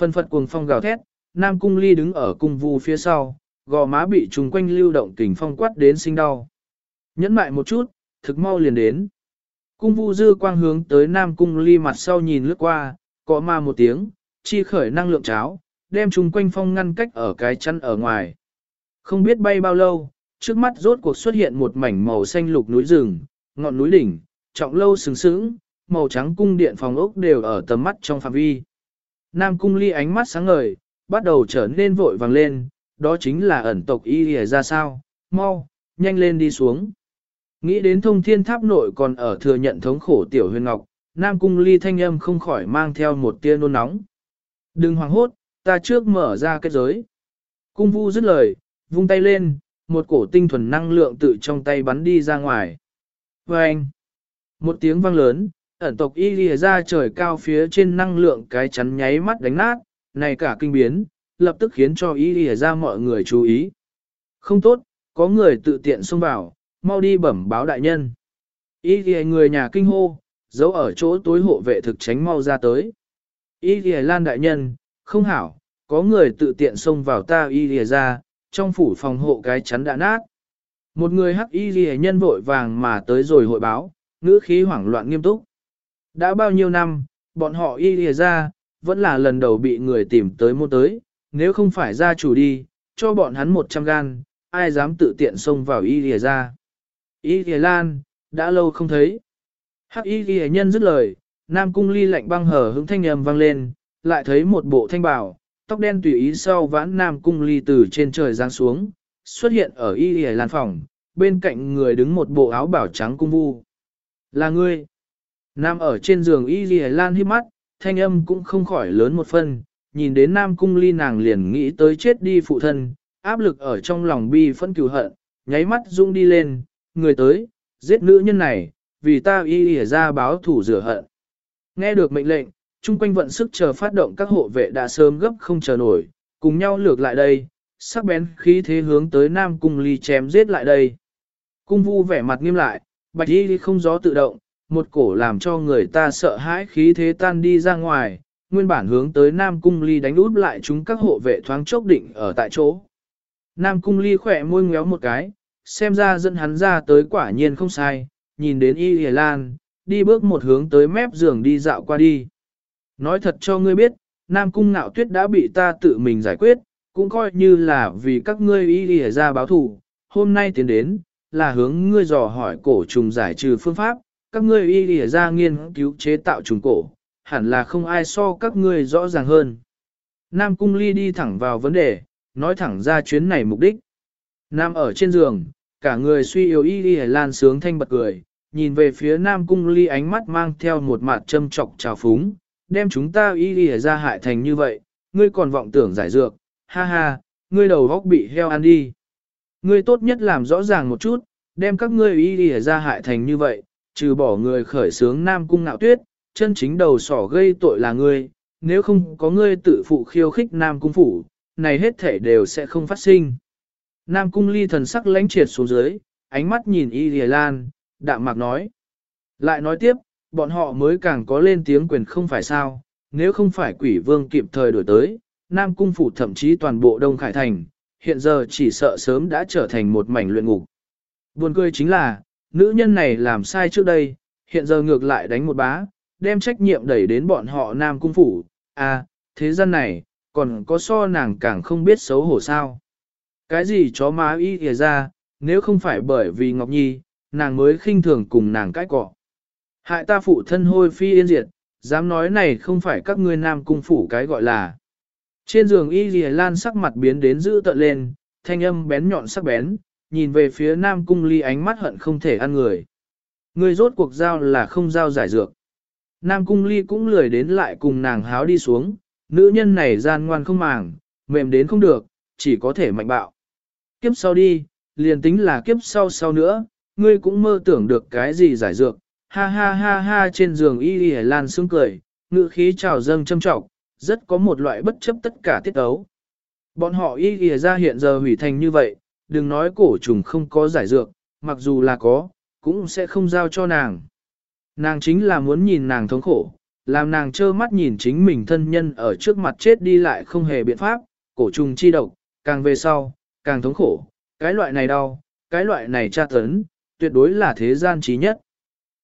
Phân phật cuồng phong gào thét, Nam Cung Ly đứng ở cung vu phía sau, gò má bị trùng quanh lưu động kình phong quát đến sinh đau. Nhẫn mại một chút, thực mau liền đến. Cung vu dư quang hướng tới Nam Cung Ly mặt sau nhìn lướt qua, có ma một tiếng, chi khởi năng lượng cháo, đem trùng quanh phong ngăn cách ở cái chăn ở ngoài. Không biết bay bao lâu, trước mắt rốt cuộc xuất hiện một mảnh màu xanh lục núi rừng, ngọn núi đỉnh, trọng lâu sừng sững, màu trắng cung điện phòng ốc đều ở tầm mắt trong phạm vi. Nam cung ly ánh mắt sáng ngời, bắt đầu trở nên vội vàng lên, đó chính là ẩn tộc y lìa ra sao, mau, nhanh lên đi xuống. Nghĩ đến thông thiên tháp nội còn ở thừa nhận thống khổ tiểu huyền ngọc, Nam cung ly thanh âm không khỏi mang theo một tia nôn nóng. Đừng hoảng hốt, ta trước mở ra kết giới. Cung vu dứt lời, vung tay lên, một cổ tinh thuần năng lượng tự trong tay bắn đi ra ngoài. Và anh, một tiếng vang lớn, ẩn tộc y lìa ra trời cao phía trên năng lượng cái chắn nháy mắt đánh nát, này cả kinh biến, lập tức khiến cho y lìa ra mọi người chú ý. Không tốt, có người tự tiện xông vào, mau đi bẩm báo đại nhân. Y lìa người nhà kinh hô, giấu ở chỗ tối hộ vệ thực tránh mau ra tới. Y lìa lan đại nhân, không hảo, có người tự tiện xông vào ta y lìa ra, trong phủ phòng hộ cái chắn đã nát. Một người hắc y lìa nhân vội vàng mà tới rồi hội báo, ngữ khí hoảng loạn nghiêm túc. Đã bao nhiêu năm, bọn họ y lìa ra, vẫn là lần đầu bị người tìm tới mua tới, nếu không phải gia chủ đi, cho bọn hắn 100 gan, ai dám tự tiện xông vào y lìa ra. Y lìa lan, đã lâu không thấy. Hắc y lìa nhân dứt lời, Nam cung ly lạnh băng hở hứng thanh nhầm vang lên, lại thấy một bộ thanh bảo, tóc đen tùy ý sau vãn Nam cung ly từ trên trời giáng xuống, xuất hiện ở y lìa lan phòng, bên cạnh người đứng một bộ áo bảo trắng cung vu. Là ngươi. Nam ở trên giường y ghi lan hiếp mắt, thanh âm cũng không khỏi lớn một phân, nhìn đến Nam cung ly nàng liền nghĩ tới chết đi phụ thân, áp lực ở trong lòng bi phân cửu hận, nháy mắt rung đi lên, người tới, giết nữ nhân này, vì ta y ghi ra báo thủ rửa hận. Nghe được mệnh lệnh, chung quanh vận sức chờ phát động các hộ vệ đã sớm gấp không chờ nổi, cùng nhau lược lại đây, sắc bén khí thế hướng tới Nam cung ly chém giết lại đây. Cung vu vẻ mặt nghiêm lại, bạch y không gió tự động, một cổ làm cho người ta sợ hãi khí thế tan đi ra ngoài, nguyên bản hướng tới Nam Cung Ly đánh út lại chúng các hộ vệ thoáng chốc định ở tại chỗ. Nam Cung Ly khỏe môi ngéo một cái, xem ra dẫn hắn ra tới quả nhiên không sai, nhìn đến Y Lì Lan, đi bước một hướng tới mép giường đi dạo qua đi. Nói thật cho ngươi biết, Nam Cung Nạo Tuyết đã bị ta tự mình giải quyết, cũng coi như là vì các ngươi Y Lì ra báo thù, hôm nay tiến đến, là hướng ngươi dò hỏi cổ trùng giải trừ phương pháp, các ngươi y lìa ra nghiên cứu chế tạo trùng cổ, hẳn là không ai so các ngươi rõ ràng hơn. Nam Cung Ly đi thẳng vào vấn đề, nói thẳng ra chuyến này mục đích. Nam ở trên giường, cả người suy yếu y lìa lan sướng thanh bật cười, nhìn về phía Nam Cung Ly ánh mắt mang theo một mặt châm trọc trào phúng, đem chúng ta y lìa ra hại thành như vậy, ngươi còn vọng tưởng giải dược, ha ha, ngươi đầu góc bị heo ăn đi. Ngươi tốt nhất làm rõ ràng một chút, đem các ngươi y lìa ra hại thành như vậy, trừ bỏ người khởi sướng Nam Cung Ngạo Tuyết, chân chính đầu sỏ gây tội là ngươi, nếu không có ngươi tự phụ khiêu khích Nam Cung Phủ, này hết thể đều sẽ không phát sinh. Nam Cung ly thần sắc lãnh triệt xuống dưới, ánh mắt nhìn Y Lìa Lan, đạm mạc nói. Lại nói tiếp, bọn họ mới càng có lên tiếng quyền không phải sao, nếu không phải quỷ vương kịp thời đổi tới, Nam Cung Phủ thậm chí toàn bộ Đông Khải Thành, hiện giờ chỉ sợ sớm đã trở thành một mảnh luyện ngục. Buồn cười chính là, nữ nhân này làm sai trước đây, hiện giờ ngược lại đánh một bá, đem trách nhiệm đẩy đến bọn họ Nam Cung Phủ, à, thế gian này, còn có so nàng càng không biết xấu hổ sao. Cái gì chó má y thìa ra, nếu không phải bởi vì Ngọc Nhi, nàng mới khinh thường cùng nàng cãi cọ. Hại ta phụ thân hôi phi yên diệt, dám nói này không phải các ngươi Nam Cung Phủ cái gọi là. Trên giường y lìa lan sắc mặt biến đến dữ tợn lên, thanh âm bén nhọn sắc bén, nhìn về phía Nam Cung Ly ánh mắt hận không thể ăn người. Người rốt cuộc giao là không giao giải dược. Nam Cung Ly cũng lười đến lại cùng nàng háo đi xuống, nữ nhân này gian ngoan không màng, mềm đến không được, chỉ có thể mạnh bạo. Kiếp sau đi, liền tính là kiếp sau sau nữa, ngươi cũng mơ tưởng được cái gì giải dược. Ha ha ha ha trên giường y y lan sướng cười, ngữ khí trào dâng châm trọng, rất có một loại bất chấp tất cả tiết ấu. Bọn họ y y ra hiện giờ hủy thành như vậy, đừng nói cổ trùng không có giải dược, mặc dù là có, cũng sẽ không giao cho nàng. Nàng chính là muốn nhìn nàng thống khổ, làm nàng trơ mắt nhìn chính mình thân nhân ở trước mặt chết đi lại không hề biện pháp, cổ trùng chi độc, càng về sau, càng thống khổ, cái loại này đau, cái loại này tra tấn, tuyệt đối là thế gian trí nhất.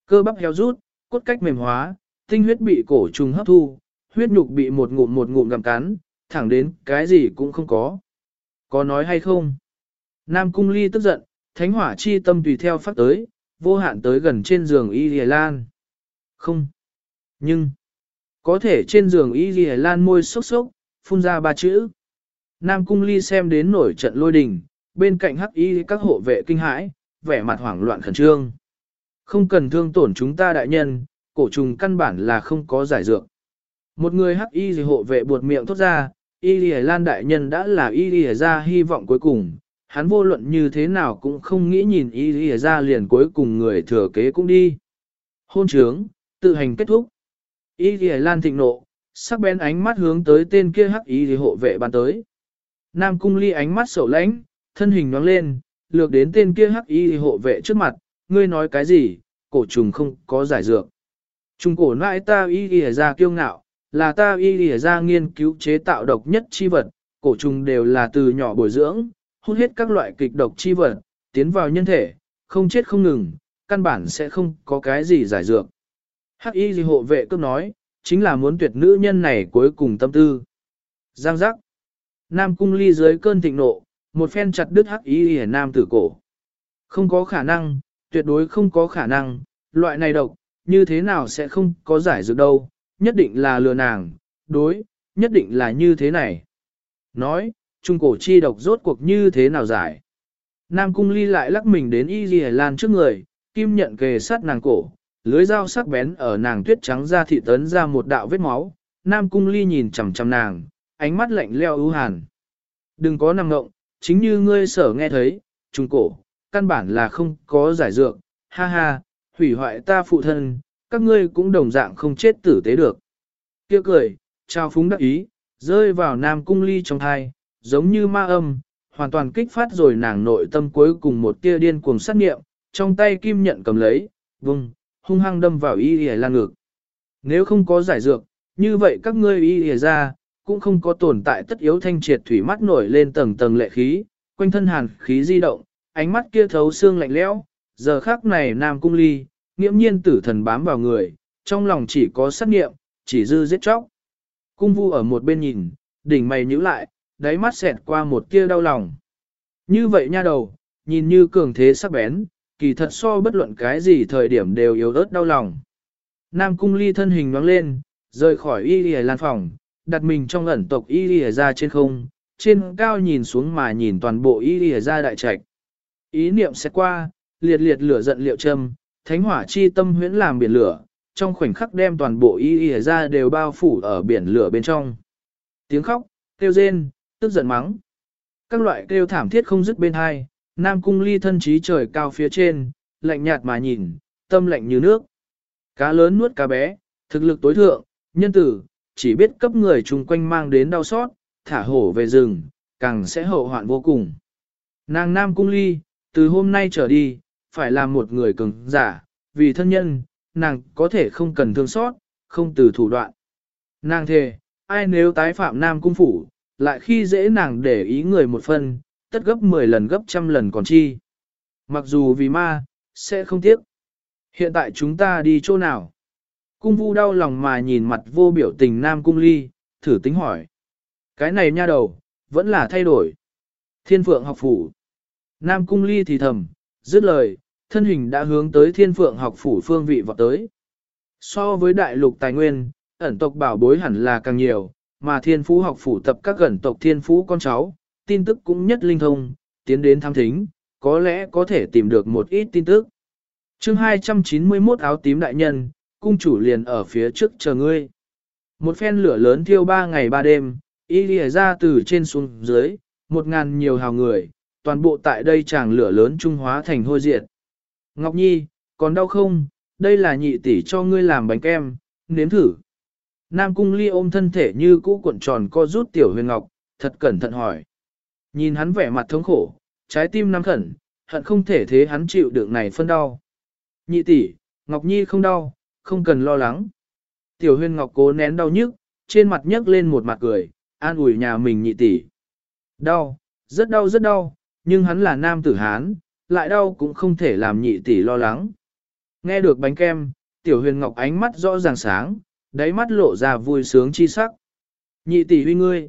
Cơ bắp heo rút, cốt cách mềm hóa, tinh huyết bị cổ trùng hấp thu, huyết nhục bị một ngụm một ngụm gặm cắn, thẳng đến cái gì cũng không có. Có nói hay không? Nam Cung Ly tức giận, thánh hỏa chi tâm tùy theo phát tới, vô hạn tới gần trên giường Y Lì Lan. Không. Nhưng, có thể trên giường Y Lì Lan môi sốc sốc, phun ra ba chữ. Nam Cung Ly xem đến nổi trận lôi đình, bên cạnh hắc y các hộ vệ kinh hãi, vẻ mặt hoảng loạn khẩn trương. Không cần thương tổn chúng ta đại nhân, cổ trùng căn bản là không có giải dược. Một người hắc y gì hộ vệ buột miệng thốt ra, y lì lan đại nhân đã là y lì ra hy vọng cuối cùng, hắn vô luận như thế nào cũng không nghĩ nhìn y lìa ra liền cuối cùng người thừa kế cũng đi. Hôn trướng, tự hành kết thúc. Y lìa lan thịnh nộ, sắc bén ánh mắt hướng tới tên kia hắc y gì hộ vệ ban tới. Nam cung ly ánh mắt sầu lãnh, thân hình nhoáng lên, lược đến tên kia hắc y hộ vệ trước mặt, ngươi nói cái gì, cổ trùng không có giải dược. Trùng cổ nãi ta y y ra kiêu ngạo, là ta y y ra nghiên cứu chế tạo độc nhất chi vật, cổ trùng đều là từ nhỏ bồi dưỡng, hút hết các loại kịch độc chi vật, tiến vào nhân thể, không chết không ngừng, căn bản sẽ không có cái gì giải dược. Hắc y gì hộ vệ cấp nói, chính là muốn tuyệt nữ nhân này cuối cùng tâm tư. Giang giác. Nam cung ly dưới cơn thịnh nộ, một phen chặt đứt hắc y hề nam tử cổ. Không có khả năng, tuyệt đối không có khả năng, loại này độc, như thế nào sẽ không có giải dược đâu, nhất định là lừa nàng, đối, nhất định là như thế này. Nói, trung cổ chi độc rốt cuộc như thế nào giải. Nam cung ly lại lắc mình đến y ghi lan trước người, kim nhận kề sát nàng cổ, lưới dao sắc bén ở nàng tuyết trắng ra thị tấn ra một đạo vết máu. Nam cung ly nhìn chằm chằm nàng, ánh mắt lạnh leo ưu hàn. Đừng có nằm ngộng, chính như ngươi sở nghe thấy, trung cổ, căn bản là không có giải dược, ha ha, hủy hoại ta phụ thân, các ngươi cũng đồng dạng không chết tử tế được. Kia cười, trao phúng đắc ý, rơi vào nam cung ly trong thai, giống như ma âm, hoàn toàn kích phát rồi nàng nội tâm cuối cùng một tia điên cuồng sát nghiệm, trong tay kim nhận cầm lấy, vùng, hung hăng đâm vào y y lan ngực. Nếu không có giải dược, như vậy các ngươi y y ra, cũng không có tồn tại tất yếu thanh triệt thủy mắt nổi lên tầng tầng lệ khí, quanh thân hàn khí di động, ánh mắt kia thấu xương lạnh lẽo, giờ khắc này nam cung ly, nghiễm nhiên tử thần bám vào người, trong lòng chỉ có sát nghiệm, chỉ dư giết chóc. Cung vu ở một bên nhìn, đỉnh mày nhíu lại, đáy mắt xẹt qua một tia đau lòng. Như vậy nha đầu, nhìn như cường thế sắc bén, kỳ thật so bất luận cái gì thời điểm đều yếu ớt đau lòng. Nam cung ly thân hình nhoáng lên, rời khỏi y lìa lan phòng, đặt mình trong ẩn tộc y lìa ra trên không, trên cao nhìn xuống mà nhìn toàn bộ y lìa ra đại trạch. Ý niệm sẽ qua, liệt liệt lửa giận liệu châm, thánh hỏa chi tâm huyễn làm biển lửa, trong khoảnh khắc đem toàn bộ y lìa ra đều bao phủ ở biển lửa bên trong. Tiếng khóc, kêu rên, tức giận mắng. Các loại kêu thảm thiết không dứt bên hai, Nam Cung ly thân trí trời cao phía trên, lạnh nhạt mà nhìn, tâm lạnh như nước. Cá lớn nuốt cá bé, thực lực tối thượng, nhân tử, chỉ biết cấp người chung quanh mang đến đau xót, thả hổ về rừng, càng sẽ hậu hoạn vô cùng. Nàng Nam Cung ly, từ hôm nay trở đi, phải làm một người cứng giả, vì thân nhân, nàng có thể không cần thương xót, không từ thủ đoạn. Nàng thề, ai nếu tái phạm nam cung phủ, lại khi dễ nàng để ý người một phần, tất gấp 10 lần gấp trăm lần còn chi. Mặc dù vì ma, sẽ không tiếc. Hiện tại chúng ta đi chỗ nào? Cung vu đau lòng mà nhìn mặt vô biểu tình nam cung ly, thử tính hỏi. Cái này nha đầu, vẫn là thay đổi. Thiên phượng học phủ. Nam cung ly thì thầm, dứt lời, thân hình đã hướng tới thiên phượng học phủ phương vị vọt tới. So với đại lục tài nguyên, ẩn tộc bảo bối hẳn là càng nhiều, mà thiên phú học phủ tập các gần tộc thiên phú con cháu, tin tức cũng nhất linh thông, tiến đến tham thính, có lẽ có thể tìm được một ít tin tức. chương 291 áo tím đại nhân, cung chủ liền ở phía trước chờ ngươi. Một phen lửa lớn thiêu ba ngày ba đêm, y lìa ra từ trên xuống dưới, một ngàn nhiều hào người, toàn bộ tại đây chàng lửa lớn trung hóa thành hôi diệt. Ngọc Nhi, còn đau không? Đây là nhị tỷ cho ngươi làm bánh kem, nếm thử. Nam Cung Ly ôm thân thể như cũ cuộn tròn co rút tiểu huyền ngọc, thật cẩn thận hỏi. Nhìn hắn vẻ mặt thống khổ, trái tim nắm khẩn, hận không thể thế hắn chịu được này phân đau. Nhị tỷ, Ngọc Nhi không đau, không cần lo lắng. Tiểu huyền ngọc cố nén đau nhức, trên mặt nhấc lên một mặt cười, an ủi nhà mình nhị tỷ. Đau, rất đau rất đau, nhưng hắn là nam tử Hán, lại đau cũng không thể làm nhị tỷ lo lắng. Nghe được bánh kem, tiểu huyền ngọc ánh mắt rõ ràng sáng, đáy mắt lộ ra vui sướng chi sắc. Nhị tỷ huy ngươi.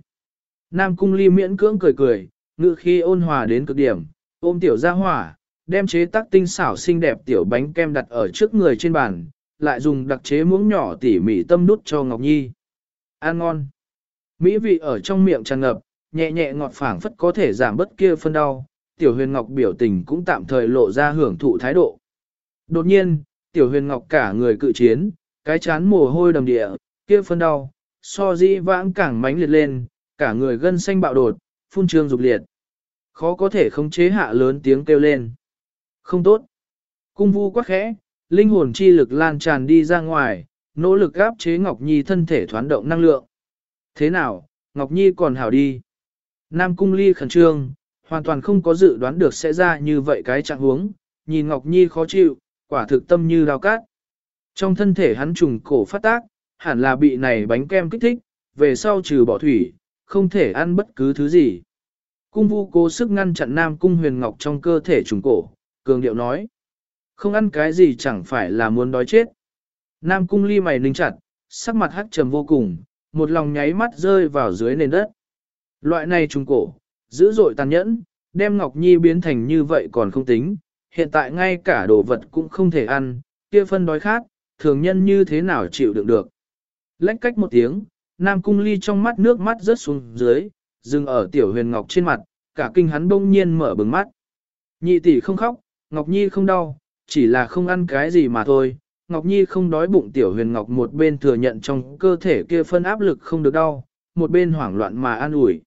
Nam cung ly miễn cưỡng cười cười, ngự khi ôn hòa đến cực điểm, ôm tiểu ra hỏa, đem chế tác tinh xảo xinh đẹp tiểu bánh kem đặt ở trước người trên bàn, lại dùng đặc chế muỗng nhỏ tỉ mỉ tâm đút cho Ngọc Nhi. Ăn ngon. Mỹ vị ở trong miệng tràn ngập, nhẹ nhẹ ngọt phảng phất có thể giảm bất kia phân đau, tiểu huyền ngọc biểu tình cũng tạm thời lộ ra hưởng thụ thái độ. Đột nhiên, tiểu huyền ngọc cả người cự chiến, cái chán mồ hôi đầm địa, kia phân đau, so dĩ vãng càng mánh liệt lên, cả người gân xanh bạo đột, phun trương dục liệt. Khó có thể khống chế hạ lớn tiếng kêu lên. Không tốt. Cung vu quá khẽ, linh hồn chi lực lan tràn đi ra ngoài, nỗ lực gáp chế Ngọc Nhi thân thể thoán động năng lượng. Thế nào, Ngọc Nhi còn hảo đi. Nam Cung Ly khẩn trương, hoàn toàn không có dự đoán được sẽ ra như vậy cái trạng huống, nhìn Ngọc Nhi khó chịu, quả thực tâm như đào cát. Trong thân thể hắn trùng cổ phát tác, hẳn là bị này bánh kem kích thích, về sau trừ bỏ thủy, không thể ăn bất cứ thứ gì. Cung vu cố sức ngăn chặn Nam Cung Huyền Ngọc trong cơ thể trùng cổ, cường điệu nói. Không ăn cái gì chẳng phải là muốn đói chết. Nam Cung ly mày ninh chặt, sắc mặt hắc trầm vô cùng, một lòng nháy mắt rơi vào dưới nền đất. Loại này trùng cổ, dữ dội tàn nhẫn, đem Ngọc Nhi biến thành như vậy còn không tính, hiện tại ngay cả đồ vật cũng không thể ăn, kia phân đói khát, thường nhân như thế nào chịu đựng được. Lách cách một tiếng, Nam Cung Ly trong mắt nước mắt rớt xuống dưới, dừng ở tiểu huyền ngọc trên mặt, cả kinh hắn bỗng nhiên mở bừng mắt. Nhị tỷ không khóc, Ngọc Nhi không đau, chỉ là không ăn cái gì mà thôi. Ngọc Nhi không đói bụng tiểu huyền ngọc một bên thừa nhận trong cơ thể kia phân áp lực không được đau, một bên hoảng loạn mà an ủi.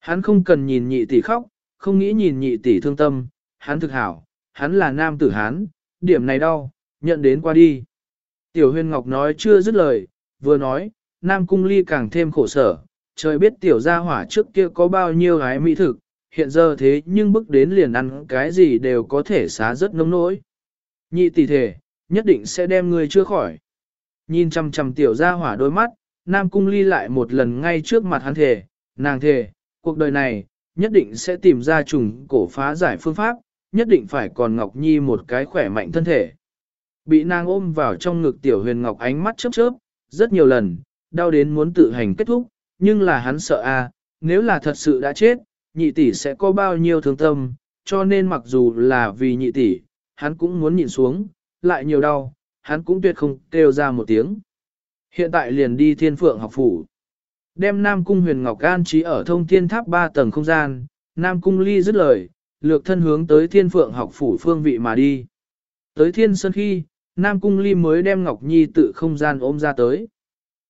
Hắn không cần nhìn nhị tỷ khóc, không nghĩ nhìn nhị tỷ thương tâm, hắn thực hảo, hắn là nam tử hán, điểm này đau, nhận đến qua đi. Tiểu huyền ngọc nói chưa dứt lời, vừa nói, nam cung ly càng thêm khổ sở, trời biết tiểu gia hỏa trước kia có bao nhiêu gái mỹ thực, hiện giờ thế nhưng bước đến liền ăn cái gì đều có thể xá rất nông nỗi. Nhị tỷ thể, nhất định sẽ đem ngươi chưa khỏi. Nhìn chằm chằm tiểu gia hỏa đôi mắt, nam cung ly lại một lần ngay trước mặt hắn thể, nàng thể, cuộc đời này, nhất định sẽ tìm ra trùng cổ phá giải phương pháp, nhất định phải còn Ngọc Nhi một cái khỏe mạnh thân thể. Bị nàng ôm vào trong ngực tiểu huyền Ngọc ánh mắt chớp chớp, rất nhiều lần, đau đến muốn tự hành kết thúc, nhưng là hắn sợ a, nếu là thật sự đã chết, nhị tỷ sẽ có bao nhiêu thương tâm, cho nên mặc dù là vì nhị tỷ, hắn cũng muốn nhịn xuống, lại nhiều đau, hắn cũng tuyệt không kêu ra một tiếng. Hiện tại liền đi thiên phượng học phủ. Đem Nam Cung huyền ngọc an trí ở thông thiên tháp 3 tầng không gian, Nam Cung ly dứt lời, lược thân hướng tới thiên phượng học phủ phương vị mà đi. Tới thiên sơn khi, Nam Cung ly mới đem Ngọc Nhi tự không gian ôm ra tới.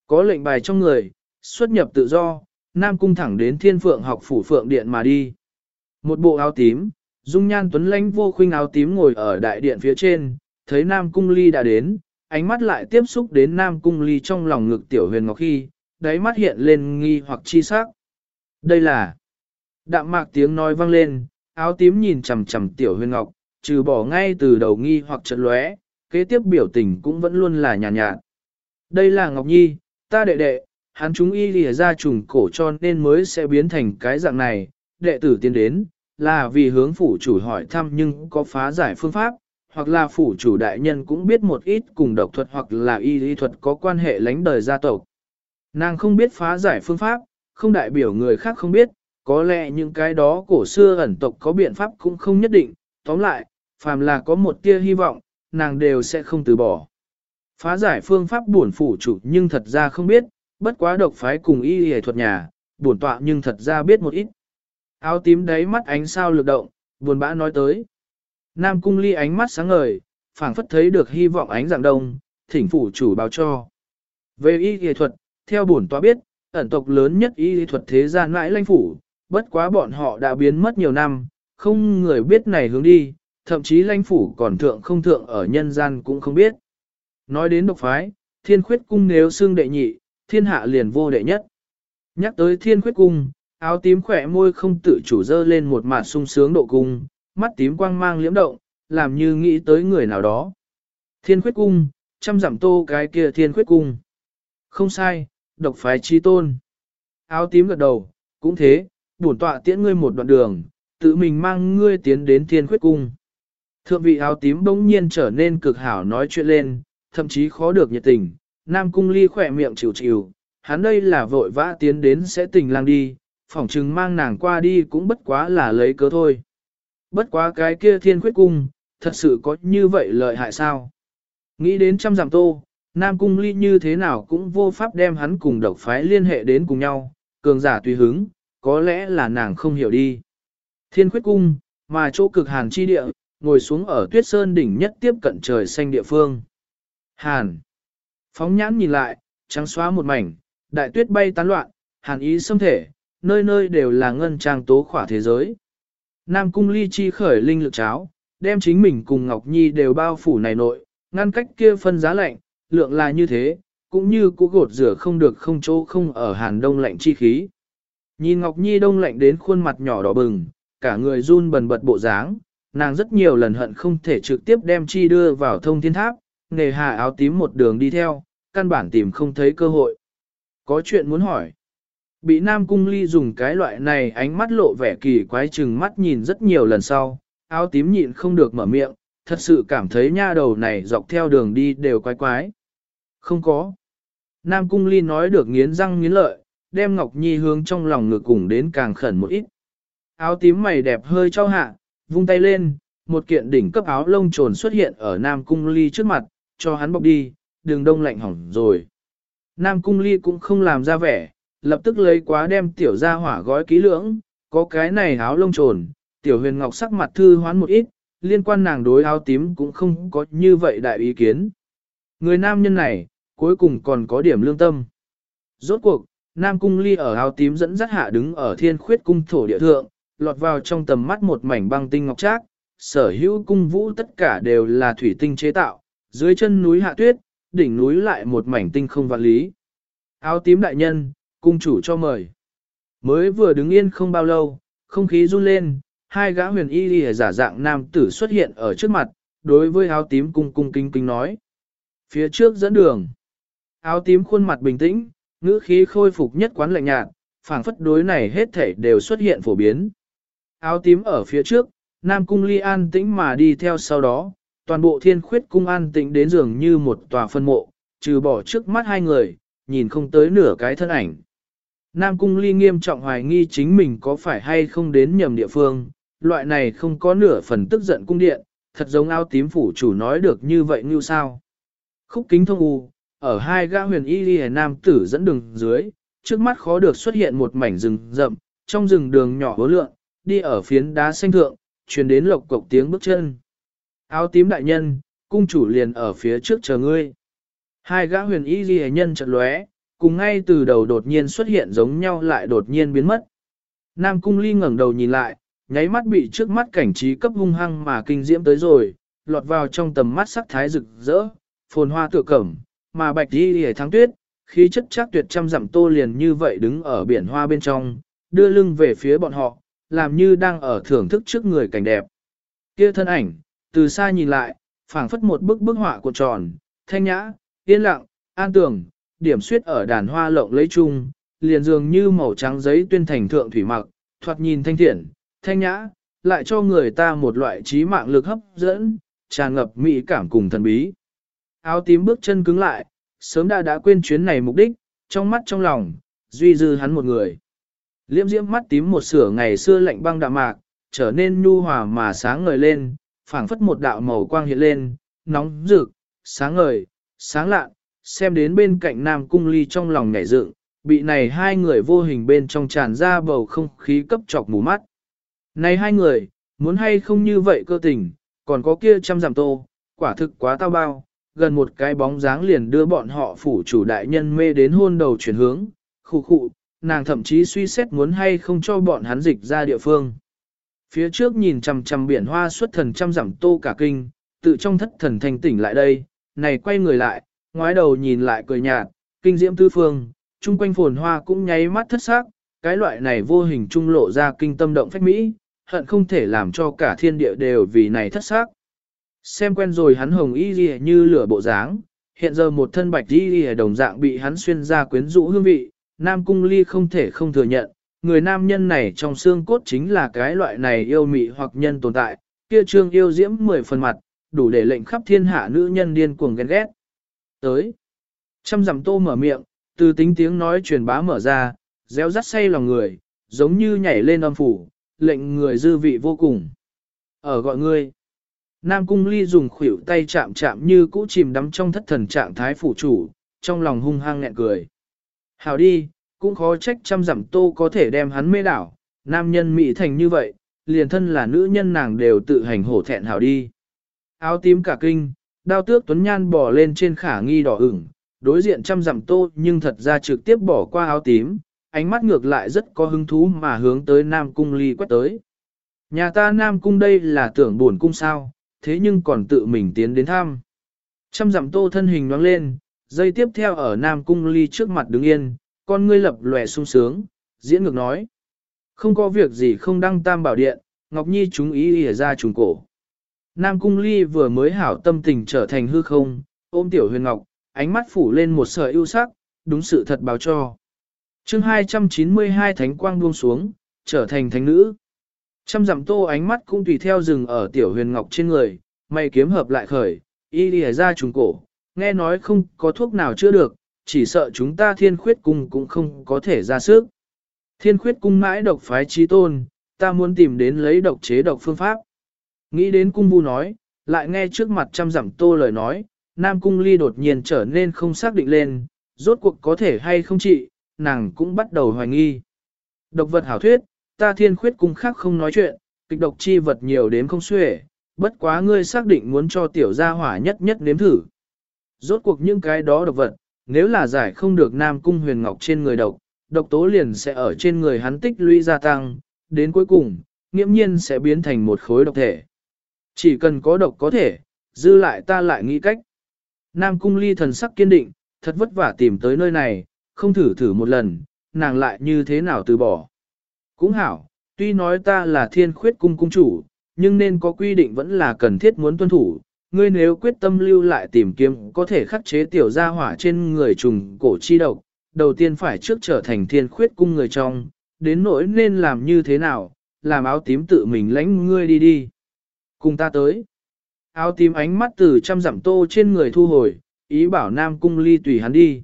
Có lệnh bài trong người, xuất nhập tự do, Nam Cung thẳng đến thiên phượng học phủ phượng điện mà đi. Một bộ áo tím, dung nhan tuấn lãnh vô khuynh áo tím ngồi ở đại điện phía trên, thấy Nam Cung ly đã đến, ánh mắt lại tiếp xúc đến Nam Cung ly trong lòng ngực tiểu huyền ngọc khi, đáy mắt hiện lên nghi hoặc chi sắc. Đây là đạm mạc tiếng nói vang lên, áo tím nhìn chầm chầm tiểu huyền ngọc, trừ bỏ ngay từ đầu nghi hoặc trận lóe, kế tiếp biểu tình cũng vẫn luôn là nhàn nhạt, nhạt. Đây là Ngọc Nhi, ta đệ đệ, hắn chúng y lìa ra trùng cổ cho nên mới sẽ biến thành cái dạng này, đệ tử tiến đến, là vì hướng phủ chủ hỏi thăm nhưng có phá giải phương pháp, hoặc là phủ chủ đại nhân cũng biết một ít cùng độc thuật hoặc là y lý thuật có quan hệ lánh đời gia tộc. Nàng không biết phá giải phương pháp, không đại biểu người khác không biết, có lẽ những cái đó cổ xưa ẩn tộc có biện pháp cũng không nhất định, tóm lại, phàm là có một tia hy vọng, nàng đều sẽ không từ bỏ. Phá giải phương pháp buồn phủ chủ nhưng thật ra không biết, bất quá độc phái cùng y y thuật nhà, buồn tọa nhưng thật ra biết một ít. Áo tím đấy mắt ánh sao lực động, buồn bã nói tới. Nam cung ly ánh mắt sáng ngời, phảng phất thấy được hy vọng ánh dạng đông, thỉnh phủ chủ báo cho. Về y y thuật, theo bổn tọa biết, ẩn tộc lớn nhất y thuật thế gian mãi lãnh phủ, bất quá bọn họ đã biến mất nhiều năm, không người biết này hướng đi, thậm chí lãnh phủ còn thượng không thượng ở nhân gian cũng không biết. Nói đến độc phái, thiên khuyết cung nếu xương đệ nhị, thiên hạ liền vô đệ nhất. Nhắc tới thiên khuyết cung, áo tím khỏe môi không tự chủ dơ lên một mặt sung sướng độ cung, mắt tím quang mang liễm động, làm như nghĩ tới người nào đó. Thiên khuyết cung, chăm giảm tô cái kia thiên khuyết cung. Không sai, độc phái chi tôn. Áo tím gật đầu, cũng thế, bổn tọa tiễn ngươi một đoạn đường, tự mình mang ngươi tiến đến thiên khuyết cung. Thượng vị áo tím bỗng nhiên trở nên cực hảo nói chuyện lên, thậm chí khó được nhiệt tình, Nam Cung Ly khỏe miệng chịu chịu, hắn đây là vội vã tiến đến sẽ tình lang đi, phỏng chừng mang nàng qua đi cũng bất quá là lấy cớ thôi. Bất quá cái kia thiên khuyết cung, thật sự có như vậy lợi hại sao? Nghĩ đến trăm giảm tô, Nam Cung Ly như thế nào cũng vô pháp đem hắn cùng độc phái liên hệ đến cùng nhau, cường giả tùy hứng, có lẽ là nàng không hiểu đi. Thiên khuyết cung, mà chỗ cực hàn chi địa, ngồi xuống ở tuyết sơn đỉnh nhất tiếp cận trời xanh địa phương. Hàn. Phóng nhãn nhìn lại, trắng xóa một mảnh, đại tuyết bay tán loạn, hàn ý xâm thể, nơi nơi đều là ngân trang tố khỏa thế giới. Nam cung ly chi khởi linh lực cháo, đem chính mình cùng Ngọc Nhi đều bao phủ này nội, ngăn cách kia phân giá lạnh, lượng là như thế, cũng như cũ gột rửa không được không chỗ không ở hàn đông lạnh chi khí. Nhìn Ngọc Nhi đông lạnh đến khuôn mặt nhỏ đỏ bừng, cả người run bần bật bộ dáng, nàng rất nhiều lần hận không thể trực tiếp đem chi đưa vào thông thiên tháp, nghề hà áo tím một đường đi theo, căn bản tìm không thấy cơ hội. Có chuyện muốn hỏi. Bị Nam Cung Ly dùng cái loại này ánh mắt lộ vẻ kỳ quái chừng mắt nhìn rất nhiều lần sau, áo tím nhịn không được mở miệng, thật sự cảm thấy nha đầu này dọc theo đường đi đều quái quái. Không có. Nam Cung Ly nói được nghiến răng nghiến lợi, đem Ngọc Nhi hướng trong lòng ngực cùng đến càng khẩn một ít. Áo tím mày đẹp hơi cho hạ, vung tay lên, một kiện đỉnh cấp áo lông trồn xuất hiện ở Nam Cung Ly trước mặt, cho hắn bọc đi, đường đông lạnh hỏng rồi. Nam Cung Ly cũng không làm ra vẻ, lập tức lấy quá đem tiểu ra hỏa gói kỹ lưỡng, có cái này áo lông trồn, tiểu huyền ngọc sắc mặt thư hoán một ít, liên quan nàng đối áo tím cũng không có như vậy đại ý kiến. Người nam nhân này, cuối cùng còn có điểm lương tâm. Rốt cuộc, Nam Cung Ly ở áo tím dẫn dắt hạ đứng ở thiên khuyết cung thổ địa thượng, lọt vào trong tầm mắt một mảnh băng tinh ngọc trác, sở hữu cung vũ tất cả đều là thủy tinh chế tạo, dưới chân núi hạ tuyết, đỉnh núi lại một mảnh tinh không vạn lý. Áo tím đại nhân, cung chủ cho mời. Mới vừa đứng yên không bao lâu, không khí run lên, hai gã huyền y lìa giả dạng nam tử xuất hiện ở trước mặt, đối với áo tím cung cung kinh kinh nói. Phía trước dẫn đường. Áo tím khuôn mặt bình tĩnh, ngữ khí khôi phục nhất quán lạnh nhạt, phảng phất đối này hết thể đều xuất hiện phổ biến. Áo tím ở phía trước, Nam cung ly an tĩnh mà đi theo sau đó, toàn bộ thiên khuyết cung an tĩnh đến dường như một tòa phân mộ, trừ bỏ trước mắt hai người, nhìn không tới nửa cái thân ảnh. Nam cung ly nghiêm trọng hoài nghi chính mình có phải hay không đến nhầm địa phương, loại này không có nửa phần tức giận cung điện, thật giống áo tím phủ chủ nói được như vậy như sao. Khúc kính thông u, ở hai gã huyền y ly nam tử dẫn đường dưới, trước mắt khó được xuất hiện một mảnh rừng rậm, trong rừng đường nhỏ hố lượng, đi ở phiến đá xanh thượng, truyền đến lộc cộc tiếng bước chân. Áo tím đại nhân, cung chủ liền ở phía trước chờ ngươi. Hai gã huyền y ghi nhân chợt lóe, cùng ngay từ đầu đột nhiên xuất hiện giống nhau lại đột nhiên biến mất. Nam cung ly ngẩng đầu nhìn lại, nháy mắt bị trước mắt cảnh trí cấp hung hăng mà kinh diễm tới rồi, lọt vào trong tầm mắt sắc thái rực rỡ, phồn hoa tựa cẩm, mà bạch đi đi thắng tuyết, khí chất chắc tuyệt trăm dặm tô liền như vậy đứng ở biển hoa bên trong, đưa lưng về phía bọn họ, làm như đang ở thưởng thức trước người cảnh đẹp. Kia thân ảnh, từ xa nhìn lại, phảng phất một bức bức họa cuộn tròn, thanh nhã, yên lặng, an tường, điểm suyết ở đàn hoa lộng lấy chung, liền dường như màu trắng giấy tuyên thành thượng thủy mặc, thoạt nhìn thanh thiện, thanh nhã, lại cho người ta một loại trí mạng lực hấp dẫn, tràn ngập mỹ cảm cùng thần bí. Áo tím bước chân cứng lại, sớm đã đã quên chuyến này mục đích, trong mắt trong lòng, duy dư hắn một người. Liễm diễm mắt tím một sửa ngày xưa lạnh băng đạm mạc, trở nên nhu hòa mà sáng ngời lên, phảng phất một đạo màu quang hiện lên, nóng rực, sáng ngời, sáng lạ, xem đến bên cạnh nam cung ly trong lòng nhảy dựng, bị này hai người vô hình bên trong tràn ra bầu không khí cấp chọc mù mắt. Này hai người, muốn hay không như vậy cơ tình, còn có kia trăm giảm tô, quả thực quá tao bao, gần một cái bóng dáng liền đưa bọn họ phủ chủ đại nhân mê đến hôn đầu chuyển hướng, khu khu, nàng thậm chí suy xét muốn hay không cho bọn hắn dịch ra địa phương. Phía trước nhìn chằm chằm biển hoa xuất thần trăm dặm tô cả kinh, tự trong thất thần thành tỉnh lại đây, này quay người lại, ngoái đầu nhìn lại cười nhạt, kinh diễm tư phương, chung quanh phồn hoa cũng nháy mắt thất xác, cái loại này vô hình trung lộ ra kinh tâm động phách mỹ, hận không thể làm cho cả thiên địa đều vì này thất xác. Xem quen rồi hắn hồng y gì như lửa bộ dáng, hiện giờ một thân bạch y ở đồng dạng bị hắn xuyên ra quyến rũ hương vị, Nam Cung Ly không thể không thừa nhận, người nam nhân này trong xương cốt chính là cái loại này yêu mị hoặc nhân tồn tại, kia trương yêu diễm mười phần mặt, đủ để lệnh khắp thiên hạ nữ nhân điên cuồng ghen ghét. Tới, trăm dặm tô mở miệng, từ tính tiếng nói truyền bá mở ra, réo rắt say lòng người, giống như nhảy lên âm phủ, lệnh người dư vị vô cùng. Ở gọi ngươi, Nam Cung Ly dùng khuỷu tay chạm chạm như cũ chìm đắm trong thất thần trạng thái phủ chủ, trong lòng hung hăng nghẹn cười. Hảo đi, cũng khó trách trăm dặm tô có thể đem hắn mê đảo, nam nhân mỹ thành như vậy, liền thân là nữ nhân nàng đều tự hành hổ thẹn Hảo đi. Áo tím cả kinh, đao tước tuấn nhan bỏ lên trên khả nghi đỏ ửng, đối diện trăm dặm tô nhưng thật ra trực tiếp bỏ qua áo tím, ánh mắt ngược lại rất có hứng thú mà hướng tới Nam Cung ly quét tới. Nhà ta Nam Cung đây là tưởng buồn cung sao, thế nhưng còn tự mình tiến đến thăm. Trăm dặm tô thân hình nhoáng lên, dây tiếp theo ở Nam Cung ly trước mặt đứng yên, con ngươi lập lòe sung sướng, diễn ngược nói. Không có việc gì không đăng tam bảo điện, Ngọc Nhi chúng ý ỉa ra trùng cổ. Nam Cung Ly vừa mới hảo tâm tình trở thành hư không, ôm tiểu huyền ngọc, ánh mắt phủ lên một sợi ưu sắc, đúng sự thật báo cho. chương 292 thánh quang buông xuống, trở thành thánh nữ. Trăm dặm tô ánh mắt cũng tùy theo rừng ở tiểu huyền ngọc trên người, mày kiếm hợp lại khởi, y lìa ra trùng cổ, nghe nói không có thuốc nào chữa được, chỉ sợ chúng ta thiên khuyết cung cũng không có thể ra sức. Thiên khuyết cung mãi độc phái trí tôn, ta muốn tìm đến lấy độc chế độc phương pháp. Nghĩ đến cung vu nói, lại nghe trước mặt trăm dặm tô lời nói, Nam Cung Ly đột nhiên trở nên không xác định lên, rốt cuộc có thể hay không trị, nàng cũng bắt đầu hoài nghi. Độc vật hảo thuyết, ta thiên khuyết cung khác không nói chuyện, kịch độc chi vật nhiều đến không xuể, bất quá ngươi xác định muốn cho tiểu gia hỏa nhất nhất nếm thử. Rốt cuộc những cái đó độc vật, nếu là giải không được Nam Cung huyền ngọc trên người độc, độc tố liền sẽ ở trên người hắn tích lũy gia tăng, đến cuối cùng, nghiễm nhiên sẽ biến thành một khối độc thể. Chỉ cần có độc có thể, dư lại ta lại nghĩ cách. Nam cung ly thần sắc kiên định, thật vất vả tìm tới nơi này, không thử thử một lần, nàng lại như thế nào từ bỏ. Cũng hảo, tuy nói ta là thiên khuyết cung cung chủ, nhưng nên có quy định vẫn là cần thiết muốn tuân thủ. Ngươi nếu quyết tâm lưu lại tìm kiếm có thể khắc chế tiểu gia hỏa trên người trùng cổ chi độc, đầu tiên phải trước trở thành thiên khuyết cung người trong, đến nỗi nên làm như thế nào, làm áo tím tự mình lãnh ngươi đi đi. Cùng ta tới. Áo tím ánh mắt từ trăm dặm tô trên người thu hồi, ý bảo Nam Cung Ly tùy hắn đi.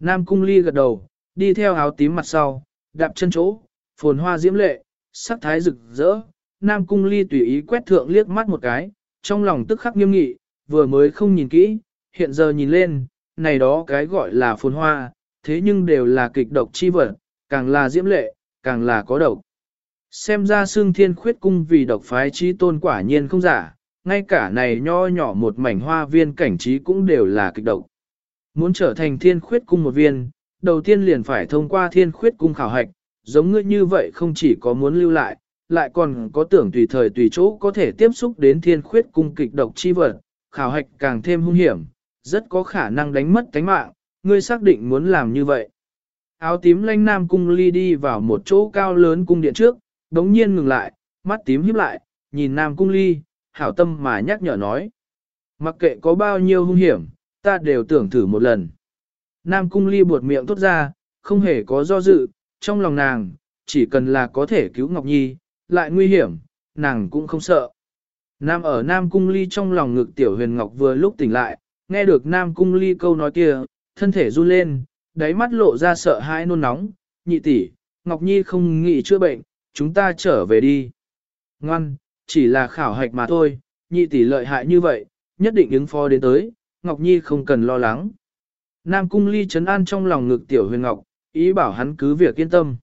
Nam Cung Ly gật đầu, đi theo áo tím mặt sau, đạp chân chỗ, phồn hoa diễm lệ, sắc thái rực rỡ. Nam Cung Ly tùy ý quét thượng liếc mắt một cái, trong lòng tức khắc nghiêm nghị, vừa mới không nhìn kỹ, hiện giờ nhìn lên, này đó cái gọi là phồn hoa, thế nhưng đều là kịch độc chi vật, càng là diễm lệ, càng là có độc. Xem ra xương thiên khuyết cung vì độc phái trí tôn quả nhiên không giả, ngay cả này nho nhỏ một mảnh hoa viên cảnh trí cũng đều là kịch độc. Muốn trở thành thiên khuyết cung một viên, đầu tiên liền phải thông qua thiên khuyết cung khảo hạch, giống ngươi như vậy không chỉ có muốn lưu lại, lại còn có tưởng tùy thời tùy chỗ có thể tiếp xúc đến thiên khuyết cung kịch độc chi vật, khảo hạch càng thêm hung hiểm, rất có khả năng đánh mất tánh mạng, ngươi xác định muốn làm như vậy. Áo tím lanh nam cung ly đi vào một chỗ cao lớn cung điện trước, đống nhiên ngừng lại, mắt tím híp lại, nhìn nam cung ly, hảo tâm mà nhắc nhở nói. Mặc kệ có bao nhiêu hung hiểm, ta đều tưởng thử một lần. Nam cung ly buột miệng tốt ra, không hề có do dự, trong lòng nàng, chỉ cần là có thể cứu Ngọc Nhi, lại nguy hiểm, nàng cũng không sợ. Nam ở Nam cung ly trong lòng ngực tiểu huyền Ngọc vừa lúc tỉnh lại, nghe được Nam cung ly câu nói kia, thân thể run lên, đáy mắt lộ ra sợ hãi nôn nóng, nhị tỷ, Ngọc Nhi không nghĩ chữa bệnh, chúng ta trở về đi. Ngoan, chỉ là khảo hạch mà thôi, nhị tỷ lợi hại như vậy, nhất định ứng phó đến tới, Ngọc Nhi không cần lo lắng. Nam Cung Ly chấn an trong lòng ngực tiểu huyền Ngọc, ý bảo hắn cứ việc yên tâm.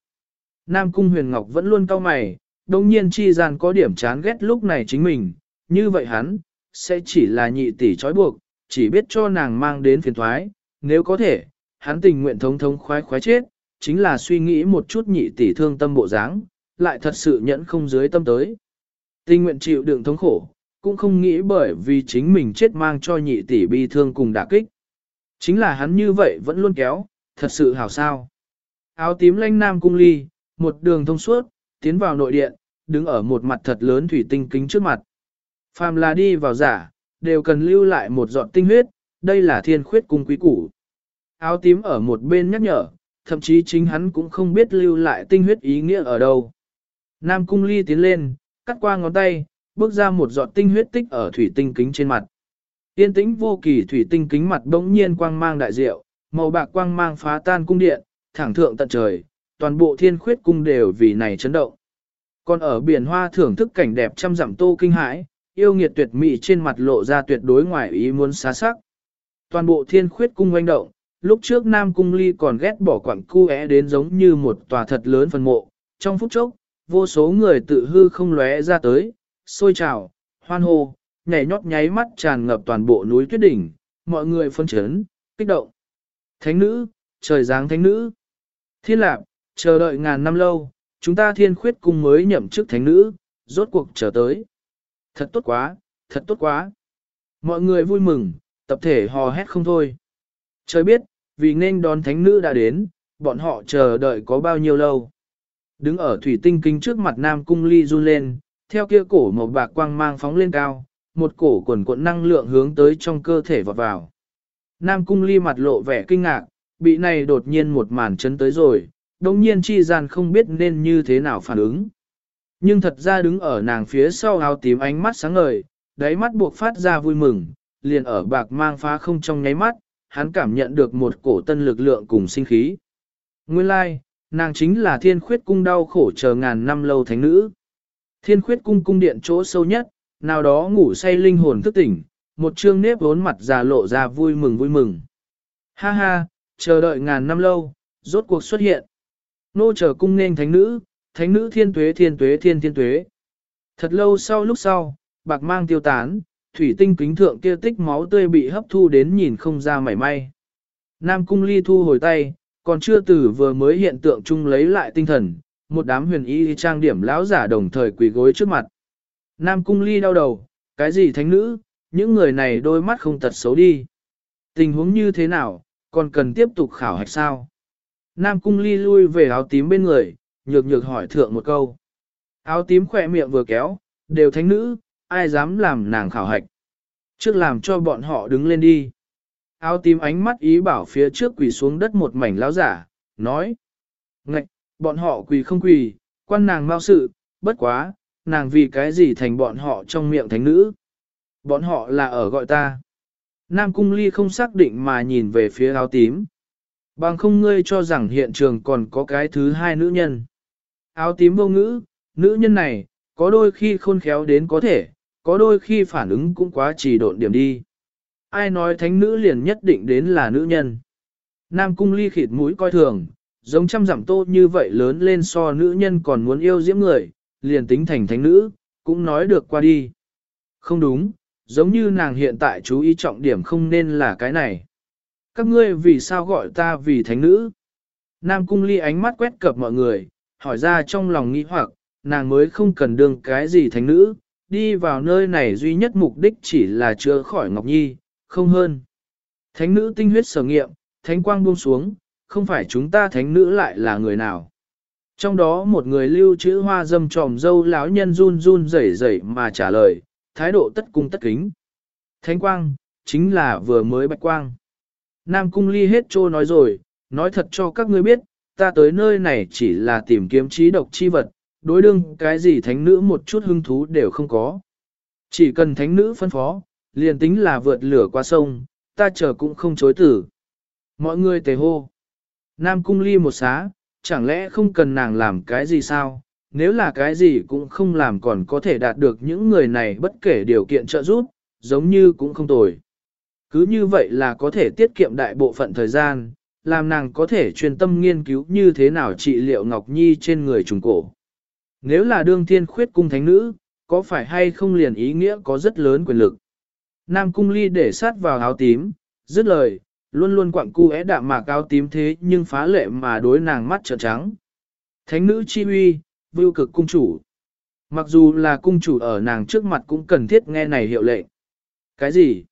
Nam Cung huyền Ngọc vẫn luôn cau mày, đồng nhiên chi gian có điểm chán ghét lúc này chính mình, như vậy hắn, sẽ chỉ là nhị tỷ trói buộc, chỉ biết cho nàng mang đến phiền thoái, nếu có thể, hắn tình nguyện thống thống khoái khoái chết, chính là suy nghĩ một chút nhị tỷ thương tâm bộ dáng, lại thật sự nhẫn không dưới tâm tới. Tình nguyện chịu đựng thống khổ, cũng không nghĩ bởi vì chính mình chết mang cho nhị tỷ bi thương cùng đả kích. Chính là hắn như vậy vẫn luôn kéo, thật sự hảo sao. Áo tím lanh nam cung ly, một đường thông suốt, tiến vào nội điện, đứng ở một mặt thật lớn thủy tinh kính trước mặt. Phàm là đi vào giả, đều cần lưu lại một giọt tinh huyết, đây là thiên khuyết cung quý củ. Áo tím ở một bên nhắc nhở, thậm chí chính hắn cũng không biết lưu lại tinh huyết ý nghĩa ở đâu. Nam cung ly tiến lên, cắt qua ngón tay, bước ra một giọt tinh huyết tích ở thủy tinh kính trên mặt. Yên tĩnh vô kỳ thủy tinh kính mặt bỗng nhiên quang mang đại diệu, màu bạc quang mang phá tan cung điện, thẳng thượng tận trời, toàn bộ thiên khuyết cung đều vì này chấn động. Còn ở biển hoa thưởng thức cảnh đẹp trăm dặm tô kinh hãi, yêu nghiệt tuyệt mỹ trên mặt lộ ra tuyệt đối ngoài ý muốn xá sắc. Toàn bộ thiên khuyết cung oanh động, lúc trước Nam Cung Ly còn ghét bỏ quặng cu é đến giống như một tòa thật lớn phần mộ, trong phút chốc, vô số người tự hư không lóe ra tới, sôi trào, hoan hô, nhảy nhót nháy mắt tràn ngập toàn bộ núi tuyết đỉnh, mọi người phân chấn, kích động. Thánh nữ, trời giáng thánh nữ. Thiên lạc, chờ đợi ngàn năm lâu, chúng ta thiên khuyết cung mới nhậm chức thánh nữ, rốt cuộc trở tới. Thật tốt quá, thật tốt quá. Mọi người vui mừng, tập thể hò hét không thôi. Trời biết, vì nên đón thánh nữ đã đến, bọn họ chờ đợi có bao nhiêu lâu. Đứng ở thủy tinh kính trước mặt Nam Cung Ly run lên, theo kia cổ một bạc quang mang phóng lên cao, một cổ quần cuộn năng lượng hướng tới trong cơ thể vọt vào. Nam Cung Ly mặt lộ vẻ kinh ngạc, bị này đột nhiên một màn chấn tới rồi, đồng nhiên chi gian không biết nên như thế nào phản ứng. Nhưng thật ra đứng ở nàng phía sau áo tím ánh mắt sáng ngời, đáy mắt buộc phát ra vui mừng, liền ở bạc mang phá không trong nháy mắt, hắn cảm nhận được một cổ tân lực lượng cùng sinh khí. Nguyên lai, like, nàng chính là thiên khuyết cung đau khổ chờ ngàn năm lâu thánh nữ. Thiên khuyết cung cung điện chỗ sâu nhất, nào đó ngủ say linh hồn thức tỉnh, một trương nếp vốn mặt già lộ ra vui mừng vui mừng. Ha ha, chờ đợi ngàn năm lâu, rốt cuộc xuất hiện. Nô chờ cung nên thánh nữ, thánh nữ thiên tuế thiên tuế thiên thiên tuế. Thật lâu sau lúc sau, bạc mang tiêu tán, thủy tinh kính thượng kia tích máu tươi bị hấp thu đến nhìn không ra mảy may. Nam cung ly thu hồi tay, còn chưa từ vừa mới hiện tượng chung lấy lại tinh thần, một đám huyền y trang điểm lão giả đồng thời quỳ gối trước mặt. Nam cung ly đau đầu, cái gì thánh nữ, những người này đôi mắt không tật xấu đi. Tình huống như thế nào, còn cần tiếp tục khảo hạch sao? Nam cung ly lui về áo tím bên người, nhược nhược hỏi thượng một câu. Áo tím khỏe miệng vừa kéo, đều thánh nữ, ai dám làm nàng khảo hạch. Trước làm cho bọn họ đứng lên đi. Áo tím ánh mắt ý bảo phía trước quỳ xuống đất một mảnh lão giả, nói. Ngạch, bọn họ quỳ không quỳ, quan nàng mau sự, bất quá, nàng vì cái gì thành bọn họ trong miệng thánh nữ. Bọn họ là ở gọi ta. Nam Cung Ly không xác định mà nhìn về phía áo tím. Bằng không ngươi cho rằng hiện trường còn có cái thứ hai nữ nhân. Áo tím vô ngữ, nữ nhân này, có đôi khi khôn khéo đến có thể, có đôi khi phản ứng cũng quá trì độn điểm đi. Ai nói thánh nữ liền nhất định đến là nữ nhân. Nam cung ly khịt mũi coi thường, giống trăm giảm tô như vậy lớn lên so nữ nhân còn muốn yêu diễm người, liền tính thành thánh nữ, cũng nói được qua đi. Không đúng, giống như nàng hiện tại chú ý trọng điểm không nên là cái này. Các ngươi vì sao gọi ta vì thánh nữ? Nam cung ly ánh mắt quét cập mọi người, hỏi ra trong lòng nghĩ hoặc, nàng mới không cần đương cái gì thánh nữ, đi vào nơi này duy nhất mục đích chỉ là chữa khỏi Ngọc Nhi, không hơn. Thánh nữ tinh huyết sở nghiệm, thánh quang buông xuống, không phải chúng ta thánh nữ lại là người nào. Trong đó một người lưu chữ hoa dâm tròm dâu lão nhân run run rẩy rẩy mà trả lời, thái độ tất cung tất kính. Thánh quang, chính là vừa mới bạch quang. Nam cung ly hết trô nói rồi, nói thật cho các ngươi biết, ta tới nơi này chỉ là tìm kiếm trí độc chi vật, đối đương cái gì thánh nữ một chút hứng thú đều không có. Chỉ cần thánh nữ phân phó, liền tính là vượt lửa qua sông, ta chờ cũng không chối tử. Mọi người tề hô. Nam cung ly một xá, chẳng lẽ không cần nàng làm cái gì sao? Nếu là cái gì cũng không làm còn có thể đạt được những người này bất kể điều kiện trợ giúp, giống như cũng không tồi. Cứ như vậy là có thể tiết kiệm đại bộ phận thời gian, làm nàng có thể chuyên tâm nghiên cứu như thế nào trị liệu Ngọc Nhi trên người trùng cổ. Nếu là đương thiên khuyết cung thánh nữ, có phải hay không liền ý nghĩa có rất lớn quyền lực. Nam cung ly để sát vào áo tím, dứt lời, luôn luôn quặng cu é đạm mạc áo tím thế nhưng phá lệ mà đối nàng mắt trợn trắng. Thánh nữ chi uy, vưu cực cung chủ. Mặc dù là cung chủ ở nàng trước mặt cũng cần thiết nghe này hiệu lệnh. Cái gì?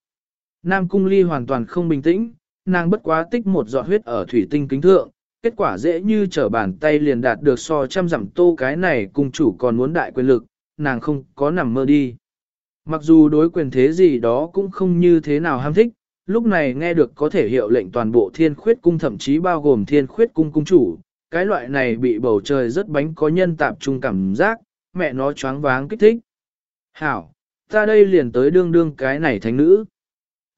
Nam cung ly hoàn toàn không bình tĩnh, nàng bất quá tích một giọt huyết ở thủy tinh kính thượng, kết quả dễ như trở bàn tay liền đạt được so trăm dặm tô cái này cung chủ còn muốn đại quyền lực, nàng không có nằm mơ đi. Mặc dù đối quyền thế gì đó cũng không như thế nào ham thích, lúc này nghe được có thể hiệu lệnh toàn bộ thiên khuyết cung thậm chí bao gồm thiên khuyết cung cung chủ, cái loại này bị bầu trời rất bánh có nhân tạp trung cảm giác, mẹ nó choáng váng kích thích. Hảo, ta đây liền tới đương đương cái này thánh nữ.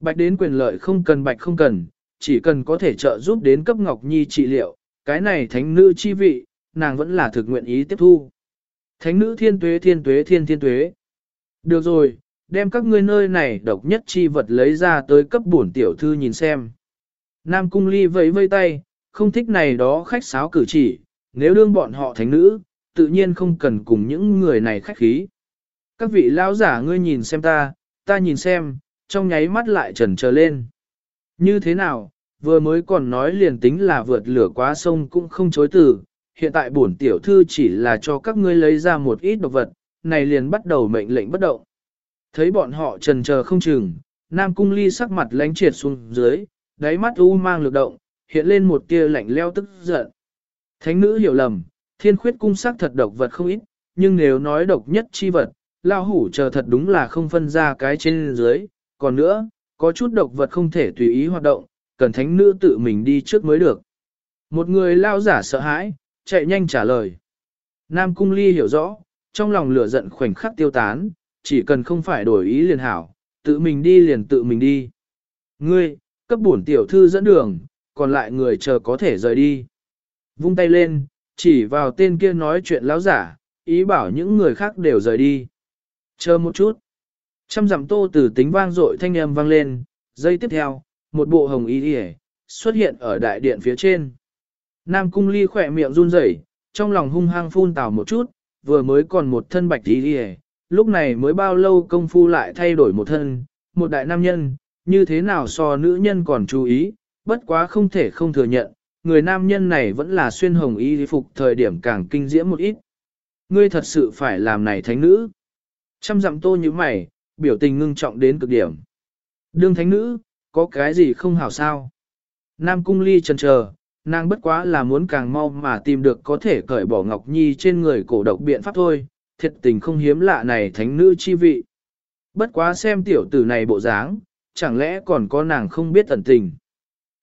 Bạch đến quyền lợi không cần bạch không cần, chỉ cần có thể trợ giúp đến cấp Ngọc Nhi trị liệu, cái này thánh nữ chi vị, nàng vẫn là thực nguyện ý tiếp thu. Thánh nữ thiên tuế thiên tuế thiên thiên tuế. Được rồi, đem các ngươi nơi này độc nhất chi vật lấy ra tới cấp bổn tiểu thư nhìn xem. Nam cung ly vẫy vây tay, không thích này đó khách sáo cử chỉ, nếu đương bọn họ thánh nữ, tự nhiên không cần cùng những người này khách khí. Các vị lão giả ngươi nhìn xem ta, ta nhìn xem, trong nháy mắt lại trần trờ lên. Như thế nào, vừa mới còn nói liền tính là vượt lửa quá sông cũng không chối từ, hiện tại bổn tiểu thư chỉ là cho các ngươi lấy ra một ít độc vật, này liền bắt đầu mệnh lệnh bất động. Thấy bọn họ trần chờ không chừng, Nam Cung Ly sắc mặt lánh triệt xuống dưới, đáy mắt u mang lực động, hiện lên một tia lạnh leo tức giận. Thánh nữ hiểu lầm, thiên khuyết cung sắc thật độc vật không ít, nhưng nếu nói độc nhất chi vật, lao hủ chờ thật đúng là không phân ra cái trên dưới, còn nữa, có chút độc vật không thể tùy ý hoạt động, cần thánh nữ tự mình đi trước mới được. Một người lao giả sợ hãi, chạy nhanh trả lời. Nam Cung Ly hiểu rõ, trong lòng lửa giận khoảnh khắc tiêu tán, chỉ cần không phải đổi ý liền hảo, tự mình đi liền tự mình đi. Ngươi, cấp bổn tiểu thư dẫn đường, còn lại người chờ có thể rời đi. Vung tay lên, chỉ vào tên kia nói chuyện lão giả, ý bảo những người khác đều rời đi. Chờ một chút. Trăm dặm tô từ tính vang dội thanh âm vang lên, giây tiếp theo, một bộ hồng y đi xuất hiện ở đại điện phía trên. Nam cung ly khỏe miệng run rẩy, trong lòng hung hăng phun tào một chút, vừa mới còn một thân bạch y đi lúc này mới bao lâu công phu lại thay đổi một thân, một đại nam nhân, như thế nào so nữ nhân còn chú ý, bất quá không thể không thừa nhận, người nam nhân này vẫn là xuyên hồng y phục thời điểm càng kinh diễm một ít. Ngươi thật sự phải làm này thánh nữ. Trăm dặm tô như mày, biểu tình ngưng trọng đến cực điểm. Đương thánh nữ, có cái gì không hảo sao? Nam cung ly chần chờ, nàng bất quá là muốn càng mau mà tìm được có thể cởi bỏ Ngọc Nhi trên người cổ độc biện pháp thôi, thiệt tình không hiếm lạ này thánh nữ chi vị. Bất quá xem tiểu tử này bộ dáng, chẳng lẽ còn có nàng không biết tận tình.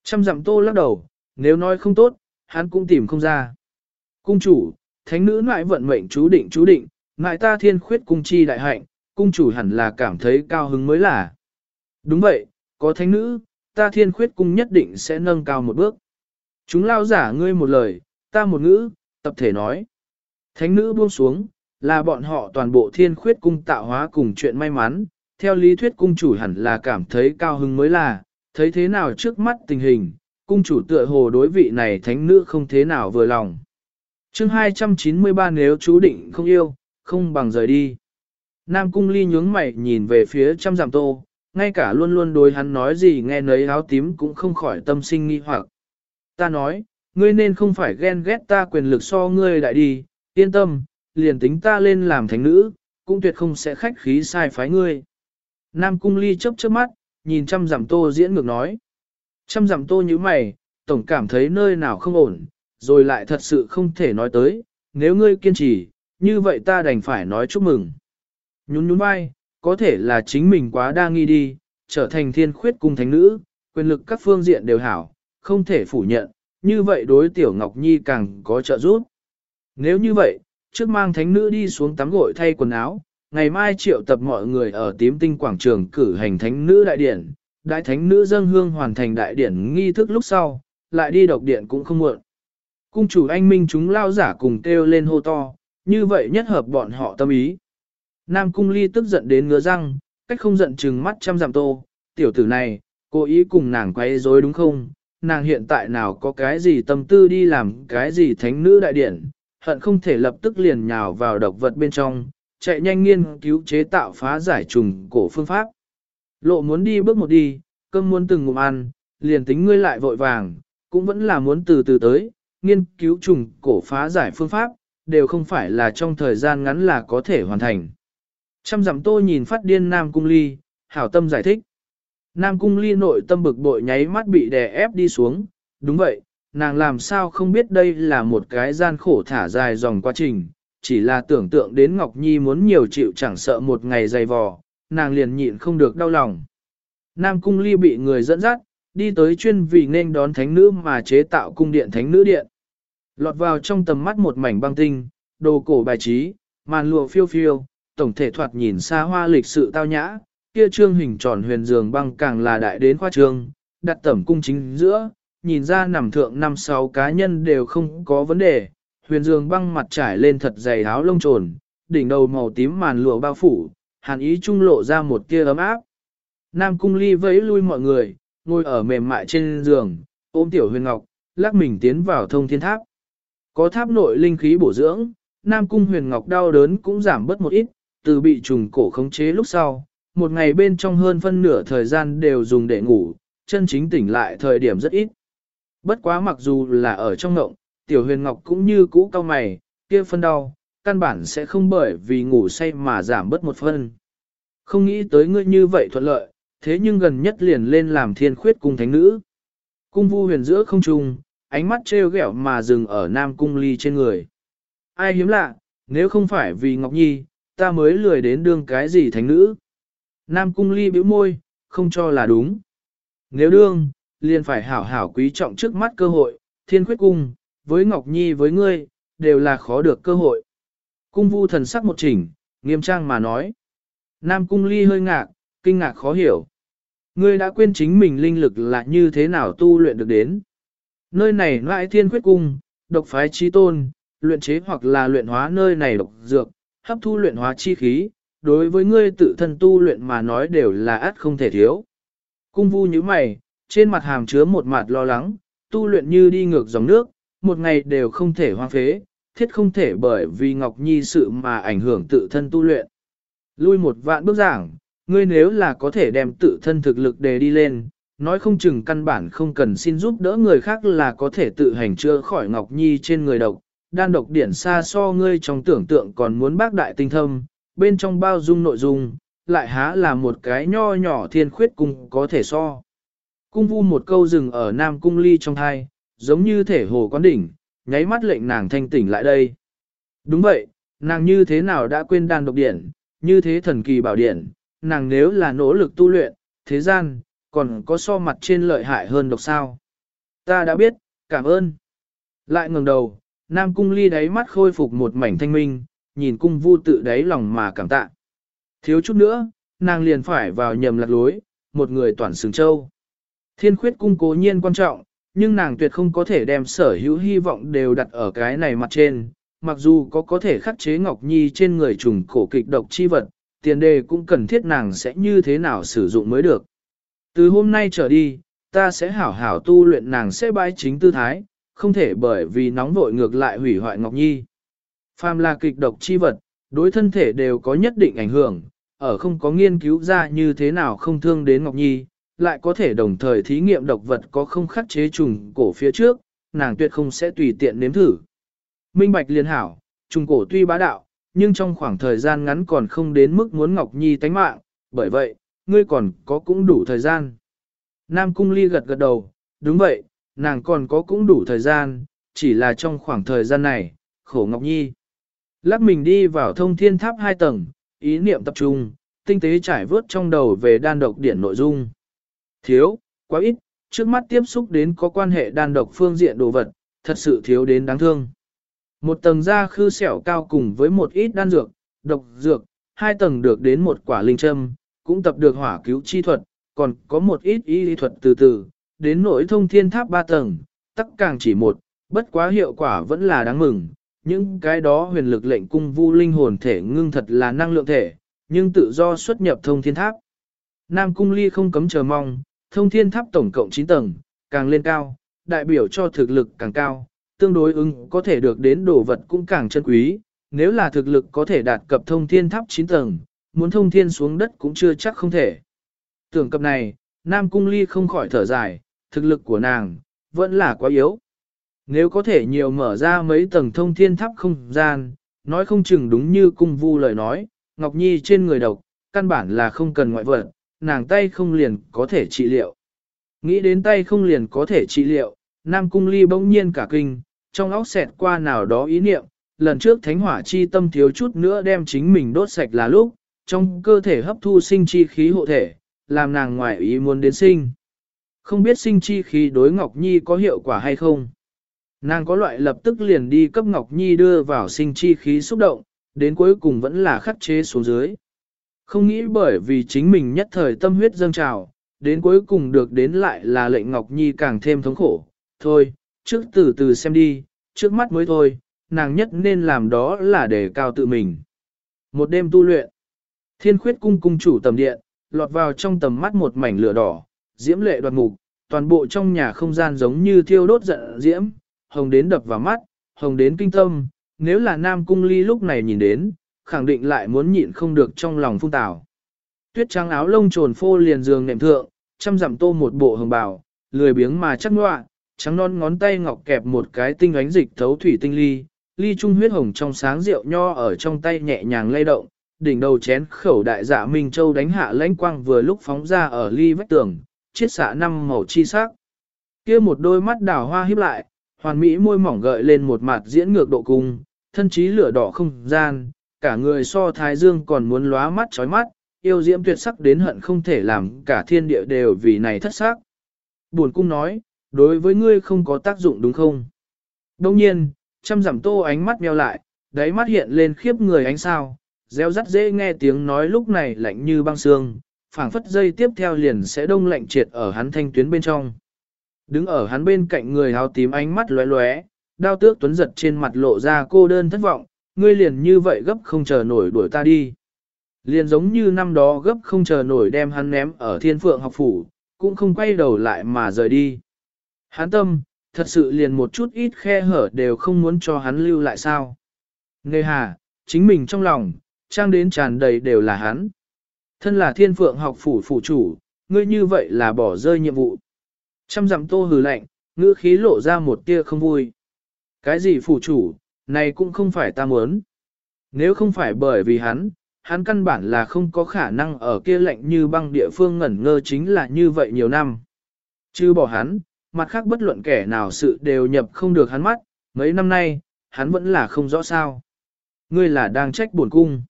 Trăm dặm tô lắc đầu, nếu nói không tốt, hắn cũng tìm không ra. Cung chủ, thánh nữ ngoại vận mệnh chú định chú định, nại ta thiên khuyết cung chi đại hạnh, cung chủ hẳn là cảm thấy cao hứng mới là. Đúng vậy, có thánh nữ, ta thiên khuyết cung nhất định sẽ nâng cao một bước. Chúng lao giả ngươi một lời, ta một ngữ, tập thể nói. Thánh nữ buông xuống, là bọn họ toàn bộ thiên khuyết cung tạo hóa cùng chuyện may mắn, theo lý thuyết cung chủ hẳn là cảm thấy cao hứng mới là, thấy thế nào trước mắt tình hình, cung chủ tựa hồ đối vị này thánh nữ không thế nào vừa lòng. chương 293 nếu chú định không yêu, không bằng rời đi. Nam cung ly nhướng mày nhìn về phía trăm giảm tô, ngay cả luôn luôn đối hắn nói gì nghe nấy áo tím cũng không khỏi tâm sinh nghi hoặc. Ta nói, ngươi nên không phải ghen ghét ta quyền lực so ngươi đại đi, yên tâm, liền tính ta lên làm thánh nữ, cũng tuyệt không sẽ khách khí sai phái ngươi. Nam cung ly chớp chớp mắt, nhìn trăm giảm tô diễn ngược nói. Trăm giảm tô như mày, tổng cảm thấy nơi nào không ổn, rồi lại thật sự không thể nói tới, nếu ngươi kiên trì, như vậy ta đành phải nói chúc mừng. Nhún nhún vai, có thể là chính mình quá đa nghi đi, trở thành thiên khuyết cung thánh nữ, quyền lực các phương diện đều hảo, không thể phủ nhận, như vậy đối tiểu Ngọc Nhi càng có trợ giúp. Nếu như vậy, trước mang thánh nữ đi xuống tắm gội thay quần áo, ngày mai triệu tập mọi người ở tím tinh quảng trường cử hành thánh nữ đại điển, đại thánh nữ dâng hương hoàn thành đại điển nghi thức lúc sau, lại đi độc điện cũng không muộn. Cung chủ anh minh chúng lao giả cùng kêu lên hô to, như vậy nhất hợp bọn họ tâm ý. Nam cung ly tức giận đến ngứa răng, cách không giận chừng mắt chăm giảm tô, tiểu tử này, cố ý cùng nàng quay rối đúng không? Nàng hiện tại nào có cái gì tâm tư đi làm cái gì thánh nữ đại điển, hận không thể lập tức liền nhào vào độc vật bên trong, chạy nhanh nghiên cứu chế tạo phá giải trùng cổ phương pháp. Lộ muốn đi bước một đi, cơm muốn từng ngụm ăn, liền tính ngươi lại vội vàng, cũng vẫn là muốn từ từ tới, nghiên cứu trùng cổ phá giải phương pháp, đều không phải là trong thời gian ngắn là có thể hoàn thành. Trăm dặm tô nhìn phát điên Nam Cung Ly, hảo tâm giải thích. Nam Cung Ly nội tâm bực bội nháy mắt bị đè ép đi xuống, đúng vậy, nàng làm sao không biết đây là một cái gian khổ thả dài dòng quá trình, chỉ là tưởng tượng đến Ngọc Nhi muốn nhiều chịu chẳng sợ một ngày dày vò, nàng liền nhịn không được đau lòng. Nam Cung Ly bị người dẫn dắt, đi tới chuyên vì nên đón thánh nữ mà chế tạo cung điện thánh nữ điện. Lọt vào trong tầm mắt một mảnh băng tinh, đồ cổ bài trí, màn lụa phiêu phiêu, tổng thể thoạt nhìn xa hoa lịch sự tao nhã, kia trương hình tròn huyền giường băng càng là đại đến khoa trương, đặt tẩm cung chính giữa, nhìn ra nằm thượng năm sáu cá nhân đều không có vấn đề, huyền giường băng mặt trải lên thật dày áo lông trồn, đỉnh đầu màu tím màn lụa bao phủ, hàn ý trung lộ ra một tia ấm áp. Nam cung ly vẫy lui mọi người, ngồi ở mềm mại trên giường, ôm tiểu huyền ngọc, lắc mình tiến vào thông thiên tháp. Có tháp nội linh khí bổ dưỡng, Nam cung huyền ngọc đau đớn cũng giảm bớt một ít, từ bị trùng cổ khống chế lúc sau, một ngày bên trong hơn phân nửa thời gian đều dùng để ngủ, chân chính tỉnh lại thời điểm rất ít. Bất quá mặc dù là ở trong ngộng, tiểu huyền ngọc cũng như cũ cao mày, kia phân đau, căn bản sẽ không bởi vì ngủ say mà giảm bớt một phân. Không nghĩ tới ngươi như vậy thuận lợi, thế nhưng gần nhất liền lên làm thiên khuyết cung thánh nữ. Cung vu huyền giữa không trung, ánh mắt trêu ghẹo mà dừng ở nam cung ly trên người. Ai hiếm lạ, nếu không phải vì Ngọc Nhi, ta mới lười đến đương cái gì thánh nữ. Nam cung ly bĩu môi, không cho là đúng. Nếu đương, liền phải hảo hảo quý trọng trước mắt cơ hội, thiên khuyết cung, với Ngọc Nhi với ngươi, đều là khó được cơ hội. Cung vu thần sắc một chỉnh, nghiêm trang mà nói. Nam cung ly hơi ngạc, kinh ngạc khó hiểu. Ngươi đã quên chính mình linh lực là như thế nào tu luyện được đến. Nơi này ngoại thiên khuyết cung, độc phái chi tôn, luyện chế hoặc là luyện hóa nơi này độc dược, hấp thu luyện hóa chi khí, đối với ngươi tự thân tu luyện mà nói đều là át không thể thiếu. Cung vu như mày, trên mặt hàm chứa một mặt lo lắng, tu luyện như đi ngược dòng nước, một ngày đều không thể hoang phế, thiết không thể bởi vì Ngọc Nhi sự mà ảnh hưởng tự thân tu luyện. Lui một vạn bước giảng, ngươi nếu là có thể đem tự thân thực lực đề đi lên, nói không chừng căn bản không cần xin giúp đỡ người khác là có thể tự hành chữa khỏi Ngọc Nhi trên người độc. Đan độc điển xa so ngươi trong tưởng tượng còn muốn bác đại tinh thâm, bên trong bao dung nội dung, lại há là một cái nho nhỏ thiên khuyết cung có thể so. Cung vu một câu rừng ở Nam Cung Ly trong thai, giống như thể hồ quán đỉnh, nháy mắt lệnh nàng thanh tỉnh lại đây. Đúng vậy, nàng như thế nào đã quên đan độc điển, như thế thần kỳ bảo điển, nàng nếu là nỗ lực tu luyện, thế gian, còn có so mặt trên lợi hại hơn độc sao. Ta đã biết, cảm ơn. Lại ngừng đầu, Nam Cung Ly đáy mắt khôi phục một mảnh thanh minh, nhìn cung vu tự đáy lòng mà cảm tạ. Thiếu chút nữa, nàng liền phải vào nhầm lạc lối, một người toàn sừng châu. Thiên khuyết cung cố nhiên quan trọng, nhưng nàng tuyệt không có thể đem sở hữu hy vọng đều đặt ở cái này mặt trên. Mặc dù có có thể khắc chế Ngọc Nhi trên người trùng cổ kịch độc chi vật, tiền đề cũng cần thiết nàng sẽ như thế nào sử dụng mới được. Từ hôm nay trở đi, ta sẽ hảo hảo tu luyện nàng sẽ bái chính tư thái, không thể bởi vì nóng vội ngược lại hủy hoại Ngọc Nhi. Phàm là kịch độc chi vật, đối thân thể đều có nhất định ảnh hưởng, ở không có nghiên cứu ra như thế nào không thương đến Ngọc Nhi, lại có thể đồng thời thí nghiệm độc vật có không khắc chế trùng cổ phía trước, nàng tuyệt không sẽ tùy tiện nếm thử. Minh Bạch liên hảo, trùng cổ tuy bá đạo, nhưng trong khoảng thời gian ngắn còn không đến mức muốn Ngọc Nhi tánh mạng, bởi vậy, ngươi còn có cũng đủ thời gian. Nam Cung Ly gật gật đầu, đúng vậy, nàng còn có cũng đủ thời gian, chỉ là trong khoảng thời gian này, khổ Ngọc Nhi. Lắc mình đi vào thông thiên tháp hai tầng, ý niệm tập trung, tinh tế trải vớt trong đầu về đan độc điển nội dung. Thiếu, quá ít, trước mắt tiếp xúc đến có quan hệ đan độc phương diện đồ vật, thật sự thiếu đến đáng thương. Một tầng da khư sẹo cao cùng với một ít đan dược, độc dược, hai tầng được đến một quả linh châm, cũng tập được hỏa cứu chi thuật, còn có một ít y lý thuật từ từ, đến nỗi thông thiên tháp ba tầng, tất càng chỉ một, bất quá hiệu quả vẫn là đáng mừng. Những cái đó huyền lực lệnh cung vu linh hồn thể ngưng thật là năng lượng thể, nhưng tự do xuất nhập thông thiên tháp. Nam cung ly không cấm chờ mong, thông thiên tháp tổng cộng 9 tầng, càng lên cao, đại biểu cho thực lực càng cao, tương đối ứng có thể được đến đồ vật cũng càng chân quý, nếu là thực lực có thể đạt cập thông thiên tháp 9 tầng, muốn thông thiên xuống đất cũng chưa chắc không thể. Tưởng cập này, Nam Cung Ly không khỏi thở dài, thực lực của nàng, vẫn là quá yếu. Nếu có thể nhiều mở ra mấy tầng thông thiên tháp không gian, nói không chừng đúng như cung vu lời nói, Ngọc Nhi trên người độc, căn bản là không cần ngoại vật, nàng tay không liền có thể trị liệu. Nghĩ đến tay không liền có thể trị liệu, Nam Cung Ly bỗng nhiên cả kinh, trong óc xẹt qua nào đó ý niệm, lần trước thánh hỏa chi tâm thiếu chút nữa đem chính mình đốt sạch là lúc, trong cơ thể hấp thu sinh chi khí hộ thể, làm nàng ngoại ý muốn đến sinh. Không biết sinh chi khí đối Ngọc Nhi có hiệu quả hay không. Nàng có loại lập tức liền đi cấp Ngọc Nhi đưa vào sinh chi khí xúc động, đến cuối cùng vẫn là khắc chế xuống dưới. Không nghĩ bởi vì chính mình nhất thời tâm huyết dâng trào, đến cuối cùng được đến lại là lệnh Ngọc Nhi càng thêm thống khổ. Thôi, trước từ từ xem đi, trước mắt mới thôi, nàng nhất nên làm đó là để cao tự mình. Một đêm tu luyện, thiên khuyết cung cung chủ tầm điện, lọt vào trong tầm mắt một mảnh lửa đỏ, diễm lệ đoạt mục, toàn bộ trong nhà không gian giống như thiêu đốt giận diễm, hồng đến đập vào mắt, hồng đến kinh tâm, nếu là nam cung ly lúc này nhìn đến, khẳng định lại muốn nhịn không được trong lòng phung tảo. Tuyết trắng áo lông trồn phô liền giường nệm thượng, chăm dặm tô một bộ hồng bào, lười biếng mà chắc ngoạ, trắng non ngón tay ngọc kẹp một cái tinh ánh dịch thấu thủy tinh ly, ly trung huyết hồng trong sáng rượu nho ở trong tay nhẹ nhàng lay động, đỉnh đầu chén khẩu đại dạ Minh Châu đánh hạ lãnh quang vừa lúc phóng ra ở ly vách tường, chiết xạ năm màu chi sắc. kia một đôi mắt đào hoa híp lại, hoàn mỹ môi mỏng gợi lên một mặt diễn ngược độ cung, thân trí lửa đỏ không gian, cả người so thái dương còn muốn lóa mắt chói mắt, yêu diễm tuyệt sắc đến hận không thể làm cả thiên địa đều vì này thất sắc. Buồn cung nói, đối với ngươi không có tác dụng đúng không? Đông nhiên, chăm giảm tô ánh mắt meo lại, đáy mắt hiện lên khiếp người ánh sao, reo rắt dễ nghe tiếng nói lúc này lạnh như băng xương, phảng phất dây tiếp theo liền sẽ đông lạnh triệt ở hắn thanh tuyến bên trong. Đứng ở hắn bên cạnh người hào tím ánh mắt lóe lóe, đao tước tuấn giật trên mặt lộ ra cô đơn thất vọng, ngươi liền như vậy gấp không chờ nổi đuổi ta đi. Liền giống như năm đó gấp không chờ nổi đem hắn ném ở thiên phượng học phủ, cũng không quay đầu lại mà rời đi. Hắn tâm, thật sự liền một chút ít khe hở đều không muốn cho hắn lưu lại sao. Nghe hà, chính mình trong lòng, trang đến tràn đầy đều là hắn. Thân là thiên phượng học phủ phủ chủ, ngươi như vậy là bỏ rơi nhiệm vụ. Trăm dặm tô hừ lạnh, ngữ khí lộ ra một tia không vui. Cái gì phủ chủ, này cũng không phải ta muốn. Nếu không phải bởi vì hắn, hắn căn bản là không có khả năng ở kia lạnh như băng địa phương ngẩn ngơ chính là như vậy nhiều năm. Chứ bỏ hắn, mặt khác bất luận kẻ nào sự đều nhập không được hắn mắt, mấy năm nay, hắn vẫn là không rõ sao. Ngươi là đang trách buồn cung.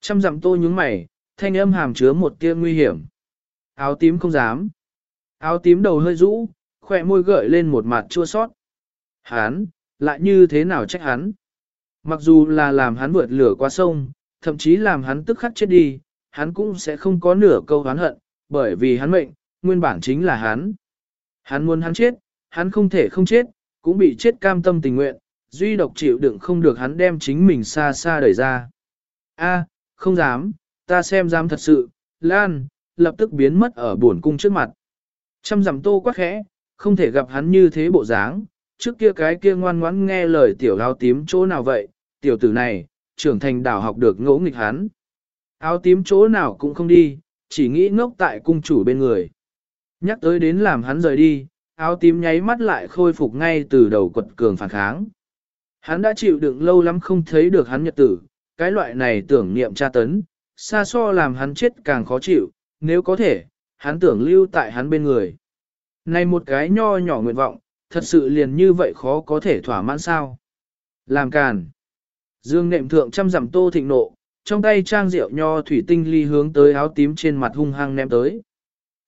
Trăm dặm tô nhướng mày, thanh âm hàm chứa một tia nguy hiểm. Áo tím không dám. Áo tím đầu hơi rũ, khỏe môi gợi lên một mặt chua sót. Hắn, lại như thế nào trách hắn? Mặc dù là làm hắn vượt lửa qua sông, thậm chí làm hắn tức khắc chết đi, hắn cũng sẽ không có nửa câu hán hận, bởi vì hắn mệnh, nguyên bản chính là hắn. Hắn muốn hắn chết, hắn không thể không chết, cũng bị chết cam tâm tình nguyện, duy độc chịu đựng không được hắn đem chính mình xa xa đẩy ra. A, không dám, ta xem dám thật sự, Lan, lập tức biến mất ở buồn cung trước mặt. Trăm dặm tô quá khẽ, không thể gặp hắn như thế bộ dáng, trước kia cái kia ngoan ngoãn nghe lời tiểu áo tím chỗ nào vậy, tiểu tử này, trưởng thành đảo học được ngỗ nghịch hắn. Áo tím chỗ nào cũng không đi, chỉ nghĩ ngốc tại cung chủ bên người. Nhắc tới đến làm hắn rời đi, áo tím nháy mắt lại khôi phục ngay từ đầu quật cường phản kháng. Hắn đã chịu đựng lâu lắm không thấy được hắn nhật tử, cái loại này tưởng niệm tra tấn, xa so làm hắn chết càng khó chịu, nếu có thể, hắn tưởng lưu tại hắn bên người. Này một cái nho nhỏ nguyện vọng, thật sự liền như vậy khó có thể thỏa mãn sao. Làm càn. Dương nệm thượng trăm dặm tô thịnh nộ, trong tay trang rượu nho thủy tinh ly hướng tới áo tím trên mặt hung hăng ném tới.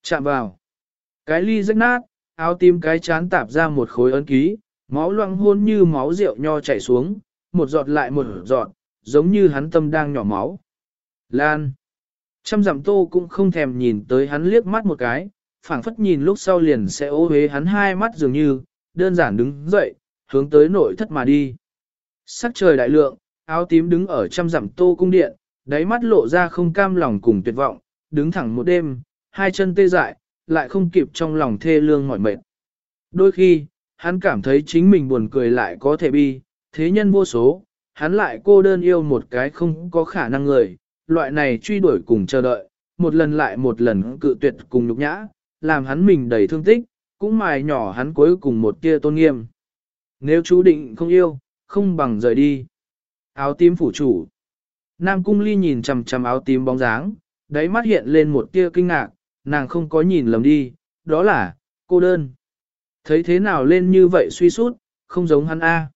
Chạm vào. Cái ly rách nát, áo tím cái chán tạp ra một khối ấn ký, máu loang hôn như máu rượu nho chảy xuống, một giọt lại một giọt, giống như hắn tâm đang nhỏ máu. Lan. Trăm dặm tô cũng không thèm nhìn tới hắn liếc mắt một cái, phảng phất nhìn lúc sau liền sẽ ô hế hắn hai mắt dường như, đơn giản đứng dậy, hướng tới nội thất mà đi. Sắc trời đại lượng, áo tím đứng ở trăm dặm tô cung điện, đáy mắt lộ ra không cam lòng cùng tuyệt vọng, đứng thẳng một đêm, hai chân tê dại, lại không kịp trong lòng thê lương mỏi mệt. Đôi khi, hắn cảm thấy chính mình buồn cười lại có thể bi, thế nhân vô số, hắn lại cô đơn yêu một cái không có khả năng người, loại này truy đuổi cùng chờ đợi, một lần lại một lần cự tuyệt cùng nhục nhã, làm hắn mình đầy thương tích, cũng mài nhỏ hắn cuối cùng một tia tôn nghiêm. Nếu chú định không yêu, không bằng rời đi. Áo tím phủ chủ. Nam cung ly nhìn chầm chầm áo tím bóng dáng, đáy mắt hiện lên một tia kinh ngạc, nàng không có nhìn lầm đi, đó là, cô đơn. Thấy thế nào lên như vậy suy sút, không giống hắn A.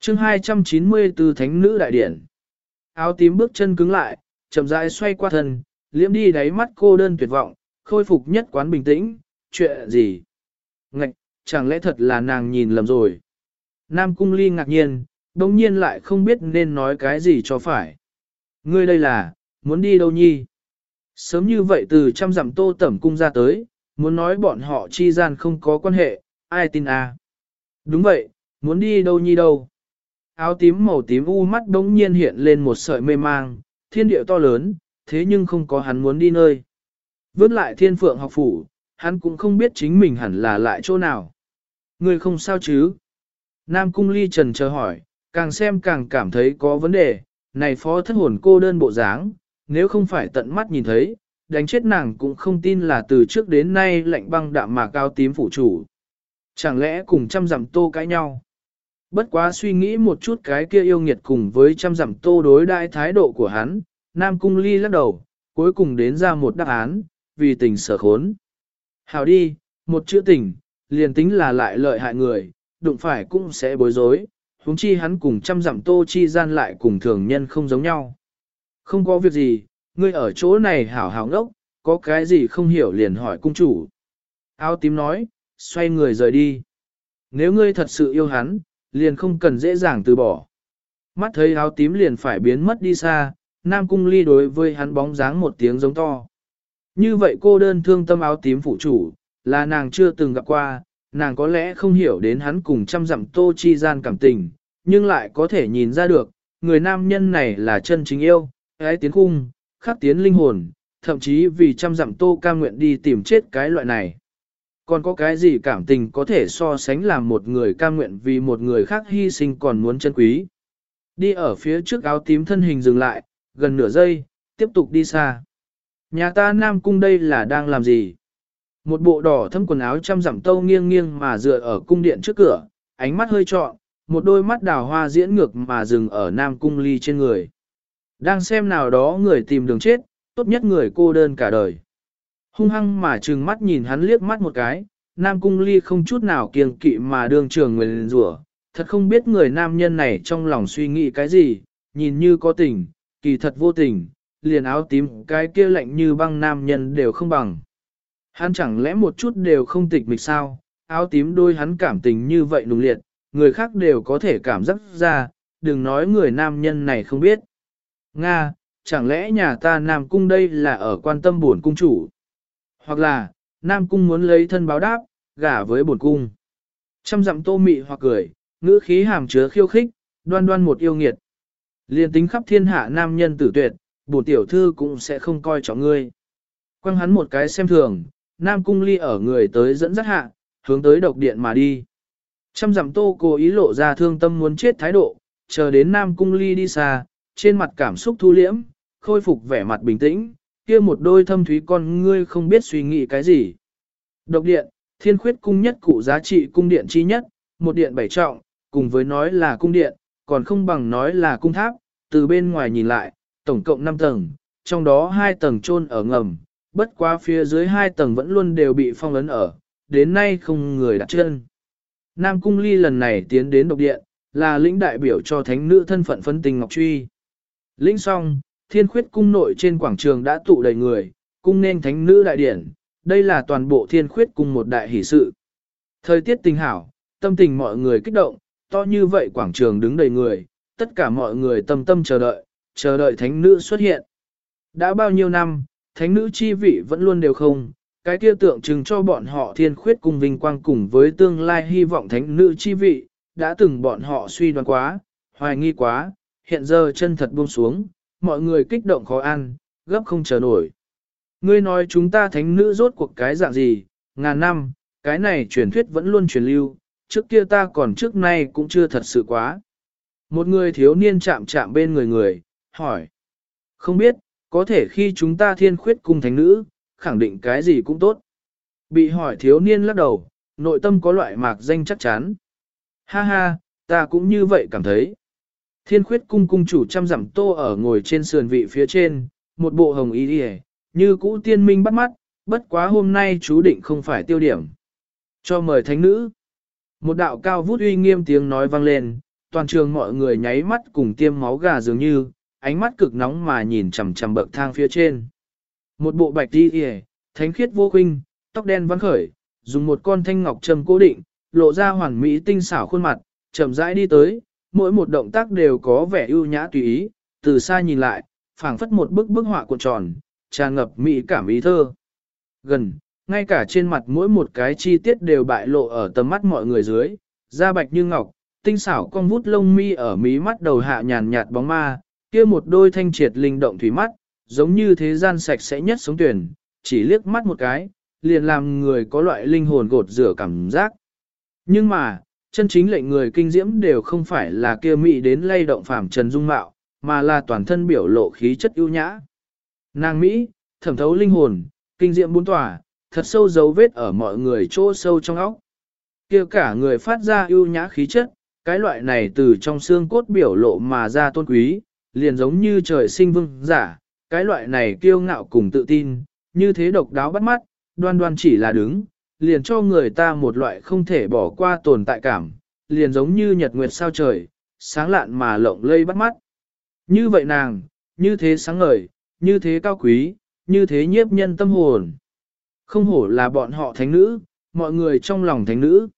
chương 294 Thánh Nữ Đại Điển. Áo tím bước chân cứng lại, chậm rãi xoay qua thân, liễm đi đáy mắt cô đơn tuyệt vọng, khôi phục nhất quán bình tĩnh, chuyện gì? Ngạch, chẳng lẽ thật là nàng nhìn lầm rồi? Nam Cung Ly ngạc nhiên, đồng nhiên lại không biết nên nói cái gì cho phải. Ngươi đây là, muốn đi đâu nhi? Sớm như vậy từ trăm dặm tô tẩm cung ra tới, muốn nói bọn họ chi gian không có quan hệ, ai tin à? Đúng vậy, muốn đi đâu nhi đâu? Áo tím màu tím u mắt đống nhiên hiện lên một sợi mê mang, thiên địa to lớn, thế nhưng không có hắn muốn đi nơi. Vớt lại thiên phượng học phủ, hắn cũng không biết chính mình hẳn là lại chỗ nào. Người không sao chứ? Nam cung ly trần chờ hỏi, càng xem càng cảm thấy có vấn đề, này phó thất hồn cô đơn bộ dáng, nếu không phải tận mắt nhìn thấy, đánh chết nàng cũng không tin là từ trước đến nay lạnh băng đạm mà cao tím phủ chủ. Chẳng lẽ cùng trăm dặm tô cãi nhau? Bất quá suy nghĩ một chút cái kia yêu nghiệt cùng với trăm dặm tô đối đại thái độ của hắn, Nam Cung Ly lắc đầu, cuối cùng đến ra một đáp án, vì tình sở khốn. Hào đi, một chữ tình, liền tính là lại lợi hại người, đụng phải cũng sẽ bối rối, huống chi hắn cùng trăm dặm tô chi gian lại cùng thường nhân không giống nhau. Không có việc gì, ngươi ở chỗ này hảo hảo ngốc, có cái gì không hiểu liền hỏi cung chủ. Áo tím nói, xoay người rời đi. Nếu ngươi thật sự yêu hắn, liền không cần dễ dàng từ bỏ. Mắt thấy áo tím liền phải biến mất đi xa, Nam Cung Ly đối với hắn bóng dáng một tiếng giống to. Như vậy cô đơn thương tâm áo tím phụ chủ, là nàng chưa từng gặp qua, nàng có lẽ không hiểu đến hắn cùng trăm dặm tô chi gian cảm tình, nhưng lại có thể nhìn ra được, người nam nhân này là chân chính yêu, ái tiến khung, khắc tiến linh hồn, thậm chí vì trăm dặm tô ca nguyện đi tìm chết cái loại này. Còn có cái gì cảm tình có thể so sánh làm một người ca nguyện vì một người khác hy sinh còn muốn chân quý. Đi ở phía trước áo tím thân hình dừng lại, gần nửa giây, tiếp tục đi xa. Nhà ta Nam Cung đây là đang làm gì? Một bộ đỏ thâm quần áo trăm dặm tâu nghiêng nghiêng mà dựa ở cung điện trước cửa, ánh mắt hơi trọn, một đôi mắt đào hoa diễn ngược mà dừng ở Nam Cung ly trên người. Đang xem nào đó người tìm đường chết, tốt nhất người cô đơn cả đời. Hung hăng mà trừng mắt nhìn hắn liếc mắt một cái, Nam Cung ly không chút nào kiêng kỵ mà đường trường người rủa thật không biết người nam nhân này trong lòng suy nghĩ cái gì, nhìn như có tình, kỳ thật vô tình, liền áo tím cái kia lạnh như băng nam nhân đều không bằng. Hắn chẳng lẽ một chút đều không tịch mịch sao, áo tím đôi hắn cảm tình như vậy nùng liệt, người khác đều có thể cảm giác ra, đừng nói người nam nhân này không biết. Nga, chẳng lẽ nhà ta Nam Cung đây là ở quan tâm buồn cung chủ? Hoặc là, Nam Cung muốn lấy thân báo đáp, gả với bổn cung. Trăm dặm tô mị hoặc cười, ngữ khí hàm chứa khiêu khích, đoan đoan một yêu nghiệt. Liên tính khắp thiên hạ nam nhân tử tuyệt, bổn tiểu thư cũng sẽ không coi trọng ngươi. Quăng hắn một cái xem thường, Nam Cung Ly ở người tới dẫn dắt hạ, hướng tới độc điện mà đi. Trăm dặm tô cố ý lộ ra thương tâm muốn chết thái độ, chờ đến Nam Cung Ly đi xa, trên mặt cảm xúc thu liễm, khôi phục vẻ mặt bình tĩnh, kia một đôi thâm thúy con ngươi không biết suy nghĩ cái gì. Độc điện, thiên khuyết cung nhất cụ giá trị cung điện chi nhất, một điện bảy trọng, cùng với nói là cung điện, còn không bằng nói là cung tháp, từ bên ngoài nhìn lại, tổng cộng 5 tầng, trong đó 2 tầng chôn ở ngầm, bất quá phía dưới 2 tầng vẫn luôn đều bị phong ấn ở, đến nay không người đặt chân. Nam Cung Ly lần này tiến đến độc điện, là lĩnh đại biểu cho thánh nữ thân phận phân tình Ngọc Truy. Lĩnh xong, thiên khuyết cung nội trên quảng trường đã tụ đầy người, cung nên thánh nữ đại điển, đây là toàn bộ thiên khuyết cung một đại hỷ sự. Thời tiết tình hảo, tâm tình mọi người kích động, to như vậy quảng trường đứng đầy người, tất cả mọi người tâm tâm chờ đợi, chờ đợi thánh nữ xuất hiện. Đã bao nhiêu năm, thánh nữ chi vị vẫn luôn đều không, cái kia tượng trưng cho bọn họ thiên khuyết cùng vinh quang cùng với tương lai hy vọng thánh nữ chi vị, đã từng bọn họ suy đoán quá, hoài nghi quá, hiện giờ chân thật buông xuống, mọi người kích động khó ăn, gấp không chờ nổi. Ngươi nói chúng ta thánh nữ rốt cuộc cái dạng gì, ngàn năm, cái này truyền thuyết vẫn luôn truyền lưu, trước kia ta còn trước nay cũng chưa thật sự quá. Một người thiếu niên chạm chạm bên người người, hỏi. Không biết, có thể khi chúng ta thiên khuyết cung thánh nữ, khẳng định cái gì cũng tốt. Bị hỏi thiếu niên lắc đầu, nội tâm có loại mạc danh chắc chắn. Ha ha, ta cũng như vậy cảm thấy. Thiên khuyết cung cung chủ chăm dặm tô ở ngồi trên sườn vị phía trên, một bộ hồng y đi như cũ tiên minh bắt mắt, bất quá hôm nay chú định không phải tiêu điểm. Cho mời thánh nữ. Một đạo cao vút uy nghiêm tiếng nói vang lên, toàn trường mọi người nháy mắt cùng tiêm máu gà dường như, ánh mắt cực nóng mà nhìn chằm chằm bậc thang phía trên. Một bộ bạch đi hề, thánh khiết vô khinh, tóc đen văn khởi, dùng một con thanh ngọc trầm cố định, lộ ra hoàn mỹ tinh xảo khuôn mặt, chậm rãi đi tới, mỗi một động tác đều có vẻ ưu nhã tùy ý, từ xa nhìn lại, phảng phất một bức bức họa cuộn tròn, tràn ngập mỹ cảm ý thơ. Gần, ngay cả trên mặt mỗi một cái chi tiết đều bại lộ ở tầm mắt mọi người dưới, da bạch như ngọc, tinh xảo cong vút lông mi ở mí mắt đầu hạ nhàn nhạt bóng ma, kia một đôi thanh triệt linh động thủy mắt, giống như thế gian sạch sẽ nhất sống tuyển, chỉ liếc mắt một cái, liền làm người có loại linh hồn gột rửa cảm giác. Nhưng mà, chân chính lệnh người kinh diễm đều không phải là kia mị đến lay động phàm trần dung mạo, mà là toàn thân biểu lộ khí chất ưu nhã. Nàng Mỹ, thẩm thấu linh hồn, kinh diễm bốn tỏa, thật sâu dấu vết ở mọi người chỗ sâu trong óc. Kia cả người phát ra ưu nhã khí chất, cái loại này từ trong xương cốt biểu lộ mà ra tôn quý, liền giống như trời sinh vương giả, cái loại này kiêu ngạo cùng tự tin, như thế độc đáo bắt mắt, đoan đoan chỉ là đứng, liền cho người ta một loại không thể bỏ qua tồn tại cảm, liền giống như nhật nguyệt sao trời, sáng lạn mà lộng lây bắt mắt. Như vậy nàng, như thế sáng ngời, như thế cao quý, như thế nhiếp nhân tâm hồn. Không hổ là bọn họ thánh nữ, mọi người trong lòng thánh nữ.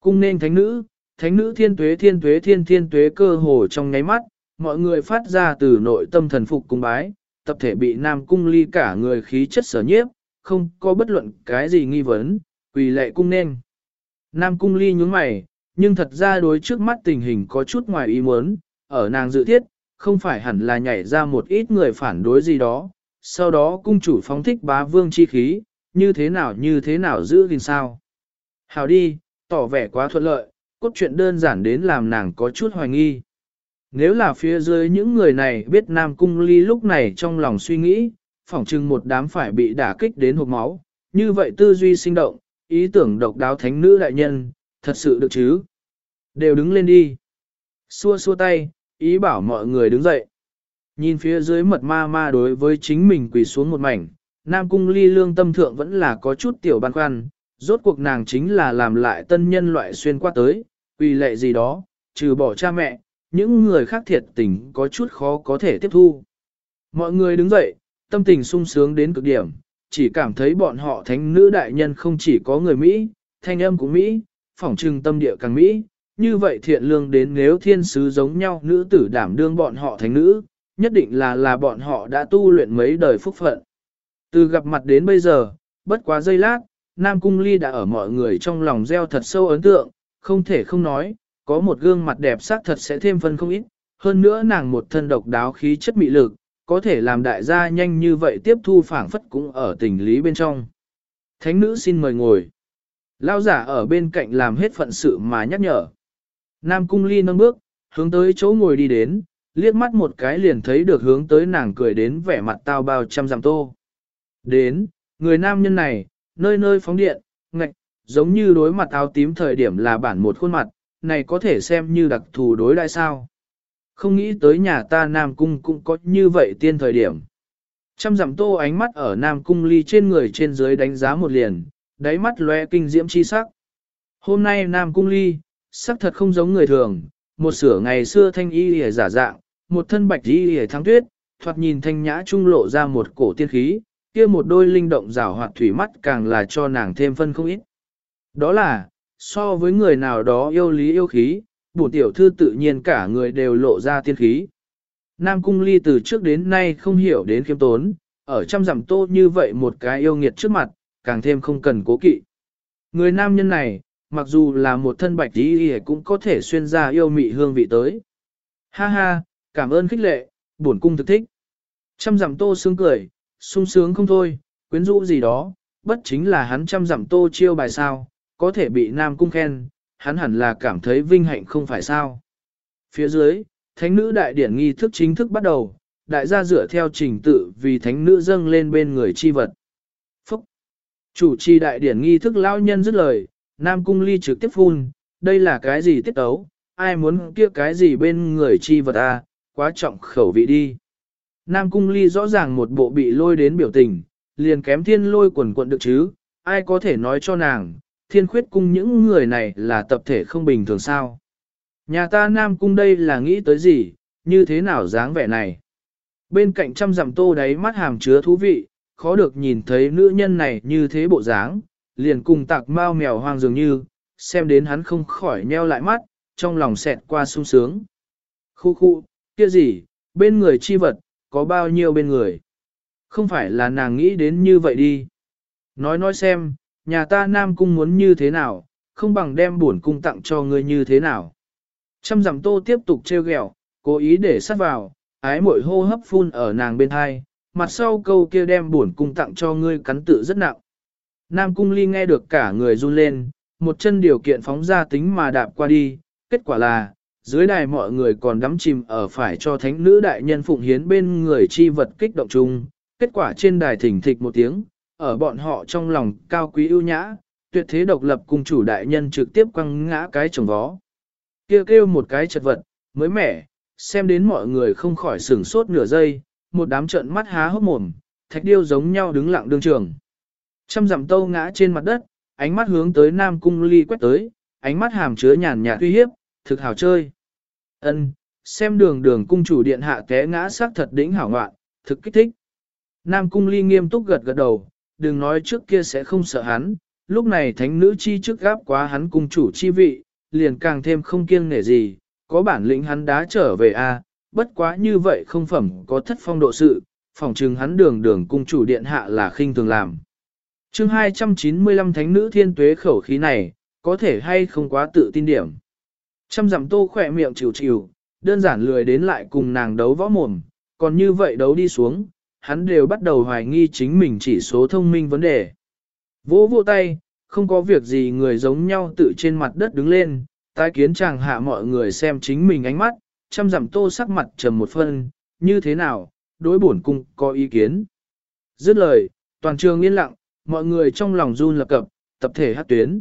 Cung nên thánh nữ, thánh nữ thiên tuế thiên tuế thiên thiên tuế cơ hồ trong nháy mắt, mọi người phát ra từ nội tâm thần phục cung bái, tập thể bị nam cung ly cả người khí chất sở nhiếp, không có bất luận cái gì nghi vấn, quỳ lệ cung nên. Nam cung ly nhướng mày, nhưng thật ra đối trước mắt tình hình có chút ngoài ý muốn, ở nàng dự thiết, không phải hẳn là nhảy ra một ít người phản đối gì đó, sau đó cung chủ phóng thích bá vương chi khí, như thế nào như thế nào giữ gìn sao. Hào đi, tỏ vẻ quá thuận lợi, cốt truyện đơn giản đến làm nàng có chút hoài nghi. Nếu là phía dưới những người này biết Nam Cung Ly lúc này trong lòng suy nghĩ, phỏng chừng một đám phải bị đả kích đến hộp máu, như vậy tư duy sinh động, ý tưởng độc đáo thánh nữ đại nhân, thật sự được chứ. Đều đứng lên đi. Xua xua tay, ý bảo mọi người đứng dậy. Nhìn phía dưới mật ma ma đối với chính mình quỳ xuống một mảnh, Nam Cung Ly lương tâm thượng vẫn là có chút tiểu băn khoăn, rốt cuộc nàng chính là làm lại tân nhân loại xuyên qua tới, quỳ lệ gì đó, trừ bỏ cha mẹ, những người khác thiệt tình có chút khó có thể tiếp thu. Mọi người đứng dậy, tâm tình sung sướng đến cực điểm, chỉ cảm thấy bọn họ thánh nữ đại nhân không chỉ có người Mỹ, thanh âm cũng Mỹ, phỏng trừng tâm địa càng Mỹ, như vậy thiện lương đến nếu thiên sứ giống nhau nữ tử đảm đương bọn họ thánh nữ, nhất định là là bọn họ đã tu luyện mấy đời phúc phận. Từ gặp mặt đến bây giờ, bất quá giây lát, Nam Cung Ly đã ở mọi người trong lòng gieo thật sâu ấn tượng, không thể không nói, có một gương mặt đẹp sắc thật sẽ thêm phân không ít, hơn nữa nàng một thân độc đáo khí chất mị lực, có thể làm đại gia nhanh như vậy tiếp thu phảng phất cũng ở tình lý bên trong. Thánh nữ xin mời ngồi. Lao giả ở bên cạnh làm hết phận sự mà nhắc nhở. Nam cung ly nâng bước, hướng tới chỗ ngồi đi đến, liếc mắt một cái liền thấy được hướng tới nàng cười đến vẻ mặt tao bao trăm giảm tô. Đến, người nam nhân này, nơi nơi phóng điện, ngạch, giống như đối mặt áo tím thời điểm là bản một khuôn mặt, này có thể xem như đặc thù đối đại sao. Không nghĩ tới nhà ta Nam Cung cũng có như vậy tiên thời điểm. Trăm dặm tô ánh mắt ở Nam Cung ly trên người trên dưới đánh giá một liền, đáy mắt lóe kinh diễm chi sắc. Hôm nay Nam Cung ly, sắc thật không giống người thường, một sửa ngày xưa thanh y hề giả dạng, một thân bạch y hề thắng tuyết, thoạt nhìn thanh nhã trung lộ ra một cổ tiên khí, kia một đôi linh động rảo hoạt thủy mắt càng là cho nàng thêm phân không ít. Đó là, so với người nào đó yêu lý yêu khí, bổn tiểu thư tự nhiên cả người đều lộ ra tiên khí. Nam cung ly từ trước đến nay không hiểu đến khiêm tốn, ở trăm dặm tô như vậy một cái yêu nghiệt trước mặt, càng thêm không cần cố kỵ. Người nam nhân này, mặc dù là một thân bạch tí cũng có thể xuyên ra yêu mị hương vị tới. Ha ha, cảm ơn khích lệ, bổn cung thực thích. Trăm dặm tô sướng cười, sung sướng không thôi, quyến rũ gì đó, bất chính là hắn trăm dặm tô chiêu bài sao, có thể bị nam cung khen, hắn hẳn là cảm thấy vinh hạnh không phải sao. Phía dưới, thánh nữ đại điển nghi thức chính thức bắt đầu, đại gia dựa theo trình tự vì thánh nữ dâng lên bên người chi vật. Phúc! Chủ trì đại điển nghi thức lao nhân dứt lời, nam cung ly trực tiếp phun, đây là cái gì tiết tấu, ai muốn kia cái gì bên người chi vật à, quá trọng khẩu vị đi. Nam cung ly rõ ràng một bộ bị lôi đến biểu tình, liền kém thiên lôi quần quận được chứ, ai có thể nói cho nàng, thiên khuyết cung những người này là tập thể không bình thường sao. Nhà ta Nam Cung đây là nghĩ tới gì, như thế nào dáng vẻ này. Bên cạnh trăm dặm tô đáy mắt hàm chứa thú vị, khó được nhìn thấy nữ nhân này như thế bộ dáng, liền cùng tạc mau mèo hoang dường như, xem đến hắn không khỏi nheo lại mắt, trong lòng xẹt qua sung sướng. Khu khu, kia gì, bên người chi vật, có bao nhiêu bên người? Không phải là nàng nghĩ đến như vậy đi. Nói nói xem, nhà ta nam cung muốn như thế nào, không bằng đem bổn cung tặng cho ngươi như thế nào. Trăm dặm tô tiếp tục treo ghẹo, cố ý để sát vào, ái mội hô hấp phun ở nàng bên hai, mặt sau câu kia đem bổn cung tặng cho ngươi cắn tự rất nặng. Nam cung ly nghe được cả người run lên, một chân điều kiện phóng ra tính mà đạp qua đi, kết quả là, dưới đài mọi người còn đắm chìm ở phải cho thánh nữ đại nhân phụng hiến bên người chi vật kích động chung, kết quả trên đài thỉnh thịch một tiếng, ở bọn họ trong lòng cao quý ưu nhã, tuyệt thế độc lập cùng chủ đại nhân trực tiếp quăng ngã cái chồng vó. Kêu kêu một cái chật vật, mới mẻ, xem đến mọi người không khỏi sửng sốt nửa giây, một đám trận mắt há hốc mồm, thạch điêu giống nhau đứng lặng đương trường. Trăm dặm tâu ngã trên mặt đất, ánh mắt hướng tới Nam Cung Ly quét tới, ánh mắt hàm chứa nhàn nhạt uy hiếp, thực hảo chơi. Ân, xem đường đường cung chủ điện hạ té ngã xác thật đỉnh hảo ngoạn, thực kích thích. Nam Cung Ly nghiêm túc gật gật đầu, đừng nói trước kia sẽ không sợ hắn, lúc này thánh nữ chi trước gáp quá hắn cung chủ chi vị, liền càng thêm không kiêng nể gì, có bản lĩnh hắn đá trở về a, bất quá như vậy không phẩm có thất phong độ sự, phòng trừng hắn đường đường cung chủ điện hạ là khinh thường làm. chương 295 thánh nữ thiên tuế khẩu khí này, có thể hay không quá tự tin điểm. Trăm dặm tô khỏe miệng chịu chịu, đơn giản lười đến lại cùng nàng đấu võ mồm, còn như vậy đấu đi xuống, hắn đều bắt đầu hoài nghi chính mình chỉ số thông minh vấn đề. Vỗ vỗ tay, không có việc gì người giống nhau tự trên mặt đất đứng lên, tái kiến chàng hạ mọi người xem chính mình ánh mắt, chăm dặm tô sắc mặt trầm một phân, như thế nào, đối bổn cung có ý kiến. Dứt lời, toàn trường yên lặng, mọi người trong lòng run lập cập, tập thể hát tuyến.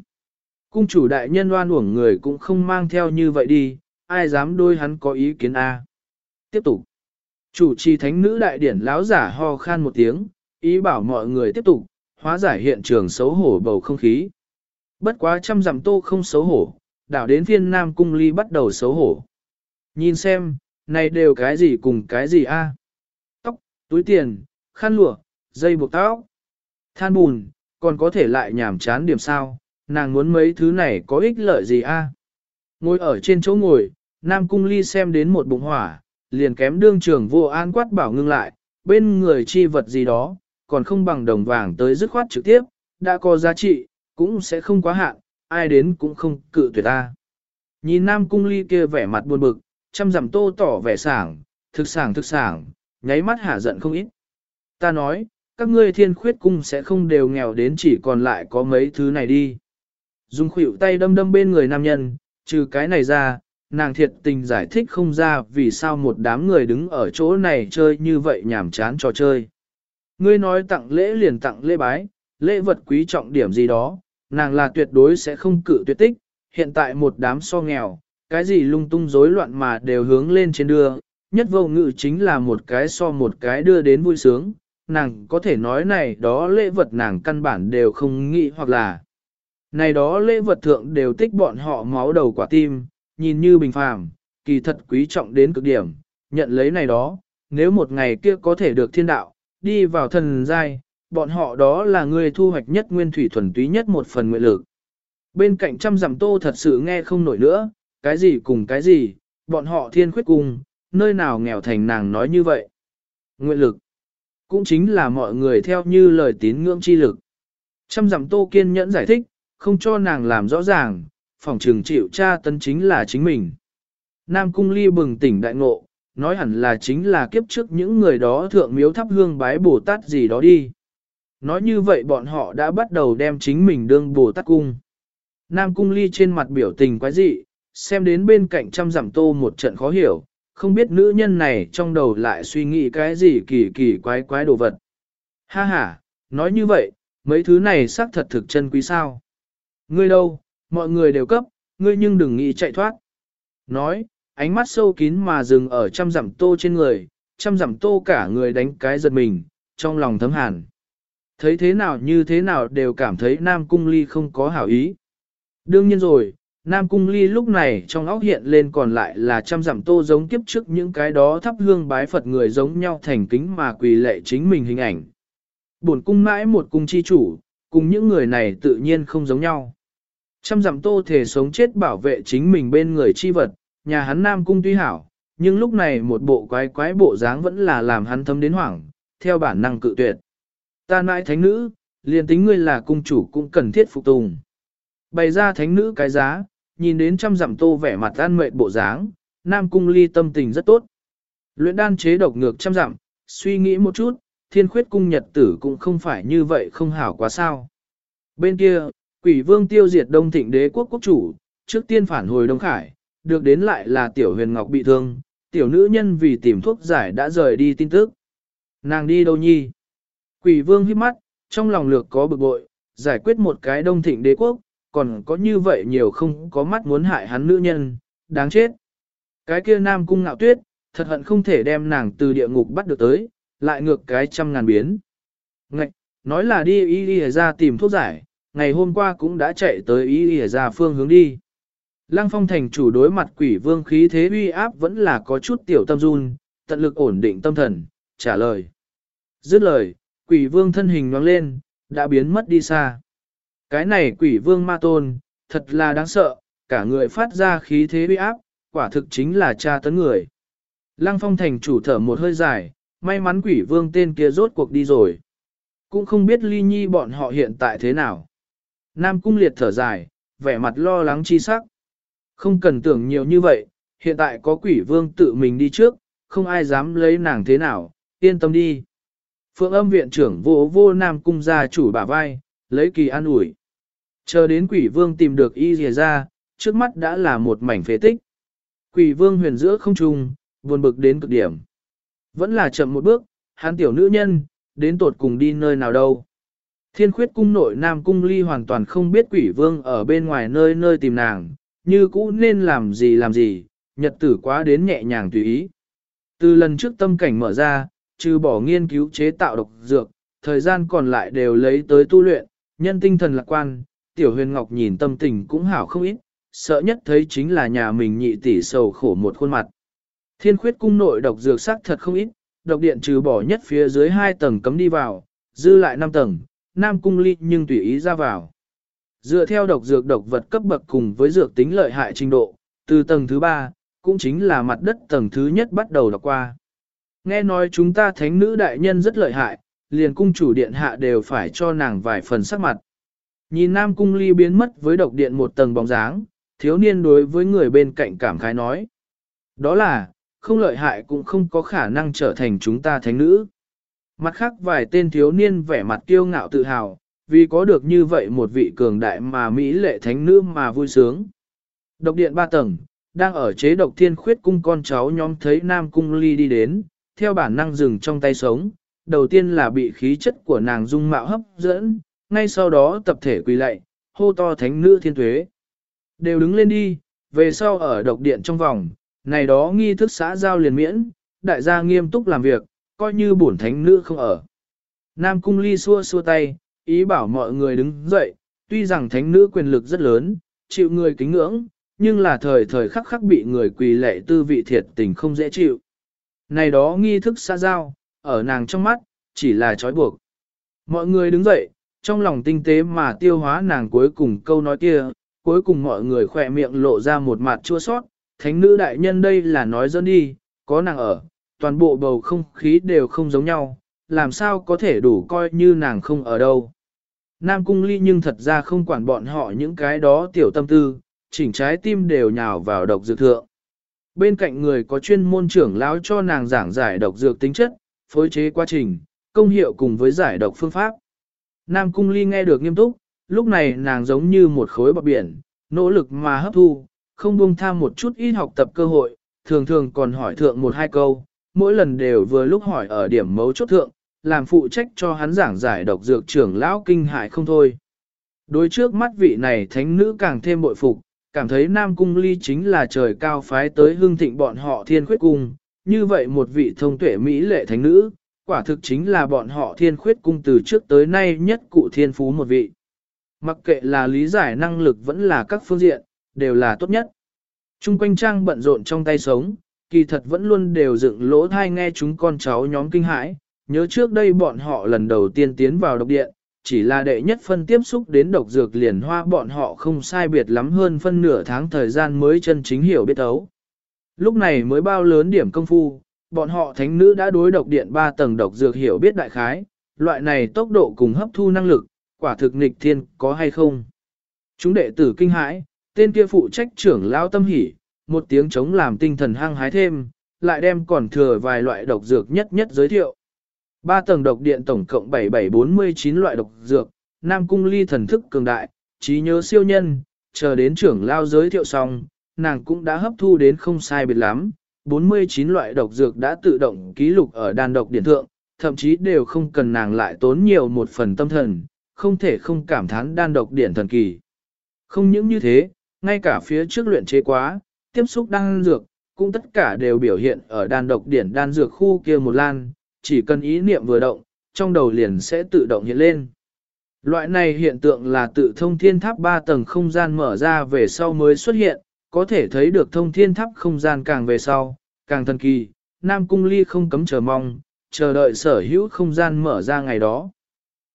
Cung chủ đại nhân oan uổng người cũng không mang theo như vậy đi, ai dám đôi hắn có ý kiến A. Tiếp tục. Chủ trì thánh nữ đại điển lão giả ho khan một tiếng, ý bảo mọi người tiếp tục, hóa giải hiện trường xấu hổ bầu không khí. Bất quá trăm dặm tô không xấu hổ, đảo đến phiên nam cung ly bắt đầu xấu hổ. Nhìn xem, này đều cái gì cùng cái gì a? Tóc, túi tiền, khăn lụa, dây buộc tóc, than bùn, còn có thể lại nhảm chán điểm sao, nàng muốn mấy thứ này có ích lợi gì a? Ngồi ở trên chỗ ngồi, Nam Cung Ly xem đến một bụng hỏa, liền kém đương trường vô an quát bảo ngưng lại, bên người chi vật gì đó, còn không bằng đồng vàng tới dứt khoát trực tiếp, đã có giá trị, cũng sẽ không quá hạn, ai đến cũng không cự tuyệt ta. Nhìn Nam Cung Ly kia vẻ mặt buồn bực, chăm dặm tô tỏ vẻ sảng, thực sảng thực sảng, nháy mắt hả giận không ít. Ta nói, các ngươi thiên khuyết cung sẽ không đều nghèo đến chỉ còn lại có mấy thứ này đi. dùng khuỷu tay đâm đâm bên người nam nhân, trừ cái này ra, nàng thiệt tình giải thích không ra vì sao một đám người đứng ở chỗ này chơi như vậy nhảm chán trò chơi. Ngươi nói tặng lễ liền tặng lễ bái, lễ vật quý trọng điểm gì đó, nàng là tuyệt đối sẽ không cự tuyệt tích, hiện tại một đám so nghèo, cái gì lung tung rối loạn mà đều hướng lên trên đưa, nhất vô ngự chính là một cái so một cái đưa đến vui sướng, nàng có thể nói này đó lễ vật nàng căn bản đều không nghĩ hoặc là này đó lễ vật thượng đều tích bọn họ máu đầu quả tim, nhìn như bình phàm, kỳ thật quý trọng đến cực điểm, nhận lấy này đó, nếu một ngày kia có thể được thiên đạo, đi vào thần giai, bọn họ đó là người thu hoạch nhất nguyên thủy thuần túy nhất một phần nguyện lực. Bên cạnh trăm giảm tô thật sự nghe không nổi nữa, cái gì cùng cái gì, bọn họ thiên khuyết cùng, nơi nào nghèo thành nàng nói như vậy. Nguyện lực, cũng chính là mọi người theo như lời tín ngưỡng chi lực. Trăm giảm tô kiên nhẫn giải thích, không cho nàng làm rõ ràng, phòng trường chịu cha tấn chính là chính mình. Nam cung ly bừng tỉnh đại ngộ, nói hẳn là chính là kiếp trước những người đó thượng miếu thắp hương bái Bồ Tát gì đó đi. Nói như vậy bọn họ đã bắt đầu đem chính mình đương Bồ Tát cung. Nam cung ly trên mặt biểu tình quái dị, xem đến bên cạnh trăm giảm tô một trận khó hiểu, không biết nữ nhân này trong đầu lại suy nghĩ cái gì kỳ kỳ quái quái đồ vật. Ha ha, nói như vậy, mấy thứ này xác thật thực chân quý sao. Ngươi đâu, mọi người đều cấp, ngươi nhưng đừng nghĩ chạy thoát. Nói, ánh mắt sâu kín mà dừng ở trăm dặm tô trên người, trăm dặm tô cả người đánh cái giật mình, trong lòng thấm hàn. Thấy thế nào như thế nào đều cảm thấy Nam Cung Ly không có hảo ý. Đương nhiên rồi, Nam Cung Ly lúc này trong óc hiện lên còn lại là trăm dặm tô giống kiếp trước những cái đó thắp hương bái Phật người giống nhau thành kính mà quỳ lệ chính mình hình ảnh. Bổn cung mãi một cung chi chủ, cùng những người này tự nhiên không giống nhau. Trăm dặm tô thể sống chết bảo vệ chính mình bên người chi vật, nhà hắn nam cung tuy hảo, nhưng lúc này một bộ quái quái bộ dáng vẫn là làm hắn thâm đến hoảng, theo bản năng cự tuyệt. Ta nãi thánh nữ, liền tính ngươi là cung chủ cũng cần thiết phục tùng. Bày ra thánh nữ cái giá, nhìn đến trăm dặm tô vẻ mặt an mệt bộ dáng, nam cung ly tâm tình rất tốt. Luyện đan chế độc ngược trăm dặm, suy nghĩ một chút, thiên khuyết cung nhật tử cũng không phải như vậy không hảo quá sao. Bên kia, quỷ vương tiêu diệt đông thịnh đế quốc quốc chủ, trước tiên phản hồi Đông Khải, được đến lại là tiểu huyền ngọc bị thương, tiểu nữ nhân vì tìm thuốc giải đã rời đi tin tức. Nàng đi đâu nhi? Quỷ vương hít mắt, trong lòng lược có bực bội, giải quyết một cái đông thịnh đế quốc, còn có như vậy nhiều không có mắt muốn hại hắn nữ nhân, đáng chết. Cái kia nam cung ngạo tuyết, thật hận không thể đem nàng từ địa ngục bắt được tới, lại ngược cái trăm ngàn biến. Ngạch, nói là đi y y ra tìm thuốc giải, ngày hôm qua cũng đã chạy tới ý ỉa ra phương hướng đi. Lăng phong thành chủ đối mặt quỷ vương khí thế uy áp vẫn là có chút tiểu tâm run, tận lực ổn định tâm thần, trả lời. Dứt lời, quỷ vương thân hình nhoáng lên, đã biến mất đi xa. Cái này quỷ vương ma tôn, thật là đáng sợ, cả người phát ra khí thế uy áp, quả thực chính là cha tấn người. Lăng phong thành chủ thở một hơi dài, may mắn quỷ vương tên kia rốt cuộc đi rồi. Cũng không biết ly nhi bọn họ hiện tại thế nào. Nam cung liệt thở dài, vẻ mặt lo lắng chi sắc. Không cần tưởng nhiều như vậy, hiện tại có quỷ vương tự mình đi trước, không ai dám lấy nàng thế nào, yên tâm đi. Phượng âm viện trưởng vô vô Nam cung gia chủ bả vai, lấy kỳ an ủi. Chờ đến quỷ vương tìm được y dìa ra, trước mắt đã là một mảnh phế tích. Quỷ vương huyền giữa không trung, buồn bực đến cực điểm. Vẫn là chậm một bước, hắn tiểu nữ nhân, đến tột cùng đi nơi nào đâu. Thiên khuyết cung nội Nam cung ly hoàn toàn không biết quỷ vương ở bên ngoài nơi nơi tìm nàng, như cũ nên làm gì làm gì, nhật tử quá đến nhẹ nhàng tùy ý. Từ lần trước tâm cảnh mở ra, trừ bỏ nghiên cứu chế tạo độc dược, thời gian còn lại đều lấy tới tu luyện, nhân tinh thần lạc quan, tiểu huyền ngọc nhìn tâm tình cũng hảo không ít, sợ nhất thấy chính là nhà mình nhị tỷ sầu khổ một khuôn mặt. Thiên khuyết cung nội độc dược sắc thật không ít, độc điện trừ bỏ nhất phía dưới hai tầng cấm đi vào, dư lại năm tầng, nam cung ly nhưng tùy ý ra vào. Dựa theo độc dược độc vật cấp bậc cùng với dược tính lợi hại trình độ, từ tầng thứ ba, cũng chính là mặt đất tầng thứ nhất bắt đầu đọc qua. Nghe nói chúng ta thánh nữ đại nhân rất lợi hại, liền cung chủ điện hạ đều phải cho nàng vài phần sắc mặt. Nhìn nam cung ly biến mất với độc điện một tầng bóng dáng, thiếu niên đối với người bên cạnh cảm khái nói. Đó là, không lợi hại cũng không có khả năng trở thành chúng ta thánh nữ. Mặt khác vài tên thiếu niên vẻ mặt kiêu ngạo tự hào, vì có được như vậy một vị cường đại mà Mỹ lệ thánh nữ mà vui sướng. Độc điện ba tầng, đang ở chế độc thiên khuyết cung con cháu nhóm thấy Nam Cung Ly đi đến, theo bản năng dừng trong tay sống, đầu tiên là bị khí chất của nàng dung mạo hấp dẫn, ngay sau đó tập thể quỳ lạy, hô to thánh nữ thiên tuế. Đều đứng lên đi, về sau ở độc điện trong vòng, này đó nghi thức xã giao liền miễn, đại gia nghiêm túc làm việc, coi như bổn thánh nữ không ở. Nam cung ly xua xua tay, ý bảo mọi người đứng dậy, tuy rằng thánh nữ quyền lực rất lớn, chịu người kính ngưỡng, nhưng là thời thời khắc khắc bị người quỳ lệ tư vị thiệt tình không dễ chịu. Này đó nghi thức xa giao, ở nàng trong mắt, chỉ là trói buộc. Mọi người đứng dậy, trong lòng tinh tế mà tiêu hóa nàng cuối cùng câu nói kia, cuối cùng mọi người khỏe miệng lộ ra một mặt chua sót, thánh nữ đại nhân đây là nói dân đi, có nàng ở, toàn bộ bầu không khí đều không giống nhau, làm sao có thể đủ coi như nàng không ở đâu. Nam cung ly nhưng thật ra không quản bọn họ những cái đó tiểu tâm tư, chỉnh trái tim đều nhào vào độc dược thượng. Bên cạnh người có chuyên môn trưởng lão cho nàng giảng giải độc dược tính chất, phối chế quá trình, công hiệu cùng với giải độc phương pháp. Nam cung ly nghe được nghiêm túc, lúc này nàng giống như một khối bọc biển, nỗ lực mà hấp thu, không buông tham một chút ít học tập cơ hội, thường thường còn hỏi thượng một hai câu, mỗi lần đều vừa lúc hỏi ở điểm mấu chốt thượng, làm phụ trách cho hắn giảng giải độc dược trưởng lão kinh hại không thôi. Đối trước mắt vị này thánh nữ càng thêm bội phục, cảm thấy Nam Cung Ly chính là trời cao phái tới hương thịnh bọn họ thiên khuyết cung, như vậy một vị thông tuệ Mỹ lệ thánh nữ, quả thực chính là bọn họ thiên khuyết cung từ trước tới nay nhất cụ thiên phú một vị. Mặc kệ là lý giải năng lực vẫn là các phương diện, đều là tốt nhất. Trung quanh trang bận rộn trong tay sống, kỳ thật vẫn luôn đều dựng lỗ thai nghe chúng con cháu nhóm kinh hãi, nhớ trước đây bọn họ lần đầu tiên tiến vào độc điện, chỉ là đệ nhất phân tiếp xúc đến độc dược liền hoa bọn họ không sai biệt lắm hơn phân nửa tháng thời gian mới chân chính hiểu biết ấu. Lúc này mới bao lớn điểm công phu, bọn họ thánh nữ đã đối độc điện 3 tầng độc dược hiểu biết đại khái, loại này tốc độ cùng hấp thu năng lực, quả thực nghịch thiên có hay không. Chúng đệ tử kinh hãi, tên kia phụ trách trưởng lao tâm hỉ, một tiếng chống làm tinh thần hăng hái thêm, lại đem còn thừa vài loại độc dược nhất nhất giới thiệu. Ba tầng độc điện tổng cộng 7749 loại độc dược, Nam Cung ly thần thức cường đại, trí nhớ siêu nhân, chờ đến trưởng lao giới thiệu xong, nàng cũng đã hấp thu đến không sai biệt lắm. 49 loại độc dược đã tự động ký lục ở đàn độc điện thượng, thậm chí đều không cần nàng lại tốn nhiều một phần tâm thần, không thể không cảm thán đan độc điện thần kỳ. Không những như thế, ngay cả phía trước luyện chế quá, tiếp xúc đan dược, cũng tất cả đều biểu hiện ở đan độc điển đan dược khu kia một lan, chỉ cần ý niệm vừa động, trong đầu liền sẽ tự động hiện lên. Loại này hiện tượng là tự thông thiên tháp 3 tầng không gian mở ra về sau mới xuất hiện, có thể thấy được thông thiên tháp không gian càng về sau, càng thần kỳ, Nam Cung Ly không cấm chờ mong, chờ đợi sở hữu không gian mở ra ngày đó.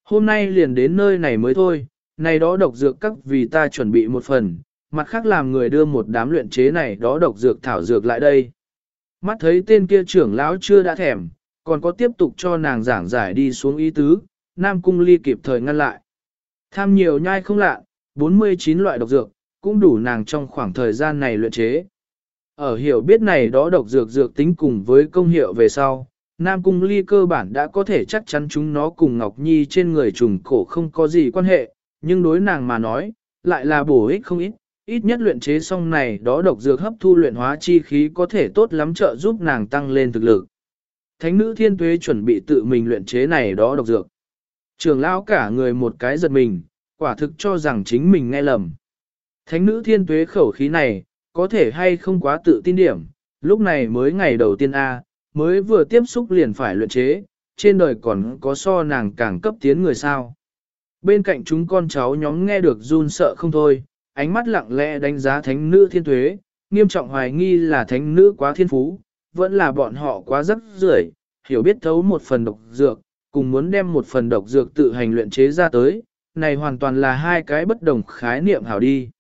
Hôm nay liền đến nơi này mới thôi, này đó độc dược các vì ta chuẩn bị một phần, mặt khác làm người đưa một đám luyện chế này đó độc dược thảo dược lại đây. Mắt thấy tên kia trưởng lão chưa đã thèm, còn có tiếp tục cho nàng giảng giải đi xuống ý tứ, Nam Cung Ly kịp thời ngăn lại. Tham nhiều nhai không lạ, 49 loại độc dược, cũng đủ nàng trong khoảng thời gian này luyện chế. Ở hiểu biết này đó độc dược dược tính cùng với công hiệu về sau, Nam Cung Ly cơ bản đã có thể chắc chắn chúng nó cùng Ngọc Nhi trên người trùng cổ không có gì quan hệ, nhưng đối nàng mà nói, lại là bổ ích không ít, ít nhất luyện chế xong này đó độc dược hấp thu luyện hóa chi khí có thể tốt lắm trợ giúp nàng tăng lên thực lực. Thánh nữ thiên tuế chuẩn bị tự mình luyện chế này đó độc dược. Trường lão cả người một cái giật mình, quả thực cho rằng chính mình nghe lầm. Thánh nữ thiên tuế khẩu khí này, có thể hay không quá tự tin điểm, lúc này mới ngày đầu tiên A, mới vừa tiếp xúc liền phải luyện chế, trên đời còn có so nàng càng cấp tiến người sao. Bên cạnh chúng con cháu nhóm nghe được run sợ không thôi, ánh mắt lặng lẽ đánh giá thánh nữ thiên tuế, nghiêm trọng hoài nghi là thánh nữ quá thiên phú, vẫn là bọn họ quá rất rưởi, hiểu biết thấu một phần độc dược, cùng muốn đem một phần độc dược tự hành luyện chế ra tới, này hoàn toàn là hai cái bất đồng khái niệm hảo đi.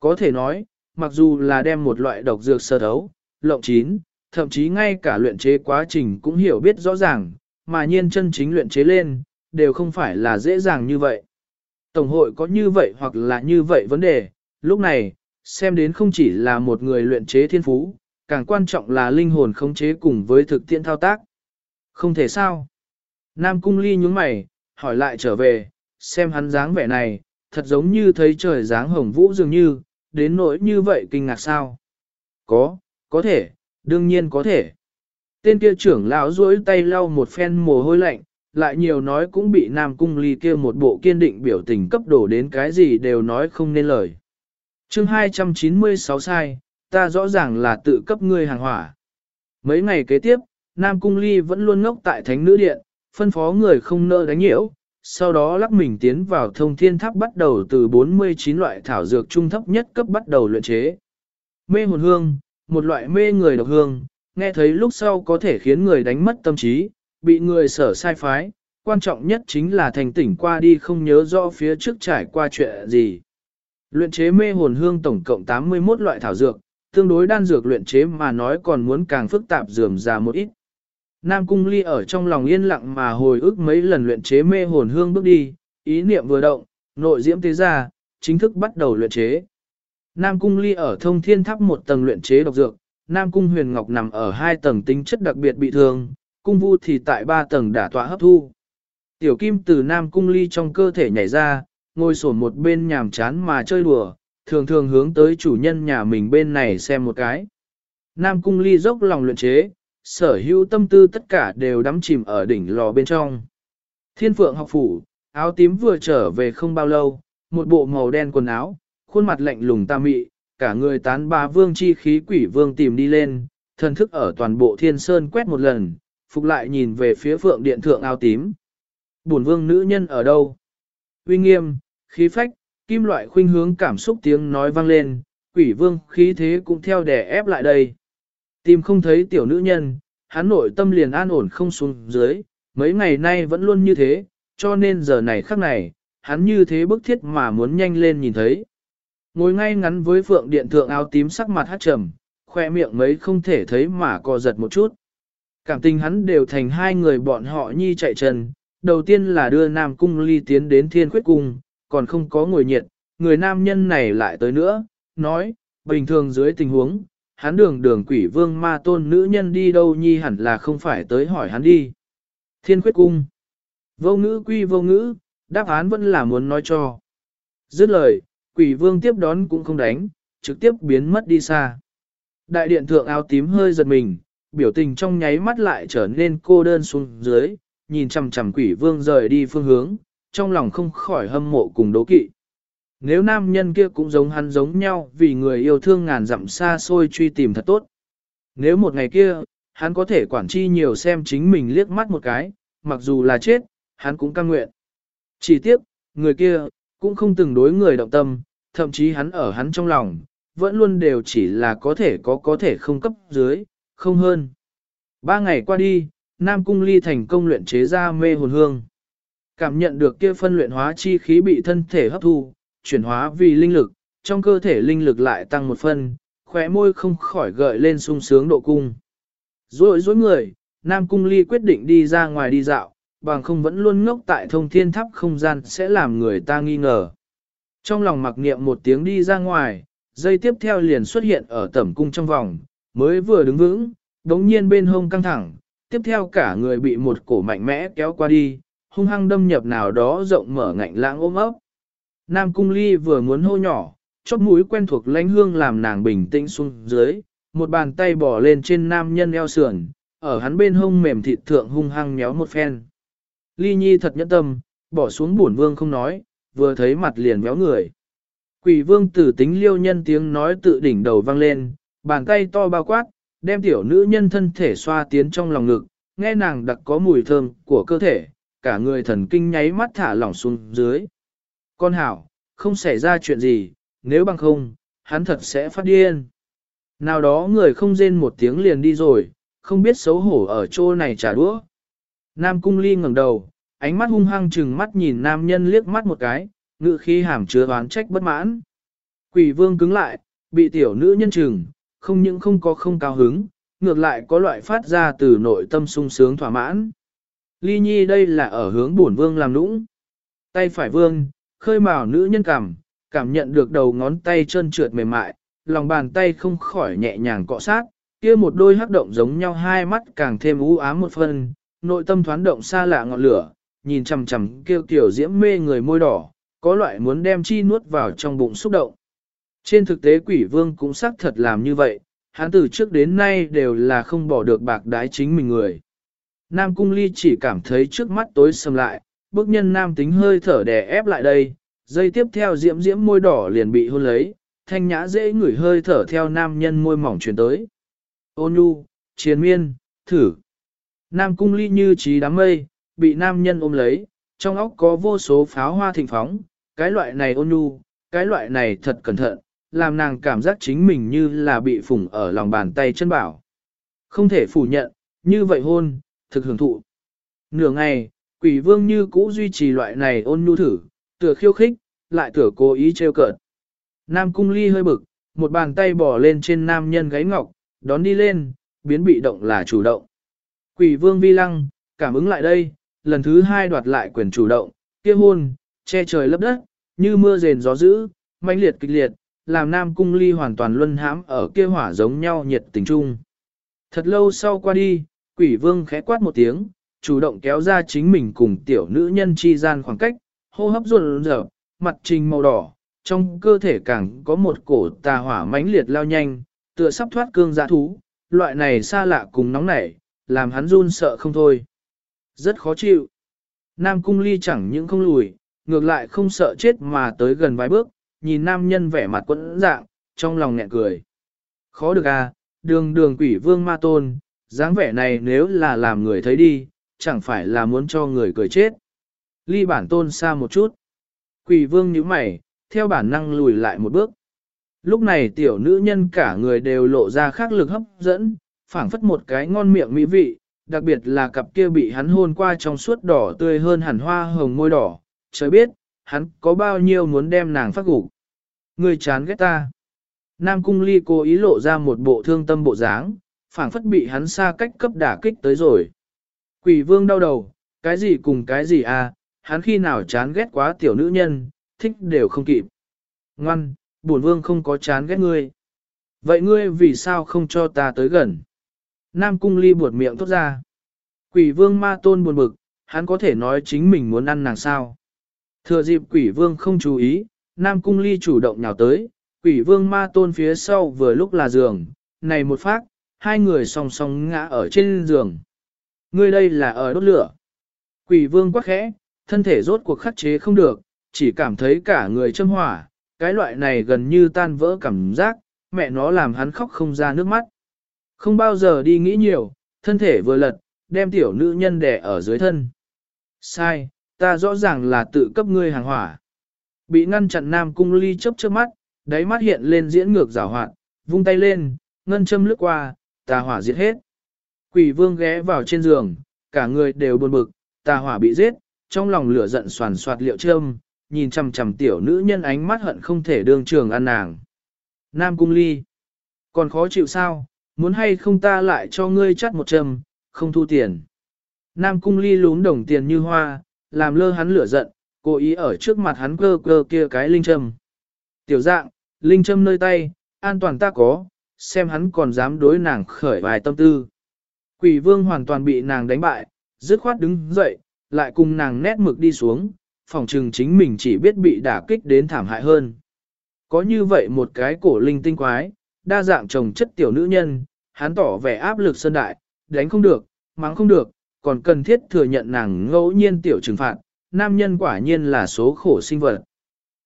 Có thể nói, mặc dù là đem một loại độc dược sơ thấu, lộng chín, thậm chí ngay cả luyện chế quá trình cũng hiểu biết rõ ràng, mà nhiên chân chính luyện chế lên, đều không phải là dễ dàng như vậy. Tổng hội có như vậy hoặc là như vậy vấn đề, lúc này, xem đến không chỉ là một người luyện chế thiên phú, càng quan trọng là linh hồn khống chế cùng với thực tiễn thao tác. Không thể sao. Nam cung ly nhướng mày, hỏi lại trở về, xem hắn dáng vẻ này, thật giống như thấy trời dáng hồng vũ dường như, đến nỗi như vậy kinh ngạc sao. Có, có thể, đương nhiên có thể. Tên kia trưởng lão duỗi tay lau một phen mồ hôi lạnh, lại nhiều nói cũng bị Nam Cung Ly kia một bộ kiên định biểu tình cấp đổ đến cái gì đều nói không nên lời. chương 296 sai, ta rõ ràng là tự cấp ngươi hàng hỏa. Mấy ngày kế tiếp, Nam Cung Ly vẫn luôn ngốc tại Thánh Nữ Điện, phân phó người không nỡ đánh nhiễu, sau đó lắc mình tiến vào thông thiên tháp bắt đầu từ 49 loại thảo dược trung thấp nhất cấp bắt đầu luyện chế. Mê hồn hương, một loại mê người độc hương, nghe thấy lúc sau có thể khiến người đánh mất tâm trí, bị người sở sai phái, quan trọng nhất chính là thành tỉnh qua đi không nhớ rõ phía trước trải qua chuyện gì. Luyện chế mê hồn hương tổng cộng 81 loại thảo dược, tương đối đan dược luyện chế mà nói còn muốn càng phức tạp dườm ra một ít. Nam Cung Ly ở trong lòng yên lặng mà hồi ức mấy lần luyện chế mê hồn hương bước đi, ý niệm vừa động, nội diễm tế ra, chính thức bắt đầu luyện chế. Nam Cung Ly ở thông thiên tháp một tầng luyện chế độc dược, Nam Cung Huyền Ngọc nằm ở hai tầng tính chất đặc biệt bị thương, cung vu thì tại ba tầng đả tọa hấp thu. Tiểu kim từ nam cung ly trong cơ thể nhảy ra, ngồi sổn một bên nhàm chán mà chơi đùa, thường thường hướng tới chủ nhân nhà mình bên này xem một cái. Nam cung ly dốc lòng luyện chế, sở hữu tâm tư tất cả đều đắm chìm ở đỉnh lò bên trong. Thiên phượng học phủ, áo tím vừa trở về không bao lâu, một bộ màu đen quần áo, khuôn mặt lạnh lùng ta mị, cả người tán ba vương chi khí quỷ vương tìm đi lên, thần thức ở toàn bộ thiên sơn quét một lần, phục lại nhìn về phía phượng điện thượng áo tím. Bổn vương nữ nhân ở đâu? Uy nghiêm, khí phách, kim loại khuynh hướng cảm xúc tiếng nói vang lên, quỷ vương khí thế cũng theo đè ép lại đây. Tìm không thấy tiểu nữ nhân, hắn nội tâm liền an ổn không xuống dưới, mấy ngày nay vẫn luôn như thế, cho nên giờ này khắc này, hắn như thế bức thiết mà muốn nhanh lên nhìn thấy. Ngồi ngay ngắn với phượng điện thượng áo tím sắc mặt hát trầm, khoe miệng mấy không thể thấy mà co giật một chút. Cảm tình hắn đều thành hai người bọn họ nhi chạy trần, đầu tiên là đưa Nam Cung Ly tiến đến Thiên Khuyết Cung, còn không có ngồi nhiệt, người nam nhân này lại tới nữa, nói, bình thường dưới tình huống, hắn đường đường quỷ vương ma tôn nữ nhân đi đâu nhi hẳn là không phải tới hỏi hắn đi. Thiên Khuyết Cung Vô ngữ quy vô ngữ, đáp án vẫn là muốn nói cho. Dứt lời, quỷ vương tiếp đón cũng không đánh, trực tiếp biến mất đi xa. Đại điện thượng áo tím hơi giật mình, biểu tình trong nháy mắt lại trở nên cô đơn xuống dưới, nhìn chằm chằm quỷ vương rời đi phương hướng, trong lòng không khỏi hâm mộ cùng đố kỵ. Nếu nam nhân kia cũng giống hắn giống nhau vì người yêu thương ngàn dặm xa xôi truy tìm thật tốt. Nếu một ngày kia, hắn có thể quản chi nhiều xem chính mình liếc mắt một cái, mặc dù là chết, hắn cũng căng nguyện. Chỉ tiếc, người kia, cũng không từng đối người động tâm, thậm chí hắn ở hắn trong lòng, vẫn luôn đều chỉ là có thể có có thể không cấp dưới, không hơn. Ba ngày qua đi, Nam Cung Ly thành công luyện chế ra mê hồn hương. Cảm nhận được kia phân luyện hóa chi khí bị thân thể hấp thu, chuyển hóa vì linh lực, trong cơ thể linh lực lại tăng một phân, khóe môi không khỏi gợi lên sung sướng độ cung. Rồi dối người, Nam Cung Ly quyết định đi ra ngoài đi dạo, bằng không vẫn luôn ngốc tại thông thiên tháp không gian sẽ làm người ta nghi ngờ. Trong lòng mặc niệm một tiếng đi ra ngoài, dây tiếp theo liền xuất hiện ở tẩm cung trong vòng, mới vừa đứng vững, đống nhiên bên hông căng thẳng, tiếp theo cả người bị một cổ mạnh mẽ kéo qua đi, hung hăng đâm nhập nào đó rộng mở ngạnh lãng ôm ấp. Nam cung ly vừa muốn hô nhỏ, chóp mũi quen thuộc lãnh hương làm nàng bình tĩnh xuống dưới, một bàn tay bỏ lên trên nam nhân eo sườn, ở hắn bên hông mềm thịt thượng hung hăng méo một phen. Ly nhi thật nhẫn tâm, bỏ xuống buồn vương không nói, vừa thấy mặt liền méo người. Quỷ vương tử tính liêu nhân tiếng nói tự đỉnh đầu vang lên, bàn tay to bao quát, đem tiểu nữ nhân thân thể xoa tiến trong lòng ngực, nghe nàng đặc có mùi thơm của cơ thể, cả người thần kinh nháy mắt thả lỏng xuống dưới. Con hảo, không xảy ra chuyện gì, nếu bằng không, hắn thật sẽ phát điên. Nào đó người không rên một tiếng liền đi rồi, không biết xấu hổ ở chỗ này trả đũa. Nam cung ly ngẩng đầu, ánh mắt hung hăng chừng mắt nhìn nam nhân liếc mắt một cái, ngự khi hàm chứa oán trách bất mãn. Quỷ vương cứng lại, bị tiểu nữ nhân chừng, không những không có không cao hứng, ngược lại có loại phát ra từ nội tâm sung sướng thỏa mãn. Ly nhi đây là ở hướng bổn vương làm nũng. Tay phải vương, khơi mào nữ nhân cảm, cảm nhận được đầu ngón tay chân trượt mềm mại, lòng bàn tay không khỏi nhẹ nhàng cọ sát, kia một đôi hắc động giống nhau hai mắt càng thêm u ám một phần, nội tâm thoáng động xa lạ ngọn lửa, nhìn chằm chằm kêu tiểu diễm mê người môi đỏ, có loại muốn đem chi nuốt vào trong bụng xúc động. Trên thực tế quỷ vương cũng xác thật làm như vậy, hắn từ trước đến nay đều là không bỏ được bạc đái chính mình người. Nam cung ly chỉ cảm thấy trước mắt tối sầm lại, bước nhân nam tính hơi thở đè ép lại đây, dây tiếp theo diễm diễm môi đỏ liền bị hôn lấy, thanh nhã dễ ngửi hơi thở theo nam nhân môi mỏng truyền tới. Ôn nhu, chiến miên, thử. Nam cung ly như trí đám mây, bị nam nhân ôm lấy, trong óc có vô số pháo hoa thịnh phóng, cái loại này ôn nhu, cái loại này thật cẩn thận, làm nàng cảm giác chính mình như là bị phủng ở lòng bàn tay chân bảo. Không thể phủ nhận, như vậy hôn, thực hưởng thụ. Nửa ngày, quỷ vương như cũ duy trì loại này ôn nhu thử, tựa khiêu khích, lại tựa cố ý trêu cợt. Nam cung ly hơi bực, một bàn tay bỏ lên trên nam nhân gáy ngọc, đón đi lên, biến bị động là chủ động. Quỷ vương vi lăng, cảm ứng lại đây, lần thứ hai đoạt lại quyền chủ động, kia hôn, che trời lấp đất, như mưa rền gió dữ, mãnh liệt kịch liệt, làm Nam Cung Ly hoàn toàn luân hãm ở kia hỏa giống nhau nhiệt tình chung. Thật lâu sau qua đi, quỷ vương khẽ quát một tiếng, chủ động kéo ra chính mình cùng tiểu nữ nhân chi gian khoảng cách, hô hấp ruột rở, mặt trình màu đỏ, trong cơ thể càng có một cổ tà hỏa mãnh liệt lao nhanh, tựa sắp thoát cương giã thú, loại này xa lạ cùng nóng nảy, làm hắn run sợ không thôi. Rất khó chịu. Nam cung ly chẳng những không lùi, ngược lại không sợ chết mà tới gần vài bước, nhìn nam nhân vẻ mặt quẫn dạng, trong lòng nghẹn cười. Khó được à, đường đường quỷ vương ma tôn, dáng vẻ này nếu là làm người thấy đi, chẳng phải là muốn cho người cười chết. Ly bản tôn xa một chút. Quỷ vương nhíu mày, theo bản năng lùi lại một bước. Lúc này tiểu nữ nhân cả người đều lộ ra khác lực hấp dẫn, phảng phất một cái ngon miệng mỹ vị, đặc biệt là cặp kia bị hắn hôn qua trong suốt đỏ tươi hơn hẳn hoa hồng môi đỏ, trời biết, hắn có bao nhiêu muốn đem nàng phát gục. Người chán ghét ta. Nam Cung Ly cố ý lộ ra một bộ thương tâm bộ dáng, phảng phất bị hắn xa cách cấp đả kích tới rồi. Quỷ vương đau đầu, cái gì cùng cái gì à, hắn khi nào chán ghét quá tiểu nữ nhân, thích đều không kịp. Ngoan, bổn vương không có chán ghét ngươi. Vậy ngươi vì sao không cho ta tới gần? Nam cung ly buột miệng thốt ra. Quỷ vương ma tôn buồn bực, hắn có thể nói chính mình muốn ăn nàng sao. Thừa dịp quỷ vương không chú ý, Nam cung ly chủ động nhào tới, quỷ vương ma tôn phía sau vừa lúc là giường, này một phát, hai người song song ngã ở trên giường. Ngươi đây là ở đốt lửa. Quỷ vương quắc khẽ, thân thể rốt cuộc khắc chế không được, chỉ cảm thấy cả người châm hỏa, cái loại này gần như tan vỡ cảm giác, mẹ nó làm hắn khóc không ra nước mắt. Không bao giờ đi nghĩ nhiều, thân thể vừa lật, đem tiểu nữ nhân đè ở dưới thân. Sai, ta rõ ràng là tự cấp ngươi hàng hỏa. Bị ngăn chặn nam cung ly chớp chớp mắt, đáy mắt hiện lên diễn ngược rào hoạt, vung tay lên, ngân châm lướt qua, tà hỏa diệt hết. Quỷ vương ghé vào trên giường, cả người đều buồn bực, tà hỏa bị giết, trong lòng lửa giận soàn soạt liệu châm, nhìn chằm chằm tiểu nữ nhân ánh mắt hận không thể đương trường ăn nàng. Nam cung ly, còn khó chịu sao, muốn hay không ta lại cho ngươi chắt một châm, không thu tiền. Nam cung ly lún đồng tiền như hoa, làm lơ hắn lửa giận, cố ý ở trước mặt hắn cơ cơ kia cái linh châm. Tiểu dạng, linh châm nơi tay, an toàn ta có, xem hắn còn dám đối nàng khởi vài tâm tư. Quỷ vương hoàn toàn bị nàng đánh bại, dứt khoát đứng dậy, lại cùng nàng nét mực đi xuống, phòng trừng chính mình chỉ biết bị đả kích đến thảm hại hơn. Có như vậy một cái cổ linh tinh quái, đa dạng chồng chất tiểu nữ nhân, hắn tỏ vẻ áp lực sơn đại, đánh không được, mắng không được, còn cần thiết thừa nhận nàng ngẫu nhiên tiểu trừng phạt, nam nhân quả nhiên là số khổ sinh vật.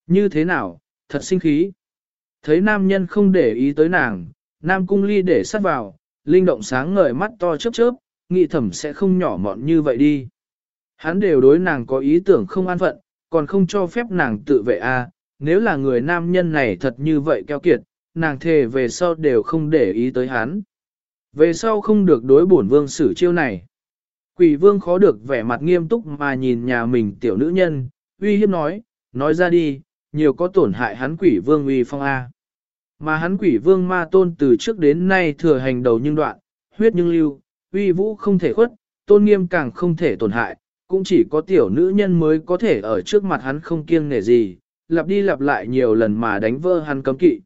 Như thế nào, thật sinh khí. Thấy nam nhân không để ý tới nàng, nam cung ly để sát vào, linh động sáng ngời mắt to chớp chớp, nghĩ thẩm sẽ không nhỏ mọn như vậy đi. Hắn đều đối nàng có ý tưởng không an phận, còn không cho phép nàng tự vệ a. À, nếu là người nam nhân này thật như vậy keo kiệt, nàng thề về sau đều không để ý tới hắn. Về sau không được đối bổn vương xử chiêu này. Quỷ vương khó được vẻ mặt nghiêm túc mà nhìn nhà mình tiểu nữ nhân, uy hiếp nói, nói ra đi, nhiều có tổn hại hắn quỷ vương uy phong A. Mà hắn quỷ vương ma tôn từ trước đến nay thừa hành đầu nhưng đoạn, huyết nhưng lưu, uy vũ không thể khuất, tôn nghiêm càng không thể tổn hại, cũng chỉ có tiểu nữ nhân mới có thể ở trước mặt hắn không kiêng nể gì, lặp đi lặp lại nhiều lần mà đánh vỡ hắn cấm kỵ.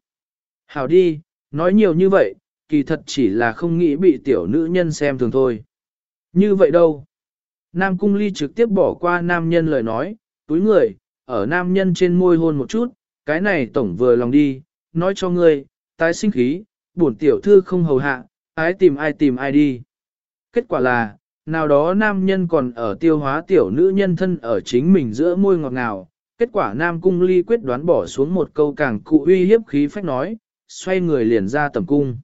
Hảo đi, nói nhiều như vậy, kỳ thật chỉ là không nghĩ bị tiểu nữ nhân xem thường thôi. Như vậy đâu? Nam cung ly trực tiếp bỏ qua nam nhân lời nói, túi người, ở nam nhân trên môi hôn một chút, cái này tổng vừa lòng đi, nói cho ngươi, tái sinh khí, bổn tiểu thư không hầu hạ, ái tìm ai tìm ai đi. Kết quả là, nào đó nam nhân còn ở tiêu hóa tiểu nữ nhân thân ở chính mình giữa môi ngọt ngào, kết quả nam cung ly quyết đoán bỏ xuống một câu càng cụ uy hiếp khí phách nói, xoay người liền ra tầm cung.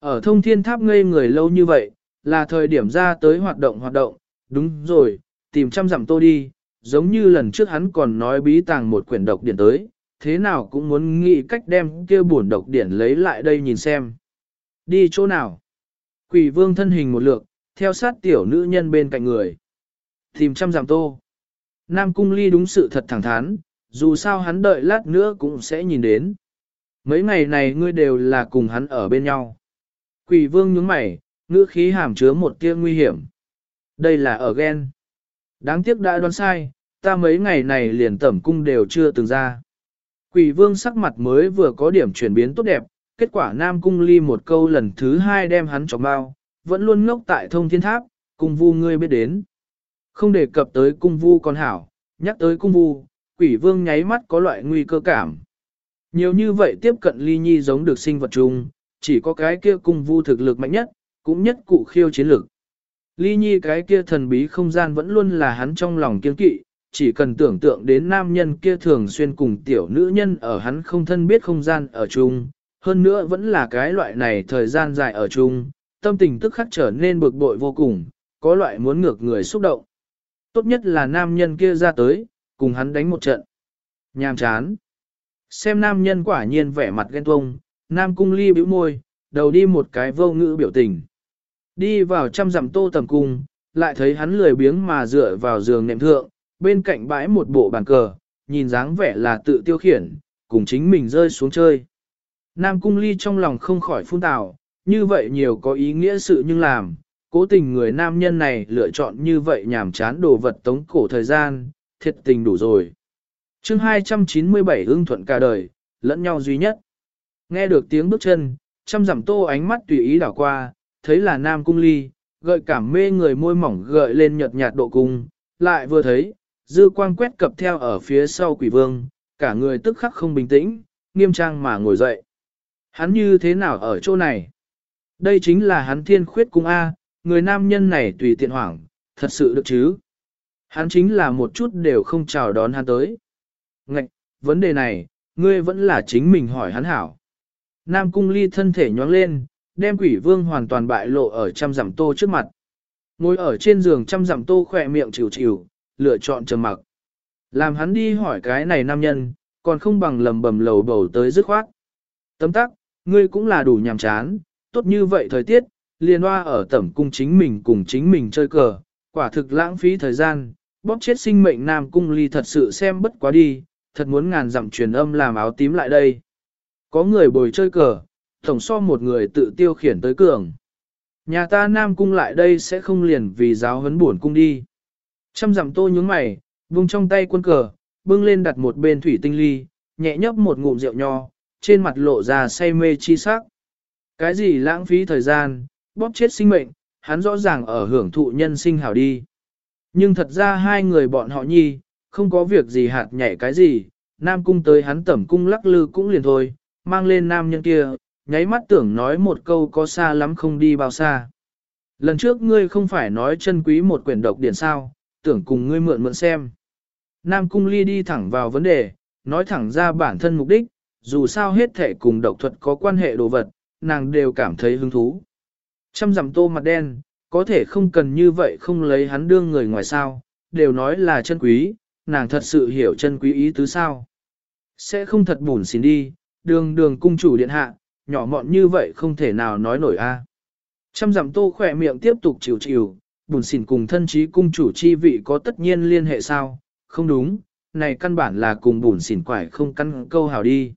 Ở thông thiên tháp ngây người lâu như vậy, là thời điểm ra tới hoạt động hoạt động, đúng rồi, tìm trăm dặm tô đi, giống như lần trước hắn còn nói bí tàng một quyển độc điển tới, thế nào cũng muốn nghĩ cách đem kia buồn độc điển lấy lại đây nhìn xem. Đi chỗ nào? Quỷ vương thân hình một lượt, theo sát tiểu nữ nhân bên cạnh người. Tìm trăm giảm tô. Nam cung ly đúng sự thật thẳng thắn, dù sao hắn đợi lát nữa cũng sẽ nhìn đến. Mấy ngày này ngươi đều là cùng hắn ở bên nhau. Quỷ vương nhướng mày, ngữ khí hàm chứa một tia nguy hiểm. Đây là ở ghen. Đáng tiếc đã đoán sai, ta mấy ngày này liền tẩm cung đều chưa từng ra. Quỷ vương sắc mặt mới vừa có điểm chuyển biến tốt đẹp, kết quả Nam Cung Ly một câu lần thứ hai đem hắn chọc bao, vẫn luôn ngốc tại thông thiên tháp, cung vu ngươi biết đến. Không đề cập tới cung vu còn hảo, nhắc tới cung vu, quỷ vương nháy mắt có loại nguy cơ cảm. Nhiều như vậy tiếp cận ly nhi giống được sinh vật chung, chỉ có cái kia cung vu thực lực mạnh nhất, cũng nhất cụ khiêu chiến lực. Ly nhi cái kia thần bí không gian vẫn luôn là hắn trong lòng kiên kỵ, chỉ cần tưởng tượng đến nam nhân kia thường xuyên cùng tiểu nữ nhân ở hắn không thân biết không gian ở chung, hơn nữa vẫn là cái loại này thời gian dài ở chung, tâm tình tức khắc trở nên bực bội vô cùng, có loại muốn ngược người xúc động. Tốt nhất là nam nhân kia ra tới, cùng hắn đánh một trận. Nhàm chán. Xem nam nhân quả nhiên vẻ mặt ghen tuông, nam cung ly bĩu môi, đầu đi một cái vô ngữ biểu tình. Đi vào trăm dặm tô tầm cung, lại thấy hắn lười biếng mà dựa vào giường nệm thượng, bên cạnh bãi một bộ bàn cờ, nhìn dáng vẻ là tự tiêu khiển, cùng chính mình rơi xuống chơi. Nam cung ly trong lòng không khỏi phun tào, như vậy nhiều có ý nghĩa sự nhưng làm, cố tình người nam nhân này lựa chọn như vậy nhảm chán đồ vật tống cổ thời gian, thiệt tình đủ rồi. chương 297 ưng thuận cả đời, lẫn nhau duy nhất. Nghe được tiếng bước chân, chăm dặm tô ánh mắt tùy ý đảo qua, thấy là nam cung ly, gợi cảm mê người môi mỏng gợi lên nhợt nhạt độ cung, lại vừa thấy, dư quang quét cập theo ở phía sau quỷ vương, cả người tức khắc không bình tĩnh, nghiêm trang mà ngồi dậy. Hắn như thế nào ở chỗ này? Đây chính là hắn thiên khuyết cung A, người nam nhân này tùy tiện hoảng, thật sự được chứ? Hắn chính là một chút đều không chào đón hắn tới. Ngạch, vấn đề này, ngươi vẫn là chính mình hỏi hắn hảo. Nam cung ly thân thể nhoáng lên, đem quỷ vương hoàn toàn bại lộ ở trăm dặm tô trước mặt. Ngồi ở trên giường trăm dặm tô khỏe miệng chịu chịu, lựa chọn trầm mặc. Làm hắn đi hỏi cái này nam nhân, còn không bằng lầm bầm lầu bầu tới dứt khoát. Tấm tắc, ngươi cũng là đủ nhàm chán, tốt như vậy thời tiết, liền hoa ở tẩm cung chính mình cùng chính mình chơi cờ, quả thực lãng phí thời gian, bóp chết sinh mệnh nam cung ly thật sự xem bất quá đi, thật muốn ngàn dặm truyền âm làm áo tím lại đây. Có người bồi chơi cờ, tổng so một người tự tiêu khiển tới cường. Nhà ta nam cung lại đây sẽ không liền vì giáo huấn buồn cung đi. Trăm dặm tô nhướng mày, vung trong tay quân cờ, bưng lên đặt một bên thủy tinh ly, nhẹ nhấp một ngụm rượu nho, trên mặt lộ ra say mê chi sắc. Cái gì lãng phí thời gian, bóp chết sinh mệnh, hắn rõ ràng ở hưởng thụ nhân sinh hảo đi. Nhưng thật ra hai người bọn họ nhi, không có việc gì hạt nhảy cái gì, nam cung tới hắn tẩm cung lắc lư cũng liền thôi, mang lên nam nhân kia, nháy mắt tưởng nói một câu có xa lắm không đi bao xa. Lần trước ngươi không phải nói chân quý một quyển độc điển sao, tưởng cùng ngươi mượn mượn xem. Nam cung ly đi thẳng vào vấn đề, nói thẳng ra bản thân mục đích, dù sao hết thể cùng độc thuật có quan hệ đồ vật, nàng đều cảm thấy hứng thú. Trăm dặm tô mặt đen, có thể không cần như vậy không lấy hắn đương người ngoài sao, đều nói là chân quý, nàng thật sự hiểu chân quý ý tứ sao. Sẽ không thật bùn xỉn đi, đường đường cung chủ điện hạ, nhỏ mọn như vậy không thể nào nói nổi a. Trăm dặm tô khỏe miệng tiếp tục chịu chịu, bùn xỉn cùng thân trí cung chủ chi vị có tất nhiên liên hệ sao, không đúng, này căn bản là cùng bùn xỉn quải không căn câu hào đi.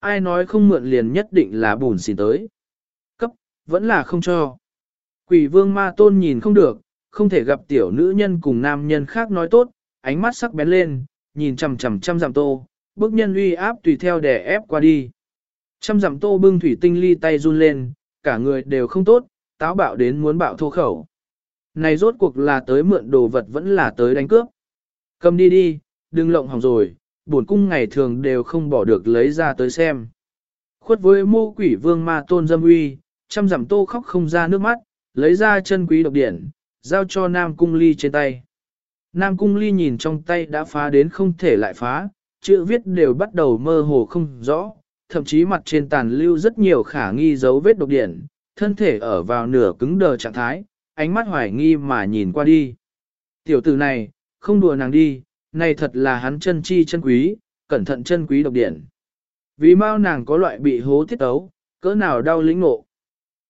Ai nói không mượn liền nhất định là bùn xỉn tới. Cấp, vẫn là không cho. Quỷ vương ma tôn nhìn không được, không thể gặp tiểu nữ nhân cùng nam nhân khác nói tốt, ánh mắt sắc bén lên, nhìn chằm chằm trăm dặm tô, bước nhân uy áp tùy theo để ép qua đi. Trăm dặm tô bưng thủy tinh ly tay run lên, cả người đều không tốt, táo bạo đến muốn bạo thô khẩu. Này rốt cuộc là tới mượn đồ vật vẫn là tới đánh cướp. Cầm đi đi, đừng lộng hỏng rồi, buồn cung ngày thường đều không bỏ được lấy ra tới xem. Khuất với mô quỷ vương ma tôn dâm uy, trăm dặm tô khóc không ra nước mắt, lấy ra chân quý độc điển, giao cho Nam Cung Ly trên tay. Nam Cung Ly nhìn trong tay đã phá đến không thể lại phá, chữ viết đều bắt đầu mơ hồ không rõ, thậm chí mặt trên tàn lưu rất nhiều khả nghi dấu vết độc điển, thân thể ở vào nửa cứng đờ trạng thái, ánh mắt hoài nghi mà nhìn qua đi. Tiểu tử này, không đùa nàng đi, này thật là hắn chân chi chân quý, cẩn thận chân quý độc điển. Vì mau nàng có loại bị hố tiết ấu, cỡ nào đau lĩnh ngộ.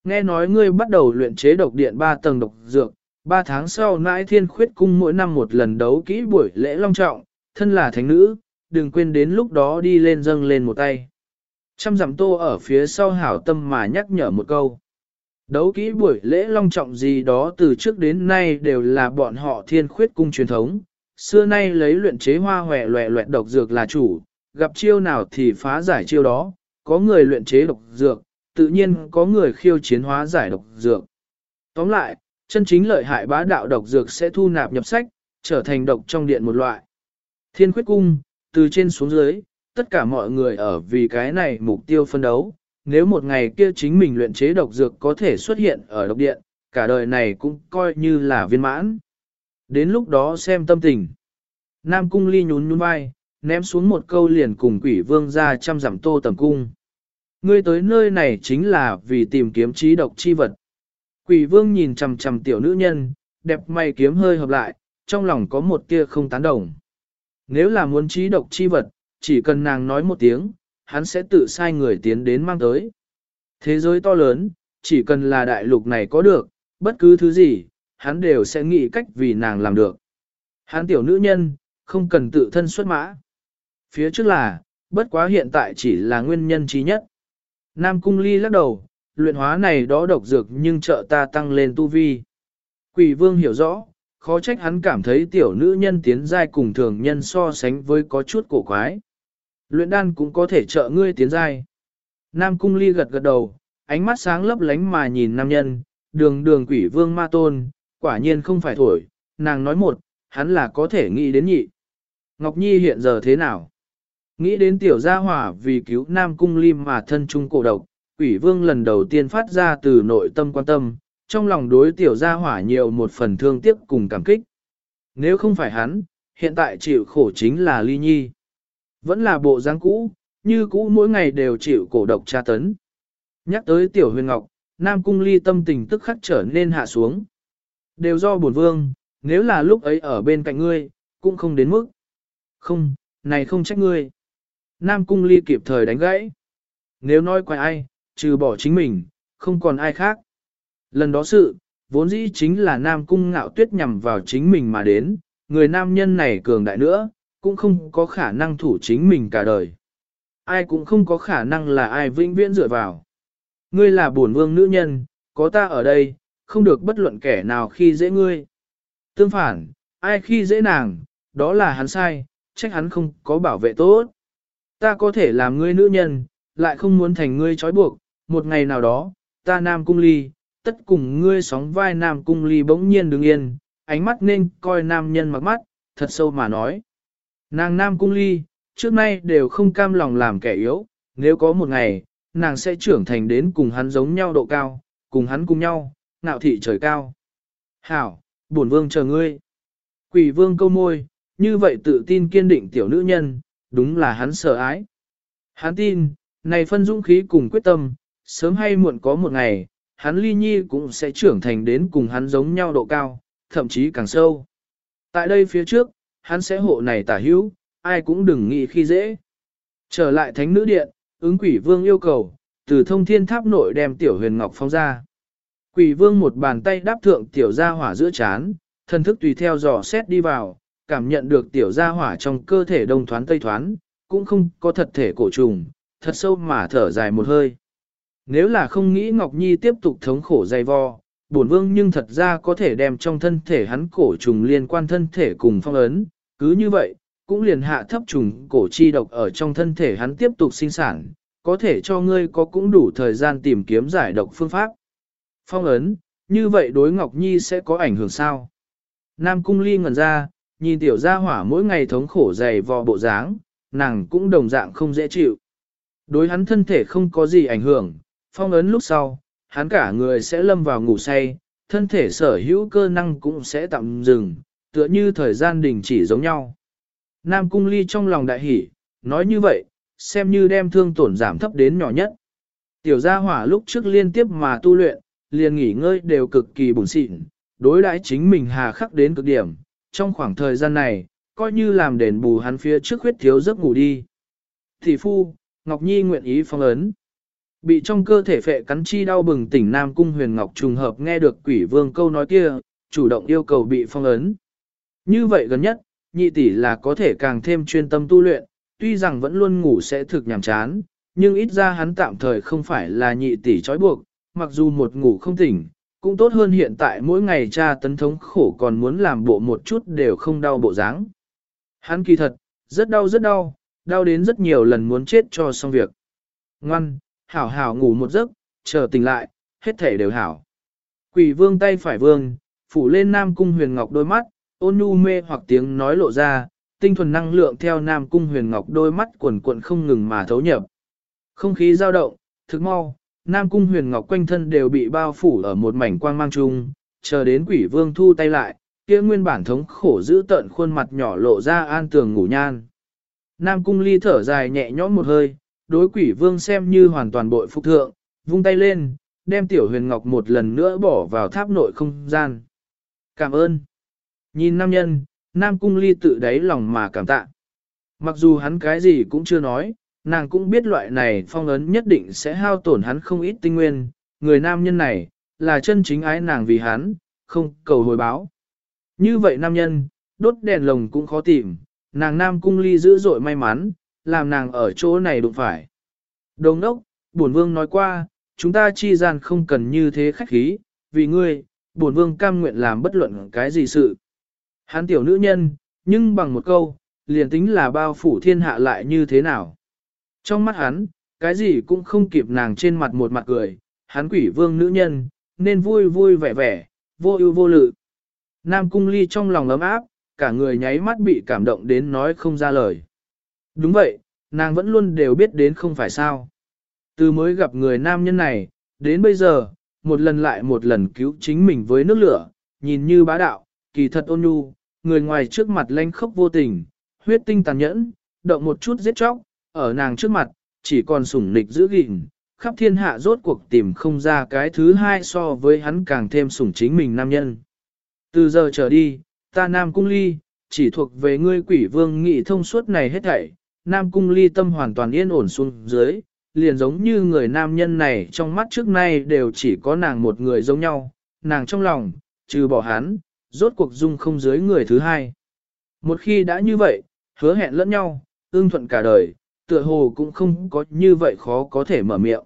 Nghe nói ngươi bắt đầu luyện chế độc điện 3 tầng độc dược, 3 tháng sau nãi thiên khuyết cung mỗi năm một lần đấu kỹ buổi lễ long trọng, thân là thánh nữ, đừng quên đến lúc đó đi lên dâng lên một tay. Trăm dặm tô ở phía sau hảo tâm mà nhắc nhở một câu. Đấu kỹ buổi lễ long trọng gì đó từ trước đến nay đều là bọn họ thiên khuyết cung truyền thống. Xưa nay lấy luyện chế hoa hòe loẹ loẹt độc dược là chủ, gặp chiêu nào thì phá giải chiêu đó, có người luyện chế độc dược, tự nhiên có người khiêu chiến hóa giải độc dược. Tóm lại, chân chính lợi hại bá đạo độc dược sẽ thu nạp nhập sách, trở thành độc trong điện một loại. Thiên khuyết cung, từ trên xuống dưới, tất cả mọi người ở vì cái này mục tiêu phân đấu. Nếu một ngày kia chính mình luyện chế độc dược có thể xuất hiện ở độc điện, cả đời này cũng coi như là viên mãn. Đến lúc đó xem tâm tình. Nam cung ly nhún nhún vai, ném xuống một câu liền cùng quỷ vương ra chăm giảm tô tầm cung. Ngươi tới nơi này chính là vì tìm kiếm trí độc chi vật. Quỷ vương nhìn chằm chằm tiểu nữ nhân, đẹp mày kiếm hơi hợp lại, trong lòng có một tia không tán đồng. Nếu là muốn trí độc chi vật, chỉ cần nàng nói một tiếng, hắn sẽ tự sai người tiến đến mang tới. Thế giới to lớn, chỉ cần là đại lục này có được, bất cứ thứ gì, hắn đều sẽ nghĩ cách vì nàng làm được. Hắn tiểu nữ nhân, không cần tự thân xuất mã. Phía trước là, bất quá hiện tại chỉ là nguyên nhân trí nhất. Nam Cung Ly lắc đầu, luyện hóa này đó độc dược nhưng trợ ta tăng lên tu vi. Quỷ vương hiểu rõ, khó trách hắn cảm thấy tiểu nữ nhân tiến giai cùng thường nhân so sánh với có chút cổ quái. Luyện đan cũng có thể trợ ngươi tiến giai. Nam Cung Ly gật gật đầu, ánh mắt sáng lấp lánh mà nhìn nam nhân, đường đường quỷ vương ma tôn, quả nhiên không phải thổi, nàng nói một, hắn là có thể nghĩ đến nhị. Ngọc Nhi hiện giờ thế nào? Nghĩ đến tiểu gia hỏa vì cứu Nam Cung Ly mà thân trung cổ độc, quỷ vương lần đầu tiên phát ra từ nội tâm quan tâm, trong lòng đối tiểu gia hỏa nhiều một phần thương tiếc cùng cảm kích. Nếu không phải hắn, hiện tại chịu khổ chính là Ly Nhi. Vẫn là bộ dáng cũ, như cũ mỗi ngày đều chịu cổ độc tra tấn. Nhắc tới tiểu huyền ngọc, Nam Cung Ly tâm tình tức khắc trở nên hạ xuống. Đều do bổn vương, nếu là lúc ấy ở bên cạnh ngươi, cũng không đến mức. Không, này không trách ngươi. Nam Cung Ly kịp thời đánh gãy. Nếu nói quay ai, trừ bỏ chính mình, không còn ai khác. Lần đó sự, vốn dĩ chính là Nam Cung ngạo tuyết nhằm vào chính mình mà đến, người nam nhân này cường đại nữa, cũng không có khả năng thủ chính mình cả đời. Ai cũng không có khả năng là ai vĩnh viễn dựa vào. Ngươi là bổn vương nữ nhân, có ta ở đây, không được bất luận kẻ nào khi dễ ngươi. Tương phản, ai khi dễ nàng, đó là hắn sai, trách hắn không có bảo vệ tốt. Ta có thể làm ngươi nữ nhân, lại không muốn thành ngươi trói buộc, một ngày nào đó, ta nam cung ly, tất cùng ngươi sóng vai nam cung ly bỗng nhiên đứng yên, ánh mắt nên coi nam nhân mặc mắt, thật sâu mà nói. Nàng nam cung ly, trước nay đều không cam lòng làm kẻ yếu, nếu có một ngày, nàng sẽ trưởng thành đến cùng hắn giống nhau độ cao, cùng hắn cùng nhau, nạo thị trời cao. Hảo, bổn vương chờ ngươi. Quỷ vương câu môi, như vậy tự tin kiên định tiểu nữ nhân, đúng là hắn sợ ái. Hắn tin, này phân dũng khí cùng quyết tâm, sớm hay muộn có một ngày, hắn ly nhi cũng sẽ trưởng thành đến cùng hắn giống nhau độ cao, thậm chí càng sâu. Tại đây phía trước, hắn sẽ hộ này tả hữu, ai cũng đừng nghĩ khi dễ. Trở lại thánh nữ điện, ứng quỷ vương yêu cầu, từ thông thiên tháp nội đem tiểu huyền ngọc phong ra. Quỷ vương một bàn tay đáp thượng tiểu gia hỏa giữa chán, thân thức tùy theo dò xét đi vào, cảm nhận được tiểu gia hỏa trong cơ thể đông thoán tây thoán, cũng không có thật thể cổ trùng, thật sâu mà thở dài một hơi. Nếu là không nghĩ Ngọc Nhi tiếp tục thống khổ dày vò, bổn vương nhưng thật ra có thể đem trong thân thể hắn cổ trùng liên quan thân thể cùng phong ấn, cứ như vậy, cũng liền hạ thấp trùng cổ chi độc ở trong thân thể hắn tiếp tục sinh sản, có thể cho ngươi có cũng đủ thời gian tìm kiếm giải độc phương pháp. Phong ấn, như vậy đối Ngọc Nhi sẽ có ảnh hưởng sao? Nam Cung Ly ngẩn ra, nhìn tiểu gia hỏa mỗi ngày thống khổ dày vò bộ dáng, nàng cũng đồng dạng không dễ chịu. Đối hắn thân thể không có gì ảnh hưởng, phong ấn lúc sau, hắn cả người sẽ lâm vào ngủ say, thân thể sở hữu cơ năng cũng sẽ tạm dừng, tựa như thời gian đình chỉ giống nhau. Nam Cung Ly trong lòng đại hỉ, nói như vậy, xem như đem thương tổn giảm thấp đến nhỏ nhất. Tiểu gia hỏa lúc trước liên tiếp mà tu luyện, liền nghỉ ngơi đều cực kỳ bùn xịn, đối đãi chính mình hà khắc đến cực điểm, trong khoảng thời gian này, coi như làm đền bù hắn phía trước huyết thiếu giấc ngủ đi. Thị phu, Ngọc Nhi nguyện ý phong ấn. Bị trong cơ thể phệ cắn chi đau bừng tỉnh Nam Cung huyền Ngọc trùng hợp nghe được quỷ vương câu nói kia, chủ động yêu cầu bị phong ấn. Như vậy gần nhất, nhị tỷ là có thể càng thêm chuyên tâm tu luyện, tuy rằng vẫn luôn ngủ sẽ thực nhàm chán, nhưng ít ra hắn tạm thời không phải là nhị tỷ trói buộc, mặc dù một ngủ không tỉnh, cũng tốt hơn hiện tại mỗi ngày cha tấn thống khổ còn muốn làm bộ một chút đều không đau bộ dáng. Hắn kỳ thật, rất đau rất đau, đau đến rất nhiều lần muốn chết cho xong việc. Ngoan, hảo hảo ngủ một giấc, chờ tỉnh lại, hết thể đều hảo. Quỷ vương tay phải vương, phủ lên Nam Cung huyền ngọc đôi mắt, ôn nhu mê hoặc tiếng nói lộ ra, tinh thuần năng lượng theo Nam Cung huyền ngọc đôi mắt quần cuộn không ngừng mà thấu nhập. Không khí dao động, thức mau, Nam Cung huyền ngọc quanh thân đều bị bao phủ ở một mảnh quang mang chung, chờ đến quỷ vương thu tay lại, kia nguyên bản thống khổ giữ tận khuôn mặt nhỏ lộ ra an tường ngủ nhan. Nam Cung ly thở dài nhẹ nhõm một hơi, đối quỷ vương xem như hoàn toàn bội phục thượng, vung tay lên, đem tiểu huyền ngọc một lần nữa bỏ vào tháp nội không gian. Cảm ơn. Nhìn nam nhân, Nam Cung ly tự đáy lòng mà cảm tạ. Mặc dù hắn cái gì cũng chưa nói, nàng cũng biết loại này phong ấn nhất định sẽ hao tổn hắn không ít tinh nguyên, người nam nhân này, là chân chính ái nàng vì hắn, không cầu hồi báo. Như vậy nam nhân, đốt đèn lồng cũng khó tìm, nàng nam cung ly dữ dội may mắn, làm nàng ở chỗ này đụng phải. Đồng đốc, bổn vương nói qua, chúng ta chi gian không cần như thế khách khí, vì ngươi, bổn vương cam nguyện làm bất luận cái gì sự. Hán tiểu nữ nhân, nhưng bằng một câu, liền tính là bao phủ thiên hạ lại như thế nào. Trong mắt hắn, cái gì cũng không kịp nàng trên mặt một mặt cười, hắn quỷ vương nữ nhân, nên vui vui vẻ vẻ, vô ưu vô lự. Nam cung ly trong lòng ấm áp, cả người nháy mắt bị cảm động đến nói không ra lời. Đúng vậy, nàng vẫn luôn đều biết đến không phải sao. Từ mới gặp người nam nhân này, đến bây giờ, một lần lại một lần cứu chính mình với nước lửa, nhìn như bá đạo, kỳ thật ôn nhu, người ngoài trước mặt lanh khốc vô tình, huyết tinh tàn nhẫn, động một chút giết chóc, ở nàng trước mặt, chỉ còn sủng nịch giữ gìn, khắp thiên hạ rốt cuộc tìm không ra cái thứ hai so với hắn càng thêm sủng chính mình nam nhân. Từ giờ trở đi, ta Nam Cung Ly, chỉ thuộc về ngươi quỷ vương nghị thông suốt này hết thảy, Nam Cung Ly tâm hoàn toàn yên ổn xuống dưới, liền giống như người nam nhân này trong mắt trước nay đều chỉ có nàng một người giống nhau, nàng trong lòng, trừ bỏ hắn, rốt cuộc dung không dưới người thứ hai. Một khi đã như vậy, hứa hẹn lẫn nhau, ương thuận cả đời, tựa hồ cũng không có như vậy khó có thể mở miệng.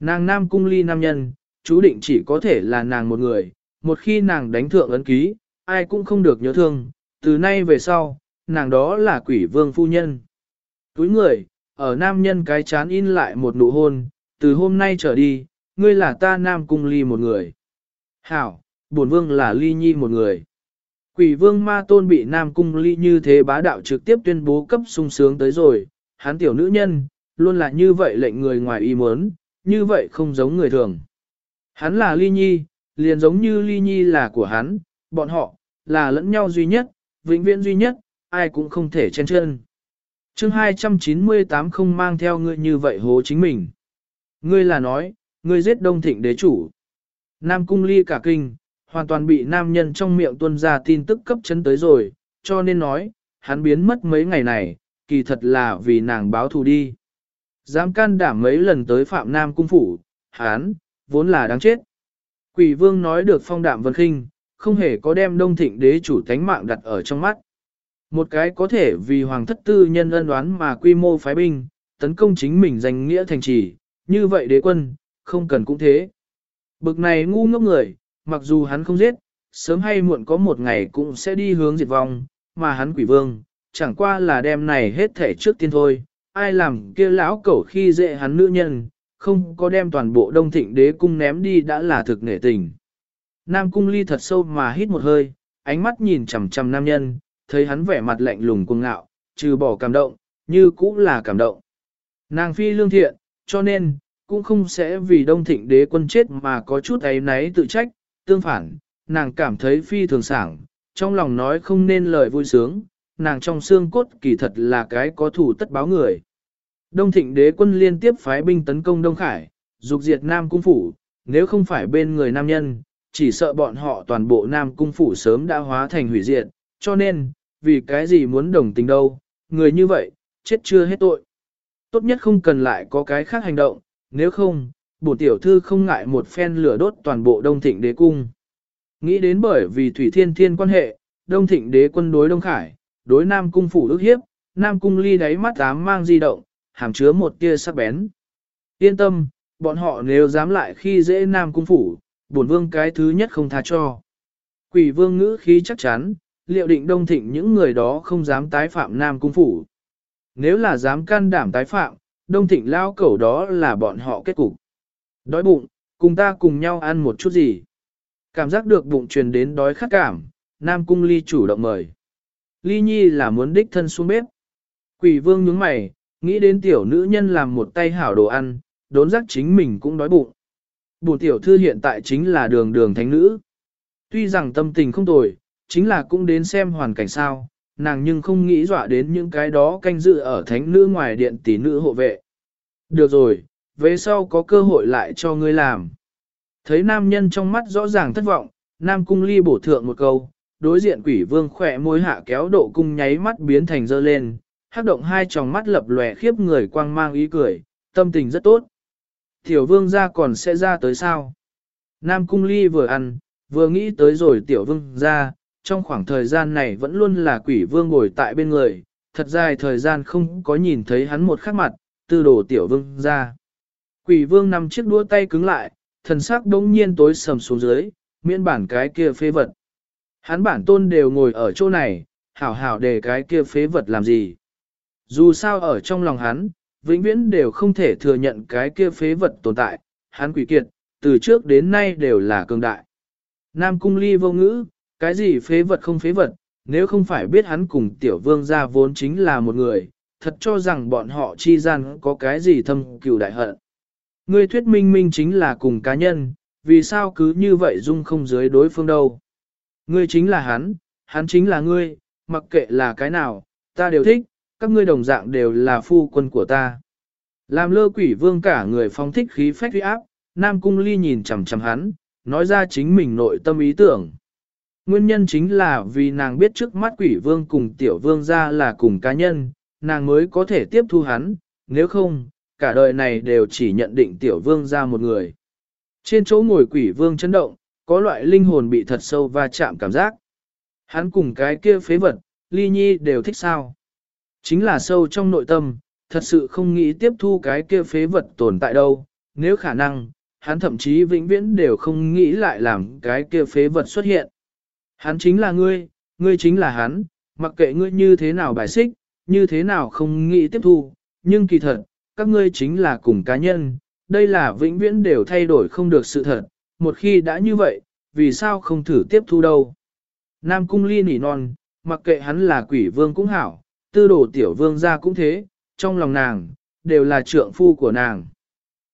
Nàng nam cung ly nam nhân, chú định chỉ có thể là nàng một người, một khi nàng đánh thượng ấn ký, ai cũng không được nhớ thương, từ nay về sau, nàng đó là quỷ vương phu nhân. Túi người, ở nam nhân cái chán in lại một nụ hôn, từ hôm nay trở đi, ngươi là ta nam cung ly một người. Hảo, bổn vương là ly nhi một người. Quỷ vương ma tôn bị nam cung ly như thế bá đạo trực tiếp tuyên bố cấp sung sướng tới rồi, hắn tiểu nữ nhân, luôn là như vậy lệnh người ngoài ý muốn, như vậy không giống người thường. Hắn là ly nhi, liền giống như ly nhi là của hắn, bọn họ, là lẫn nhau duy nhất, vĩnh viễn duy nhất, ai cũng không thể chen chân chương 298 không mang theo ngươi như vậy hố chính mình. Ngươi là nói, ngươi giết đông thịnh đế chủ. Nam cung ly cả kinh, hoàn toàn bị nam nhân trong miệng tuân ra tin tức cấp chấn tới rồi, cho nên nói, hắn biến mất mấy ngày này, kỳ thật là vì nàng báo thù đi. Dám can đảm mấy lần tới phạm nam cung phủ, hắn, vốn là đáng chết. Quỷ vương nói được phong đạm vân khinh, không hề có đem đông thịnh đế chủ thánh mạng đặt ở trong mắt. Một cái có thể vì hoàng thất tư nhân ân đoán mà quy mô phái binh, tấn công chính mình danh nghĩa thành trì, như vậy đế quân, không cần cũng thế. Bực này ngu ngốc người, mặc dù hắn không giết, sớm hay muộn có một ngày cũng sẽ đi hướng diệt vong, mà hắn quỷ vương, chẳng qua là đem này hết thể trước tiên thôi, ai làm kia lão cẩu khi dễ hắn nữ nhân, không có đem toàn bộ đông thịnh đế cung ném đi đã là thực nể tình. Nam cung ly thật sâu mà hít một hơi, ánh mắt nhìn chằm chằm nam nhân, thấy hắn vẻ mặt lạnh lùng cuồng ngạo, trừ bỏ cảm động, như cũng là cảm động. Nàng phi lương thiện, cho nên, cũng không sẽ vì đông thịnh đế quân chết mà có chút ấy náy tự trách, tương phản, nàng cảm thấy phi thường sảng, trong lòng nói không nên lời vui sướng, nàng trong xương cốt kỳ thật là cái có thủ tất báo người. Đông thịnh đế quân liên tiếp phái binh tấn công Đông Khải, dục diệt Nam Cung Phủ, nếu không phải bên người nam nhân, chỉ sợ bọn họ toàn bộ Nam Cung Phủ sớm đã hóa thành hủy diệt, cho nên, vì cái gì muốn đồng tình đâu, người như vậy, chết chưa hết tội. Tốt nhất không cần lại có cái khác hành động, nếu không, bổ tiểu thư không ngại một phen lửa đốt toàn bộ Đông Thịnh đế cung. Nghĩ đến bởi vì Thủy Thiên Thiên quan hệ, Đông Thịnh đế quân đối Đông Khải, đối Nam Cung phủ ước hiếp, Nam Cung ly đáy mắt dám mang di động, hàm chứa một tia sắc bén. Yên tâm, bọn họ nếu dám lại khi dễ Nam Cung phủ, bổn vương cái thứ nhất không tha cho. Quỷ vương ngữ khí chắc chắn, liệu định Đông Thịnh những người đó không dám tái phạm Nam Cung phủ. Nếu là dám can đảm tái phạm, Đông Thịnh lao cẩu đó là bọn họ kết cục. Đói bụng, cùng ta cùng nhau ăn một chút gì. Cảm giác được bụng truyền đến đói khát cảm, Nam Cung Ly chủ động mời. Ly Nhi là muốn đích thân xuống bếp. Quỷ vương nhướng mày, nghĩ đến tiểu nữ nhân làm một tay hảo đồ ăn, đốn giác chính mình cũng đói bụng. Bùn tiểu thư hiện tại chính là đường đường thánh nữ. Tuy rằng tâm tình không tồi, chính là cũng đến xem hoàn cảnh sao, nàng nhưng không nghĩ dọa đến những cái đó canh dự ở thánh nữ ngoài điện tỷ nữ hộ vệ. Được rồi, về sau có cơ hội lại cho ngươi làm. Thấy nam nhân trong mắt rõ ràng thất vọng, nam cung ly bổ thượng một câu, đối diện quỷ vương khỏe môi hạ kéo độ cung nháy mắt biến thành dơ lên, hắc động hai tròng mắt lập lòe khiếp người quang mang ý cười, tâm tình rất tốt. Tiểu vương ra còn sẽ ra tới sao? Nam Cung Ly vừa ăn, vừa nghĩ tới rồi tiểu vương ra, trong khoảng thời gian này vẫn luôn là quỷ vương ngồi tại bên người, thật dài thời gian không có nhìn thấy hắn một khắc mặt, tư đồ tiểu vương ra. Quỷ vương nằm chiếc đũa tay cứng lại, thần sắc đống nhiên tối sầm xuống dưới, miễn bản cái kia phế vật. Hắn bản tôn đều ngồi ở chỗ này, hảo hảo để cái kia phế vật làm gì. Dù sao ở trong lòng hắn, vĩnh viễn đều không thể thừa nhận cái kia phế vật tồn tại, hắn quỷ kiệt, từ trước đến nay đều là cường đại. Nam cung ly vô ngữ, cái gì phế vật không phế vật, nếu không phải biết hắn cùng tiểu vương gia vốn chính là một người, thật cho rằng bọn họ chi gian có cái gì thâm cừu đại hận. Ngươi thuyết minh minh chính là cùng cá nhân, vì sao cứ như vậy dung không dưới đối phương đâu. Ngươi chính là hắn, hắn chính là ngươi, mặc kệ là cái nào, ta đều thích, các ngươi đồng dạng đều là phu quân của ta. Làm lơ quỷ vương cả người phong thích khí phách huy áp, Nam Cung Ly nhìn chằm chằm hắn, nói ra chính mình nội tâm ý tưởng. Nguyên nhân chính là vì nàng biết trước mắt quỷ vương cùng tiểu vương ra là cùng cá nhân, nàng mới có thể tiếp thu hắn, nếu không, cả đời này đều chỉ nhận định tiểu vương ra một người. Trên chỗ ngồi quỷ vương chấn động, có loại linh hồn bị thật sâu va chạm cảm giác. Hắn cùng cái kia phế vật, ly nhi đều thích sao. Chính là sâu trong nội tâm, thật sự không nghĩ tiếp thu cái kia phế vật tồn tại đâu, nếu khả năng, hắn thậm chí vĩnh viễn đều không nghĩ lại làm cái kia phế vật xuất hiện. Hắn chính là ngươi, ngươi chính là hắn, mặc kệ ngươi như thế nào bài xích, như thế nào không nghĩ tiếp thu, nhưng kỳ thật, các ngươi chính là cùng cá nhân, đây là vĩnh viễn đều thay đổi không được sự thật, một khi đã như vậy, vì sao không thử tiếp thu đâu. Nam cung ly nỉ non, mặc kệ hắn là quỷ vương cũng hảo, tư đồ tiểu vương ra cũng thế, trong lòng nàng, đều là trượng phu của nàng.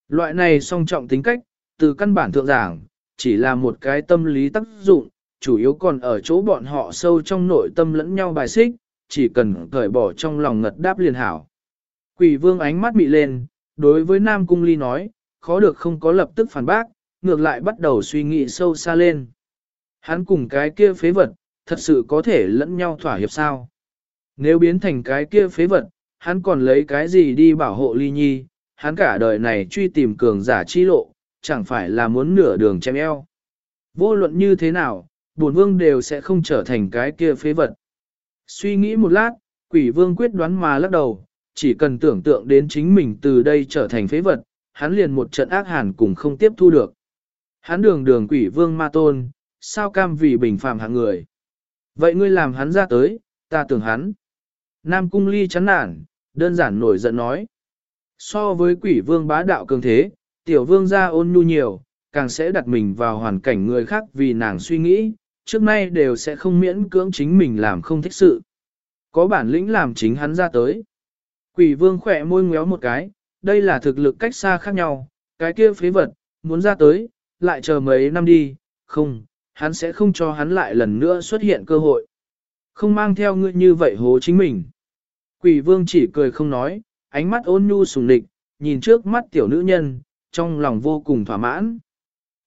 Loại này song trọng tính cách, từ căn bản thượng giảng, chỉ là một cái tâm lý tác dụng, chủ yếu còn ở chỗ bọn họ sâu trong nội tâm lẫn nhau bài xích, chỉ cần cởi bỏ trong lòng ngật đáp liền hảo. Quỷ vương ánh mắt mị lên, đối với Nam Cung Ly nói, khó được không có lập tức phản bác, ngược lại bắt đầu suy nghĩ sâu xa lên. Hắn cùng cái kia phế vật, thật sự có thể lẫn nhau thỏa hiệp sao? Nếu biến thành cái kia phế vật, hắn còn lấy cái gì đi bảo hộ ly nhi, hắn cả đời này truy tìm cường giả chi lộ, chẳng phải là muốn nửa đường chém eo. Vô luận như thế nào, bổn vương đều sẽ không trở thành cái kia phế vật. Suy nghĩ một lát, quỷ vương quyết đoán mà lắc đầu, chỉ cần tưởng tượng đến chính mình từ đây trở thành phế vật, hắn liền một trận ác hàn cùng không tiếp thu được. Hắn đường đường quỷ vương ma tôn, sao cam vì bình phàm hạng người. Vậy ngươi làm hắn ra tới, ta tưởng hắn. Nam cung ly chán nản, đơn giản nổi giận nói. So với quỷ vương bá đạo cường thế, tiểu vương gia ôn nhu nhiều, càng sẽ đặt mình vào hoàn cảnh người khác vì nàng suy nghĩ, trước nay đều sẽ không miễn cưỡng chính mình làm không thích sự. Có bản lĩnh làm chính hắn ra tới. Quỷ vương khỏe môi ngéo một cái, đây là thực lực cách xa khác nhau, cái kia phế vật, muốn ra tới, lại chờ mấy năm đi, không, hắn sẽ không cho hắn lại lần nữa xuất hiện cơ hội. Không mang theo ngươi như vậy hố chính mình. Quỷ vương chỉ cười không nói, ánh mắt ôn nhu sùng địch, nhìn trước mắt tiểu nữ nhân, trong lòng vô cùng thỏa mãn.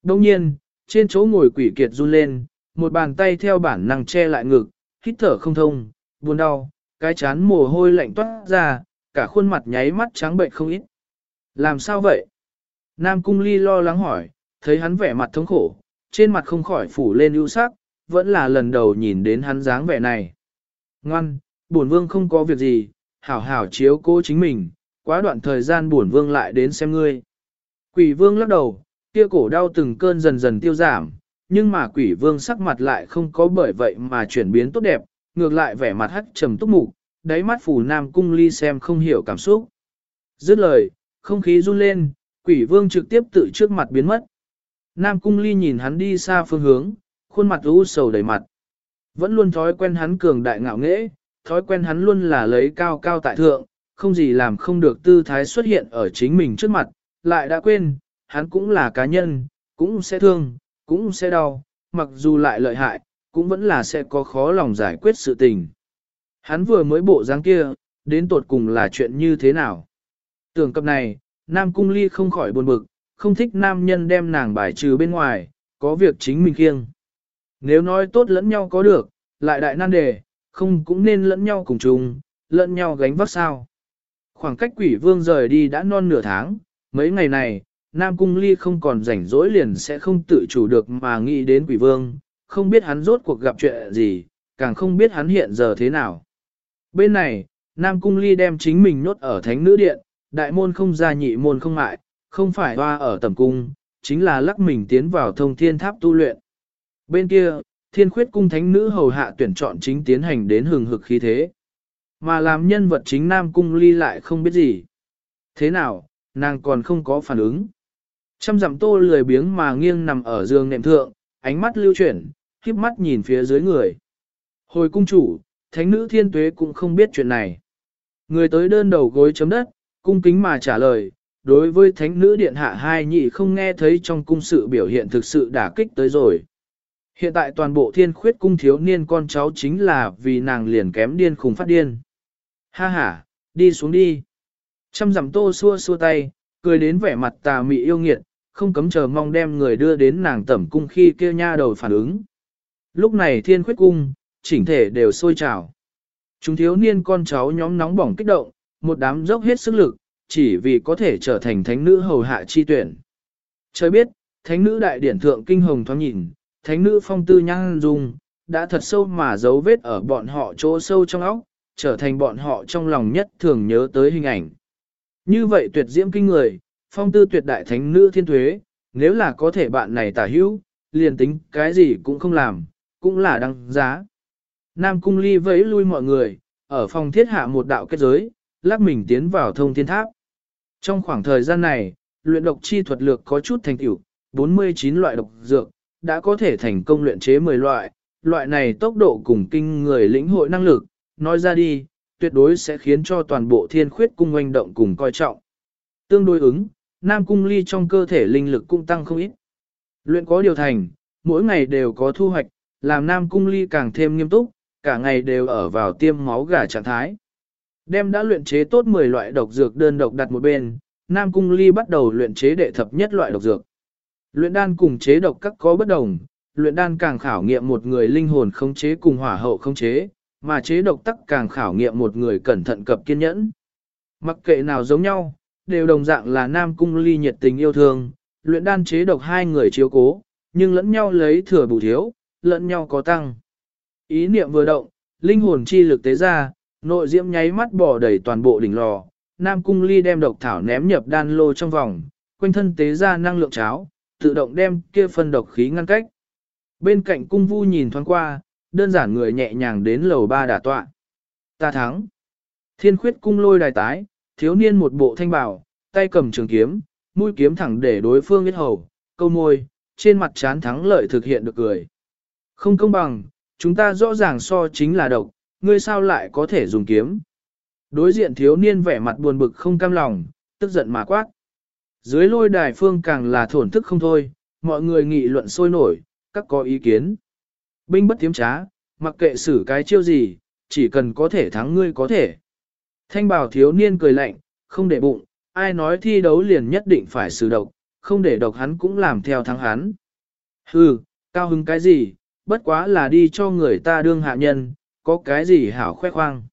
Đông nhiên, trên chỗ ngồi quỷ kiệt run lên, một bàn tay theo bản năng che lại ngực, hít thở không thông, buồn đau, cái chán mồ hôi lạnh toát ra, cả khuôn mặt nháy mắt trắng bệnh không ít. Làm sao vậy? Nam Cung Ly lo lắng hỏi, thấy hắn vẻ mặt thống khổ, trên mặt không khỏi phủ lên ưu sắc, vẫn là lần đầu nhìn đến hắn dáng vẻ này. Ngoan, bổn vương không có việc gì, hảo hảo chiếu cố chính mình, quá đoạn thời gian bổn vương lại đến xem ngươi. Quỷ vương lắc đầu, kia cổ đau từng cơn dần dần tiêu giảm, nhưng mà quỷ vương sắc mặt lại không có bởi vậy mà chuyển biến tốt đẹp, ngược lại vẻ mặt hắc trầm túc mục, đáy mắt phủ nam cung ly xem không hiểu cảm xúc. Dứt lời, không khí run lên, quỷ vương trực tiếp tự trước mặt biến mất. Nam cung ly nhìn hắn đi xa phương hướng, khuôn mặt u sầu đầy mặt. Vẫn luôn thói quen hắn cường đại ngạo nghễ, thói quen hắn luôn là lấy cao cao tại thượng, không gì làm không được tư thái xuất hiện ở chính mình trước mặt, lại đã quên, hắn cũng là cá nhân, cũng sẽ thương, cũng sẽ đau, mặc dù lại lợi hại, cũng vẫn là sẽ có khó lòng giải quyết sự tình. Hắn vừa mới bộ dáng kia, đến tột cùng là chuyện như thế nào? Tưởng cập này, Nam Cung Ly không khỏi buồn bực, không thích nam nhân đem nàng bài trừ bên ngoài, có việc chính mình kiêng. Nếu nói tốt lẫn nhau có được, lại đại nan đề, không cũng nên lẫn nhau cùng chung, lẫn nhau gánh vác sao. Khoảng cách quỷ vương rời đi đã non nửa tháng, mấy ngày này, Nam Cung Ly không còn rảnh rỗi liền sẽ không tự chủ được mà nghĩ đến quỷ vương, không biết hắn rốt cuộc gặp chuyện gì, càng không biết hắn hiện giờ thế nào. Bên này, Nam Cung Ly đem chính mình nhốt ở thánh nữ điện, đại môn không ra nhị môn không mại, không phải hoa ở tầm cung, chính là lắc mình tiến vào thông thiên tháp tu luyện. Bên kia, thiên khuyết cung thánh nữ hầu hạ tuyển chọn chính tiến hành đến hừng hực khí thế. Mà làm nhân vật chính Nam Cung Ly lại không biết gì. Thế nào, nàng còn không có phản ứng. Trăm dặm tô lười biếng mà nghiêng nằm ở giường nệm thượng, ánh mắt lưu chuyển, khiếp mắt nhìn phía dưới người. Hồi cung chủ, thánh nữ thiên tuế cũng không biết chuyện này. Người tới đơn đầu gối chấm đất, cung kính mà trả lời, đối với thánh nữ điện hạ hai nhị không nghe thấy trong cung sự biểu hiện thực sự đả kích tới rồi. Hiện tại toàn bộ thiên khuyết cung thiếu niên con cháu chính là vì nàng liền kém điên khùng phát điên. Ha ha, đi xuống đi. Trăm dặm tô xua xua tay, cười đến vẻ mặt tà mị yêu nghiệt, không cấm chờ mong đem người đưa đến nàng tẩm cung khi kêu nha đầu phản ứng. Lúc này thiên khuyết cung, chỉnh thể đều sôi trào. Chúng thiếu niên con cháu nhóm nóng bỏng kích động, một đám dốc hết sức lực, chỉ vì có thể trở thành thánh nữ hầu hạ chi tuyển. Trời biết, thánh nữ đại điển thượng kinh hồng thoáng nhìn, thánh nữ phong tư nhang dung, đã thật sâu mà dấu vết ở bọn họ chỗ sâu trong óc, trở thành bọn họ trong lòng nhất thường nhớ tới hình ảnh. Như vậy tuyệt diễm kinh người, phong tư tuyệt đại thánh nữ thiên thuế, nếu là có thể bạn này tả hữu, liền tính cái gì cũng không làm, cũng là đăng giá. Nam cung ly vẫy lui mọi người, ở phòng thiết hạ một đạo kết giới, lắc mình tiến vào thông thiên tháp. Trong khoảng thời gian này, luyện độc chi thuật lược có chút thành tựu, 49 loại độc dược, đã có thể thành công luyện chế 10 loại, loại này tốc độ cùng kinh người lĩnh hội năng lực, nói ra đi, tuyệt đối sẽ khiến cho toàn bộ thiên khuyết cung oanh động cùng coi trọng. Tương đối ứng, Nam Cung Ly trong cơ thể linh lực cũng tăng không ít. Luyện có điều thành, mỗi ngày đều có thu hoạch, làm Nam Cung Ly càng thêm nghiêm túc, cả ngày đều ở vào tiêm máu gà trạng thái. Đem đã luyện chế tốt 10 loại độc dược đơn độc đặt một bên, Nam Cung Ly bắt đầu luyện chế đệ thập nhất loại độc dược. Luyện đan cùng chế độc các có bất đồng, luyện đan càng khảo nghiệm một người linh hồn không chế cùng hỏa hậu không chế, mà chế độc tắc càng khảo nghiệm một người cẩn thận cập kiên nhẫn. Mặc kệ nào giống nhau, đều đồng dạng là Nam Cung Ly nhiệt tình yêu thương, luyện đan chế độc hai người chiếu cố, nhưng lẫn nhau lấy thừa bù thiếu, lẫn nhau có tăng. Ý niệm vừa động, linh hồn chi lực tế ra, nội diễm nháy mắt bỏ đầy toàn bộ đỉnh lò, Nam Cung Ly đem độc thảo ném nhập đan lô trong vòng, quanh thân tế ra năng lượng cháo, tự động đem kia phân độc khí ngăn cách. Bên cạnh cung vu nhìn thoáng qua, đơn giản người nhẹ nhàng đến lầu ba đả tọa. Ta thắng. Thiên khuyết cung lôi đài tái, thiếu niên một bộ thanh bảo, tay cầm trường kiếm, mũi kiếm thẳng để đối phương biết hầu, câu môi, trên mặt chán thắng lợi thực hiện được cười. Không công bằng, chúng ta rõ ràng so chính là độc, ngươi sao lại có thể dùng kiếm. Đối diện thiếu niên vẻ mặt buồn bực không cam lòng, tức giận mà quát. Dưới lôi đài phương càng là thổn thức không thôi, mọi người nghị luận sôi nổi, các có ý kiến. Binh bất tiếm trá, mặc kệ xử cái chiêu gì, chỉ cần có thể thắng ngươi có thể. Thanh bảo thiếu niên cười lạnh, không để bụng, ai nói thi đấu liền nhất định phải xử độc, không để độc hắn cũng làm theo thắng hắn. Hừ, cao hứng cái gì, bất quá là đi cho người ta đương hạ nhân, có cái gì hảo khoe khoang.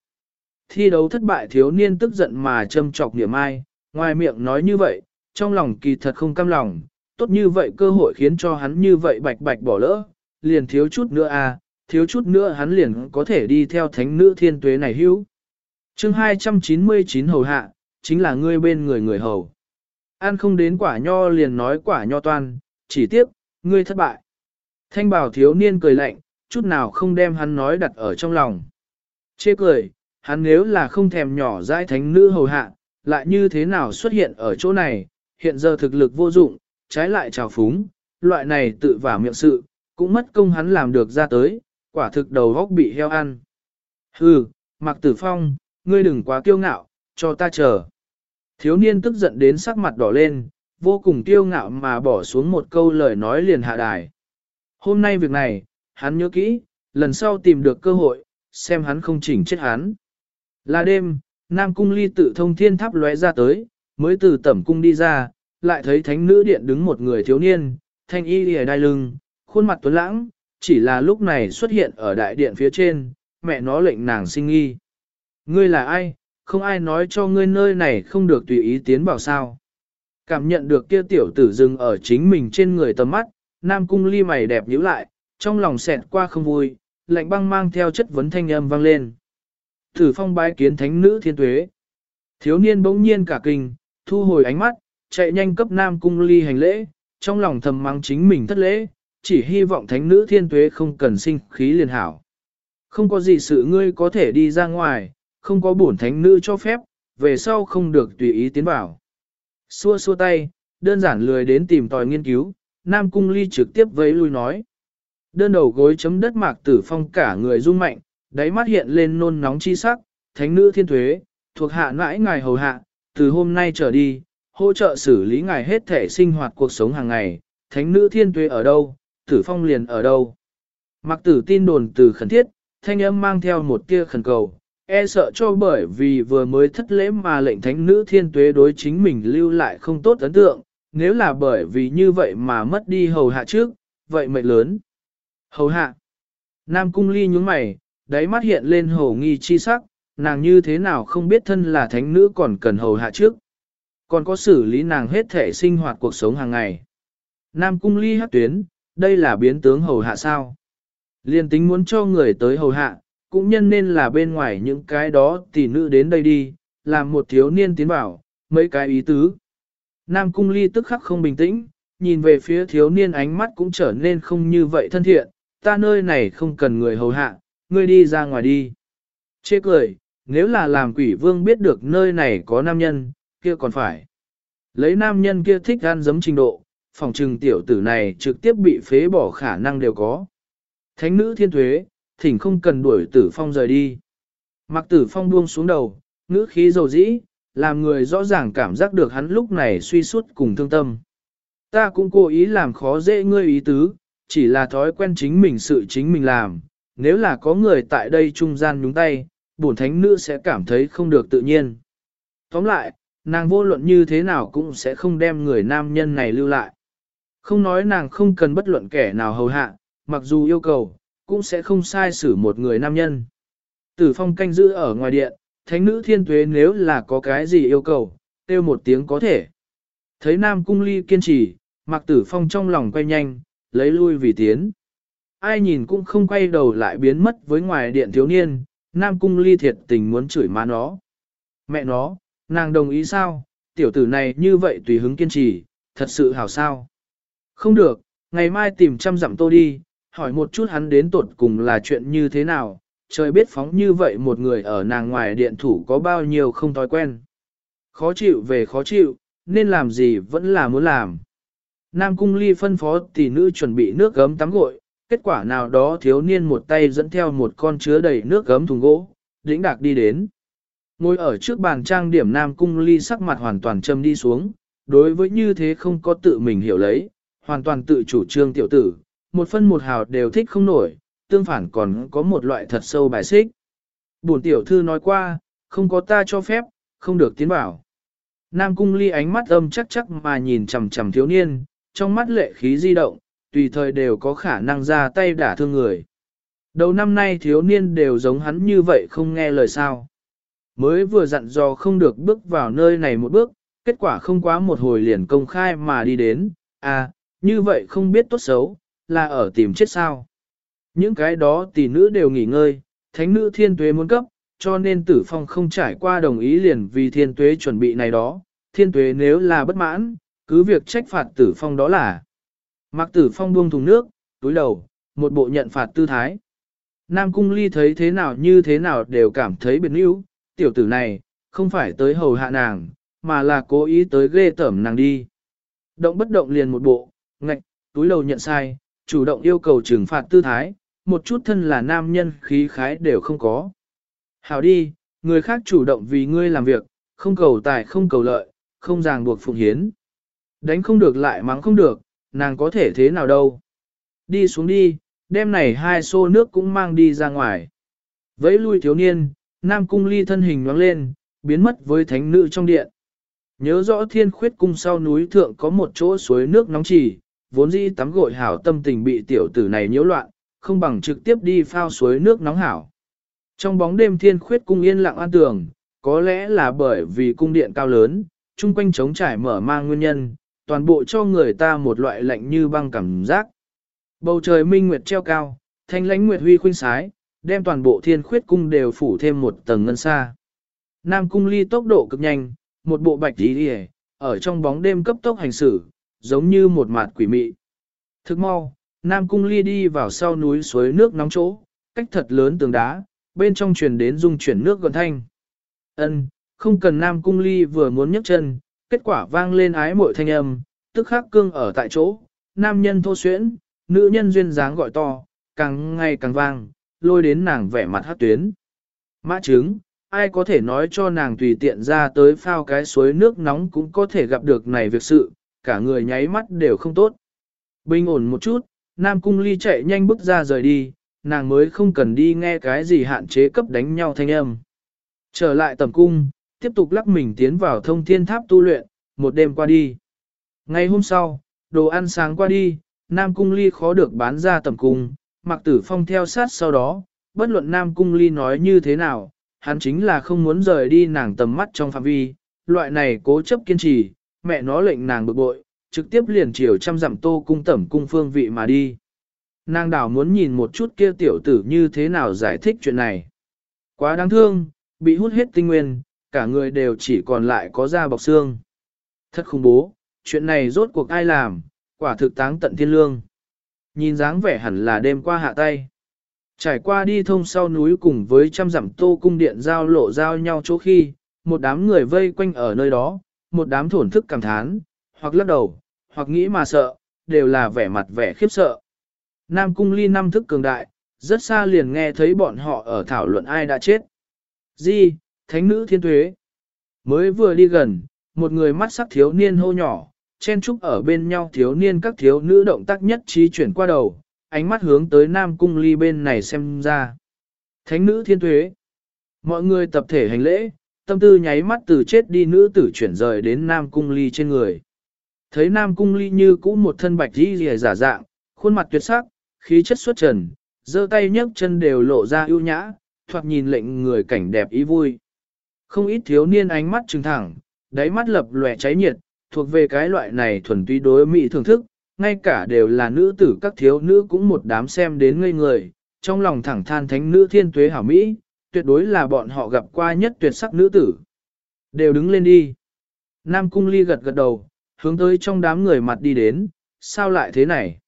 Thi đấu thất bại thiếu niên tức giận mà châm chọc niệm ai, ngoài miệng nói như vậy, trong lòng kỳ thật không cam lòng, tốt như vậy cơ hội khiến cho hắn như vậy bạch bạch bỏ lỡ, liền thiếu chút nữa à, thiếu chút nữa hắn liền có thể đi theo thánh nữ thiên tuế này hữu chương 299 hầu hạ, chính là ngươi bên người người hầu. An không đến quả nho liền nói quả nho toan, chỉ tiếc, ngươi thất bại. Thanh bảo thiếu niên cười lạnh, chút nào không đem hắn nói đặt ở trong lòng. Chê cười, hắn nếu là không thèm nhỏ dãi thánh nữ hầu hạ, lại như thế nào xuất hiện ở chỗ này, hiện giờ thực lực vô dụng, trái lại trào phúng, loại này tự vả miệng sự, cũng mất công hắn làm được ra tới, quả thực đầu góc bị heo ăn. Hừ, Mạc Tử Phong, ngươi đừng quá kiêu ngạo, cho ta chờ. Thiếu niên tức giận đến sắc mặt đỏ lên, vô cùng kiêu ngạo mà bỏ xuống một câu lời nói liền hạ đài. Hôm nay việc này, hắn nhớ kỹ, lần sau tìm được cơ hội, xem hắn không chỉnh chết hắn. Là đêm, Nam Cung ly tự thông thiên tháp lóe ra tới, mới từ tẩm cung đi ra, lại thấy thánh nữ điện đứng một người thiếu niên, thanh y lìa đai lưng, khuôn mặt tuấn lãng, chỉ là lúc này xuất hiện ở đại điện phía trên, mẹ nó lệnh nàng sinh nghi. Ngươi là ai, không ai nói cho ngươi nơi này không được tùy ý tiến vào sao. Cảm nhận được kia tiểu tử dừng ở chính mình trên người tầm mắt, Nam Cung Ly mày đẹp nhíu lại, trong lòng xẹt qua không vui, lạnh băng mang theo chất vấn thanh âm vang lên. Thử phong bái kiến thánh nữ thiên tuế. Thiếu niên bỗng nhiên cả kinh, thu hồi ánh mắt, chạy nhanh cấp Nam Cung Ly hành lễ, trong lòng thầm mang chính mình thất lễ, chỉ hy vọng thánh nữ thiên tuế không cần sinh khí liền hảo. Không có gì sự ngươi có thể đi ra ngoài, không có bổn thánh nữ cho phép, về sau không được tùy ý tiến vào. Xua xua tay, đơn giản lười đến tìm tòi nghiên cứu, Nam Cung Ly trực tiếp vẫy lui nói. Đơn đầu gối chấm đất mạc tử phong cả người rung mạnh, đáy mắt hiện lên nôn nóng chi sắc, thánh nữ thiên thuế, thuộc hạ mãi ngài hầu hạ, từ hôm nay trở đi, hỗ trợ xử lý ngài hết thể sinh hoạt cuộc sống hàng ngày, thánh nữ thiên tuế ở đâu, tử phong liền ở đâu. Mặc tử tin đồn từ khẩn thiết, thanh âm mang theo một tia khẩn cầu, e sợ cho bởi vì vừa mới thất lễ mà lệnh thánh nữ thiên tuế đối chính mình lưu lại không tốt ấn tượng, nếu là bởi vì như vậy mà mất đi hầu hạ trước, vậy mệnh lớn. Hầu hạ. Nam cung ly nhúng mày, đáy mắt hiện lên hổ nghi chi sắc, nàng như thế nào không biết thân là thánh nữ còn cần hầu hạ trước. Còn có xử lý nàng hết thể sinh hoạt cuộc sống hàng ngày. Nam cung ly hát tuyến, đây là biến tướng hầu hạ sao. Liên tính muốn cho người tới hầu hạ, cũng nhân nên là bên ngoài những cái đó tỷ nữ đến đây đi, làm một thiếu niên tiến vào, mấy cái ý tứ. Nam cung ly tức khắc không bình tĩnh, nhìn về phía thiếu niên ánh mắt cũng trở nên không như vậy thân thiện, ta nơi này không cần người hầu hạ, ngươi đi ra ngoài đi. Chê cười, nếu là làm quỷ vương biết được nơi này có nam nhân, kia còn phải. Lấy nam nhân kia thích ăn giấm trình độ, phòng trừng tiểu tử này trực tiếp bị phế bỏ khả năng đều có. Thánh nữ thiên thuế, thỉnh không cần đuổi tử phong rời đi. Mặc tử phong buông xuống đầu, ngữ khí dầu dĩ, làm người rõ ràng cảm giác được hắn lúc này suy suốt cùng thương tâm. Ta cũng cố ý làm khó dễ ngươi ý tứ, chỉ là thói quen chính mình sự chính mình làm. Nếu là có người tại đây trung gian nhúng tay, bổn thánh nữ sẽ cảm thấy không được tự nhiên. Tóm lại, nàng vô luận như thế nào cũng sẽ không đem người nam nhân này lưu lại. Không nói nàng không cần bất luận kẻ nào hầu hạ, mặc dù yêu cầu, cũng sẽ không sai xử một người nam nhân. Tử phong canh giữ ở ngoài điện, thánh nữ thiên tuế nếu là có cái gì yêu cầu, kêu một tiếng có thể. Thấy nam cung ly kiên trì, mặc tử phong trong lòng quay nhanh, lấy lui vì tiến. Ai nhìn cũng không quay đầu lại biến mất với ngoài điện thiếu niên, nam cung ly thiệt tình muốn chửi má nó. Mẹ nó, nàng đồng ý sao, tiểu tử này như vậy tùy hứng kiên trì, thật sự hảo sao. Không được, ngày mai tìm trăm dặm tô đi, hỏi một chút hắn đến tuột cùng là chuyện như thế nào, trời biết phóng như vậy một người ở nàng ngoài điện thủ có bao nhiêu không thói quen. Khó chịu về khó chịu, nên làm gì vẫn là muốn làm. Nam Cung Ly phân phó tỷ nữ chuẩn bị nước gấm tắm gội, kết quả nào đó thiếu niên một tay dẫn theo một con chứa đầy nước gấm thùng gỗ, đĩnh đạc đi đến. Ngồi ở trước bàn trang điểm Nam Cung Ly sắc mặt hoàn toàn châm đi xuống, đối với như thế không có tự mình hiểu lấy, hoàn toàn tự chủ trương tiểu tử, một phân một hào đều thích không nổi, tương phản còn có một loại thật sâu bài xích. Bổn tiểu thư nói qua, không có ta cho phép, không được tiến bảo. Nam cung ly ánh mắt âm chắc chắc mà nhìn chầm chầm thiếu niên, trong mắt lệ khí di động, tùy thời đều có khả năng ra tay đả thương người. Đầu năm nay thiếu niên đều giống hắn như vậy không nghe lời sao. Mới vừa dặn dò không được bước vào nơi này một bước, kết quả không quá một hồi liền công khai mà đi đến, à, như vậy không biết tốt xấu, là ở tìm chết sao. Những cái đó tỷ nữ đều nghỉ ngơi, thánh nữ thiên tuế muốn cấp, cho nên tử phong không trải qua đồng ý liền vì thiên tuế chuẩn bị này đó, thiên tuế nếu là bất mãn, cứ việc trách phạt tử phong đó là. Mặc tử phong buông thùng nước, túi đầu, một bộ nhận phạt tư thái. Nam cung ly thấy thế nào như thế nào đều cảm thấy biệt níu, tiểu tử này, không phải tới hầu hạ nàng, mà là cố ý tới ghê tẩm nàng đi. Động bất động liền một bộ, ngạch, túi đầu nhận sai, chủ động yêu cầu trừng phạt tư thái, một chút thân là nam nhân khí khái đều không có. Hảo đi, người khác chủ động vì ngươi làm việc, không cầu tài không cầu lợi, không ràng buộc phụng hiến. Đánh không được lại mắng không được, nàng có thể thế nào đâu. Đi xuống đi, đêm này hai xô nước cũng mang đi ra ngoài. Vẫy lui thiếu niên, nam cung ly thân hình nhoáng lên, biến mất với thánh nữ trong điện. Nhớ rõ thiên khuyết cung sau núi thượng có một chỗ suối nước nóng chỉ, vốn dĩ tắm gội hảo tâm tình bị tiểu tử này nhiễu loạn, không bằng trực tiếp đi phao suối nước nóng hảo. Trong bóng đêm thiên khuyết cung yên lặng an tường, có lẽ là bởi vì cung điện cao lớn, chung quanh trống trải mở mang nguyên nhân, toàn bộ cho người ta một loại lạnh như băng cảm giác. Bầu trời minh nguyệt treo cao, thanh lãnh nguyệt huy khuynh sái, đem toàn bộ thiên khuyết cung đều phủ thêm một tầng ngân xa. Nam cung ly tốc độ cực nhanh, một bộ bạch đi đi ở trong bóng đêm cấp tốc hành xử, giống như một mặt quỷ mị. Thức mau, Nam cung ly đi vào sau núi suối nước nóng chỗ, cách thật lớn tường đá, bên trong truyền đến dung chuyển nước gần thanh. Ân, không cần Nam cung ly vừa muốn nhấc chân, kết quả vang lên ái mội thanh âm, tức khắc cương ở tại chỗ, nam nhân thô xuyễn, nữ nhân duyên dáng gọi to, càng ngày càng vang, lôi đến nàng vẻ mặt hát tuyến. Mã trứng, ai có thể nói cho nàng tùy tiện ra tới phao cái suối nước nóng cũng có thể gặp được này việc sự, cả người nháy mắt đều không tốt. Bình ổn một chút, Nam Cung Ly chạy nhanh bước ra rời đi, nàng mới không cần đi nghe cái gì hạn chế cấp đánh nhau thanh âm. Trở lại tầm cung, tiếp tục lắc mình tiến vào thông thiên tháp tu luyện, một đêm qua đi. Ngày hôm sau, đồ ăn sáng qua đi, Nam Cung Ly khó được bán ra tầm cung, mặc tử phong theo sát sau đó, bất luận Nam Cung Ly nói như thế nào, hắn chính là không muốn rời đi nàng tầm mắt trong phạm vi, loại này cố chấp kiên trì, mẹ nó lệnh nàng bực bội, trực tiếp liền chiều trăm dặm tô cung tẩm cung phương vị mà đi. Nàng đảo muốn nhìn một chút kia tiểu tử như thế nào giải thích chuyện này. Quá đáng thương, bị hút hết tinh nguyên, cả người đều chỉ còn lại có da bọc xương. Thật khủng bố, chuyện này rốt cuộc ai làm, quả thực táng tận thiên lương. Nhìn dáng vẻ hẳn là đêm qua hạ tay. Trải qua đi thông sau núi cùng với trăm dặm tô cung điện giao lộ giao nhau chỗ khi, một đám người vây quanh ở nơi đó, một đám thổn thức cảm thán, hoặc lắc đầu, hoặc nghĩ mà sợ, đều là vẻ mặt vẻ khiếp sợ. Nam cung ly năm thức cường đại, rất xa liền nghe thấy bọn họ ở thảo luận ai đã chết. Di, thánh nữ thiên tuế. Mới vừa đi gần, một người mắt sắc thiếu niên hô nhỏ, chen trúc ở bên nhau thiếu niên các thiếu nữ động tác nhất trí chuyển qua đầu, ánh mắt hướng tới Nam cung ly bên này xem ra. Thánh nữ thiên tuế. Mọi người tập thể hành lễ, tâm tư nháy mắt từ chết đi nữ tử chuyển rời đến Nam cung ly trên người. Thấy Nam cung ly như cũ một thân bạch đi rìa giả dạng, khuôn mặt tuyệt sắc, khí chất xuất trần, giơ tay nhấc chân đều lộ ra ưu nhã, thoạt nhìn lệnh người cảnh đẹp ý vui. Không ít thiếu niên ánh mắt trừng thẳng, đáy mắt lập lòe cháy nhiệt, thuộc về cái loại này thuần túy đối mỹ thưởng thức, ngay cả đều là nữ tử các thiếu nữ cũng một đám xem đến ngây người, trong lòng thẳng than thánh nữ thiên tuế hảo Mỹ, tuyệt đối là bọn họ gặp qua nhất tuyệt sắc nữ tử. Đều đứng lên đi. Nam cung ly gật gật đầu, hướng tới trong đám người mặt đi đến, sao lại thế này?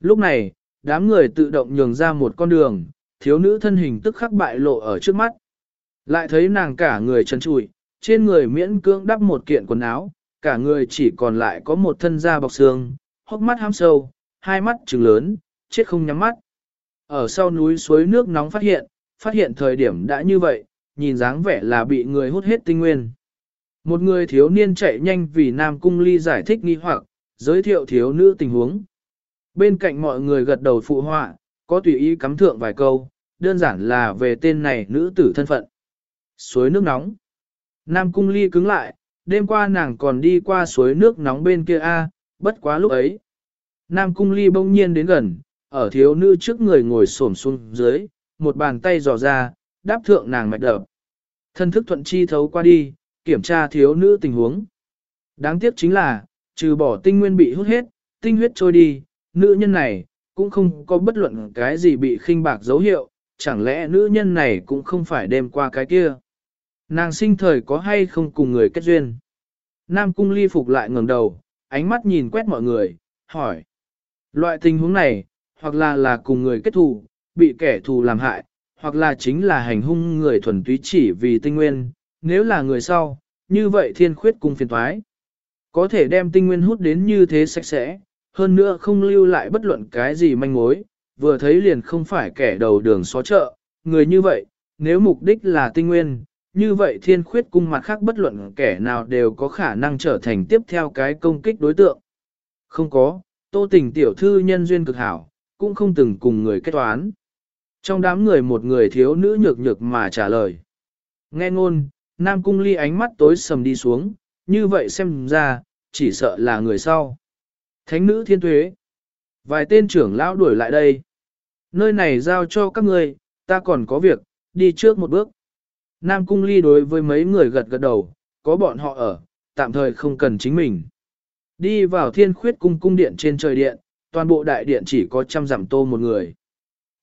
Lúc này, đám người tự động nhường ra một con đường, thiếu nữ thân hình tức khắc bại lộ ở trước mắt. Lại thấy nàng cả người chân trụi, trên người miễn cưỡng đắp một kiện quần áo, cả người chỉ còn lại có một thân da bọc xương, hốc mắt ham sâu, hai mắt trừng lớn, chết không nhắm mắt. Ở sau núi suối nước nóng phát hiện, phát hiện thời điểm đã như vậy, nhìn dáng vẻ là bị người hút hết tinh nguyên. Một người thiếu niên chạy nhanh vì Nam Cung Ly giải thích nghi hoặc, giới thiệu thiếu nữ tình huống. Bên cạnh mọi người gật đầu phụ họa, có tùy ý cắm thượng vài câu, đơn giản là về tên này nữ tử thân phận. Suối nước nóng. Nam Cung Ly cứng lại, đêm qua nàng còn đi qua suối nước nóng bên kia a, bất quá lúc ấy. Nam Cung Ly bỗng nhiên đến gần, ở thiếu nữ trước người ngồi xổm xuống dưới, một bàn tay dò ra, đáp thượng nàng mạch đập. Thân thức thuận chi thấu qua đi, kiểm tra thiếu nữ tình huống. Đáng tiếc chính là, trừ bỏ tinh nguyên bị hút hết, tinh huyết trôi đi, nữ nhân này, cũng không có bất luận cái gì bị khinh bạc dấu hiệu, chẳng lẽ nữ nhân này cũng không phải đêm qua cái kia. Nàng sinh thời có hay không cùng người kết duyên. Nam cung ly phục lại ngẩng đầu, ánh mắt nhìn quét mọi người, hỏi. Loại tình huống này, hoặc là là cùng người kết thù, bị kẻ thù làm hại, hoặc là chính là hành hung người thuần túy chỉ vì tinh nguyên, nếu là người sau, như vậy thiên khuyết cung phiền thoái. Có thể đem tinh nguyên hút đến như thế sạch sẽ, hơn nữa không lưu lại bất luận cái gì manh mối, vừa thấy liền không phải kẻ đầu đường xó chợ, người như vậy, nếu mục đích là tinh nguyên, như vậy thiên khuyết cung mặt khác bất luận kẻ nào đều có khả năng trở thành tiếp theo cái công kích đối tượng. Không có, tô tình tiểu thư nhân duyên cực hảo, cũng không từng cùng người kết toán. Trong đám người một người thiếu nữ nhược nhược mà trả lời. Nghe ngôn, Nam Cung Ly ánh mắt tối sầm đi xuống, như vậy xem ra, chỉ sợ là người sau. Thánh nữ thiên tuế. Vài tên trưởng lão đuổi lại đây. Nơi này giao cho các ngươi, ta còn có việc, đi trước một bước. Nam Cung Ly đối với mấy người gật gật đầu, có bọn họ ở, tạm thời không cần chính mình. Đi vào thiên khuyết cung cung điện trên trời điện, toàn bộ đại điện chỉ có trăm dặm tô một người.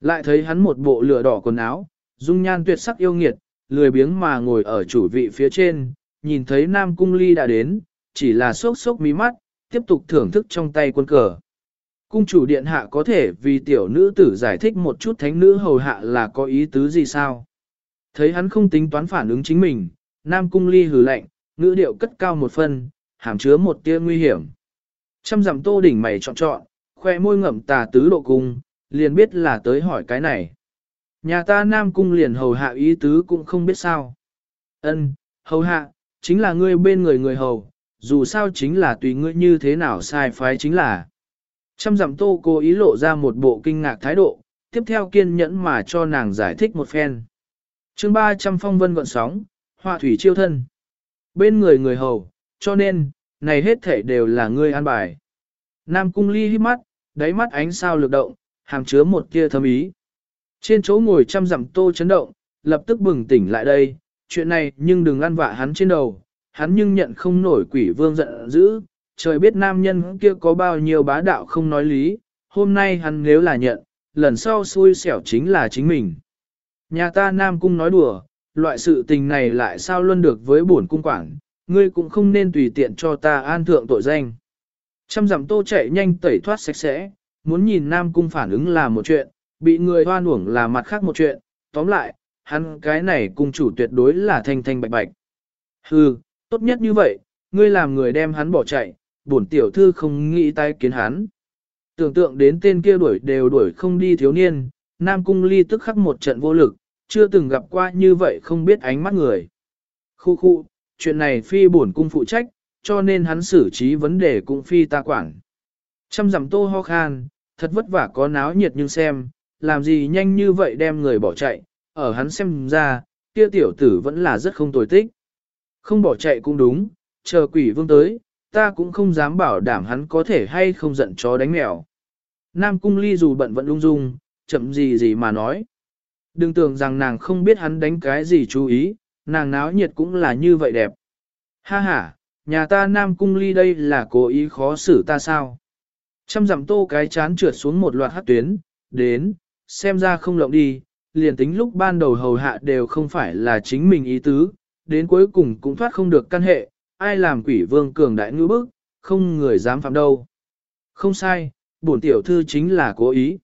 Lại thấy hắn một bộ lửa đỏ quần áo, dung nhan tuyệt sắc yêu nghiệt, lười biếng mà ngồi ở chủ vị phía trên, nhìn thấy Nam Cung Ly đã đến, chỉ là sốc sốc mí mắt, tiếp tục thưởng thức trong tay quân cờ. Cung chủ điện hạ có thể vì tiểu nữ tử giải thích một chút thánh nữ hầu hạ là có ý tứ gì sao? Thấy hắn không tính toán phản ứng chính mình, Nam Cung Ly hừ lạnh, ngữ điệu cất cao một phân, hàm chứa một tia nguy hiểm. Trăm dặm tô đỉnh mày trọn trọn khoe môi ngậm tà tứ độ cung, liền biết là tới hỏi cái này. Nhà ta Nam Cung liền hầu hạ ý tứ cũng không biết sao. Ân, hầu hạ, chính là ngươi bên người người hầu, dù sao chính là tùy ngươi như thế nào sai phái chính là. Trăm dặm tô cố ý lộ ra một bộ kinh ngạc thái độ, tiếp theo kiên nhẫn mà cho nàng giải thích một phen. chương 300 phong vân gọn sóng, họa thủy chiêu thân. Bên người người hầu, cho nên, này hết thể đều là ngươi an bài. Nam cung ly hít mắt, đáy mắt ánh sao lực động, hàm chứa một tia thâm ý. Trên chỗ ngồi trăm dặm tô chấn động, lập tức bừng tỉnh lại đây, chuyện này nhưng đừng ăn vạ hắn trên đầu, hắn nhưng nhận không nổi quỷ vương giận dữ, trời biết nam nhân kia có bao nhiêu bá đạo không nói lý, hôm nay hắn nếu là nhận, lần sau xui xẻo chính là chính mình. Nhà ta nam cung nói đùa, loại sự tình này lại sao luôn được với bổn cung quảng, ngươi cũng không nên tùy tiện cho ta an thượng tội danh. Trăm dặm tô chạy nhanh tẩy thoát sạch sẽ, muốn nhìn nam cung phản ứng là một chuyện, bị người hoan uổng là mặt khác một chuyện, tóm lại, hắn cái này cung chủ tuyệt đối là thanh thanh bạch bạch. Hừ, tốt nhất như vậy, ngươi làm người đem hắn bỏ chạy, bổn tiểu thư không nghĩ tái kiến hắn. Tưởng tượng đến tên kia đuổi đều đuổi không đi thiếu niên, Nam Cung Ly tức khắc một trận vô lực, chưa từng gặp qua như vậy không biết ánh mắt người. Khu khu, chuyện này phi bổn cung phụ trách, cho nên hắn xử trí vấn đề cũng phi ta quản. Trăm dặm tô ho khan, thật vất vả có náo nhiệt nhưng xem, làm gì nhanh như vậy đem người bỏ chạy, ở hắn xem ra, kia tiểu tử vẫn là rất không tồi tích. Không bỏ chạy cũng đúng, chờ quỷ vương tới, ta cũng không dám bảo đảm hắn có thể hay không giận chó đánh mèo. Nam cung ly dù bận vẫn lung dung, chậm gì gì mà nói. Đừng tưởng rằng nàng không biết hắn đánh cái gì chú ý, nàng náo nhiệt cũng là như vậy đẹp. Ha ha, nhà ta Nam cung ly đây là cố ý khó xử ta sao? Trăm dặm tô cái chán trượt xuống một loạt hát tuyến, đến, xem ra không lộng đi, liền tính lúc ban đầu hầu hạ đều không phải là chính mình ý tứ, đến cuối cùng cũng thoát không được căn hệ, ai làm quỷ vương cường đại ngữ bức, không người dám phạm đâu. Không sai, bổn tiểu thư chính là cố ý.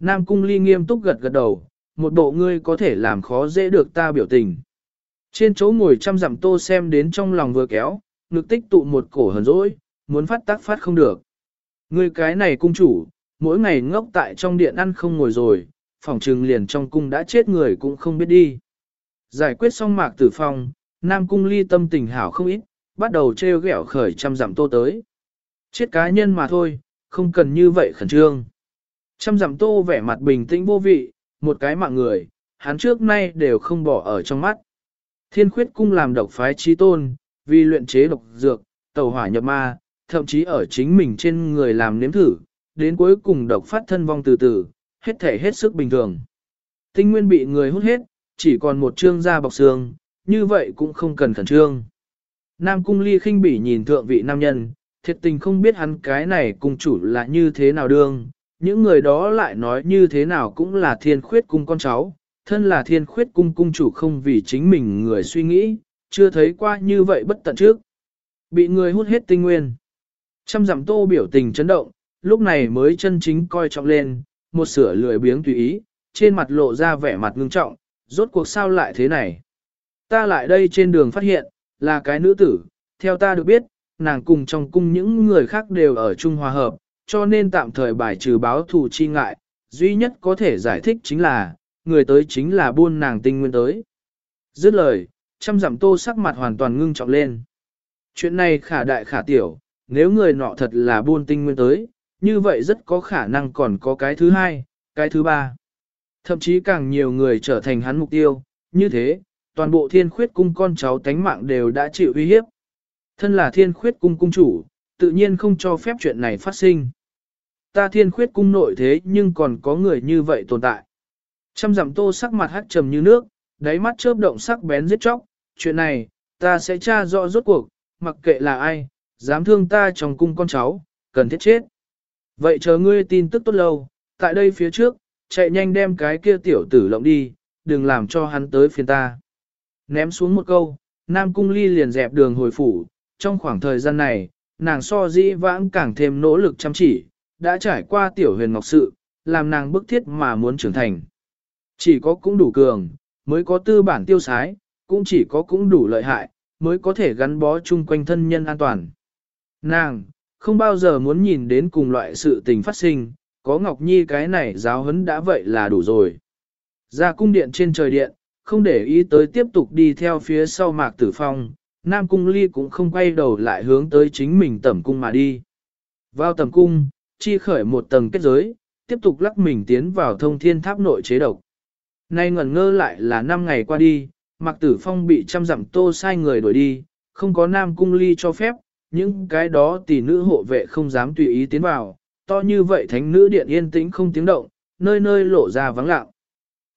Nam cung ly nghiêm túc gật gật đầu, một bộ ngươi có thể làm khó dễ được ta biểu tình. Trên chỗ ngồi trăm dặm tô xem đến trong lòng vừa kéo, ngực tích tụ một cổ hờn dỗi, muốn phát tác phát không được. Ngươi cái này cung chủ, mỗi ngày ngốc tại trong điện ăn không ngồi rồi, phòng trừng liền trong cung đã chết người cũng không biết đi. Giải quyết xong mạc tử phong, Nam cung ly tâm tình hảo không ít, bắt đầu treo gẹo khởi trăm dặm tô tới. Chết cá nhân mà thôi, không cần như vậy khẩn trương. Trăm dặm tô vẻ mặt bình tĩnh vô vị, một cái mạng người, hắn trước nay đều không bỏ ở trong mắt. Thiên khuyết cung làm độc phái trí tôn, vì luyện chế độc dược, tàu hỏa nhập ma, thậm chí ở chính mình trên người làm nếm thử, đến cuối cùng độc phát thân vong từ từ, hết thể hết sức bình thường. Tinh nguyên bị người hút hết, chỉ còn một trương da bọc xương, như vậy cũng không cần khẩn trương. Nam cung ly khinh bỉ nhìn thượng vị nam nhân, thiệt tình không biết hắn cái này cung chủ là như thế nào đương, những người đó lại nói như thế nào cũng là thiên khuyết cung con cháu, thân là thiên khuyết cung cung chủ không vì chính mình người suy nghĩ, chưa thấy qua như vậy bất tận trước. Bị người hút hết tinh nguyên. Trăm dặm tô biểu tình chấn động, lúc này mới chân chính coi trọng lên, một sửa lười biếng tùy ý, trên mặt lộ ra vẻ mặt ngưng trọng, rốt cuộc sao lại thế này. Ta lại đây trên đường phát hiện, là cái nữ tử, theo ta được biết, nàng cùng trong cung những người khác đều ở chung hòa hợp, cho nên tạm thời bài trừ báo thù chi ngại, duy nhất có thể giải thích chính là, người tới chính là buôn nàng tinh nguyên tới. Dứt lời, trăm dặm tô sắc mặt hoàn toàn ngưng trọng lên. Chuyện này khả đại khả tiểu, nếu người nọ thật là buôn tinh nguyên tới, như vậy rất có khả năng còn có cái thứ hai, cái thứ ba. Thậm chí càng nhiều người trở thành hắn mục tiêu, như thế, toàn bộ thiên khuyết cung con cháu tánh mạng đều đã chịu uy hiếp. Thân là thiên khuyết cung cung chủ, tự nhiên không cho phép chuyện này phát sinh. Ta thiên khuyết cung nội thế nhưng còn có người như vậy tồn tại. Trăm dặm tô sắc mặt hát trầm như nước, đáy mắt chớp động sắc bén giết chóc, chuyện này, ta sẽ tra rõ rốt cuộc, mặc kệ là ai, dám thương ta trong cung con cháu, cần thiết chết. Vậy chờ ngươi tin tức tốt lâu, tại đây phía trước, chạy nhanh đem cái kia tiểu tử lộng đi, đừng làm cho hắn tới phiền ta. Ném xuống một câu, Nam Cung Ly liền dẹp đường hồi phủ, trong khoảng thời gian này, nàng so dĩ vãng càng thêm nỗ lực chăm chỉ, đã trải qua tiểu huyền ngọc sự, làm nàng bức thiết mà muốn trưởng thành. Chỉ có cũng đủ cường, mới có tư bản tiêu sái, cũng chỉ có cũng đủ lợi hại, mới có thể gắn bó chung quanh thân nhân an toàn. Nàng, không bao giờ muốn nhìn đến cùng loại sự tình phát sinh, có Ngọc Nhi cái này giáo huấn đã vậy là đủ rồi. Ra cung điện trên trời điện, không để ý tới tiếp tục đi theo phía sau mạc tử phong, Nam Cung Ly cũng không quay đầu lại hướng tới chính mình tẩm cung mà đi. Vào tẩm cung, chi khởi một tầng kết giới, tiếp tục lắc mình tiến vào thông thiên tháp nội chế độc. Nay ngẩn ngơ lại là năm ngày qua đi, Mạc Tử Phong bị trăm dặm tô sai người đuổi đi, không có Nam Cung Ly cho phép, những cái đó tỷ nữ hộ vệ không dám tùy ý tiến vào, to như vậy thánh nữ điện yên tĩnh không tiếng động, nơi nơi lộ ra vắng lặng.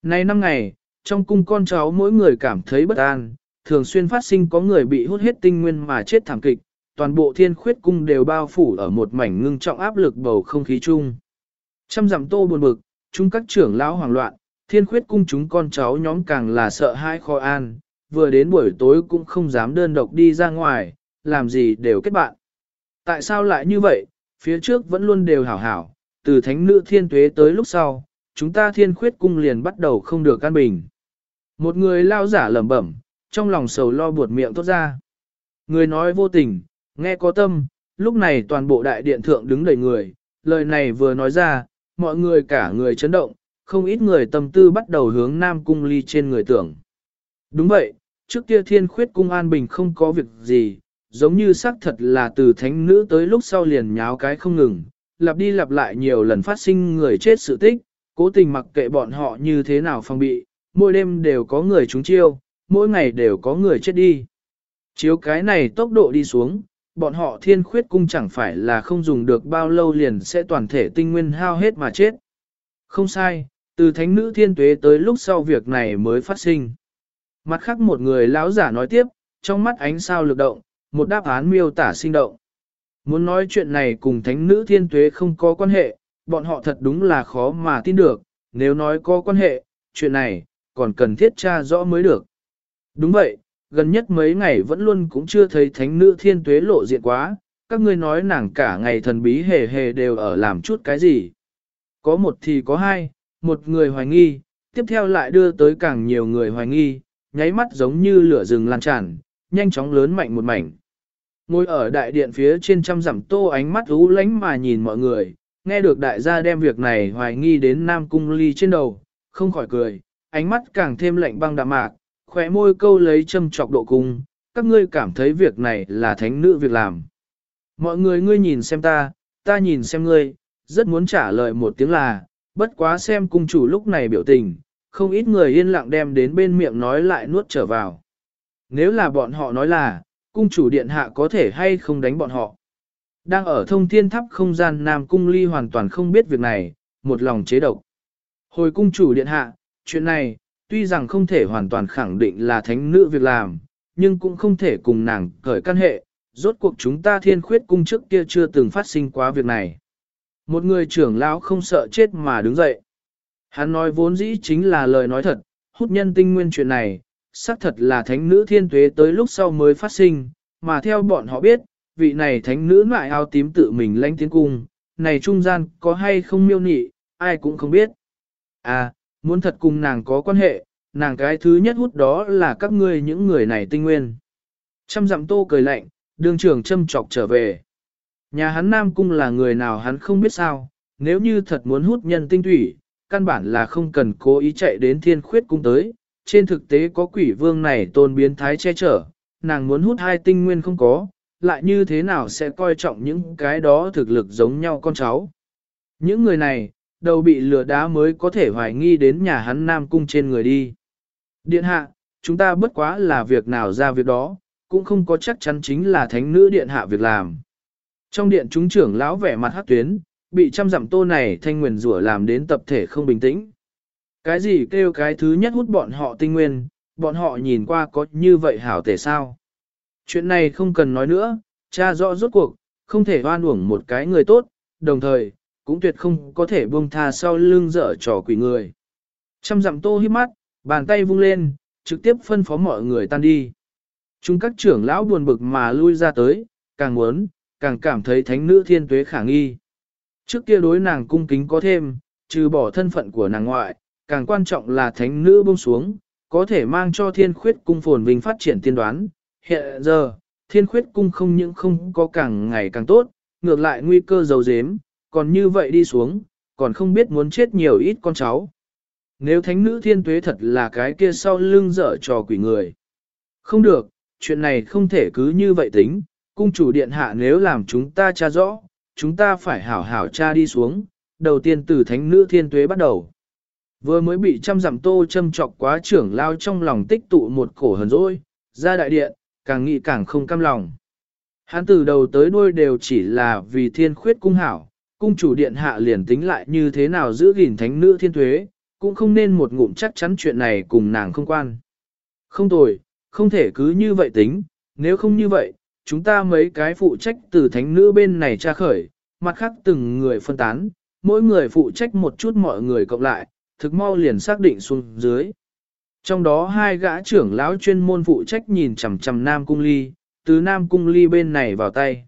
Nay năm ngày, trong cung con cháu mỗi người cảm thấy bất an, thường xuyên phát sinh có người bị hút hết tinh nguyên mà chết thảm kịch, toàn bộ thiên khuyết cung đều bao phủ ở một mảnh ngưng trọng áp lực bầu không khí chung. Trăm dặm tô buồn bực, chúng các trưởng lão hoảng loạn, thiên khuyết cung chúng con cháu nhóm càng là sợ hãi khó an, vừa đến buổi tối cũng không dám đơn độc đi ra ngoài, làm gì đều kết bạn. Tại sao lại như vậy, phía trước vẫn luôn đều hảo hảo, từ thánh nữ thiên tuế tới lúc sau, chúng ta thiên khuyết cung liền bắt đầu không được căn bình. Một người lao giả lẩm bẩm, trong lòng sầu lo buột miệng tốt ra. Người nói vô tình, nghe có tâm, lúc này toàn bộ đại điện thượng đứng đầy người, lời này vừa nói ra, mọi người cả người chấn động, không ít người tâm tư bắt đầu hướng Nam Cung Ly trên người tưởng. Đúng vậy, trước kia thiên khuyết cung an bình không có việc gì, giống như xác thật là từ thánh nữ tới lúc sau liền nháo cái không ngừng, lặp đi lặp lại nhiều lần phát sinh người chết sự tích, cố tình mặc kệ bọn họ như thế nào phòng bị, mỗi đêm đều có người trúng chiêu, mỗi ngày đều có người chết đi. Chiếu cái này tốc độ đi xuống, bọn họ thiên khuyết cung chẳng phải là không dùng được bao lâu liền sẽ toàn thể tinh nguyên hao hết mà chết. Không sai, từ thánh nữ thiên tuế tới lúc sau việc này mới phát sinh. Mặt khác một người lão giả nói tiếp, trong mắt ánh sao lực động, một đáp án miêu tả sinh động. Muốn nói chuyện này cùng thánh nữ thiên tuế không có quan hệ, bọn họ thật đúng là khó mà tin được, nếu nói có quan hệ, chuyện này, còn cần thiết tra rõ mới được. Đúng vậy, gần nhất mấy ngày vẫn luôn cũng chưa thấy thánh nữ thiên tuế lộ diện quá, các ngươi nói nàng cả ngày thần bí hề hề đều ở làm chút cái gì. Có một thì có hai, một người hoài nghi, tiếp theo lại đưa tới càng nhiều người hoài nghi, nháy mắt giống như lửa rừng lan tràn, nhanh chóng lớn mạnh một mảnh. Ngồi ở đại điện phía trên trăm dặm tô ánh mắt ú lánh mà nhìn mọi người, nghe được đại gia đem việc này hoài nghi đến Nam Cung Ly trên đầu, không khỏi cười, ánh mắt càng thêm lạnh băng đạm mạc, khỏe môi câu lấy châm chọc độ cung, các ngươi cảm thấy việc này là thánh nữ việc làm. Mọi người ngươi nhìn xem ta, ta nhìn xem ngươi, rất muốn trả lời một tiếng là, bất quá xem cung chủ lúc này biểu tình, không ít người yên lặng đem đến bên miệng nói lại nuốt trở vào. Nếu là bọn họ nói là, cung chủ điện hạ có thể hay không đánh bọn họ. Đang ở thông thiên tháp không gian Nam Cung Ly hoàn toàn không biết việc này, một lòng chế độc. Hồi cung chủ điện hạ, chuyện này, tuy rằng không thể hoàn toàn khẳng định là thánh nữ việc làm, nhưng cũng không thể cùng nàng khởi căn hệ, rốt cuộc chúng ta thiên khuyết cung trước kia chưa từng phát sinh quá việc này. Một người trưởng lão không sợ chết mà đứng dậy. Hắn nói vốn dĩ chính là lời nói thật, hút nhân tinh nguyên chuyện này, xác thật là thánh nữ thiên tuế tới lúc sau mới phát sinh, mà theo bọn họ biết, vị này thánh nữ lại áo tím tự mình lãnh tiến cung, này trung gian có hay không miêu nị, ai cũng không biết. À, muốn thật cùng nàng có quan hệ, nàng cái thứ nhất hút đó là các ngươi những người này tinh nguyên. Trăm dặm tô cười lạnh, đường trưởng châm chọc trở về. Nhà hắn Nam Cung là người nào hắn không biết sao, nếu như thật muốn hút nhân tinh thủy, căn bản là không cần cố ý chạy đến thiên khuyết cung tới. Trên thực tế có quỷ vương này tôn biến thái che chở, nàng muốn hút hai tinh nguyên không có, lại như thế nào sẽ coi trọng những cái đó thực lực giống nhau con cháu. Những người này, đầu bị lừa đá mới có thể hoài nghi đến nhà hắn Nam Cung trên người đi. Điện hạ, chúng ta bất quá là việc nào ra việc đó, cũng không có chắc chắn chính là thánh nữ điện hạ việc làm. Trong điện chúng trưởng lão vẻ mặt hát tuyến, bị trăm dặm tô này thanh nguyền rủa làm đến tập thể không bình tĩnh. Cái gì kêu cái thứ nhất hút bọn họ tinh nguyên, bọn họ nhìn qua có như vậy hảo tể sao? Chuyện này không cần nói nữa, cha rõ rốt cuộc, không thể oan uổng một cái người tốt, đồng thời, cũng tuyệt không có thể buông tha sau lưng dở trò quỷ người. Trăm dặm tô hít mắt, bàn tay vung lên, trực tiếp phân phó mọi người tan đi. Chúng các trưởng lão buồn bực mà lui ra tới, càng muốn, càng cảm thấy thánh nữ thiên tuế khả nghi. Trước kia đối nàng cung kính có thêm, trừ bỏ thân phận của nàng ngoại, càng quan trọng là thánh nữ buông xuống, có thể mang cho thiên khuyết cung phồn vinh phát triển tiên đoán. Hiện giờ, thiên khuyết cung không những không có càng ngày càng tốt, ngược lại nguy cơ dầu dếm, còn như vậy đi xuống, còn không biết muốn chết nhiều ít con cháu. Nếu thánh nữ thiên tuế thật là cái kia sau lưng dở trò quỷ người. Không được, chuyện này không thể cứ như vậy tính, cung chủ điện hạ nếu làm chúng ta tra rõ, chúng ta phải hảo hảo tra đi xuống, đầu tiên từ thánh nữ thiên tuế bắt đầu. Vừa mới bị trăm dặm tô châm trọc quá trưởng lao trong lòng tích tụ một cổ hờn dỗi, ra đại điện, càng nghĩ càng không cam lòng. Hắn từ đầu tới đuôi đều chỉ là vì thiên khuyết cung hảo, cung chủ điện hạ liền tính lại như thế nào giữ gìn thánh nữ thiên thuế cũng không nên một ngụm chắc chắn chuyện này cùng nàng không quan. Không tồi, không thể cứ như vậy tính, nếu không như vậy, chúng ta mấy cái phụ trách từ thánh nữ bên này tra khởi, mặt khác từng người phân tán, mỗi người phụ trách một chút mọi người cộng lại, thực mau liền xác định xuống dưới. Trong đó hai gã trưởng lão chuyên môn phụ trách nhìn chằm chằm Nam Cung Ly, từ Nam Cung Ly bên này vào tay.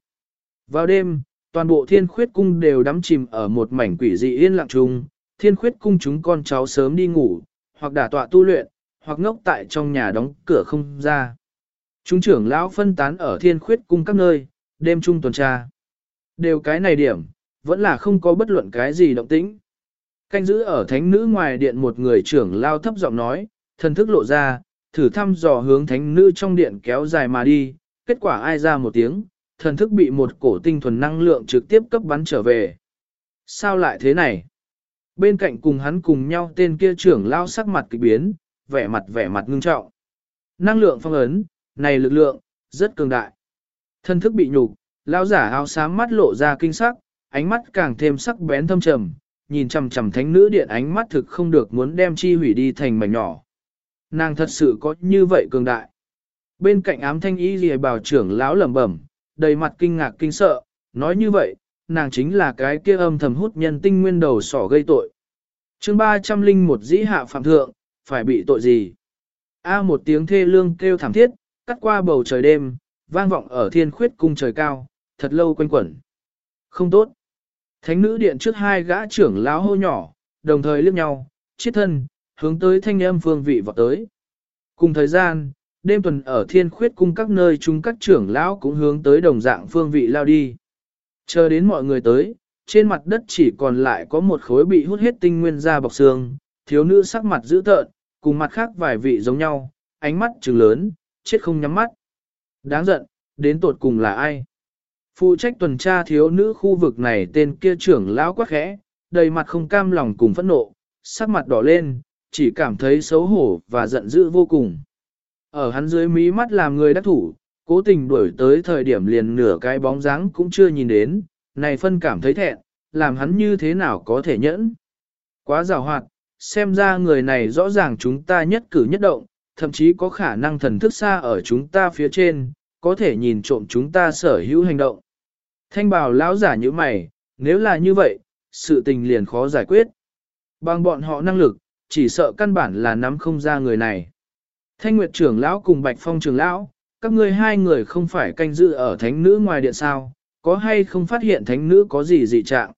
Vào đêm, toàn bộ thiên khuyết cung đều đắm chìm ở một mảnh quỷ dị yên lặng chung, thiên khuyết cung chúng con cháu sớm đi ngủ, hoặc đả tọa tu luyện, hoặc ngốc tại trong nhà đóng cửa không ra. Chúng trưởng lão phân tán ở thiên khuyết cung các nơi, đêm chung tuần tra. Đều cái này điểm, vẫn là không có bất luận cái gì động tĩnh. Canh giữ ở thánh nữ ngoài điện một người trưởng lao thấp giọng nói, thần thức lộ ra, thử thăm dò hướng thánh nữ trong điện kéo dài mà đi, kết quả ai ra một tiếng, thần thức bị một cổ tinh thuần năng lượng trực tiếp cấp bắn trở về. Sao lại thế này? Bên cạnh cùng hắn cùng nhau tên kia trưởng lao sắc mặt kịch biến, vẻ mặt vẻ mặt ngưng trọng. Năng lượng phong ấn, này lực lượng, rất cường đại. Thân thức bị nhục, lao giả áo xám mắt lộ ra kinh sắc, ánh mắt càng thêm sắc bén thâm trầm, nhìn chằm chằm thánh nữ điện ánh mắt thực không được muốn đem chi hủy đi thành mảnh nhỏ. Nàng thật sự có như vậy cường đại. Bên cạnh ám thanh y lìa bào trưởng lão lẩm bẩm, đầy mặt kinh ngạc kinh sợ, nói như vậy, nàng chính là cái kia âm thầm hút nhân tinh nguyên đầu sỏ gây tội. chương 301 dĩ hạ phạm thượng, phải bị tội gì? A một tiếng thê lương kêu thảm thiết, cắt qua bầu trời đêm, vang vọng ở thiên khuyết cung trời cao, thật lâu quanh quẩn. Không tốt. Thánh nữ điện trước hai gã trưởng lão hô nhỏ, đồng thời liếc nhau, chiết thân, hướng tới thanh âm phương vị vọt tới. Cùng thời gian, đêm tuần ở thiên khuyết cung các nơi chúng các trưởng lão cũng hướng tới đồng dạng phương vị lao đi. Chờ đến mọi người tới, trên mặt đất chỉ còn lại có một khối bị hút hết tinh nguyên ra bọc xương, thiếu nữ sắc mặt dữ tợn, cùng mặt khác vài vị giống nhau, ánh mắt trừng lớn, chết không nhắm mắt. Đáng giận, đến tột cùng là ai? Phụ trách tuần tra thiếu nữ khu vực này tên kia trưởng lão quá khẽ, đầy mặt không cam lòng cùng phẫn nộ, sắc mặt đỏ lên, chỉ cảm thấy xấu hổ và giận dữ vô cùng. Ở hắn dưới mí mắt làm người đắc thủ, cố tình đuổi tới thời điểm liền nửa cái bóng dáng cũng chưa nhìn đến, này phân cảm thấy thẹn, làm hắn như thế nào có thể nhẫn. Quá rào hoạt, xem ra người này rõ ràng chúng ta nhất cử nhất động, thậm chí có khả năng thần thức xa ở chúng ta phía trên, có thể nhìn trộm chúng ta sở hữu hành động. Thanh bào lão giả như mày, nếu là như vậy, sự tình liền khó giải quyết. Bằng bọn họ năng lực, chỉ sợ căn bản là nắm không ra người này. Thanh Nguyệt trưởng lão cùng Bạch Phong trưởng lão, các ngươi hai người không phải canh giữ ở thánh nữ ngoài điện sao, có hay không phát hiện thánh nữ có gì dị trạng.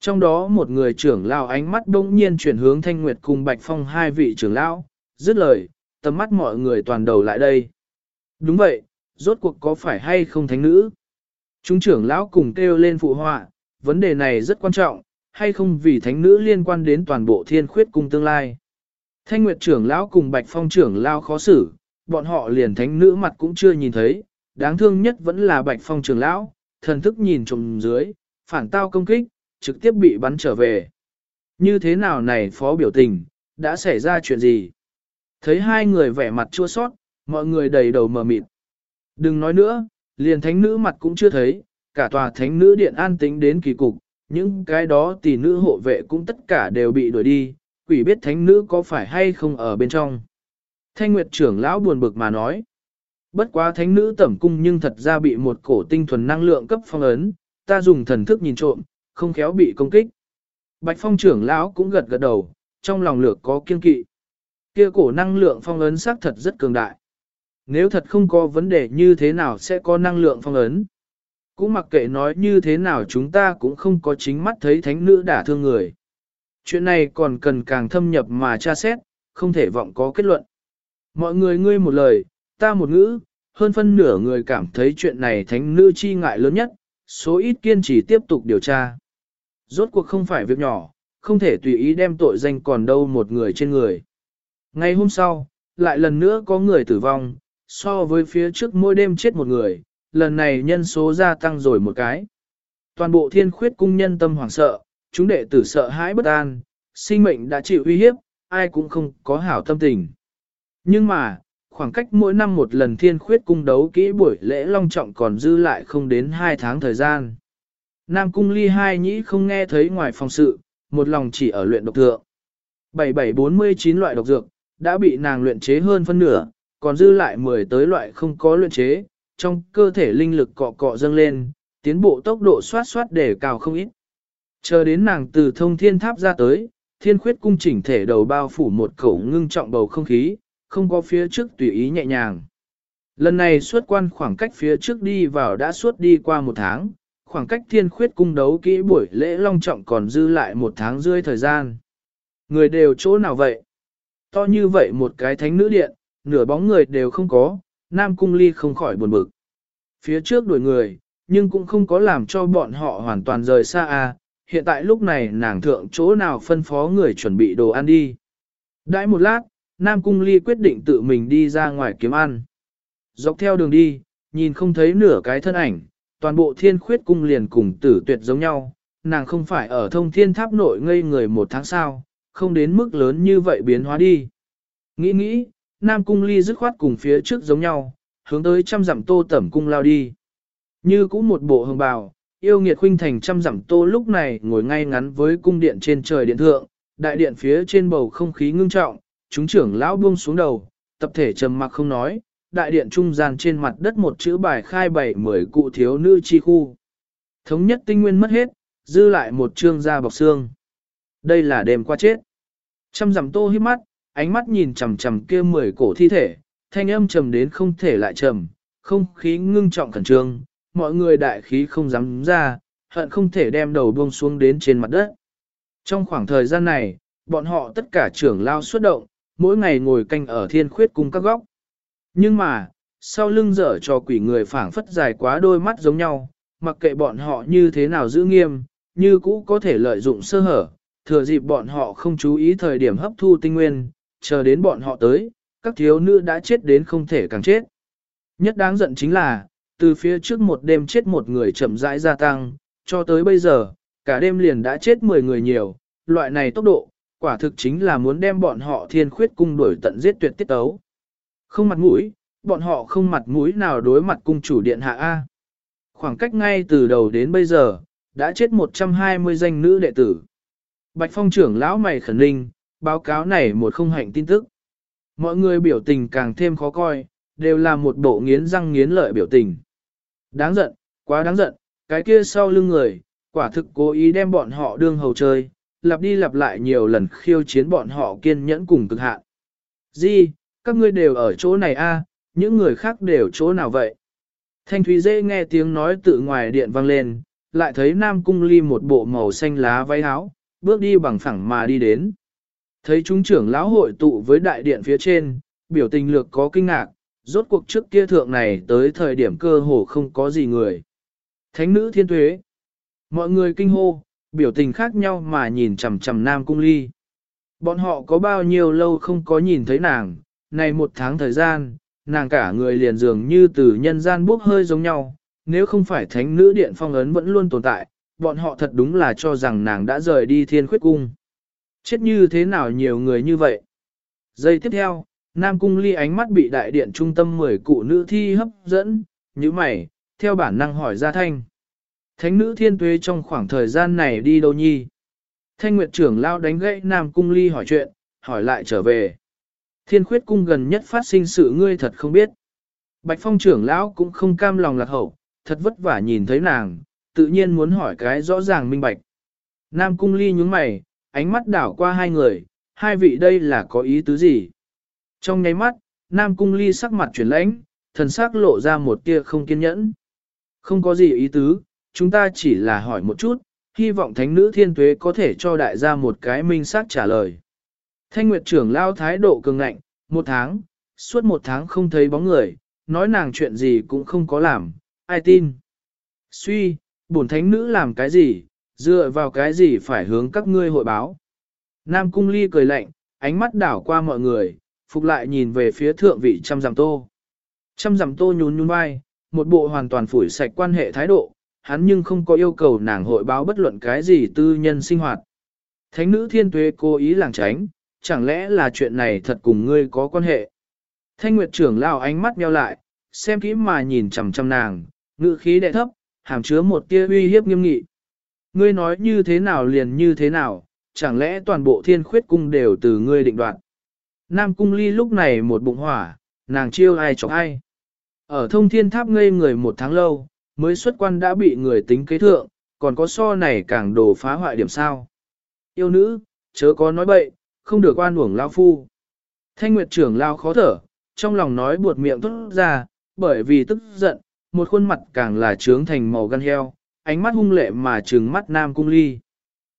Trong đó một người trưởng lão ánh mắt đông nhiên chuyển hướng Thanh Nguyệt cùng Bạch Phong hai vị trưởng lão, dứt lời, tầm mắt mọi người toàn đầu lại đây. Đúng vậy, rốt cuộc có phải hay không thánh nữ? Chúng trưởng lão cùng kêu lên phụ họa, vấn đề này rất quan trọng, hay không vì thánh nữ liên quan đến toàn bộ thiên khuyết cung tương lai. Thanh Nguyệt trưởng lão cùng Bạch Phong trưởng lão khó xử, bọn họ liền thánh nữ mặt cũng chưa nhìn thấy, đáng thương nhất vẫn là Bạch Phong trưởng lão, thần thức nhìn trùng dưới, phản tao công kích, trực tiếp bị bắn trở về. Như thế nào này phó biểu tình, đã xảy ra chuyện gì? Thấy hai người vẻ mặt chua sót, mọi người đầy đầu mờ mịt. Đừng nói nữa, liền thánh nữ mặt cũng chưa thấy, cả tòa thánh nữ điện an tính đến kỳ cục, những cái đó tỷ nữ hộ vệ cũng tất cả đều bị đuổi đi, quỷ biết thánh nữ có phải hay không ở bên trong. Thanh Nguyệt trưởng lão buồn bực mà nói. Bất quá thánh nữ tẩm cung nhưng thật ra bị một cổ tinh thuần năng lượng cấp phong ấn, ta dùng thần thức nhìn trộm, không khéo bị công kích. Bạch phong trưởng lão cũng gật gật đầu, trong lòng lược có kiên kỵ. Kia cổ năng lượng phong ấn xác thật rất cường đại. Nếu thật không có vấn đề như thế nào sẽ có năng lượng phong ấn. Cũng mặc kệ nói như thế nào chúng ta cũng không có chính mắt thấy thánh nữ đả thương người. Chuyện này còn cần càng thâm nhập mà tra xét, không thể vọng có kết luận. Mọi người ngươi một lời, ta một ngữ, hơn phân nửa người cảm thấy chuyện này thánh nữ chi ngại lớn nhất, số ít kiên trì tiếp tục điều tra. Rốt cuộc không phải việc nhỏ, không thể tùy ý đem tội danh còn đâu một người trên người. Ngày hôm sau, lại lần nữa có người tử vong, so với phía trước mỗi đêm chết một người, lần này nhân số gia tăng rồi một cái. Toàn bộ thiên khuyết cung nhân tâm hoảng sợ, chúng đệ tử sợ hãi bất an, sinh mệnh đã chịu uy hiếp, ai cũng không có hảo tâm tình. Nhưng mà, khoảng cách mỗi năm một lần thiên khuyết cung đấu kỹ buổi lễ long trọng còn dư lại không đến 2 tháng thời gian. Nam cung ly hai nhĩ không nghe thấy ngoài phòng sự, một lòng chỉ ở luyện độc thượng. 7749 loại độc dược, đã bị nàng luyện chế hơn phân nửa, còn dư lại 10 tới loại không có luyện chế, trong cơ thể linh lực cọ cọ dâng lên, tiến bộ tốc độ xoát xoát để cao không ít. Chờ đến nàng từ thông thiên tháp ra tới, thiên khuyết cung chỉnh thể đầu bao phủ một khẩu ngưng trọng bầu không khí, không có phía trước tùy ý nhẹ nhàng. Lần này xuất quan khoảng cách phía trước đi vào đã suốt đi qua một tháng, khoảng cách thiên khuyết cung đấu kỹ buổi lễ long trọng còn dư lại một tháng rưỡi thời gian. Người đều chỗ nào vậy? To như vậy một cái thánh nữ điện, nửa bóng người đều không có, Nam Cung Ly không khỏi buồn bực. Phía trước đuổi người, nhưng cũng không có làm cho bọn họ hoàn toàn rời xa à, hiện tại lúc này nàng thượng chỗ nào phân phó người chuẩn bị đồ ăn đi. Đãi một lát, Nam Cung Ly quyết định tự mình đi ra ngoài kiếm ăn. Dọc theo đường đi, nhìn không thấy nửa cái thân ảnh, toàn bộ thiên khuyết cung liền cùng tử tuyệt giống nhau, nàng không phải ở thông thiên tháp nội ngây người một tháng sau, không đến mức lớn như vậy biến hóa đi. Nghĩ nghĩ, Nam Cung Ly dứt khoát cùng phía trước giống nhau, hướng tới trăm dặm tô tẩm cung lao đi. Như cũng một bộ hồng bào, yêu nghiệt khuynh thành trăm dặm tô lúc này ngồi ngay ngắn với cung điện trên trời điện thượng, đại điện phía trên bầu không khí ngưng trọng, chúng trưởng lão buông xuống đầu, tập thể trầm mặc không nói, đại điện trung gian trên mặt đất một chữ bài khai bảy mười cụ thiếu nữ chi khu. Thống nhất tinh nguyên mất hết, dư lại một trương da bọc xương. Đây là đêm qua chết. Trăm dặm tô hít mắt, ánh mắt nhìn chằm chằm kia mười cổ thi thể, thanh âm trầm đến không thể lại trầm, không khí ngưng trọng khẩn trương, mọi người đại khí không dám ra, hận không thể đem đầu buông xuống đến trên mặt đất. Trong khoảng thời gian này, bọn họ tất cả trưởng lao xuất động, mỗi ngày ngồi canh ở thiên khuyết cung các góc. Nhưng mà, sau lưng dở cho quỷ người phảng phất dài quá đôi mắt giống nhau, mặc kệ bọn họ như thế nào giữ nghiêm, như cũ có thể lợi dụng sơ hở, thừa dịp bọn họ không chú ý thời điểm hấp thu tinh nguyên, chờ đến bọn họ tới, các thiếu nữ đã chết đến không thể càng chết. Nhất đáng giận chính là, từ phía trước một đêm chết một người chậm rãi gia tăng, cho tới bây giờ, cả đêm liền đã chết 10 người nhiều, loại này tốc độ, quả thực chính là muốn đem bọn họ thiên khuyết cung đuổi tận giết tuyệt tiết tấu. Không mặt mũi, bọn họ không mặt mũi nào đối mặt cung chủ điện hạ A. Khoảng cách ngay từ đầu đến bây giờ, đã chết 120 danh nữ đệ tử. Bạch phong trưởng lão mày khẩn linh báo cáo này một không hạnh tin tức. Mọi người biểu tình càng thêm khó coi, đều là một bộ nghiến răng nghiến lợi biểu tình. Đáng giận, quá đáng giận, cái kia sau lưng người, quả thực cố ý đem bọn họ đương hầu chơi, lặp đi lặp lại nhiều lần khiêu chiến bọn họ kiên nhẫn cùng cực hạn. Di, các ngươi đều ở chỗ này a, những người khác đều chỗ nào vậy? Thanh Thúy dễ nghe tiếng nói tự ngoài điện vang lên, lại thấy Nam Cung Ly một bộ màu xanh lá váy áo, bước đi bằng phẳng mà đi đến. Thấy chúng trưởng lão hội tụ với đại điện phía trên, biểu tình lược có kinh ngạc, rốt cuộc trước kia thượng này tới thời điểm cơ hồ không có gì người. Thánh nữ thiên tuế. Mọi người kinh hô, biểu tình khác nhau mà nhìn chằm chằm Nam Cung Ly. Bọn họ có bao nhiêu lâu không có nhìn thấy nàng, này một tháng thời gian, nàng cả người liền dường như từ nhân gian bốc hơi giống nhau, nếu không phải thánh nữ điện phong ấn vẫn luôn tồn tại, bọn họ thật đúng là cho rằng nàng đã rời đi thiên khuyết cung. Chết như thế nào nhiều người như vậy? Giây tiếp theo, Nam Cung Ly ánh mắt bị đại điện trung tâm 10 cụ nữ thi hấp dẫn, như mày, theo bản năng hỏi ra thanh. Thánh nữ thiên tuế trong khoảng thời gian này đi đâu nhi? Thanh Nguyệt trưởng lao đánh gãy Nam Cung Ly hỏi chuyện, hỏi lại trở về. Thiên khuyết cung gần nhất phát sinh sự ngươi thật không biết. Bạch phong trưởng lão cũng không cam lòng lạc hậu, thật vất vả nhìn thấy nàng, tự nhiên muốn hỏi cái rõ ràng minh bạch. Nam cung ly nhúng mày, ánh mắt đảo qua hai người, hai vị đây là có ý tứ gì? Trong nháy mắt, Nam cung ly sắc mặt chuyển lãnh, thần sắc lộ ra một tia không kiên nhẫn. Không có gì ý tứ, chúng ta chỉ là hỏi một chút, hy vọng thánh nữ thiên tuế có thể cho đại gia một cái minh xác trả lời. Thanh Nguyệt trưởng lao thái độ cường ngạnh, một tháng, suốt một tháng không thấy bóng người, nói nàng chuyện gì cũng không có làm, ai tin. Suy, bổn thánh nữ làm cái gì, dựa vào cái gì phải hướng các ngươi hội báo. Nam cung ly cười lạnh, ánh mắt đảo qua mọi người, phục lại nhìn về phía thượng vị trăm giảm tô. Trăm giảm tô nhún nhún vai, một bộ hoàn toàn phủi sạch quan hệ thái độ, hắn nhưng không có yêu cầu nàng hội báo bất luận cái gì tư nhân sinh hoạt. Thánh nữ thiên tuế cố ý làng tránh, chẳng lẽ là chuyện này thật cùng ngươi có quan hệ. Thanh Nguyệt trưởng lao ánh mắt meo lại, xem kỹ mà nhìn chằm chằm nàng, ngữ khí đệ thấp, hàm chứa một tia uy hiếp nghiêm nghị. Ngươi nói như thế nào liền như thế nào, chẳng lẽ toàn bộ thiên khuyết cung đều từ ngươi định đoạt. Nam cung ly lúc này một bụng hỏa, nàng chiêu ai chọc ai. Ở thông thiên tháp ngây người một tháng lâu, mới xuất quan đã bị người tính kế thượng, còn có so này càng đồ phá hoại điểm sao. Yêu nữ, chớ có nói bậy, không được oan uổng lao phu. Thanh Nguyệt trưởng lao khó thở, trong lòng nói buột miệng tốt ra, bởi vì tức giận, một khuôn mặt càng là trướng thành màu gan heo, ánh mắt hung lệ mà trừng mắt nam cung ly.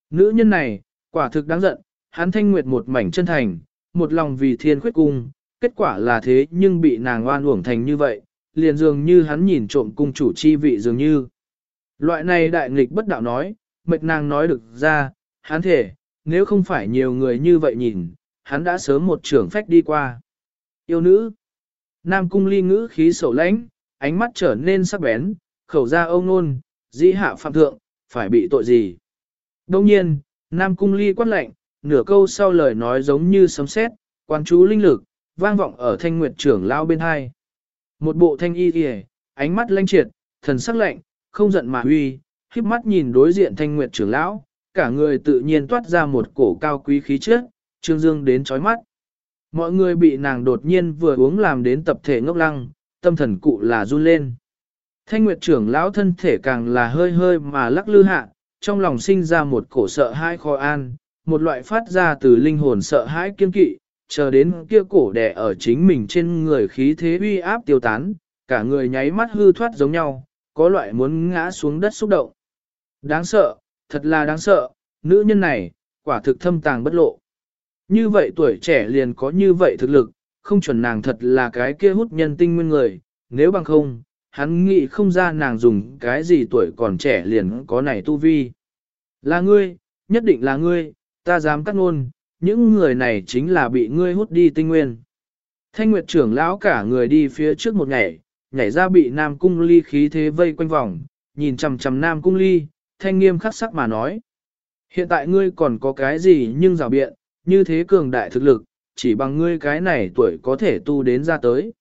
Nữ nhân này, quả thực đáng giận, hắn Thanh Nguyệt một mảnh chân thành, một lòng vì thiên khuyết cung, kết quả là thế nhưng bị nàng oan uổng thành như vậy, liền dường như hắn nhìn trộm cung chủ chi vị dường như. Loại này đại nghịch bất đạo nói, mệt nàng nói được ra, hắn thể, nếu không phải nhiều người như vậy nhìn, hắn đã sớm một trưởng phách đi qua. Yêu nữ. Nam cung ly ngữ khí sầu lãnh, ánh mắt trở nên sắc bén, khẩu ra ông nôn, dĩ hạ phạm thượng, phải bị tội gì. Đông nhiên, Nam cung ly quát lệnh, nửa câu sau lời nói giống như sấm sét, quan chú linh lực, vang vọng ở thanh nguyệt trưởng lao bên hai. Một bộ thanh y kìa, ánh mắt lanh triệt, thần sắc lạnh, không giận mà huy, khiếp mắt nhìn đối diện thanh nguyệt trưởng lão, cả người tự nhiên toát ra một cổ cao quý khí chất, trương dương đến chói mắt. Mọi người bị nàng đột nhiên vừa uống làm đến tập thể ngốc lăng, tâm thần cụ là run lên. Thanh nguyệt trưởng lão thân thể càng là hơi hơi mà lắc lư hạ, trong lòng sinh ra một cổ sợ hãi khó an, một loại phát ra từ linh hồn sợ hãi kiên kỵ, chờ đến kia cổ đẻ ở chính mình trên người khí thế uy áp tiêu tán, cả người nháy mắt hư thoát giống nhau, có loại muốn ngã xuống đất xúc động. Đáng sợ, thật là đáng sợ, nữ nhân này, quả thực thâm tàng bất lộ. Như vậy tuổi trẻ liền có như vậy thực lực, không chuẩn nàng thật là cái kia hút nhân tinh nguyên người, nếu bằng không, hắn nghĩ không ra nàng dùng cái gì tuổi còn trẻ liền có này tu vi. Là ngươi, nhất định là ngươi, ta dám cắt ngôn, những người này chính là bị ngươi hút đi tinh nguyên. Thanh Nguyệt trưởng lão cả người đi phía trước một nhảy, nhảy ra bị Nam Cung Ly khí thế vây quanh vòng, nhìn chằm chằm Nam Cung Ly, thanh nghiêm khắc sắc mà nói. Hiện tại ngươi còn có cái gì nhưng rào biện, như thế cường đại thực lực, chỉ bằng ngươi cái này tuổi có thể tu đến ra tới.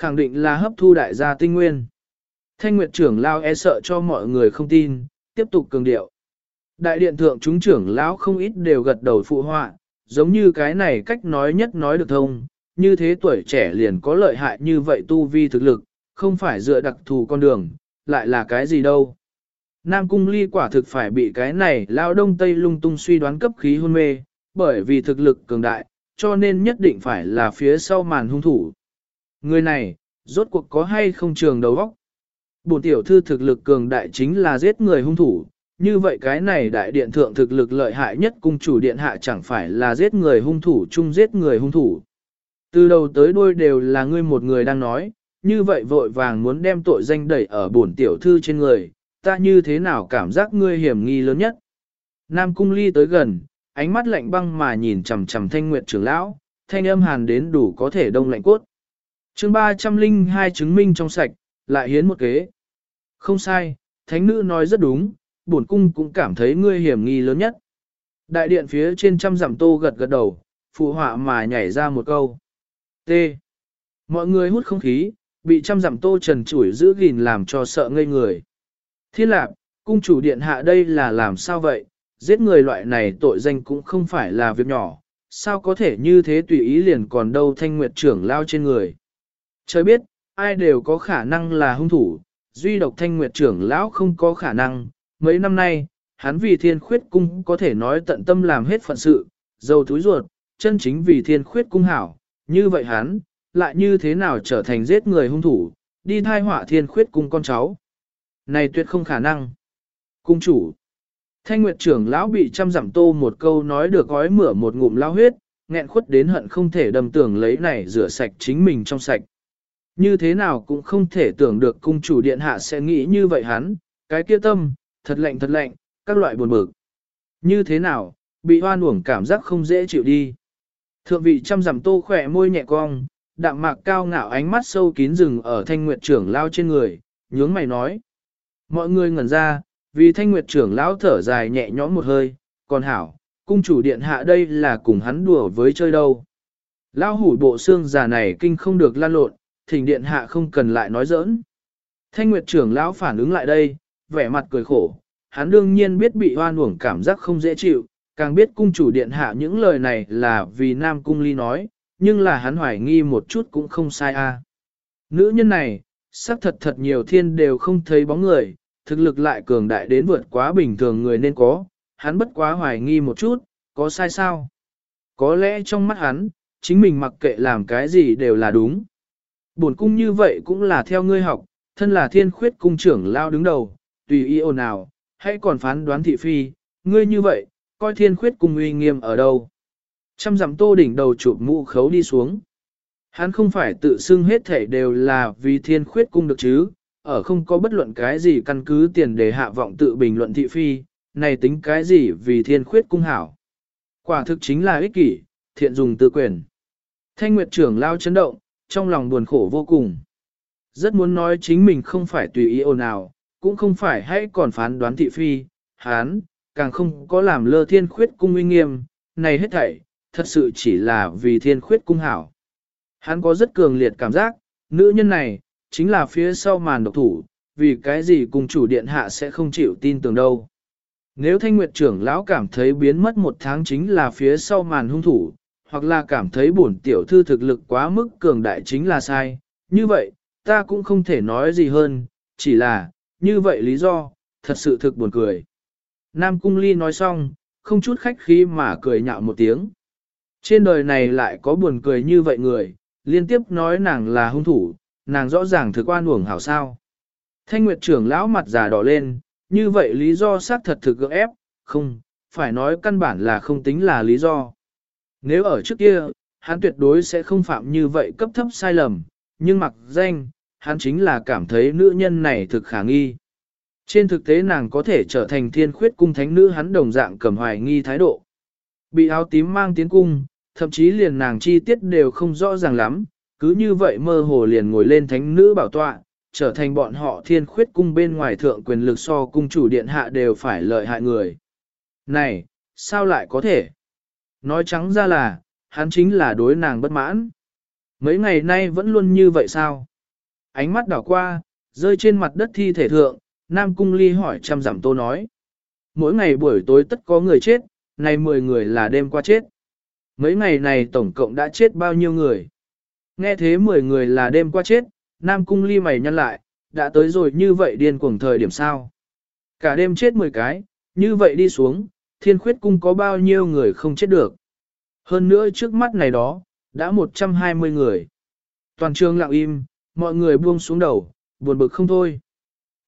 Khẳng định là hấp thu đại gia tinh nguyên. Thanh Nguyệt trưởng lão e sợ cho mọi người không tin, tiếp tục cường điệu. Đại điện thượng chúng trưởng lão không ít đều gật đầu phụ họa, giống như cái này cách nói nhất nói được thông, như thế tuổi trẻ liền có lợi hại như vậy tu vi thực lực, không phải dựa đặc thù con đường, lại là cái gì đâu. Nam cung ly quả thực phải bị cái này lao đông tây lung tung suy đoán cấp khí hôn mê, bởi vì thực lực cường đại, cho nên nhất định phải là phía sau màn hung thủ. Người này, rốt cuộc có hay không trường đầu óc? Bổn tiểu thư thực lực cường đại chính là giết người hung thủ, như vậy cái này đại điện thượng thực lực lợi hại nhất cung chủ điện hạ chẳng phải là giết người hung thủ chung giết người hung thủ. Từ đầu tới đuôi đều là ngươi một người đang nói, như vậy vội vàng muốn đem tội danh đẩy ở bổn tiểu thư trên người, ta như thế nào cảm giác ngươi hiểm nghi lớn nhất. Nam cung ly tới gần, ánh mắt lạnh băng mà nhìn chầm chầm thanh nguyệt trưởng lão, thanh âm hàn đến đủ có thể đông lạnh cốt chương 302 chứng minh trong sạch, lại hiến một kế. Không sai, thánh nữ nói rất đúng, bổn cung cũng cảm thấy ngươi hiểm nghi lớn nhất. Đại điện phía trên trăm giảm tô gật gật đầu, phụ họa mà nhảy ra một câu. T. Mọi người hút không khí, bị trăm giảm tô trần chủi giữ gìn làm cho sợ ngây người. Thiên lạp, cung chủ điện hạ đây là làm sao vậy, giết người loại này tội danh cũng không phải là việc nhỏ, sao có thể như thế tùy ý liền còn đâu thanh nguyệt trưởng lao trên người. Trời biết, ai đều có khả năng là hung thủ, duy độc thanh nguyệt trưởng lão không có khả năng, mấy năm nay, hắn vì thiên khuyết cung có thể nói tận tâm làm hết phận sự, dầu túi ruột, chân chính vì thiên khuyết cung hảo, như vậy hắn, lại như thế nào trở thành giết người hung thủ, đi thai họa thiên khuyết cung con cháu. Này tuyệt không khả năng. Cung chủ. Thanh Nguyệt trưởng lão bị trăm giảm tô một câu nói được gói mửa một ngụm lao huyết, nghẹn khuất đến hận không thể đầm tưởng lấy này rửa sạch chính mình trong sạch. Như thế nào cũng không thể tưởng được cung chủ điện hạ sẽ nghĩ như vậy hắn, cái kia tâm, thật lạnh thật lạnh, các loại buồn bực. Như thế nào, bị hoan uổng cảm giác không dễ chịu đi. Thượng vị chăm giảm tô khỏe môi nhẹ cong, đạm mạc cao ngạo ánh mắt sâu kín rừng ở thanh nguyệt trưởng lao trên người, nhướng mày nói. Mọi người ngẩn ra, vì thanh nguyệt trưởng lão thở dài nhẹ nhõm một hơi, còn hảo, cung chủ điện hạ đây là cùng hắn đùa với chơi đâu. Lão hủ bộ xương già này kinh không được lan lộn, thỉnh điện hạ không cần lại nói giỡn. Thanh nguyệt trưởng lão phản ứng lại đây, vẻ mặt cười khổ, hắn đương nhiên biết bị hoan uổng cảm giác không dễ chịu, càng biết cung chủ điện hạ những lời này là vì Nam Cung Ly nói, nhưng là hắn hoài nghi một chút cũng không sai a. Nữ nhân này, xác thật thật nhiều thiên đều không thấy bóng người, thực lực lại cường đại đến vượt quá bình thường người nên có, hắn bất quá hoài nghi một chút, có sai sao? Có lẽ trong mắt hắn, chính mình mặc kệ làm cái gì đều là đúng. Bổn cung như vậy cũng là theo ngươi học, thân là thiên khuyết cung trưởng lao đứng đầu, tùy ý ồn nào, hãy còn phán đoán thị phi, ngươi như vậy, coi thiên khuyết cung uy nghiêm ở đâu. Trăm dặm tô đỉnh đầu chụp mũ khấu đi xuống. Hắn không phải tự xưng hết thể đều là vì thiên khuyết cung được chứ, ở không có bất luận cái gì căn cứ tiền để hạ vọng tự bình luận thị phi, này tính cái gì vì thiên khuyết cung hảo. Quả thực chính là ích kỷ, thiện dùng tư quyền. Thanh Nguyệt trưởng lao chấn động, trong lòng buồn khổ vô cùng. Rất muốn nói chính mình không phải tùy ý ồn ào, cũng không phải hãy còn phán đoán thị phi, hán, càng không có làm lơ thiên khuyết cung uy nghiêm, này hết thảy, thật sự chỉ là vì thiên khuyết cung hảo. Hắn có rất cường liệt cảm giác, nữ nhân này, chính là phía sau màn độc thủ, vì cái gì cùng chủ điện hạ sẽ không chịu tin tưởng đâu. Nếu thanh nguyệt trưởng lão cảm thấy biến mất một tháng chính là phía sau màn hung thủ, hoặc là cảm thấy bổn tiểu thư thực lực quá mức cường đại chính là sai, như vậy, ta cũng không thể nói gì hơn, chỉ là, như vậy lý do, thật sự thực buồn cười. Nam Cung Ly nói xong, không chút khách khí mà cười nhạo một tiếng. Trên đời này lại có buồn cười như vậy người, liên tiếp nói nàng là hung thủ, nàng rõ ràng thực quan uổng hảo sao. Thanh Nguyệt trưởng lão mặt già đỏ lên, như vậy lý do xác thật thực gượng ép, không, phải nói căn bản là không tính là lý do. Nếu ở trước kia, hắn tuyệt đối sẽ không phạm như vậy cấp thấp sai lầm, nhưng mặc danh, hắn chính là cảm thấy nữ nhân này thực khả nghi. Trên thực tế nàng có thể trở thành thiên khuyết cung thánh nữ hắn đồng dạng cầm hoài nghi thái độ. Bị áo tím mang tiến cung, thậm chí liền nàng chi tiết đều không rõ ràng lắm, cứ như vậy mơ hồ liền ngồi lên thánh nữ bảo tọa, trở thành bọn họ thiên khuyết cung bên ngoài thượng quyền lực so cung chủ điện hạ đều phải lợi hại người. Này, sao lại có thể? Nói trắng ra là, hắn chính là đối nàng bất mãn. Mấy ngày nay vẫn luôn như vậy sao? Ánh mắt đảo qua, rơi trên mặt đất thi thể thượng, Nam Cung Ly hỏi chăm giảm tô nói. Mỗi ngày buổi tối tất có người chết, nay 10 người là đêm qua chết. Mấy ngày này tổng cộng đã chết bao nhiêu người? Nghe thế 10 người là đêm qua chết, Nam Cung Ly mày nhăn lại, đã tới rồi như vậy điên cuồng thời điểm sao? Cả đêm chết 10 cái, như vậy đi xuống, thiên khuyết cung có bao nhiêu người không chết được? Hơn nữa trước mắt này đó, đã 120 người. Toàn trường lặng im, mọi người buông xuống đầu, buồn bực không thôi.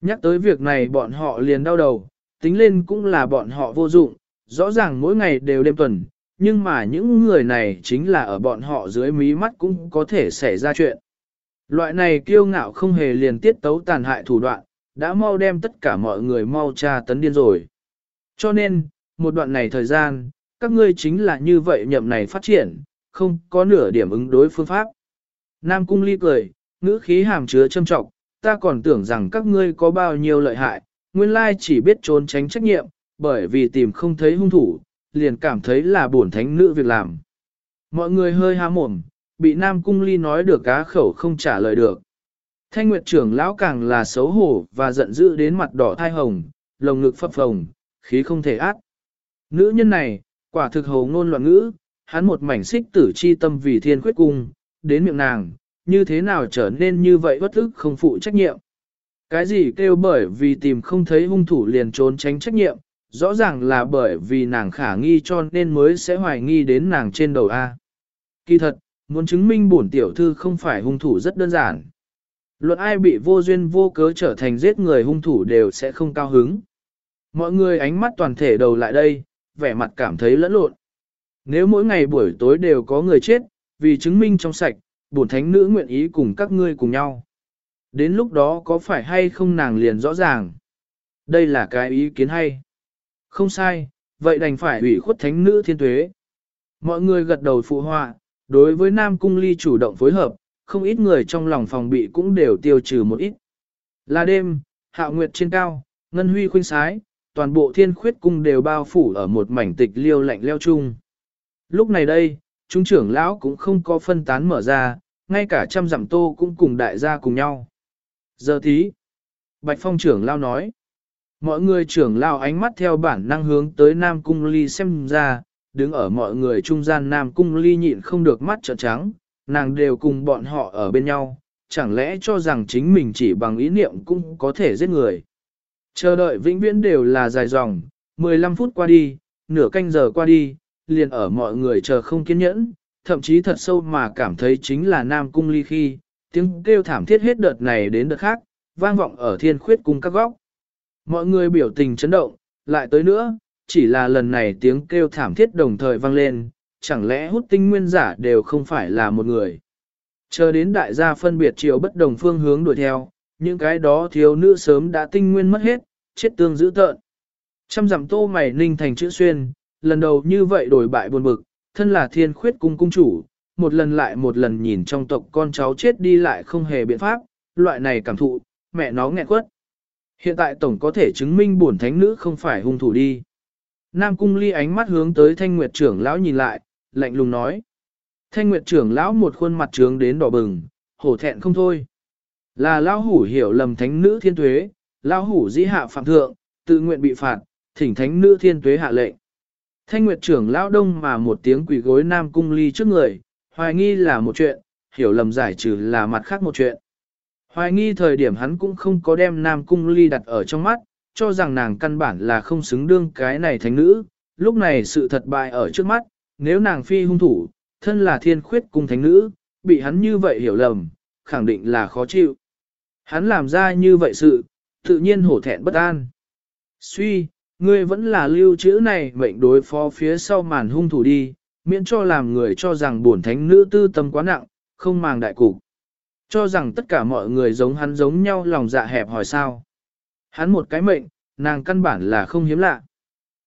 Nhắc tới việc này bọn họ liền đau đầu, tính lên cũng là bọn họ vô dụng, rõ ràng mỗi ngày đều đêm tuần, nhưng mà những người này chính là ở bọn họ dưới mí mắt cũng có thể xảy ra chuyện. Loại này kiêu ngạo không hề liền tiết tấu tàn hại thủ đoạn, đã mau đem tất cả mọi người mau tra tấn điên rồi. Cho nên, một đoạn này thời gian, các ngươi chính là như vậy nhậm này phát triển, không có nửa điểm ứng đối phương pháp. Nam Cung Ly cười, ngữ khí hàm chứa châm trọng, ta còn tưởng rằng các ngươi có bao nhiêu lợi hại, nguyên lai chỉ biết trốn tránh trách nhiệm, bởi vì tìm không thấy hung thủ, liền cảm thấy là bổn thánh nữ việc làm. Mọi người hơi há mồm, bị Nam Cung Ly nói được cá khẩu không trả lời được. Thanh Nguyệt trưởng lão càng là xấu hổ và giận dữ đến mặt đỏ thai hồng, lồng ngực phập phồng, khí không thể át. Nữ nhân này, quả thực hồ ngôn loạn ngữ, hắn một mảnh xích tử chi tâm vì thiên khuyết cung, đến miệng nàng, như thế nào trở nên như vậy bất ức không phụ trách nhiệm. Cái gì kêu bởi vì tìm không thấy hung thủ liền trốn tránh trách nhiệm, rõ ràng là bởi vì nàng khả nghi cho nên mới sẽ hoài nghi đến nàng trên đầu A. Kỳ thật, muốn chứng minh bổn tiểu thư không phải hung thủ rất đơn giản. Luận ai bị vô duyên vô cớ trở thành giết người hung thủ đều sẽ không cao hứng. Mọi người ánh mắt toàn thể đầu lại đây, vẻ mặt cảm thấy lẫn lộn. Nếu mỗi ngày buổi tối đều có người chết, vì chứng minh trong sạch, bổn thánh nữ nguyện ý cùng các ngươi cùng nhau. Đến lúc đó có phải hay không nàng liền rõ ràng. Đây là cái ý kiến hay. Không sai, vậy đành phải ủy khuất thánh nữ thiên tuế. Mọi người gật đầu phụ họa, đối với Nam Cung Ly chủ động phối hợp, không ít người trong lòng phòng bị cũng đều tiêu trừ một ít. Là đêm, hạo nguyệt trên cao, ngân huy khuynh sái, toàn bộ thiên khuyết cung đều bao phủ ở một mảnh tịch liêu lạnh leo chung. Lúc này đây, trung trưởng lão cũng không có phân tán mở ra, ngay cả trăm dặm tô cũng cùng đại gia cùng nhau. Giờ thí, Bạch Phong trưởng lao nói, mọi người trưởng lao ánh mắt theo bản năng hướng tới Nam Cung Ly xem ra, đứng ở mọi người trung gian Nam Cung Ly nhịn không được mắt trợn trắng, nàng đều cùng bọn họ ở bên nhau, chẳng lẽ cho rằng chính mình chỉ bằng ý niệm cũng có thể giết người. Chờ đợi vĩnh viễn đều là dài dòng, 15 phút qua đi, nửa canh giờ qua đi, liền ở mọi người chờ không kiên nhẫn, thậm chí thật sâu mà cảm thấy chính là Nam Cung Ly khi, tiếng kêu thảm thiết hết đợt này đến đợt khác, vang vọng ở thiên khuyết cung các góc. Mọi người biểu tình chấn động, lại tới nữa, chỉ là lần này tiếng kêu thảm thiết đồng thời vang lên, chẳng lẽ hút tinh nguyên giả đều không phải là một người. Chờ đến đại gia phân biệt chiều bất đồng phương hướng đuổi theo, những cái đó thiếu nữ sớm đã tinh nguyên mất hết, chết tương dữ tợn. Trăm dặm tô mày ninh thành chữ xuyên, lần đầu như vậy đổi bại buồn bực, thân là thiên khuyết cung cung chủ, một lần lại một lần nhìn trong tộc con cháu chết đi lại không hề biện pháp, loại này cảm thụ, mẹ nó nghẹn quất. Hiện tại tổng có thể chứng minh bổn thánh nữ không phải hung thủ đi. Nam cung ly ánh mắt hướng tới thanh nguyệt trưởng lão nhìn lại, lạnh lùng nói. Thanh nguyệt trưởng lão một khuôn mặt trướng đến đỏ bừng, hổ thẹn không thôi. Là lão hủ hiểu lầm thánh nữ thiên tuế, lão hủ dĩ hạ phạm thượng, tự nguyện bị phạt, thỉnh thánh nữ thiên tuế hạ lệnh. Thanh nguyệt trưởng lão đông mà một tiếng quỷ gối nam cung ly trước người, hoài nghi là một chuyện, hiểu lầm giải trừ là mặt khác một chuyện. Hoài nghi thời điểm hắn cũng không có đem nam cung ly đặt ở trong mắt, cho rằng nàng căn bản là không xứng đương cái này thánh nữ, lúc này sự thật bại ở trước mắt, nếu nàng phi hung thủ, thân là thiên khuyết cung thánh nữ, bị hắn như vậy hiểu lầm, khẳng định là khó chịu. Hắn làm ra như vậy sự, tự nhiên hổ thẹn bất an. Suy, ngươi vẫn là lưu chữ này mệnh đối phó phía sau màn hung thủ đi, miễn cho làm người cho rằng bổn thánh nữ tư tâm quá nặng, không màng đại cục. Cho rằng tất cả mọi người giống hắn giống nhau lòng dạ hẹp hỏi sao. Hắn một cái mệnh, nàng căn bản là không hiếm lạ.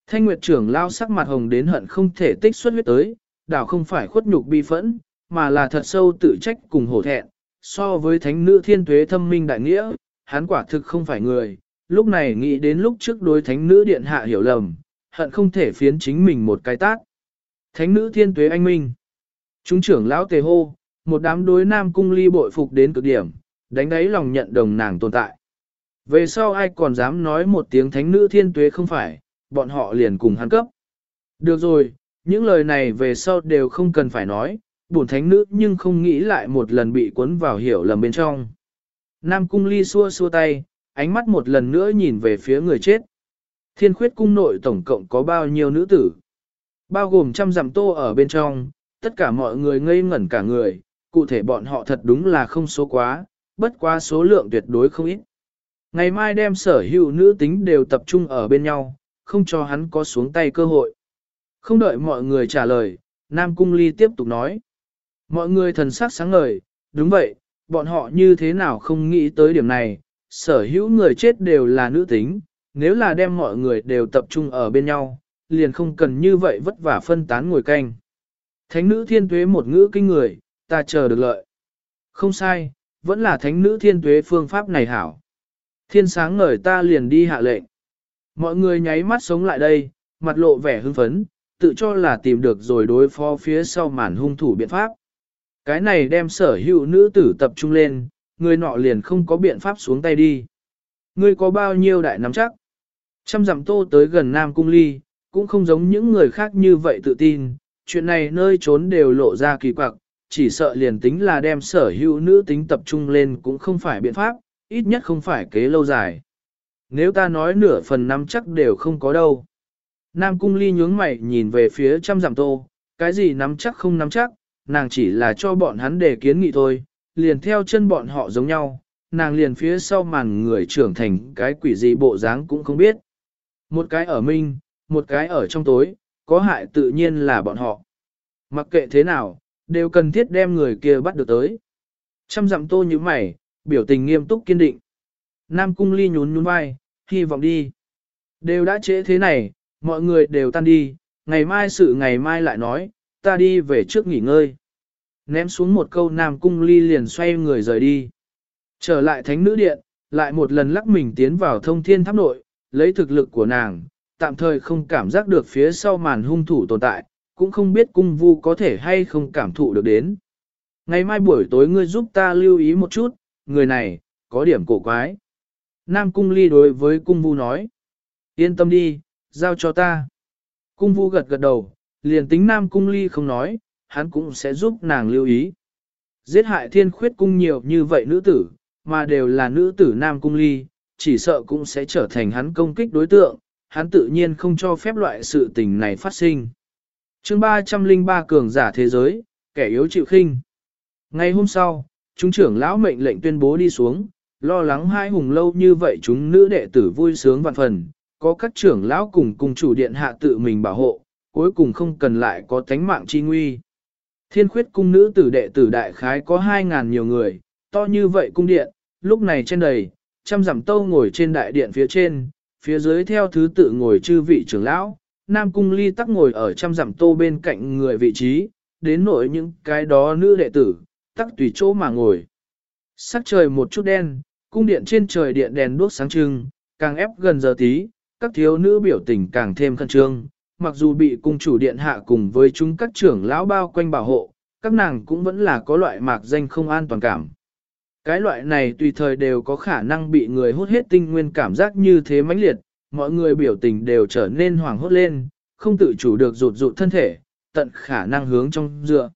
Thanh Nguyệt trưởng lao sắc mặt hồng đến hận không thể tích xuất huyết tới, đảo không phải khuất nhục bi phẫn, mà là thật sâu tự trách cùng hổ thẹn. So với thánh nữ thiên tuế thâm minh đại nghĩa, hắn quả thực không phải người, lúc này nghĩ đến lúc trước đối thánh nữ điện hạ hiểu lầm, hận không thể phiến chính mình một cái tát. Thánh nữ thiên tuế anh minh. Trung trưởng lão tề hô, một đám đối nam cung ly bội phục đến cực điểm, đánh đáy lòng nhận đồng nàng tồn tại. Về sau ai còn dám nói một tiếng thánh nữ thiên tuế không phải, bọn họ liền cùng hắn cấp. Được rồi, những lời này về sau đều không cần phải nói, bổn thánh nữ nhưng không nghĩ lại một lần bị cuốn vào hiểu lầm bên trong. Nam cung ly xua xua tay, ánh mắt một lần nữa nhìn về phía người chết. Thiên khuyết cung nội tổng cộng có bao nhiêu nữ tử? Bao gồm trăm dặm tô ở bên trong, tất cả mọi người ngây ngẩn cả người, cụ thể bọn họ thật đúng là không số quá, bất quá số lượng tuyệt đối không ít. Ngày mai đem sở hữu nữ tính đều tập trung ở bên nhau, không cho hắn có xuống tay cơ hội. Không đợi mọi người trả lời, Nam Cung Ly tiếp tục nói. Mọi người thần sắc sáng ngời, đúng vậy, bọn họ như thế nào không nghĩ tới điểm này, sở hữu người chết đều là nữ tính, nếu là đem mọi người đều tập trung ở bên nhau, liền không cần như vậy vất vả phân tán ngồi canh. Thánh nữ thiên tuế một ngữ kinh người, ta chờ được lợi. Không sai, vẫn là thánh nữ thiên tuế phương pháp này hảo. Thiên sáng ngời ta liền đi hạ lệnh. Mọi người nháy mắt sống lại đây, mặt lộ vẻ hưng phấn, tự cho là tìm được rồi đối phó phía sau màn hung thủ biện pháp. Cái này đem sở hữu nữ tử tập trung lên, người nọ liền không có biện pháp xuống tay đi. Ngươi có bao nhiêu đại nắm chắc? Trăm dặm tô tới gần Nam Cung Ly, cũng không giống những người khác như vậy tự tin, chuyện này nơi trốn đều lộ ra kỳ quặc, chỉ sợ liền tính là đem sở hữu nữ tính tập trung lên cũng không phải biện pháp, ít nhất không phải kế lâu dài. Nếu ta nói nửa phần năm chắc đều không có đâu. Nam cung ly nhướng mày nhìn về phía trăm giảm tô, cái gì nắm chắc không nắm chắc, nàng chỉ là cho bọn hắn đề kiến nghị thôi, liền theo chân bọn họ giống nhau, nàng liền phía sau màn người trưởng thành cái quỷ gì bộ dáng cũng không biết. Một cái ở minh, một cái ở trong tối, có hại tự nhiên là bọn họ. Mặc kệ thế nào, đều cần thiết đem người kia bắt được tới. Trăm dặm tô như mày, biểu tình nghiêm túc kiên định. Nam cung ly nhún nhún vai, hy vọng đi. Đều đã trễ thế này, mọi người đều tan đi, ngày mai sự ngày mai lại nói, ta đi về trước nghỉ ngơi. Ném xuống một câu Nam cung ly liền xoay người rời đi. Trở lại thánh nữ điện, lại một lần lắc mình tiến vào thông thiên tháp nội, lấy thực lực của nàng, tạm thời không cảm giác được phía sau màn hung thủ tồn tại, cũng không biết cung vu có thể hay không cảm thụ được đến. Ngày mai buổi tối ngươi giúp ta lưu ý một chút, người này, có điểm cổ quái. Nam cung ly đối với cung vu nói. Yên tâm đi, giao cho ta. Cung vu gật gật đầu, liền tính Nam cung ly không nói, hắn cũng sẽ giúp nàng lưu ý. Giết hại thiên khuyết cung nhiều như vậy nữ tử, mà đều là nữ tử Nam cung ly, chỉ sợ cũng sẽ trở thành hắn công kích đối tượng, hắn tự nhiên không cho phép loại sự tình này phát sinh. chương 303 cường giả thế giới, kẻ yếu chịu khinh. Ngày hôm sau, chúng trưởng lão mệnh lệnh tuyên bố đi xuống, lo lắng hai hùng lâu như vậy chúng nữ đệ tử vui sướng vạn phần, có các trưởng lão cùng cùng chủ điện hạ tự mình bảo hộ, cuối cùng không cần lại có tánh mạng chi nguy. Thiên khuyết cung nữ tử đệ tử đại khái có 2.000 nhiều người, to như vậy cung điện, lúc này trên đầy, trăm giảm tâu ngồi trên đại điện phía trên, phía dưới theo thứ tự ngồi chư vị trưởng lão, Nam Cung Ly tắc ngồi ở trăm giảm tô bên cạnh người vị trí, đến nỗi những cái đó nữ đệ tử, tắc tùy chỗ mà ngồi. Sắc trời một chút đen, cung điện trên trời điện đèn đuốc sáng trưng, càng ép gần giờ tí, các thiếu nữ biểu tình càng thêm khẩn trương, mặc dù bị cung chủ điện hạ cùng với chúng các trưởng lão bao quanh bảo hộ, các nàng cũng vẫn là có loại mạc danh không an toàn cảm. Cái loại này tùy thời đều có khả năng bị người hút hết tinh nguyên cảm giác như thế mãnh liệt, mọi người biểu tình đều trở nên hoảng hốt lên, không tự chủ được rụt rụt thân thể, tận khả năng hướng trong dựa.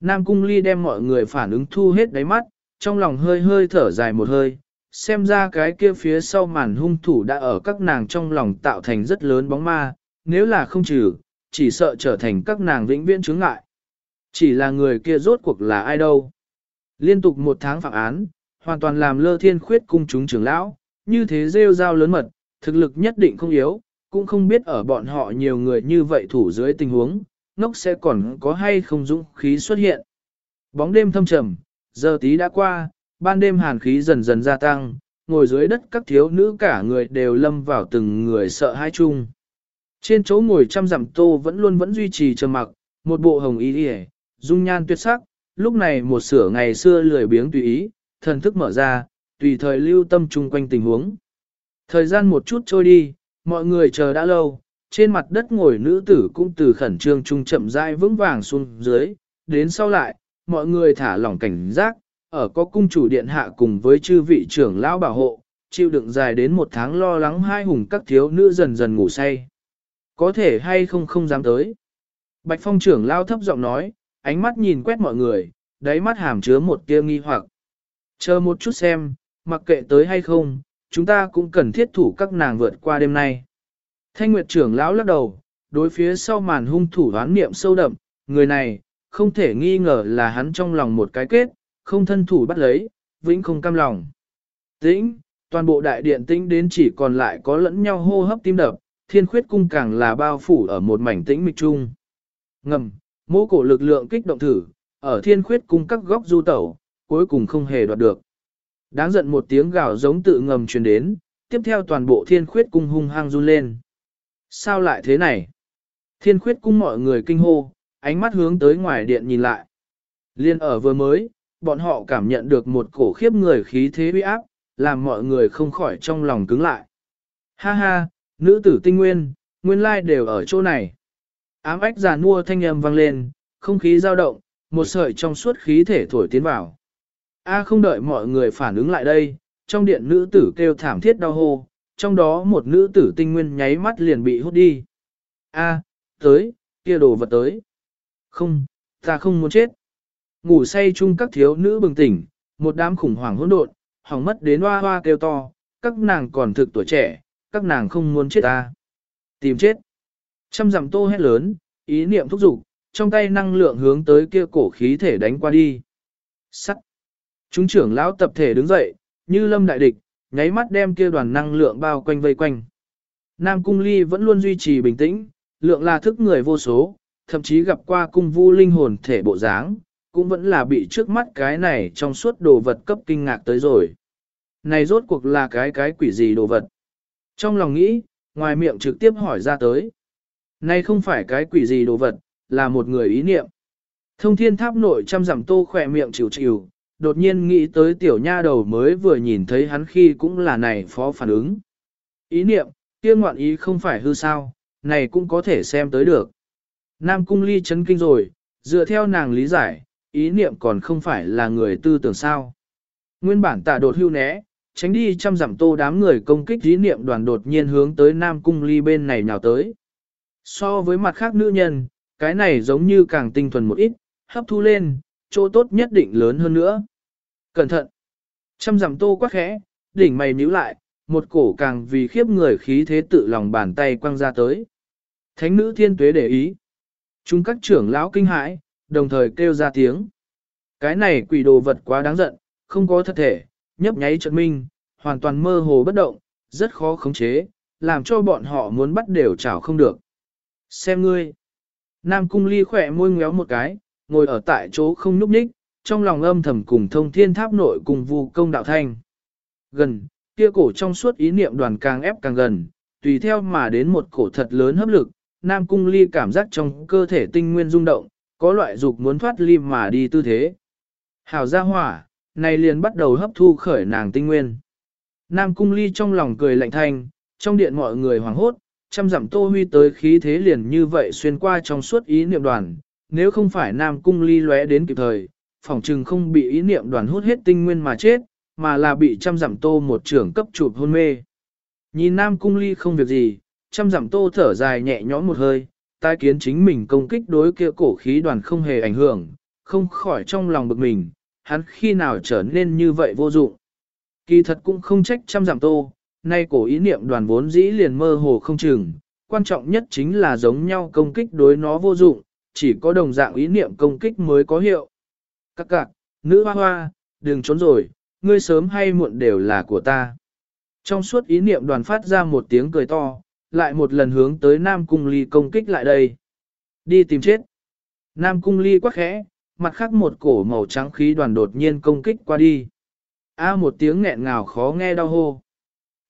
Nam Cung Ly đem mọi người phản ứng thu hết đáy mắt, trong lòng hơi hơi thở dài một hơi, xem ra cái kia phía sau màn hung thủ đã ở các nàng trong lòng tạo thành rất lớn bóng ma, nếu là không trừ, chỉ sợ trở thành các nàng vĩnh viễn chướng ngại. Chỉ là người kia rốt cuộc là ai đâu. Liên tục một tháng phạm án, hoàn toàn làm lơ thiên khuyết cung chúng trưởng lão, như thế rêu rao lớn mật, thực lực nhất định không yếu, cũng không biết ở bọn họ nhiều người như vậy thủ dưới tình huống, ngốc sẽ còn có hay không dũng khí xuất hiện. Bóng đêm thâm trầm, giờ tí đã qua, ban đêm hàn khí dần dần gia tăng, ngồi dưới đất các thiếu nữ cả người đều lâm vào từng người sợ hãi chung. Trên chỗ ngồi trăm dặm tô vẫn luôn vẫn duy trì trầm mặc, một bộ hồng y đi dung nhan tuyệt sắc, lúc này một sửa ngày xưa lười biếng tùy ý, thần thức mở ra, tùy thời lưu tâm chung quanh tình huống. Thời gian một chút trôi đi, mọi người chờ đã lâu, trên mặt đất ngồi nữ tử cũng từ khẩn trương trung chậm rãi vững vàng xuống dưới, đến sau lại, mọi người thả lỏng cảnh giác, ở có cung chủ điện hạ cùng với chư vị trưởng lão bảo hộ, chịu đựng dài đến một tháng lo lắng hai hùng các thiếu nữ dần dần ngủ say. Có thể hay không không dám tới. Bạch phong trưởng lao thấp giọng nói, ánh mắt nhìn quét mọi người, đáy mắt hàm chứa một tia nghi hoặc. Chờ một chút xem, mặc kệ tới hay không, chúng ta cũng cần thiết thủ các nàng vượt qua đêm nay. Thanh Nguyệt trưởng lão lắc đầu, đối phía sau màn hung thủ đoán niệm sâu đậm, người này, không thể nghi ngờ là hắn trong lòng một cái kết, không thân thủ bắt lấy, vĩnh không cam lòng. Tĩnh, toàn bộ đại điện tĩnh đến chỉ còn lại có lẫn nhau hô hấp tim đập, thiên khuyết cung càng là bao phủ ở một mảnh tĩnh mịch trung. Ngầm, mô cổ lực lượng kích động thử, ở thiên khuyết cung các góc du tẩu, cuối cùng không hề đoạt được. Đáng giận một tiếng gào giống tự ngầm truyền đến, tiếp theo toàn bộ thiên khuyết cung hung hăng run lên. Sao lại thế này? Thiên khuyết cung mọi người kinh hô, ánh mắt hướng tới ngoài điện nhìn lại. Liên ở vừa mới, bọn họ cảm nhận được một cổ khiếp người khí thế uy áp, làm mọi người không khỏi trong lòng cứng lại. Ha ha, nữ tử tinh nguyên, nguyên lai đều ở chỗ này. Ám ách già nua thanh âm vang lên, không khí dao động, một sợi trong suốt khí thể thổi tiến vào. A không đợi mọi người phản ứng lại đây, trong điện nữ tử kêu thảm thiết đau hô, trong đó một nữ tử tinh nguyên nháy mắt liền bị hút đi. A, tới, kia đồ vật tới. Không, ta không muốn chết. ngủ say chung các thiếu nữ bừng tỉnh, một đám khủng hoảng hỗn độn, hỏng mất đến hoa hoa kêu to, các nàng còn thực tuổi trẻ, các nàng không muốn chết ta. Tìm chết. Trăm dặm tô hét lớn, ý niệm thúc giục, trong tay năng lượng hướng tới kia cổ khí thể đánh qua đi. Sắt. Chúng trưởng lão tập thể đứng dậy, như lâm đại địch, nháy mắt đem kia đoàn năng lượng bao quanh vây quanh. Nam Cung Ly vẫn luôn duy trì bình tĩnh, lượng là thức người vô số, thậm chí gặp qua cung vu linh hồn thể bộ dáng, cũng vẫn là bị trước mắt cái này trong suốt đồ vật cấp kinh ngạc tới rồi. Này rốt cuộc là cái cái quỷ gì đồ vật? Trong lòng nghĩ, ngoài miệng trực tiếp hỏi ra tới. Này không phải cái quỷ gì đồ vật, là một người ý niệm. Thông thiên tháp nội trăm giảm tô khỏe miệng chịu chịu, đột nhiên nghĩ tới tiểu nha đầu mới vừa nhìn thấy hắn khi cũng là này phó phản ứng. Ý niệm, kia ngoạn ý không phải hư sao, này cũng có thể xem tới được. Nam cung ly chấn kinh rồi, dựa theo nàng lý giải, ý niệm còn không phải là người tư tưởng sao. Nguyên bản tạ đột hưu né, tránh đi trăm dặm tô đám người công kích ý niệm đoàn đột nhiên hướng tới Nam cung ly bên này nhào tới. So với mặt khác nữ nhân, cái này giống như càng tinh thuần một ít, hấp thu lên, chỗ tốt nhất định lớn hơn nữa. Cẩn thận! Trăm dặm tô quá khẽ, đỉnh mày nhíu lại, một cổ càng vì khiếp người khí thế tự lòng bàn tay quăng ra tới. Thánh nữ thiên tuế để ý. Chúng các trưởng lão kinh hãi, đồng thời kêu ra tiếng. Cái này quỷ đồ vật quá đáng giận, không có thật thể, nhấp nháy trận minh, hoàn toàn mơ hồ bất động, rất khó khống chế, làm cho bọn họ muốn bắt đều chảo không được. Xem ngươi. Nam cung ly khỏe môi ngéo một cái, ngồi ở tại chỗ không núp ních, trong lòng âm thầm cùng thông thiên tháp nội cùng vu công đạo thanh. Gần, kia cổ trong suốt ý niệm đoàn càng ép càng gần, tùy theo mà đến một cổ thật lớn hấp lực, Nam Cung Ly cảm giác trong cơ thể tinh nguyên rung động, có loại dục muốn thoát ly mà đi tư thế. Hảo gia hỏa, này liền bắt đầu hấp thu khởi nàng tinh nguyên. Nam Cung Ly trong lòng cười lạnh thanh, trong điện mọi người hoảng hốt, chăm dặm tô huy tới khí thế liền như vậy xuyên qua trong suốt ý niệm đoàn, nếu không phải Nam Cung Ly lóe đến kịp thời, phỏng chừng không bị ý niệm đoàn hút hết tinh nguyên mà chết, mà là bị chăm dặm tô một trưởng cấp chụp hôn mê. Nhìn Nam Cung Ly không việc gì, chăm dặm tô thở dài nhẹ nhõm một hơi, tai kiến chính mình công kích đối kia cổ khí đoàn không hề ảnh hưởng, không khỏi trong lòng bực mình, hắn khi nào trở nên như vậy vô dụng. Kỳ thật cũng không trách trăm giảm tô, nay cổ ý niệm đoàn vốn dĩ liền mơ hồ không chừng, quan trọng nhất chính là giống nhau công kích đối nó vô dụng, chỉ có đồng dạng ý niệm công kích mới có hiệu. Các cạc, nữ hoa hoa, đừng trốn rồi, ngươi sớm hay muộn đều là của ta. Trong suốt ý niệm đoàn phát ra một tiếng cười to, lại một lần hướng tới Nam Cung Ly công kích lại đây. Đi tìm chết. Nam Cung Ly quá khẽ, mặt khác một cổ màu trắng khí đoàn đột nhiên công kích qua đi. A một tiếng nghẹn ngào khó nghe đau hô.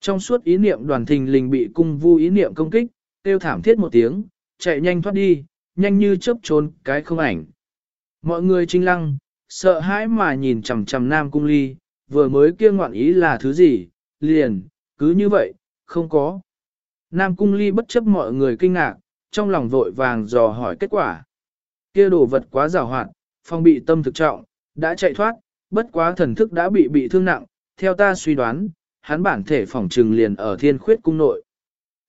Trong suốt ý niệm đoàn thình lình bị cung vu ý niệm công kích, tiêu thảm thiết một tiếng, chạy nhanh thoát đi, nhanh như chớp trốn cái không ảnh. Mọi người trinh lăng, sợ hãi mà nhìn chằm chằm Nam Cung Ly, vừa mới kia ngoạn ý là thứ gì, liền, cứ như vậy, không có. Nam Cung Ly bất chấp mọi người kinh ngạc, trong lòng vội vàng dò hỏi kết quả. Kia đồ vật quá rào hoạt, phong bị tâm thực trọng, đã chạy thoát, bất quá thần thức đã bị bị thương nặng, theo ta suy đoán, hắn bản thể phỏng trừng liền ở thiên khuyết cung nội.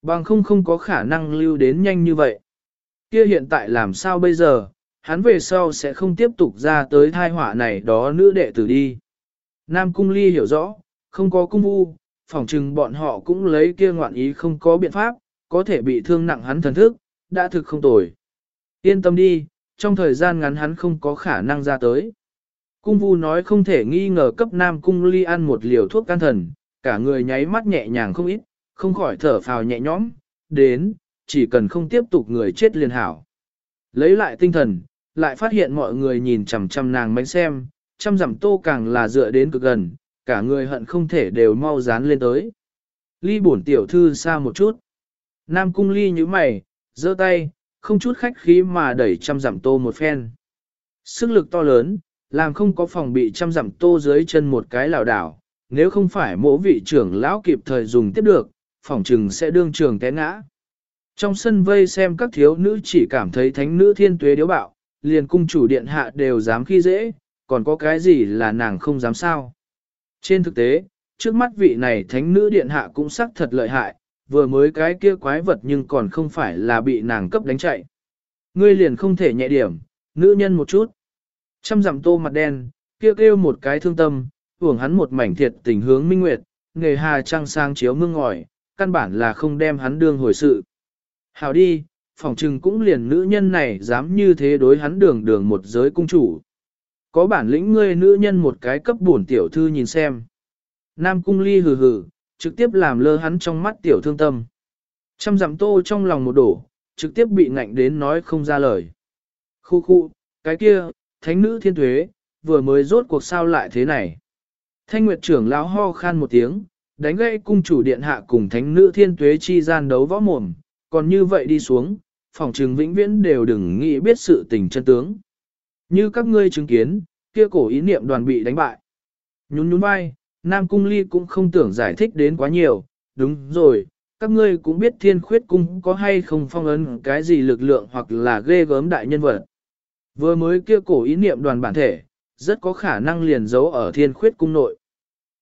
Bằng không không có khả năng lưu đến nhanh như vậy. Kia hiện tại làm sao bây giờ, hắn về sau sẽ không tiếp tục ra tới thai họa này đó nữ đệ tử đi. Nam Cung Ly hiểu rõ, không có cung vu, phỏng chừng bọn họ cũng lấy kia ngoạn ý không có biện pháp, có thể bị thương nặng hắn thần thức, đã thực không tồi. Yên tâm đi, trong thời gian ngắn hắn không có khả năng ra tới. Cung vu nói không thể nghi ngờ cấp Nam Cung Ly ăn một liều thuốc can thần, cả người nháy mắt nhẹ nhàng không ít, không khỏi thở phào nhẹ nhõm, đến, chỉ cần không tiếp tục người chết liền hảo. Lấy lại tinh thần, lại phát hiện mọi người nhìn chằm chằm nàng mánh xem, chăm dặm tô càng là dựa đến cực gần, cả người hận không thể đều mau dán lên tới. Ly bổn tiểu thư xa một chút. Nam cung ly như mày, giơ tay, không chút khách khí mà đẩy trăm giảm tô một phen. Sức lực to lớn, làm không có phòng bị trăm giảm tô dưới chân một cái lảo đảo, nếu không phải mỗi vị trưởng lão kịp thời dùng tiếp được, phòng trừng sẽ đương trường té ngã. Trong sân vây xem các thiếu nữ chỉ cảm thấy thánh nữ thiên tuế điếu bạo, liền cung chủ điện hạ đều dám khi dễ, còn có cái gì là nàng không dám sao. Trên thực tế, trước mắt vị này thánh nữ điện hạ cũng sắc thật lợi hại, vừa mới cái kia quái vật nhưng còn không phải là bị nàng cấp đánh chạy. Ngươi liền không thể nhẹ điểm, nữ nhân một chút. Trăm dặm tô mặt đen, kêu kêu một cái thương tâm, hưởng hắn một mảnh thiệt tình hướng minh nguyệt, nghề hà trăng sang chiếu mương ngòi, căn bản là không đem hắn đương hồi sự. Hào đi, phỏng trừng cũng liền nữ nhân này dám như thế đối hắn đường đường một giới cung chủ. Có bản lĩnh ngươi nữ nhân một cái cấp bổn tiểu thư nhìn xem. Nam cung ly hừ hừ, trực tiếp làm lơ hắn trong mắt tiểu thương tâm. Trăm dặm tô trong lòng một đổ, trực tiếp bị ngạnh đến nói không ra lời. Khu khu, cái kia, thánh nữ thiên thuế, vừa mới rốt cuộc sao lại thế này. Thanh Nguyệt trưởng lão ho khan một tiếng, đánh gãy cung chủ điện hạ cùng thánh nữ thiên tuế chi gian đấu võ mồm, còn như vậy đi xuống, phòng trường vĩnh viễn đều đừng nghĩ biết sự tình chân tướng. Như các ngươi chứng kiến, kia cổ ý niệm đoàn bị đánh bại. Nhún nhún vai, Nam Cung Ly cũng không tưởng giải thích đến quá nhiều, đúng rồi, các ngươi cũng biết thiên khuyết cung có hay không phong ấn cái gì lực lượng hoặc là ghê gớm đại nhân vật. Vừa mới kia cổ ý niệm đoàn bản thể, rất có khả năng liền giấu ở thiên khuyết cung nội.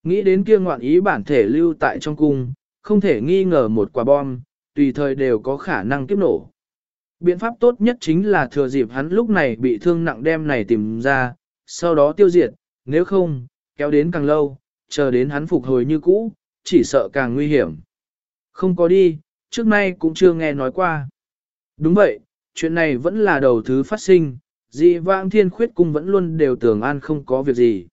Nghĩ đến kia ngoạn ý bản thể lưu tại trong cung, không thể nghi ngờ một quả bom, tùy thời đều có khả năng kiếp nổ. Biện pháp tốt nhất chính là thừa dịp hắn lúc này bị thương nặng đem này tìm ra, sau đó tiêu diệt, nếu không, kéo đến càng lâu, chờ đến hắn phục hồi như cũ, chỉ sợ càng nguy hiểm. Không có đi, trước nay cũng chưa nghe nói qua. Đúng vậy, chuyện này vẫn là đầu thứ phát sinh, dị vãng thiên khuyết cung vẫn luôn đều tưởng an không có việc gì.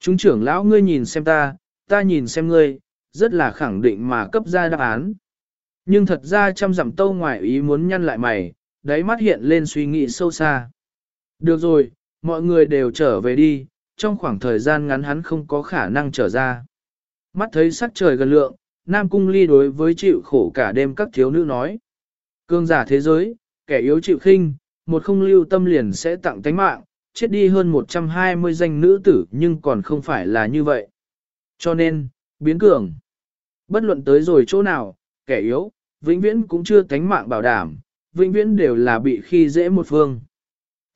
Chúng trưởng lão ngươi nhìn xem ta, ta nhìn xem ngươi, rất là khẳng định mà cấp ra đáp án. Nhưng thật ra trăm dặm tâu ngoài ý muốn nhăn lại mày, đáy mắt hiện lên suy nghĩ sâu xa. Được rồi, mọi người đều trở về đi, trong khoảng thời gian ngắn hắn không có khả năng trở ra. Mắt thấy sắc trời gần lượng, Nam Cung Ly đối với chịu khổ cả đêm các thiếu nữ nói. Cương giả thế giới, kẻ yếu chịu khinh, một không lưu tâm liền sẽ tặng tánh mạng, chết đi hơn 120 danh nữ tử nhưng còn không phải là như vậy. Cho nên, biến cường. Bất luận tới rồi chỗ nào, kẻ yếu, vĩnh viễn cũng chưa tánh mạng bảo đảm, vĩnh viễn đều là bị khi dễ một phương.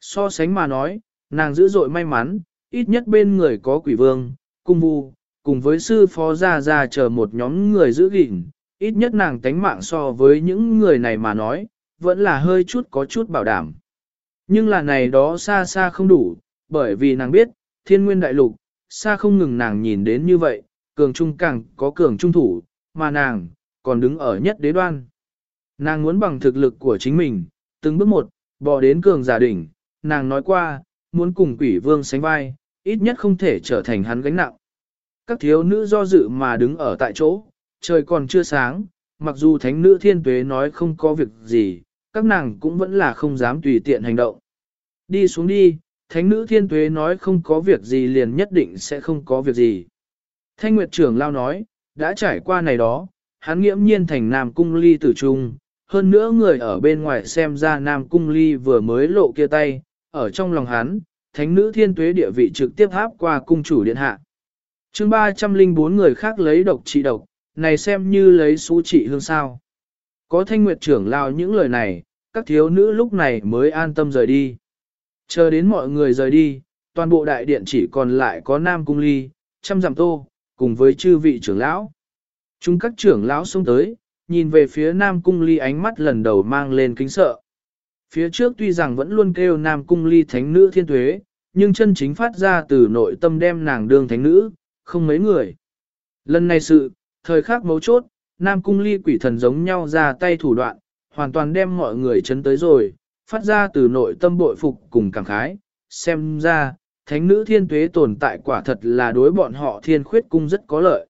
So sánh mà nói, nàng dữ dội may mắn, ít nhất bên người có quỷ vương, cung vu, cùng với sư phó gia gia chờ một nhóm người giữ gìn, ít nhất nàng tánh mạng so với những người này mà nói, vẫn là hơi chút có chút bảo đảm. Nhưng là này đó xa xa không đủ, bởi vì nàng biết, thiên nguyên đại lục, xa không ngừng nàng nhìn đến như vậy, cường trung càng có cường trung thủ, mà nàng, còn đứng ở nhất đế đoan. Nàng muốn bằng thực lực của chính mình, từng bước một, bỏ đến cường giả đỉnh, nàng nói qua, muốn cùng quỷ vương sánh vai, ít nhất không thể trở thành hắn gánh nặng. Các thiếu nữ do dự mà đứng ở tại chỗ, trời còn chưa sáng, mặc dù thánh nữ thiên tuế nói không có việc gì, các nàng cũng vẫn là không dám tùy tiện hành động. Đi xuống đi, thánh nữ thiên tuế nói không có việc gì liền nhất định sẽ không có việc gì. Thanh Nguyệt trưởng lao nói, đã trải qua này đó, hắn nghiễm nhiên thành Nam Cung Ly tử trung, hơn nữa người ở bên ngoài xem ra Nam Cung Ly vừa mới lộ kia tay, ở trong lòng hắn, thánh nữ thiên tuế địa vị trực tiếp áp qua cung chủ điện hạ. chương 304 người khác lấy độc trị độc, này xem như lấy xú trị hương sao. Có thanh nguyệt trưởng lao những lời này, các thiếu nữ lúc này mới an tâm rời đi. Chờ đến mọi người rời đi, toàn bộ đại điện chỉ còn lại có Nam Cung Ly, trăm dặm tô, cùng với chư vị trưởng lão. Chúng các trưởng lão xông tới, nhìn về phía Nam Cung Ly ánh mắt lần đầu mang lên kính sợ. Phía trước tuy rằng vẫn luôn kêu Nam Cung Ly thánh nữ thiên tuế, nhưng chân chính phát ra từ nội tâm đem nàng đương thánh nữ, không mấy người. Lần này sự, thời khắc mấu chốt, Nam Cung Ly quỷ thần giống nhau ra tay thủ đoạn, hoàn toàn đem mọi người chấn tới rồi, phát ra từ nội tâm bội phục cùng cảm khái, xem ra, thánh nữ thiên tuế tồn tại quả thật là đối bọn họ thiên khuyết cung rất có lợi.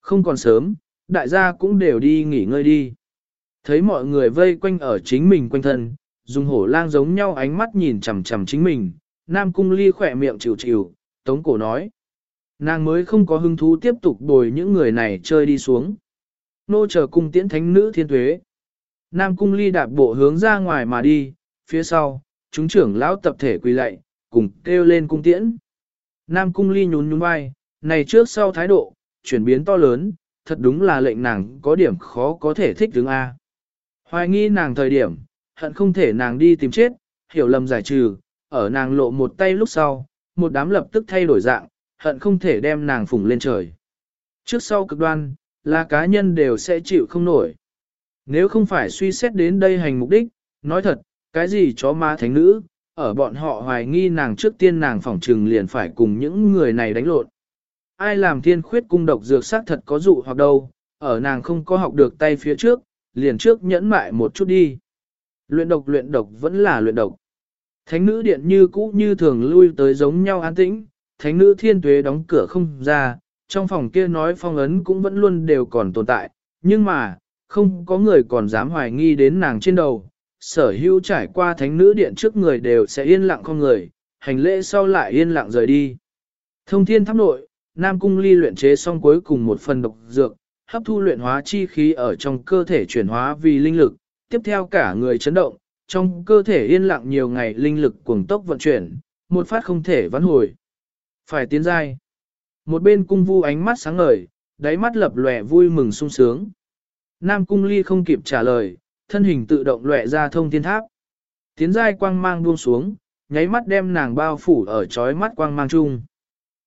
Không còn sớm, đại gia cũng đều đi nghỉ ngơi đi. Thấy mọi người vây quanh ở chính mình quanh thân, dùng hổ lang giống nhau ánh mắt nhìn chằm chằm chính mình, Nam Cung Ly khỏe miệng chịu chịu, tống cổ nói. Nàng mới không có hứng thú tiếp tục bồi những người này chơi đi xuống. Nô chờ cung tiễn thánh nữ thiên tuế. Nam Cung Ly đạp bộ hướng ra ngoài mà đi, phía sau, chúng trưởng lão tập thể quỳ lạy, cùng kêu lên cung tiễn. Nam Cung Ly nhún nhún vai, này trước sau thái độ, chuyển biến to lớn, thật đúng là lệnh nàng có điểm khó có thể thích đứng A. Hoài nghi nàng thời điểm, hận không thể nàng đi tìm chết, hiểu lầm giải trừ, ở nàng lộ một tay lúc sau, một đám lập tức thay đổi dạng, hận không thể đem nàng phủng lên trời. Trước sau cực đoan, là cá nhân đều sẽ chịu không nổi. Nếu không phải suy xét đến đây hành mục đích, nói thật, cái gì chó ma thánh nữ, ở bọn họ hoài nghi nàng trước tiên nàng phỏng trừng liền phải cùng những người này đánh lộn. Ai làm thiên khuyết cung độc dược sát thật có dụ hoặc đâu, ở nàng không có học được tay phía trước, liền trước nhẫn mại một chút đi. Luyện độc luyện độc vẫn là luyện độc. Thánh nữ điện như cũ như thường lui tới giống nhau an tĩnh, thánh nữ thiên tuế đóng cửa không ra, trong phòng kia nói phong ấn cũng vẫn luôn đều còn tồn tại, nhưng mà, không có người còn dám hoài nghi đến nàng trên đầu. Sở hữu trải qua thánh nữ điện trước người đều sẽ yên lặng con người, hành lễ sau lại yên lặng rời đi. Thông thiên tháp nội, Nam Cung ly luyện chế xong cuối cùng một phần độc dược, hấp thu luyện hóa chi khí ở trong cơ thể chuyển hóa vì linh lực, tiếp theo cả người chấn động, trong cơ thể yên lặng nhiều ngày linh lực cuồng tốc vận chuyển, một phát không thể vãn hồi. Phải tiến giai. Một bên cung vu ánh mắt sáng ngời, đáy mắt lập lòe vui mừng sung sướng. Nam cung ly không kịp trả lời, thân hình tự động lòe ra thông thiên tháp. Tiến giai quang mang buông xuống, nháy mắt đem nàng bao phủ ở chói mắt quang mang chung.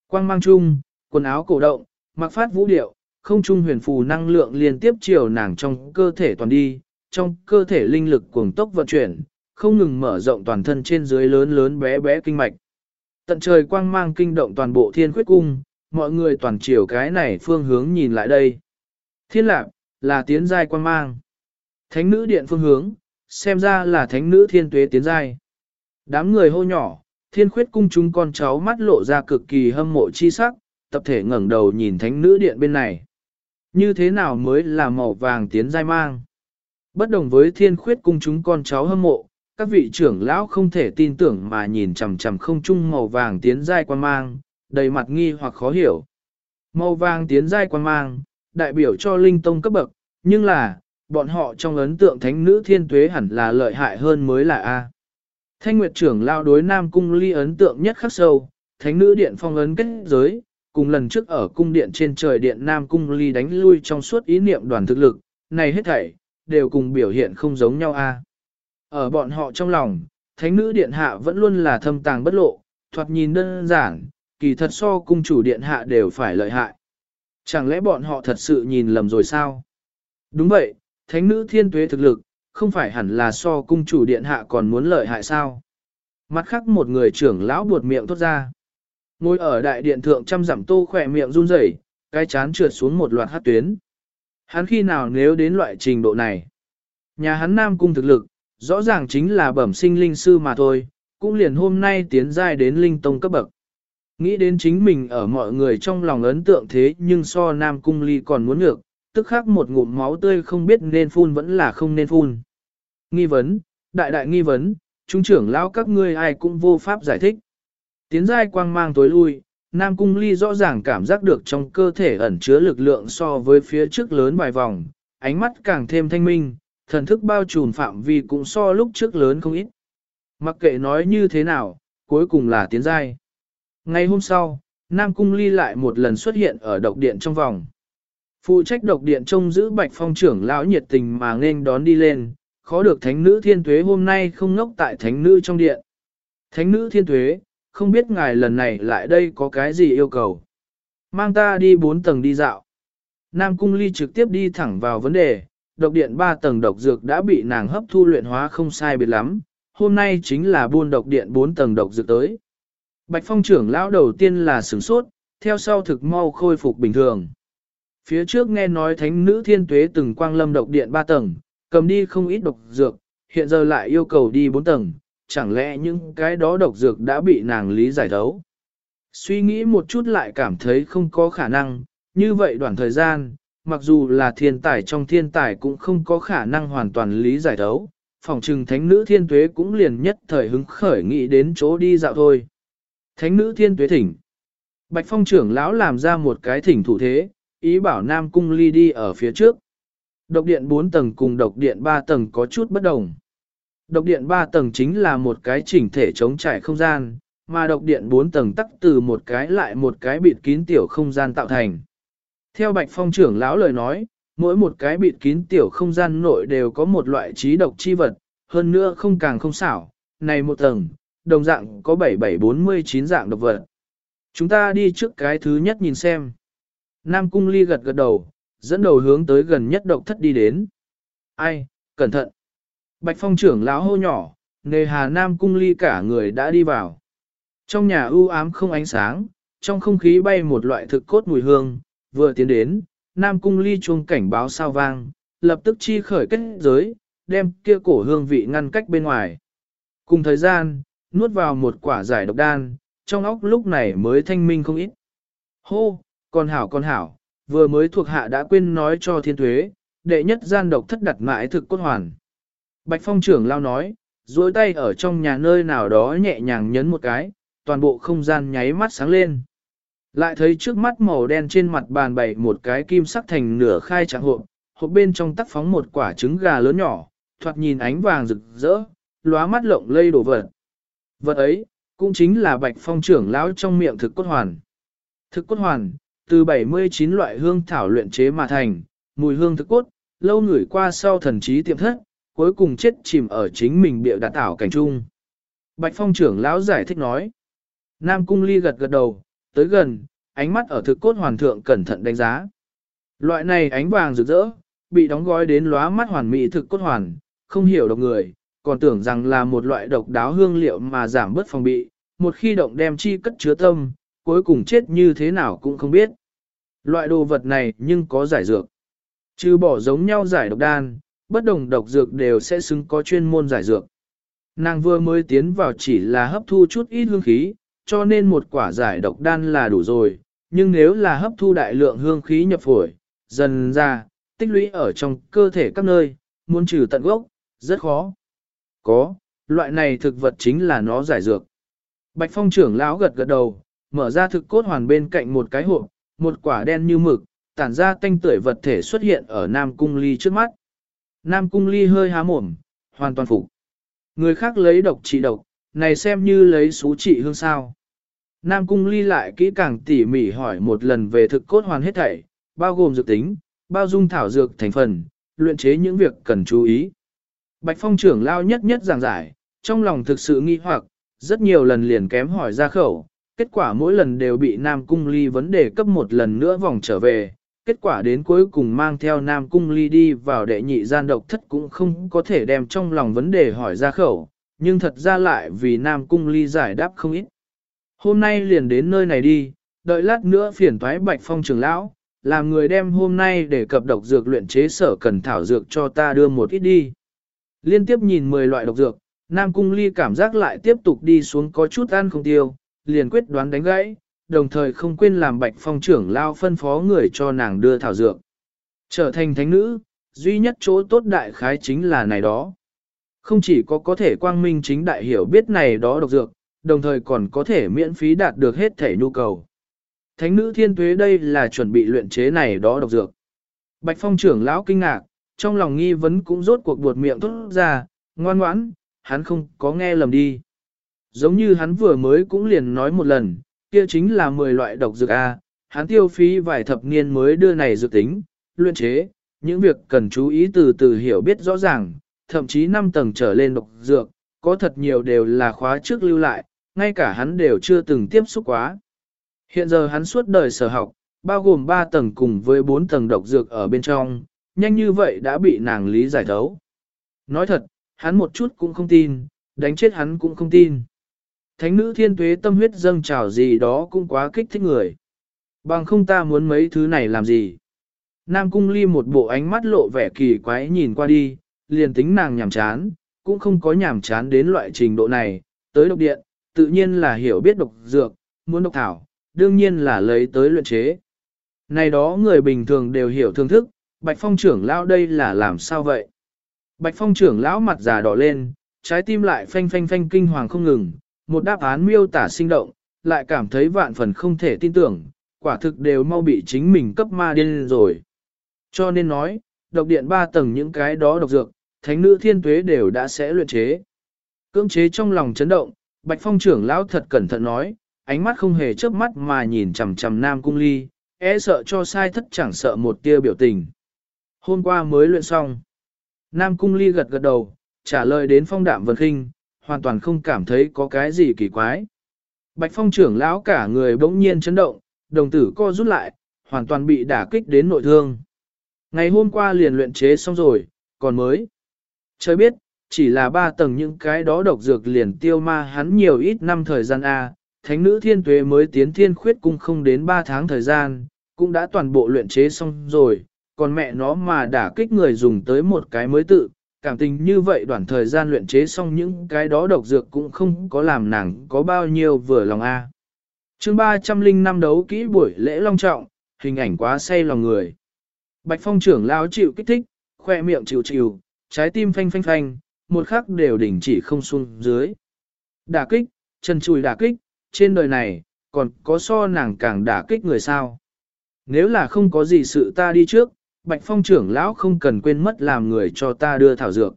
Quang mang chung, quần áo cổ động, mặc phát vũ điệu, không trung huyền phù năng lượng liên tiếp chiều nàng trong cơ thể toàn đi, trong cơ thể linh lực cuồng tốc vận chuyển, không ngừng mở rộng toàn thân trên dưới lớn lớn bé bé kinh mạch. Tận trời quang mang kinh động toàn bộ thiên khuyết cung, mọi người toàn chiều cái này phương hướng nhìn lại đây. Thiên lạc, là tiến giai quang mang. Thánh nữ điện phương hướng, xem ra là thánh nữ thiên tuế tiến giai. Đám người hô nhỏ, thiên khuyết cung chúng con cháu mắt lộ ra cực kỳ hâm mộ chi sắc, tập thể ngẩng đầu nhìn thánh nữ điện bên này. Như thế nào mới là màu vàng tiến giai mang? Bất đồng với thiên khuyết cung chúng con cháu hâm mộ, các vị trưởng lão không thể tin tưởng mà nhìn chằm chằm không trung màu vàng tiến giai quan mang, đầy mặt nghi hoặc khó hiểu. Màu vàng tiến giai quan mang, đại biểu cho linh tông cấp bậc, nhưng là, bọn họ trong ấn tượng thánh nữ thiên tuế hẳn là lợi hại hơn mới là A. Thanh Nguyệt trưởng lao đối Nam Cung ly ấn tượng nhất khắc sâu, thánh nữ điện phong ấn kết giới, cùng lần trước ở cung điện trên trời điện Nam Cung ly đánh lui trong suốt ý niệm đoàn thực lực, này hết thảy, đều cùng biểu hiện không giống nhau a. Ở bọn họ trong lòng, thánh nữ điện hạ vẫn luôn là thâm tàng bất lộ, thoạt nhìn đơn giản, kỳ thật so cung chủ điện hạ đều phải lợi hại. Chẳng lẽ bọn họ thật sự nhìn lầm rồi sao? Đúng vậy, thánh nữ thiên tuế thực lực, không phải hẳn là so cung chủ điện hạ còn muốn lợi hại sao? Mặt khác một người trưởng lão buột miệng thốt ra. Ngồi ở đại điện thượng trăm giảm tô khỏe miệng run rẩy, cái chán trượt xuống một loạt hát tuyến. Hắn khi nào nếu đến loại trình độ này? Nhà hắn nam cung thực lực, rõ ràng chính là bẩm sinh linh sư mà thôi, cũng liền hôm nay tiến giai đến linh tông cấp bậc. Nghĩ đến chính mình ở mọi người trong lòng ấn tượng thế nhưng so nam cung ly còn muốn ngược, tức khắc một ngụm máu tươi không biết nên phun vẫn là không nên phun. Nghi vấn, đại đại nghi vấn, trung trưởng lão các ngươi ai cũng vô pháp giải thích. Tiến giai quang mang tối lui, Nam Cung Ly rõ ràng cảm giác được trong cơ thể ẩn chứa lực lượng so với phía trước lớn vài vòng, ánh mắt càng thêm thanh minh, thần thức bao trùm phạm vi cũng so lúc trước lớn không ít. Mặc kệ nói như thế nào, cuối cùng là tiến giai. Ngày hôm sau, Nam Cung Ly lại một lần xuất hiện ở độc điện trong vòng. Phụ trách độc điện trông giữ bạch phong trưởng lão nhiệt tình mà nên đón đi lên, khó được thánh nữ thiên tuế hôm nay không ngốc tại thánh nữ trong điện. Thánh nữ thiên tuế, không biết ngài lần này lại đây có cái gì yêu cầu. Mang ta đi bốn tầng đi dạo. Nam Cung Ly trực tiếp đi thẳng vào vấn đề, độc điện ba tầng độc dược đã bị nàng hấp thu luyện hóa không sai biệt lắm, hôm nay chính là buôn độc điện bốn tầng độc dược tới. Bạch Phong trưởng lão đầu tiên là sửng sốt, theo sau thực mau khôi phục bình thường. Phía trước nghe nói thánh nữ thiên tuế từng quang lâm độc điện ba tầng, cầm đi không ít độc dược, hiện giờ lại yêu cầu đi bốn tầng, chẳng lẽ những cái đó độc dược đã bị nàng lý giải thấu. Suy nghĩ một chút lại cảm thấy không có khả năng, như vậy đoạn thời gian, mặc dù là thiên tài trong thiên tài cũng không có khả năng hoàn toàn lý giải thấu, phòng trừng thánh nữ thiên tuế cũng liền nhất thời hứng khởi nghĩ đến chỗ đi dạo thôi. Thánh nữ thiên tuế thỉnh. Bạch phong trưởng lão làm ra một cái thỉnh thủ thế, ý bảo Nam Cung ly đi ở phía trước. Độc điện 4 tầng cùng độc điện 3 tầng có chút bất đồng. Độc điện 3 tầng chính là một cái chỉnh thể chống trải không gian, mà độc điện 4 tầng tắc từ một cái lại một cái bịt kín tiểu không gian tạo thành. Theo Bạch Phong trưởng lão lời nói, mỗi một cái bịt kín tiểu không gian nội đều có một loại trí độc chi vật, hơn nữa không càng không xảo, này một tầng, đồng dạng có 7749 dạng độc vật. Chúng ta đi trước cái thứ nhất nhìn xem. Nam Cung Ly gật gật đầu, dẫn đầu hướng tới gần nhất độc thất đi đến. Ai, cẩn thận. Bạch phong trưởng lão hô nhỏ, nề hà Nam Cung Ly cả người đã đi vào. Trong nhà u ám không ánh sáng, trong không khí bay một loại thực cốt mùi hương, vừa tiến đến, Nam Cung Ly chuông cảnh báo sao vang, lập tức chi khởi kết giới, đem kia cổ hương vị ngăn cách bên ngoài. Cùng thời gian, nuốt vào một quả giải độc đan, trong óc lúc này mới thanh minh không ít. Hô, con hảo con hảo, vừa mới thuộc hạ đã quên nói cho thiên thuế, đệ nhất gian độc thất đặt mãi thực cốt hoàn. Bạch phong trưởng lao nói, duỗi tay ở trong nhà nơi nào đó nhẹ nhàng nhấn một cái, toàn bộ không gian nháy mắt sáng lên. Lại thấy trước mắt màu đen trên mặt bàn bày một cái kim sắc thành nửa khai trạng hộp, hộp bên trong tắc phóng một quả trứng gà lớn nhỏ, thoạt nhìn ánh vàng rực rỡ, lóa mắt lộng lây đổ vật. Vật ấy, cũng chính là bạch phong trưởng lão trong miệng thực cốt hoàn. Thực cốt hoàn, từ 79 loại hương thảo luyện chế mà thành, mùi hương thực cốt, lâu ngửi qua sau thần trí tiệm thất, cuối cùng chết chìm ở chính mình bịa đặt ảo cảnh trung. Bạch phong trưởng lão giải thích nói. Nam cung ly gật gật đầu, tới gần, ánh mắt ở thực cốt hoàn thượng cẩn thận đánh giá. Loại này ánh vàng rực rỡ, bị đóng gói đến lóa mắt hoàn mỹ thực cốt hoàn, không hiểu độc người, còn tưởng rằng là một loại độc đáo hương liệu mà giảm bớt phòng bị, một khi động đem chi cất chứa tâm, cuối cùng chết như thế nào cũng không biết. Loại đồ vật này nhưng có giải dược. Chứ bỏ giống nhau giải độc đan, bất đồng độc dược đều sẽ xứng có chuyên môn giải dược. Nàng vừa mới tiến vào chỉ là hấp thu chút ít hương khí, cho nên một quả giải độc đan là đủ rồi, nhưng nếu là hấp thu đại lượng hương khí nhập phổi, dần ra, tích lũy ở trong cơ thể các nơi, muốn trừ tận gốc, rất khó. Có, loại này thực vật chính là nó giải dược. Bạch phong trưởng lão gật gật đầu, mở ra thực cốt hoàn bên cạnh một cái hộp, một quả đen như mực, tản ra tanh tưởi vật thể xuất hiện ở Nam Cung Ly trước mắt. Nam Cung Ly hơi há mồm, hoàn toàn phục. Người khác lấy độc trị độc, này xem như lấy số trị hương sao. Nam Cung Ly lại kỹ càng tỉ mỉ hỏi một lần về thực cốt hoàn hết thảy, bao gồm dược tính, bao dung thảo dược thành phần, luyện chế những việc cần chú ý. Bạch Phong trưởng lao nhất nhất giảng giải, trong lòng thực sự nghi hoặc, rất nhiều lần liền kém hỏi ra khẩu, kết quả mỗi lần đều bị Nam Cung Ly vấn đề cấp một lần nữa vòng trở về, kết quả đến cuối cùng mang theo Nam Cung Ly đi vào đệ nhị gian độc thất cũng không có thể đem trong lòng vấn đề hỏi ra khẩu, nhưng thật ra lại vì Nam Cung Ly giải đáp không ít. Hôm nay liền đến nơi này đi, đợi lát nữa phiền thoái Bạch Phong trưởng lão, làm người đem hôm nay để cập độc dược luyện chế sở cần thảo dược cho ta đưa một ít đi. Liên tiếp nhìn 10 loại độc dược, Nam Cung Ly cảm giác lại tiếp tục đi xuống có chút ăn không tiêu, liền quyết đoán đánh gãy, đồng thời không quên làm bạch phong trưởng lao phân phó người cho nàng đưa thảo dược. Trở thành thánh nữ, duy nhất chỗ tốt đại khái chính là này đó. Không chỉ có có thể quang minh chính đại hiểu biết này đó độc dược, đồng thời còn có thể miễn phí đạt được hết thể nhu cầu. Thánh nữ thiên tuế đây là chuẩn bị luyện chế này đó độc dược. Bạch phong trưởng lão kinh ngạc, trong lòng nghi vấn cũng rốt cuộc buột miệng thốt ra, ngoan ngoãn, hắn không có nghe lầm đi. Giống như hắn vừa mới cũng liền nói một lần, kia chính là 10 loại độc dược A, hắn tiêu phí vài thập niên mới đưa này dược tính, luyện chế, những việc cần chú ý từ từ hiểu biết rõ ràng, thậm chí 5 tầng trở lên độc dược, có thật nhiều đều là khóa trước lưu lại, ngay cả hắn đều chưa từng tiếp xúc quá. Hiện giờ hắn suốt đời sở học, bao gồm 3 tầng cùng với 4 tầng độc dược ở bên trong, nhanh như vậy đã bị nàng lý giải thấu. Nói thật, hắn một chút cũng không tin, đánh chết hắn cũng không tin. Thánh nữ thiên tuế tâm huyết dâng trào gì đó cũng quá kích thích người. Bằng không ta muốn mấy thứ này làm gì. Nam cung ly một bộ ánh mắt lộ vẻ kỳ quái nhìn qua đi, liền tính nàng nhảm chán, cũng không có nhảm chán đến loại trình độ này, tới độc điện, tự nhiên là hiểu biết độc dược, muốn độc thảo, đương nhiên là lấy tới luyện chế. Này đó người bình thường đều hiểu thương thức, Bạch Phong trưởng lão đây là làm sao vậy? Bạch Phong trưởng lão mặt già đỏ lên, trái tim lại phanh phanh phanh kinh hoàng không ngừng, một đáp án miêu tả sinh động, lại cảm thấy vạn phần không thể tin tưởng, quả thực đều mau bị chính mình cấp ma điên rồi. Cho nên nói, độc điện ba tầng những cái đó độc dược, thánh nữ thiên tuế đều đã sẽ luyện chế. Cưỡng chế trong lòng chấn động, Bạch Phong trưởng lão thật cẩn thận nói, ánh mắt không hề chớp mắt mà nhìn chằm chằm Nam Cung Ly, e sợ cho sai thất chẳng sợ một tia biểu tình. Hôm qua mới luyện xong. Nam Cung Ly gật gật đầu, trả lời đến phong đạm vân khinh, hoàn toàn không cảm thấy có cái gì kỳ quái. Bạch phong trưởng lão cả người bỗng nhiên chấn động, đồng tử co rút lại, hoàn toàn bị đả kích đến nội thương. Ngày hôm qua liền luyện chế xong rồi, còn mới. Trời biết, chỉ là ba tầng những cái đó độc dược liền tiêu ma hắn nhiều ít năm thời gian A, thánh nữ thiên tuế mới tiến thiên khuyết cung không đến 3 tháng thời gian, cũng đã toàn bộ luyện chế xong rồi, còn mẹ nó mà đả kích người dùng tới một cái mới tự, cảm tình như vậy đoạn thời gian luyện chế xong những cái đó độc dược cũng không có làm nàng có bao nhiêu vừa lòng A. chương 305 đấu kỹ buổi lễ long trọng, hình ảnh quá say lòng người. Bạch phong trưởng lao chịu kích thích, khoe miệng chịu chịu, trái tim phanh phanh phanh, một khắc đều đỉnh chỉ không xuống dưới. Đả kích, chân chùi đả kích, trên đời này, còn có so nàng càng đả kích người sao. Nếu là không có gì sự ta đi trước, Bạch Phong trưởng lão không cần quên mất làm người cho ta đưa thảo dược.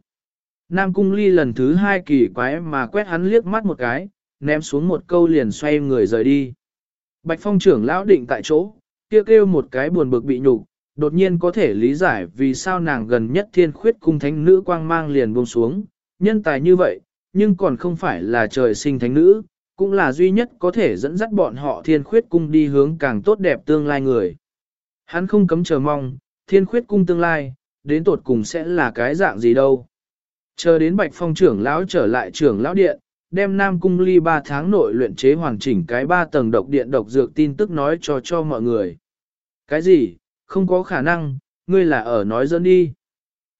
Nam Cung Ly lần thứ hai kỳ quái mà quét hắn liếc mắt một cái, ném xuống một câu liền xoay người rời đi. Bạch Phong trưởng lão định tại chỗ, kia kêu, kêu một cái buồn bực bị nhục, đột nhiên có thể lý giải vì sao nàng gần nhất thiên khuyết cung thánh nữ quang mang liền buông xuống, nhân tài như vậy, nhưng còn không phải là trời sinh thánh nữ, cũng là duy nhất có thể dẫn dắt bọn họ thiên khuyết cung đi hướng càng tốt đẹp tương lai người. Hắn không cấm chờ mong, thiên khuyết cung tương lai, đến tột cùng sẽ là cái dạng gì đâu. Chờ đến bạch phong trưởng lão trở lại trưởng lão điện, đem Nam Cung Ly 3 tháng nội luyện chế hoàn chỉnh cái 3 tầng độc điện độc dược tin tức nói cho cho mọi người. Cái gì, không có khả năng, ngươi là ở nói dẫn đi.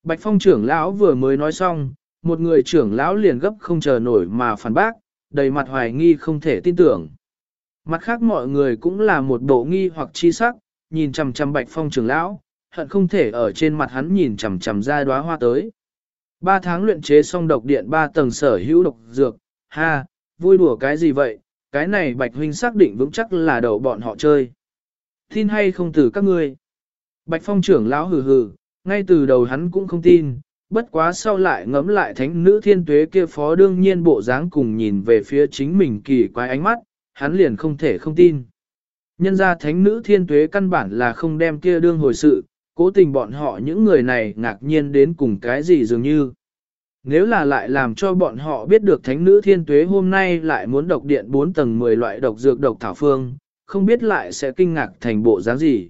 Bạch Phong trưởng lão vừa mới nói xong, một người trưởng lão liền gấp không chờ nổi mà phản bác, đầy mặt hoài nghi không thể tin tưởng. Mặt khác mọi người cũng là một bộ nghi hoặc chi sắc, nhìn chằm chằm Bạch Phong trưởng lão, hận không thể ở trên mặt hắn nhìn chằm chằm ra đóa hoa tới. Ba tháng luyện chế xong độc điện ba tầng sở hữu độc dược, ha, vui đùa cái gì vậy, cái này Bạch Huynh xác định vững chắc là đầu bọn họ chơi. Tin hay không từ các ngươi? Bạch Phong trưởng lão hừ hừ, ngay từ đầu hắn cũng không tin, bất quá sau lại ngẫm lại thánh nữ thiên tuế kia phó đương nhiên bộ dáng cùng nhìn về phía chính mình kỳ quái ánh mắt, hắn liền không thể không tin. Nhân ra thánh nữ thiên tuế căn bản là không đem kia đương hồi sự, cố tình bọn họ những người này ngạc nhiên đến cùng cái gì dường như. Nếu là lại làm cho bọn họ biết được thánh nữ thiên tuế hôm nay lại muốn độc điện 4 tầng 10 loại độc dược độc thảo phương, không biết lại sẽ kinh ngạc thành bộ dáng gì.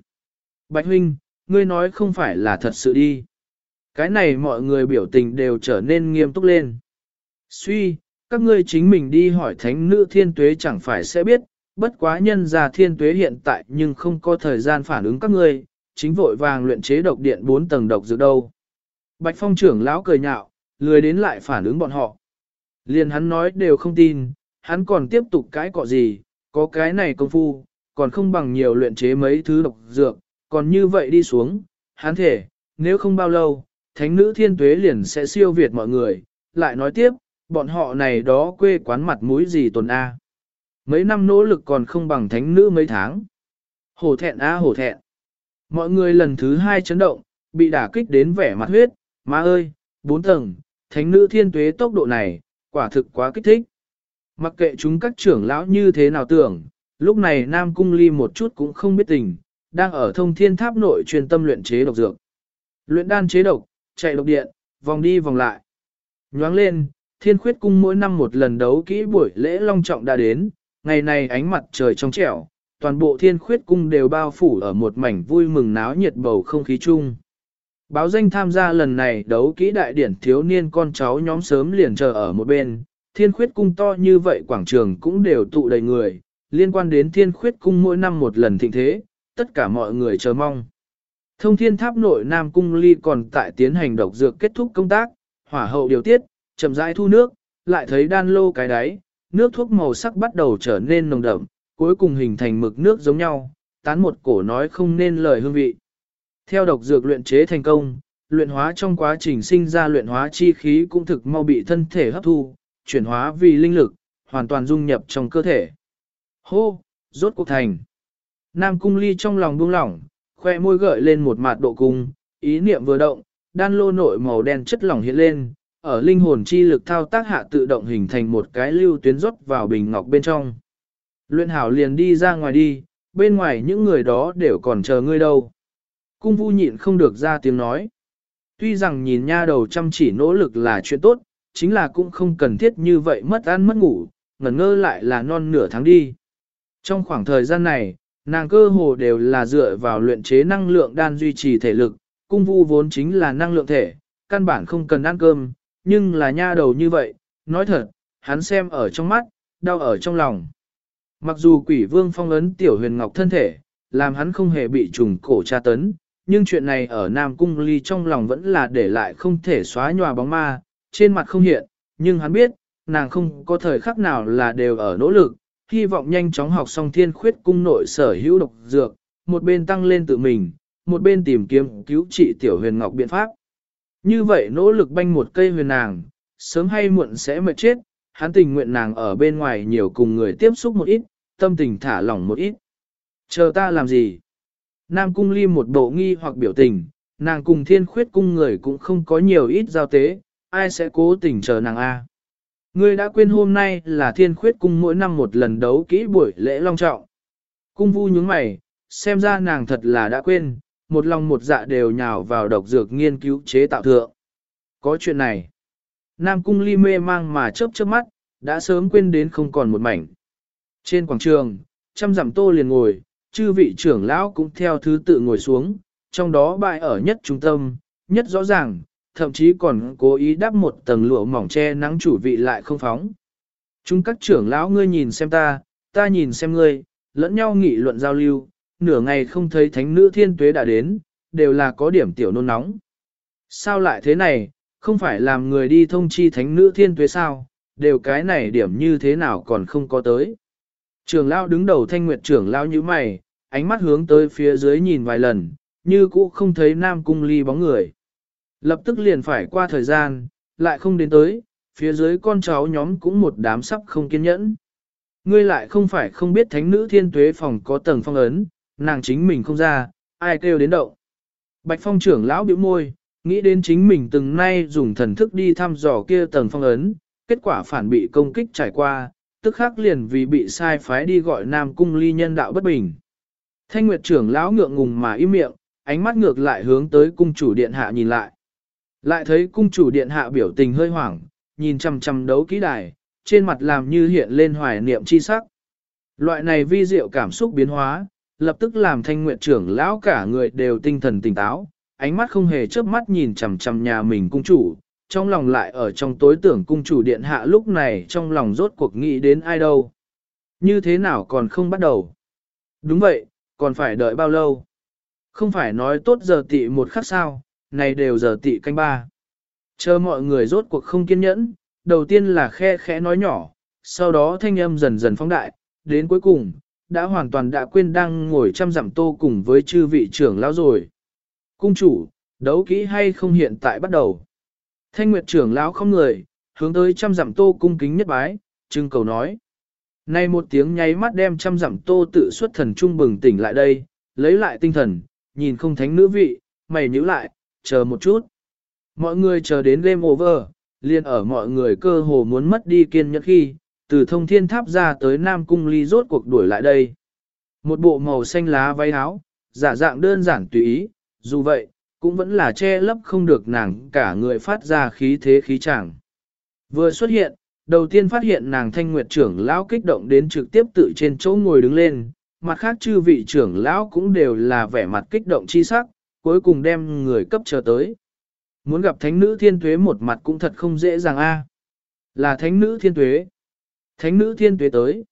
Bạch huynh, ngươi nói không phải là thật sự đi. Cái này mọi người biểu tình đều trở nên nghiêm túc lên. Suy, các ngươi chính mình đi hỏi thánh nữ thiên tuế chẳng phải sẽ biết, bất quá nhân gia thiên tuế hiện tại nhưng không có thời gian phản ứng các ngươi, chính vội vàng luyện chế độc điện 4 tầng độc dược đâu. Bạch phong trưởng lão cười nhạo, lười đến lại phản ứng bọn họ. Liền hắn nói đều không tin, hắn còn tiếp tục cãi cọ gì, có cái này công phu, còn không bằng nhiều luyện chế mấy thứ độc dược, còn như vậy đi xuống, hắn thể, nếu không bao lâu, thánh nữ thiên tuế liền sẽ siêu việt mọi người, lại nói tiếp, bọn họ này đó quê quán mặt mũi gì tồn A. Mấy năm nỗ lực còn không bằng thánh nữ mấy tháng. Hổ thẹn A hổ thẹn. Mọi người lần thứ hai chấn động, bị đả kích đến vẻ mặt huyết, má ơi, bốn tầng, thánh nữ thiên tuế tốc độ này, quả thực quá kích thích. Mặc kệ chúng các trưởng lão như thế nào tưởng, lúc này Nam Cung Ly một chút cũng không biết tình, đang ở thông thiên tháp nội truyền tâm luyện chế độc dược. Luyện đan chế độc, chạy độc điện, vòng đi vòng lại. Nhoáng lên, thiên khuyết cung mỗi năm một lần đấu kỹ buổi lễ long trọng đã đến, ngày này ánh mặt trời trong trẻo, toàn bộ thiên khuyết cung đều bao phủ ở một mảnh vui mừng náo nhiệt bầu không khí chung. Báo danh tham gia lần này đấu kỹ đại điển thiếu niên con cháu nhóm sớm liền chờ ở một bên, thiên khuyết cung to như vậy quảng trường cũng đều tụ đầy người, liên quan đến thiên khuyết cung mỗi năm một lần thịnh thế, tất cả mọi người chờ mong. Thông thiên tháp nội Nam Cung Ly còn tại tiến hành độc dược kết thúc công tác, hỏa hậu điều tiết, chậm rãi thu nước, lại thấy đan lô cái đáy, nước thuốc màu sắc bắt đầu trở nên nồng đậm, cuối cùng hình thành mực nước giống nhau, tán một cổ nói không nên lời hương vị. Theo độc dược luyện chế thành công, luyện hóa trong quá trình sinh ra luyện hóa chi khí cũng thực mau bị thân thể hấp thu, chuyển hóa vì linh lực, hoàn toàn dung nhập trong cơ thể. Hô, rốt cuộc thành. Nam cung ly trong lòng buông lỏng, khoe môi gợi lên một mạt độ cung, ý niệm vừa động, đan lô nội màu đen chất lỏng hiện lên, ở linh hồn chi lực thao tác hạ tự động hình thành một cái lưu tuyến rót vào bình ngọc bên trong. Luyện hảo liền đi ra ngoài đi, bên ngoài những người đó đều còn chờ ngươi đâu. Cung vu nhịn không được ra tiếng nói. Tuy rằng nhìn nha đầu chăm chỉ nỗ lực là chuyện tốt, chính là cũng không cần thiết như vậy mất ăn mất ngủ, ngẩn ngơ lại là non nửa tháng đi. Trong khoảng thời gian này, nàng cơ hồ đều là dựa vào luyện chế năng lượng đan duy trì thể lực, cung vu vốn chính là năng lượng thể, căn bản không cần ăn cơm, nhưng là nha đầu như vậy, nói thật, hắn xem ở trong mắt, đau ở trong lòng. Mặc dù quỷ vương phong ấn tiểu huyền ngọc thân thể, làm hắn không hề bị trùng cổ tra tấn, nhưng chuyện này ở Nam Cung Ly trong lòng vẫn là để lại không thể xóa nhòa bóng ma, trên mặt không hiện, nhưng hắn biết, nàng không có thời khắc nào là đều ở nỗ lực, hy vọng nhanh chóng học xong thiên khuyết cung nội sở hữu độc dược, một bên tăng lên tự mình, một bên tìm kiếm cứu trị tiểu huyền ngọc biện pháp. Như vậy nỗ lực banh một cây huyền nàng, sớm hay muộn sẽ mệt chết, hắn tình nguyện nàng ở bên ngoài nhiều cùng người tiếp xúc một ít, tâm tình thả lỏng một ít. Chờ ta làm gì? Nam cung ly một bộ nghi hoặc biểu tình, nàng cùng thiên khuyết cung người cũng không có nhiều ít giao tế, ai sẽ cố tình chờ nàng A. Ngươi đã quên hôm nay là thiên khuyết cung mỗi năm một lần đấu kỹ buổi lễ long trọng. Cung vu nhướng mày, xem ra nàng thật là đã quên, một lòng một dạ đều nhào vào độc dược nghiên cứu chế tạo thượng. Có chuyện này. Nam cung ly mê mang mà chớp chớp mắt, đã sớm quên đến không còn một mảnh. Trên quảng trường, trăm dặm tô liền ngồi, chư vị trưởng lão cũng theo thứ tự ngồi xuống, trong đó bại ở nhất trung tâm, nhất rõ ràng, thậm chí còn cố ý đắp một tầng lụa mỏng che nắng chủ vị lại không phóng. Chúng các trưởng lão ngươi nhìn xem ta, ta nhìn xem ngươi, lẫn nhau nghị luận giao lưu, nửa ngày không thấy thánh nữ thiên tuế đã đến, đều là có điểm tiểu nôn nóng. Sao lại thế này, không phải làm người đi thông chi thánh nữ thiên tuế sao, đều cái này điểm như thế nào còn không có tới. Trưởng lão đứng đầu thanh nguyệt trưởng lão như mày, ánh mắt hướng tới phía dưới nhìn vài lần, như cũ không thấy nam cung ly bóng người. Lập tức liền phải qua thời gian, lại không đến tới, phía dưới con cháu nhóm cũng một đám sắp không kiên nhẫn. Ngươi lại không phải không biết thánh nữ thiên tuế phòng có tầng phong ấn, nàng chính mình không ra, ai kêu đến động. Bạch phong trưởng lão bĩu môi, nghĩ đến chính mình từng nay dùng thần thức đi thăm dò kia tầng phong ấn, kết quả phản bị công kích trải qua, tức khắc liền vì bị sai phái đi gọi nam cung ly nhân đạo bất bình. Thanh Nguyệt trưởng lão ngượng ngùng mà im miệng, ánh mắt ngược lại hướng tới cung chủ điện hạ nhìn lại. Lại thấy cung chủ điện hạ biểu tình hơi hoảng, nhìn chằm chằm đấu kỹ đài, trên mặt làm như hiện lên hoài niệm chi sắc. Loại này vi diệu cảm xúc biến hóa, lập tức làm thanh nguyện trưởng lão cả người đều tinh thần tỉnh táo, ánh mắt không hề chớp mắt nhìn chằm chằm nhà mình cung chủ, trong lòng lại ở trong tối tưởng cung chủ điện hạ lúc này trong lòng rốt cuộc nghĩ đến ai đâu. Như thế nào còn không bắt đầu? Đúng vậy, còn phải đợi bao lâu? Không phải nói tốt giờ tị một khắc sao, này đều giờ tị canh ba. Chờ mọi người rốt cuộc không kiên nhẫn, đầu tiên là khe khẽ nói nhỏ, sau đó thanh âm dần dần phóng đại, đến cuối cùng, đã hoàn toàn đã quên đang ngồi chăm dặm tô cùng với chư vị trưởng lão rồi. Cung chủ, đấu kỹ hay không hiện tại bắt đầu. Thanh Nguyệt trưởng lão không người, hướng tới trăm dặm tô cung kính nhất bái, trưng cầu nói. Nay một tiếng nháy mắt đem trăm dặm tô tự xuất thần trung bừng tỉnh lại đây, lấy lại tinh thần, nhìn không thánh nữ vị, mày nhíu lại, chờ một chút. Mọi người chờ đến game over, liền ở mọi người cơ hồ muốn mất đi kiên nhẫn khi, từ thông thiên tháp ra tới Nam Cung Ly rốt cuộc đuổi lại đây. Một bộ màu xanh lá váy áo, giả dạng đơn giản tùy ý, dù vậy, cũng vẫn là che lấp không được nàng cả người phát ra khí thế khí chàng. Vừa xuất hiện, đầu tiên phát hiện nàng thanh nguyệt trưởng lão kích động đến trực tiếp tự trên chỗ ngồi đứng lên, mặt khác chư vị trưởng lão cũng đều là vẻ mặt kích động chi sắc, cuối cùng đem người cấp chờ tới. Muốn gặp thánh nữ thiên tuế một mặt cũng thật không dễ dàng a. Là thánh nữ thiên tuế. Thánh nữ thiên tuế tới.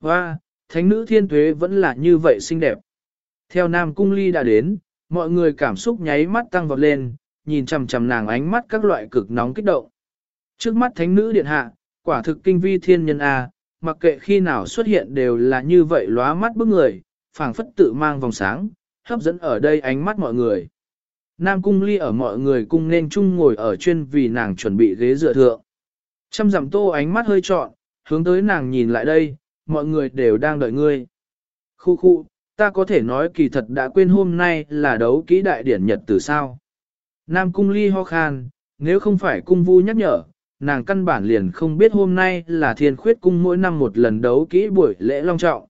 Và, thánh nữ thiên tuế vẫn là như vậy xinh đẹp. Theo Nam Cung Ly đã đến, mọi người cảm xúc nháy mắt tăng vọt lên, nhìn chằm chằm nàng ánh mắt các loại cực nóng kích động. Trước mắt thánh nữ điện hạ, quả thực kinh vi thiên nhân A, mặc kệ khi nào xuất hiện đều là như vậy lóa mắt bức người, phảng phất tự mang vòng sáng, hấp dẫn ở đây ánh mắt mọi người. Nam cung ly ở mọi người cung nên chung ngồi ở chuyên vì nàng chuẩn bị ghế dựa thượng. Trăm dặm tô ánh mắt hơi trọn, hướng tới nàng nhìn lại đây, mọi người đều đang đợi ngươi. Khu khu, ta có thể nói kỳ thật đã quên hôm nay là đấu kỹ đại điển nhật từ sao. Nam cung ly ho khan, nếu không phải cung vu nhắc nhở, nàng căn bản liền không biết hôm nay là thiên khuyết cung mỗi năm một lần đấu kỹ buổi lễ long trọng.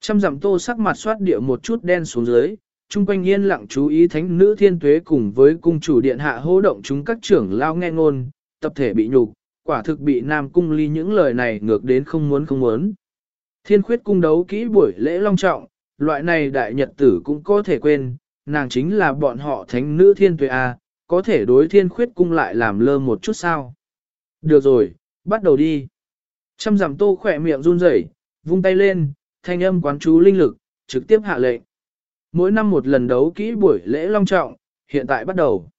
Trăm dặm tô sắc mặt soát địa một chút đen xuống dưới, chung quanh yên lặng chú ý thánh nữ thiên tuế cùng với cung chủ điện hạ hô động chúng các trưởng lao nghe ngôn, tập thể bị nhục, quả thực bị nam cung ly những lời này ngược đến không muốn không muốn. Thiên khuyết cung đấu kỹ buổi lễ long trọng, loại này đại nhật tử cũng có thể quên, nàng chính là bọn họ thánh nữ thiên tuệ A, có thể đối thiên khuyết cung lại làm lơ một chút sao. Được rồi, bắt đầu đi. Trăm giảm tô khỏe miệng run rẩy, vung tay lên, thanh âm quán chú linh lực, trực tiếp hạ lệnh. Mỗi năm một lần đấu kỹ buổi lễ long trọng, hiện tại bắt đầu.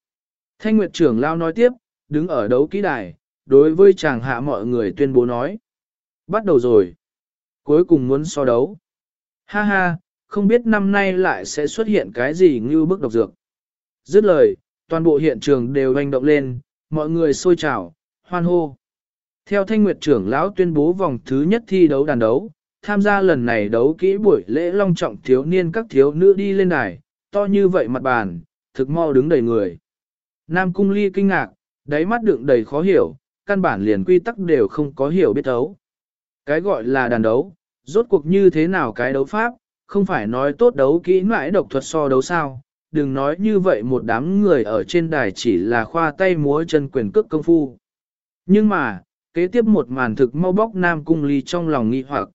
Thanh Nguyệt trưởng lao nói tiếp, đứng ở đấu kỹ đài, đối với chàng hạ mọi người tuyên bố nói. Bắt đầu rồi. Cuối cùng muốn so đấu. Ha ha, không biết năm nay lại sẽ xuất hiện cái gì như bức độc dược. Dứt lời, toàn bộ hiện trường đều hành động lên, mọi người sôi trào, hoan hô. Theo Thanh Nguyệt trưởng lão tuyên bố vòng thứ nhất thi đấu đàn đấu, tham gia lần này đấu kỹ buổi lễ long trọng thiếu niên các thiếu nữ đi lên đài, to như vậy mặt bàn, thực mau đứng đầy người. Nam Cung Ly kinh ngạc, đáy mắt đựng đầy khó hiểu, căn bản liền quy tắc đều không có hiểu biết đấu. Cái gọi là đàn đấu, rốt cuộc như thế nào cái đấu pháp, không phải nói tốt đấu kỹ mãi độc thuật so đấu sao, đừng nói như vậy một đám người ở trên đài chỉ là khoa tay múa chân quyền cước công phu. Nhưng mà, kế tiếp một màn thực mau bóc Nam Cung Ly trong lòng nghi hoặc.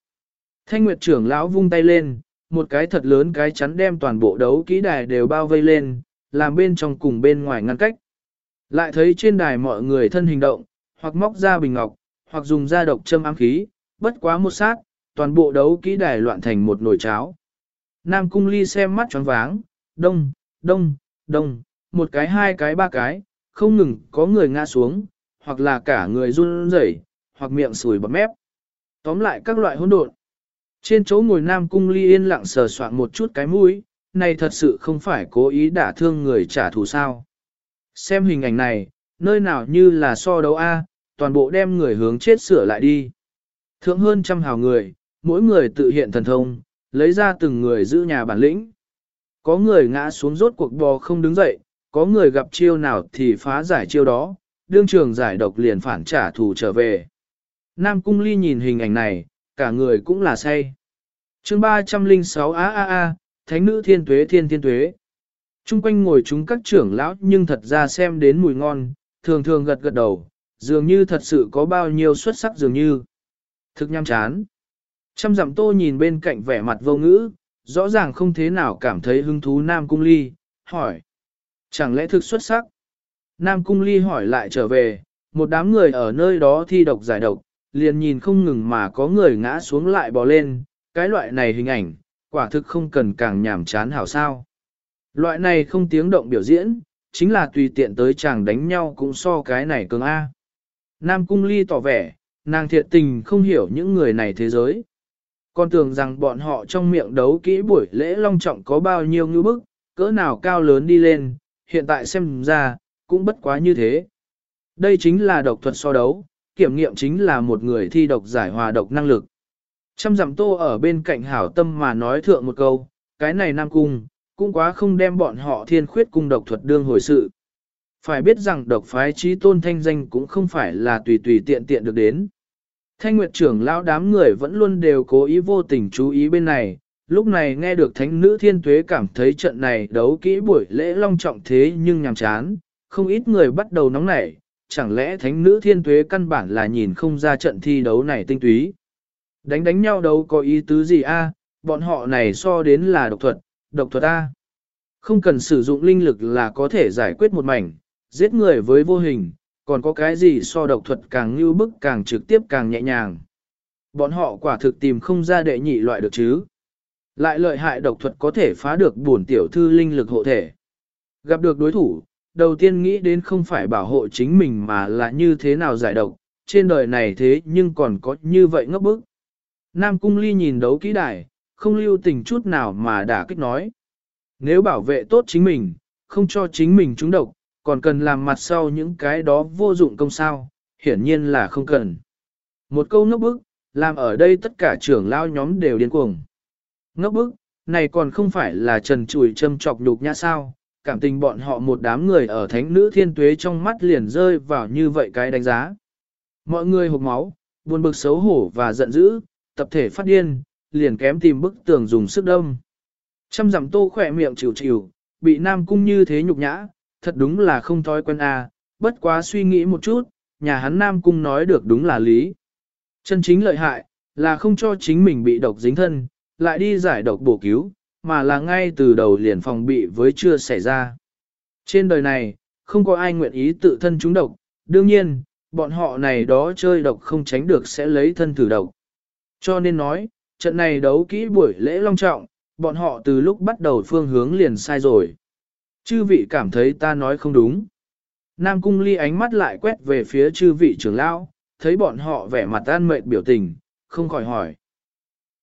Thanh Nguyệt trưởng lão vung tay lên, một cái thật lớn cái chắn đem toàn bộ đấu kỹ đài đều bao vây lên, làm bên trong cùng bên ngoài ngăn cách. Lại thấy trên đài mọi người thân hình động, hoặc móc ra bình ngọc, hoặc dùng da độc châm ám khí, bất quá một sát, toàn bộ đấu kỹ đài loạn thành một nồi cháo. Nam Cung Ly xem mắt tròn váng, đông, đông, đông, một cái hai cái ba cái, không ngừng có người ngã xuống, hoặc là cả người run rẩy, hoặc miệng sùi bọt mép. Tóm lại các loại hỗn độn. Trên chỗ ngồi Nam Cung Ly yên lặng sờ soạn một chút cái mũi, này thật sự không phải cố ý đả thương người trả thù sao. Xem hình ảnh này, nơi nào như là so đấu A, toàn bộ đem người hướng chết sửa lại đi. Thượng hơn trăm hào người, mỗi người tự hiện thần thông, lấy ra từng người giữ nhà bản lĩnh. Có người ngã xuống rốt cuộc bò không đứng dậy, có người gặp chiêu nào thì phá giải chiêu đó, đương trường giải độc liền phản trả thù trở về. Nam Cung Ly nhìn hình ảnh này, cả người cũng là say. chương 306 a a a, Thánh nữ thiên tuế thiên thiên tuế. Trung quanh ngồi chúng các trưởng lão nhưng thật ra xem đến mùi ngon, thường thường gật gật đầu, dường như thật sự có bao nhiêu xuất sắc dường như. Thực nhăm chán. Trăm dặm tô nhìn bên cạnh vẻ mặt vô ngữ, rõ ràng không thế nào cảm thấy hứng thú Nam Cung Ly, hỏi. Chẳng lẽ thực xuất sắc? Nam Cung Ly hỏi lại trở về, một đám người ở nơi đó thi độc giải độc, liền nhìn không ngừng mà có người ngã xuống lại bò lên, cái loại này hình ảnh, quả thực không cần càng nhảm chán hảo sao. Loại này không tiếng động biểu diễn, chính là tùy tiện tới chàng đánh nhau cũng so cái này cường A. Nam Cung Ly tỏ vẻ, nàng thiệt tình không hiểu những người này thế giới. Con tưởng rằng bọn họ trong miệng đấu kỹ buổi lễ long trọng có bao nhiêu ngữ bức, cỡ nào cao lớn đi lên, hiện tại xem ra, cũng bất quá như thế. Đây chính là độc thuật so đấu, kiểm nghiệm chính là một người thi độc giải hòa độc năng lực. Trăm dặm tô ở bên cạnh hảo tâm mà nói thượng một câu, cái này nam cung, cũng quá không đem bọn họ thiên khuyết cung độc thuật đương hồi sự. Phải biết rằng độc phái trí tôn thanh danh cũng không phải là tùy tùy tiện tiện được đến. Thanh Nguyệt trưởng lão đám người vẫn luôn đều cố ý vô tình chú ý bên này, lúc này nghe được thánh nữ thiên tuế cảm thấy trận này đấu kỹ buổi lễ long trọng thế nhưng nhàm chán, không ít người bắt đầu nóng nảy, chẳng lẽ thánh nữ thiên tuế căn bản là nhìn không ra trận thi đấu này tinh túy. Đánh đánh nhau đấu có ý tứ gì a? bọn họ này so đến là độc thuật, độc thuật a. Không cần sử dụng linh lực là có thể giải quyết một mảnh, giết người với vô hình, còn có cái gì so độc thuật càng như bức càng trực tiếp càng nhẹ nhàng. Bọn họ quả thực tìm không ra đệ nhị loại được chứ. Lại lợi hại độc thuật có thể phá được bổn tiểu thư linh lực hộ thể. Gặp được đối thủ, đầu tiên nghĩ đến không phải bảo hộ chính mình mà là như thế nào giải độc, trên đời này thế nhưng còn có như vậy ngốc bức. Nam Cung Ly nhìn đấu kỹ đài, không lưu tình chút nào mà đã kích nói. Nếu bảo vệ tốt chính mình, không cho chính mình trúng độc, còn cần làm mặt sau những cái đó vô dụng công sao, hiển nhiên là không cần. Một câu ngốc bức, làm ở đây tất cả trưởng lao nhóm đều điên cuồng. Ngốc bức, này còn không phải là trần chùi châm chọc nhục nhã sao, cảm tình bọn họ một đám người ở thánh nữ thiên tuế trong mắt liền rơi vào như vậy cái đánh giá. Mọi người hộp máu, buồn bực xấu hổ và giận dữ, tập thể phát điên, liền kém tìm bức tường dùng sức đâm. Trăm dặm tô khỏe miệng chịu chịu, bị nam cung như thế nhục nhã, thật đúng là không thói quen à, bất quá suy nghĩ một chút, nhà hắn nam cung nói được đúng là lý. Chân chính lợi hại, là không cho chính mình bị độc dính thân, lại đi giải độc bổ cứu, mà là ngay từ đầu liền phòng bị với chưa xảy ra. Trên đời này, không có ai nguyện ý tự thân chúng độc, đương nhiên, bọn họ này đó chơi độc không tránh được sẽ lấy thân thử độc. Cho nên nói, trận này đấu kỹ buổi lễ long trọng, bọn họ từ lúc bắt đầu phương hướng liền sai rồi. Chư vị cảm thấy ta nói không đúng. Nam cung ly ánh mắt lại quét về phía chư vị trưởng lão, thấy bọn họ vẻ mặt an mệt biểu tình, không khỏi hỏi.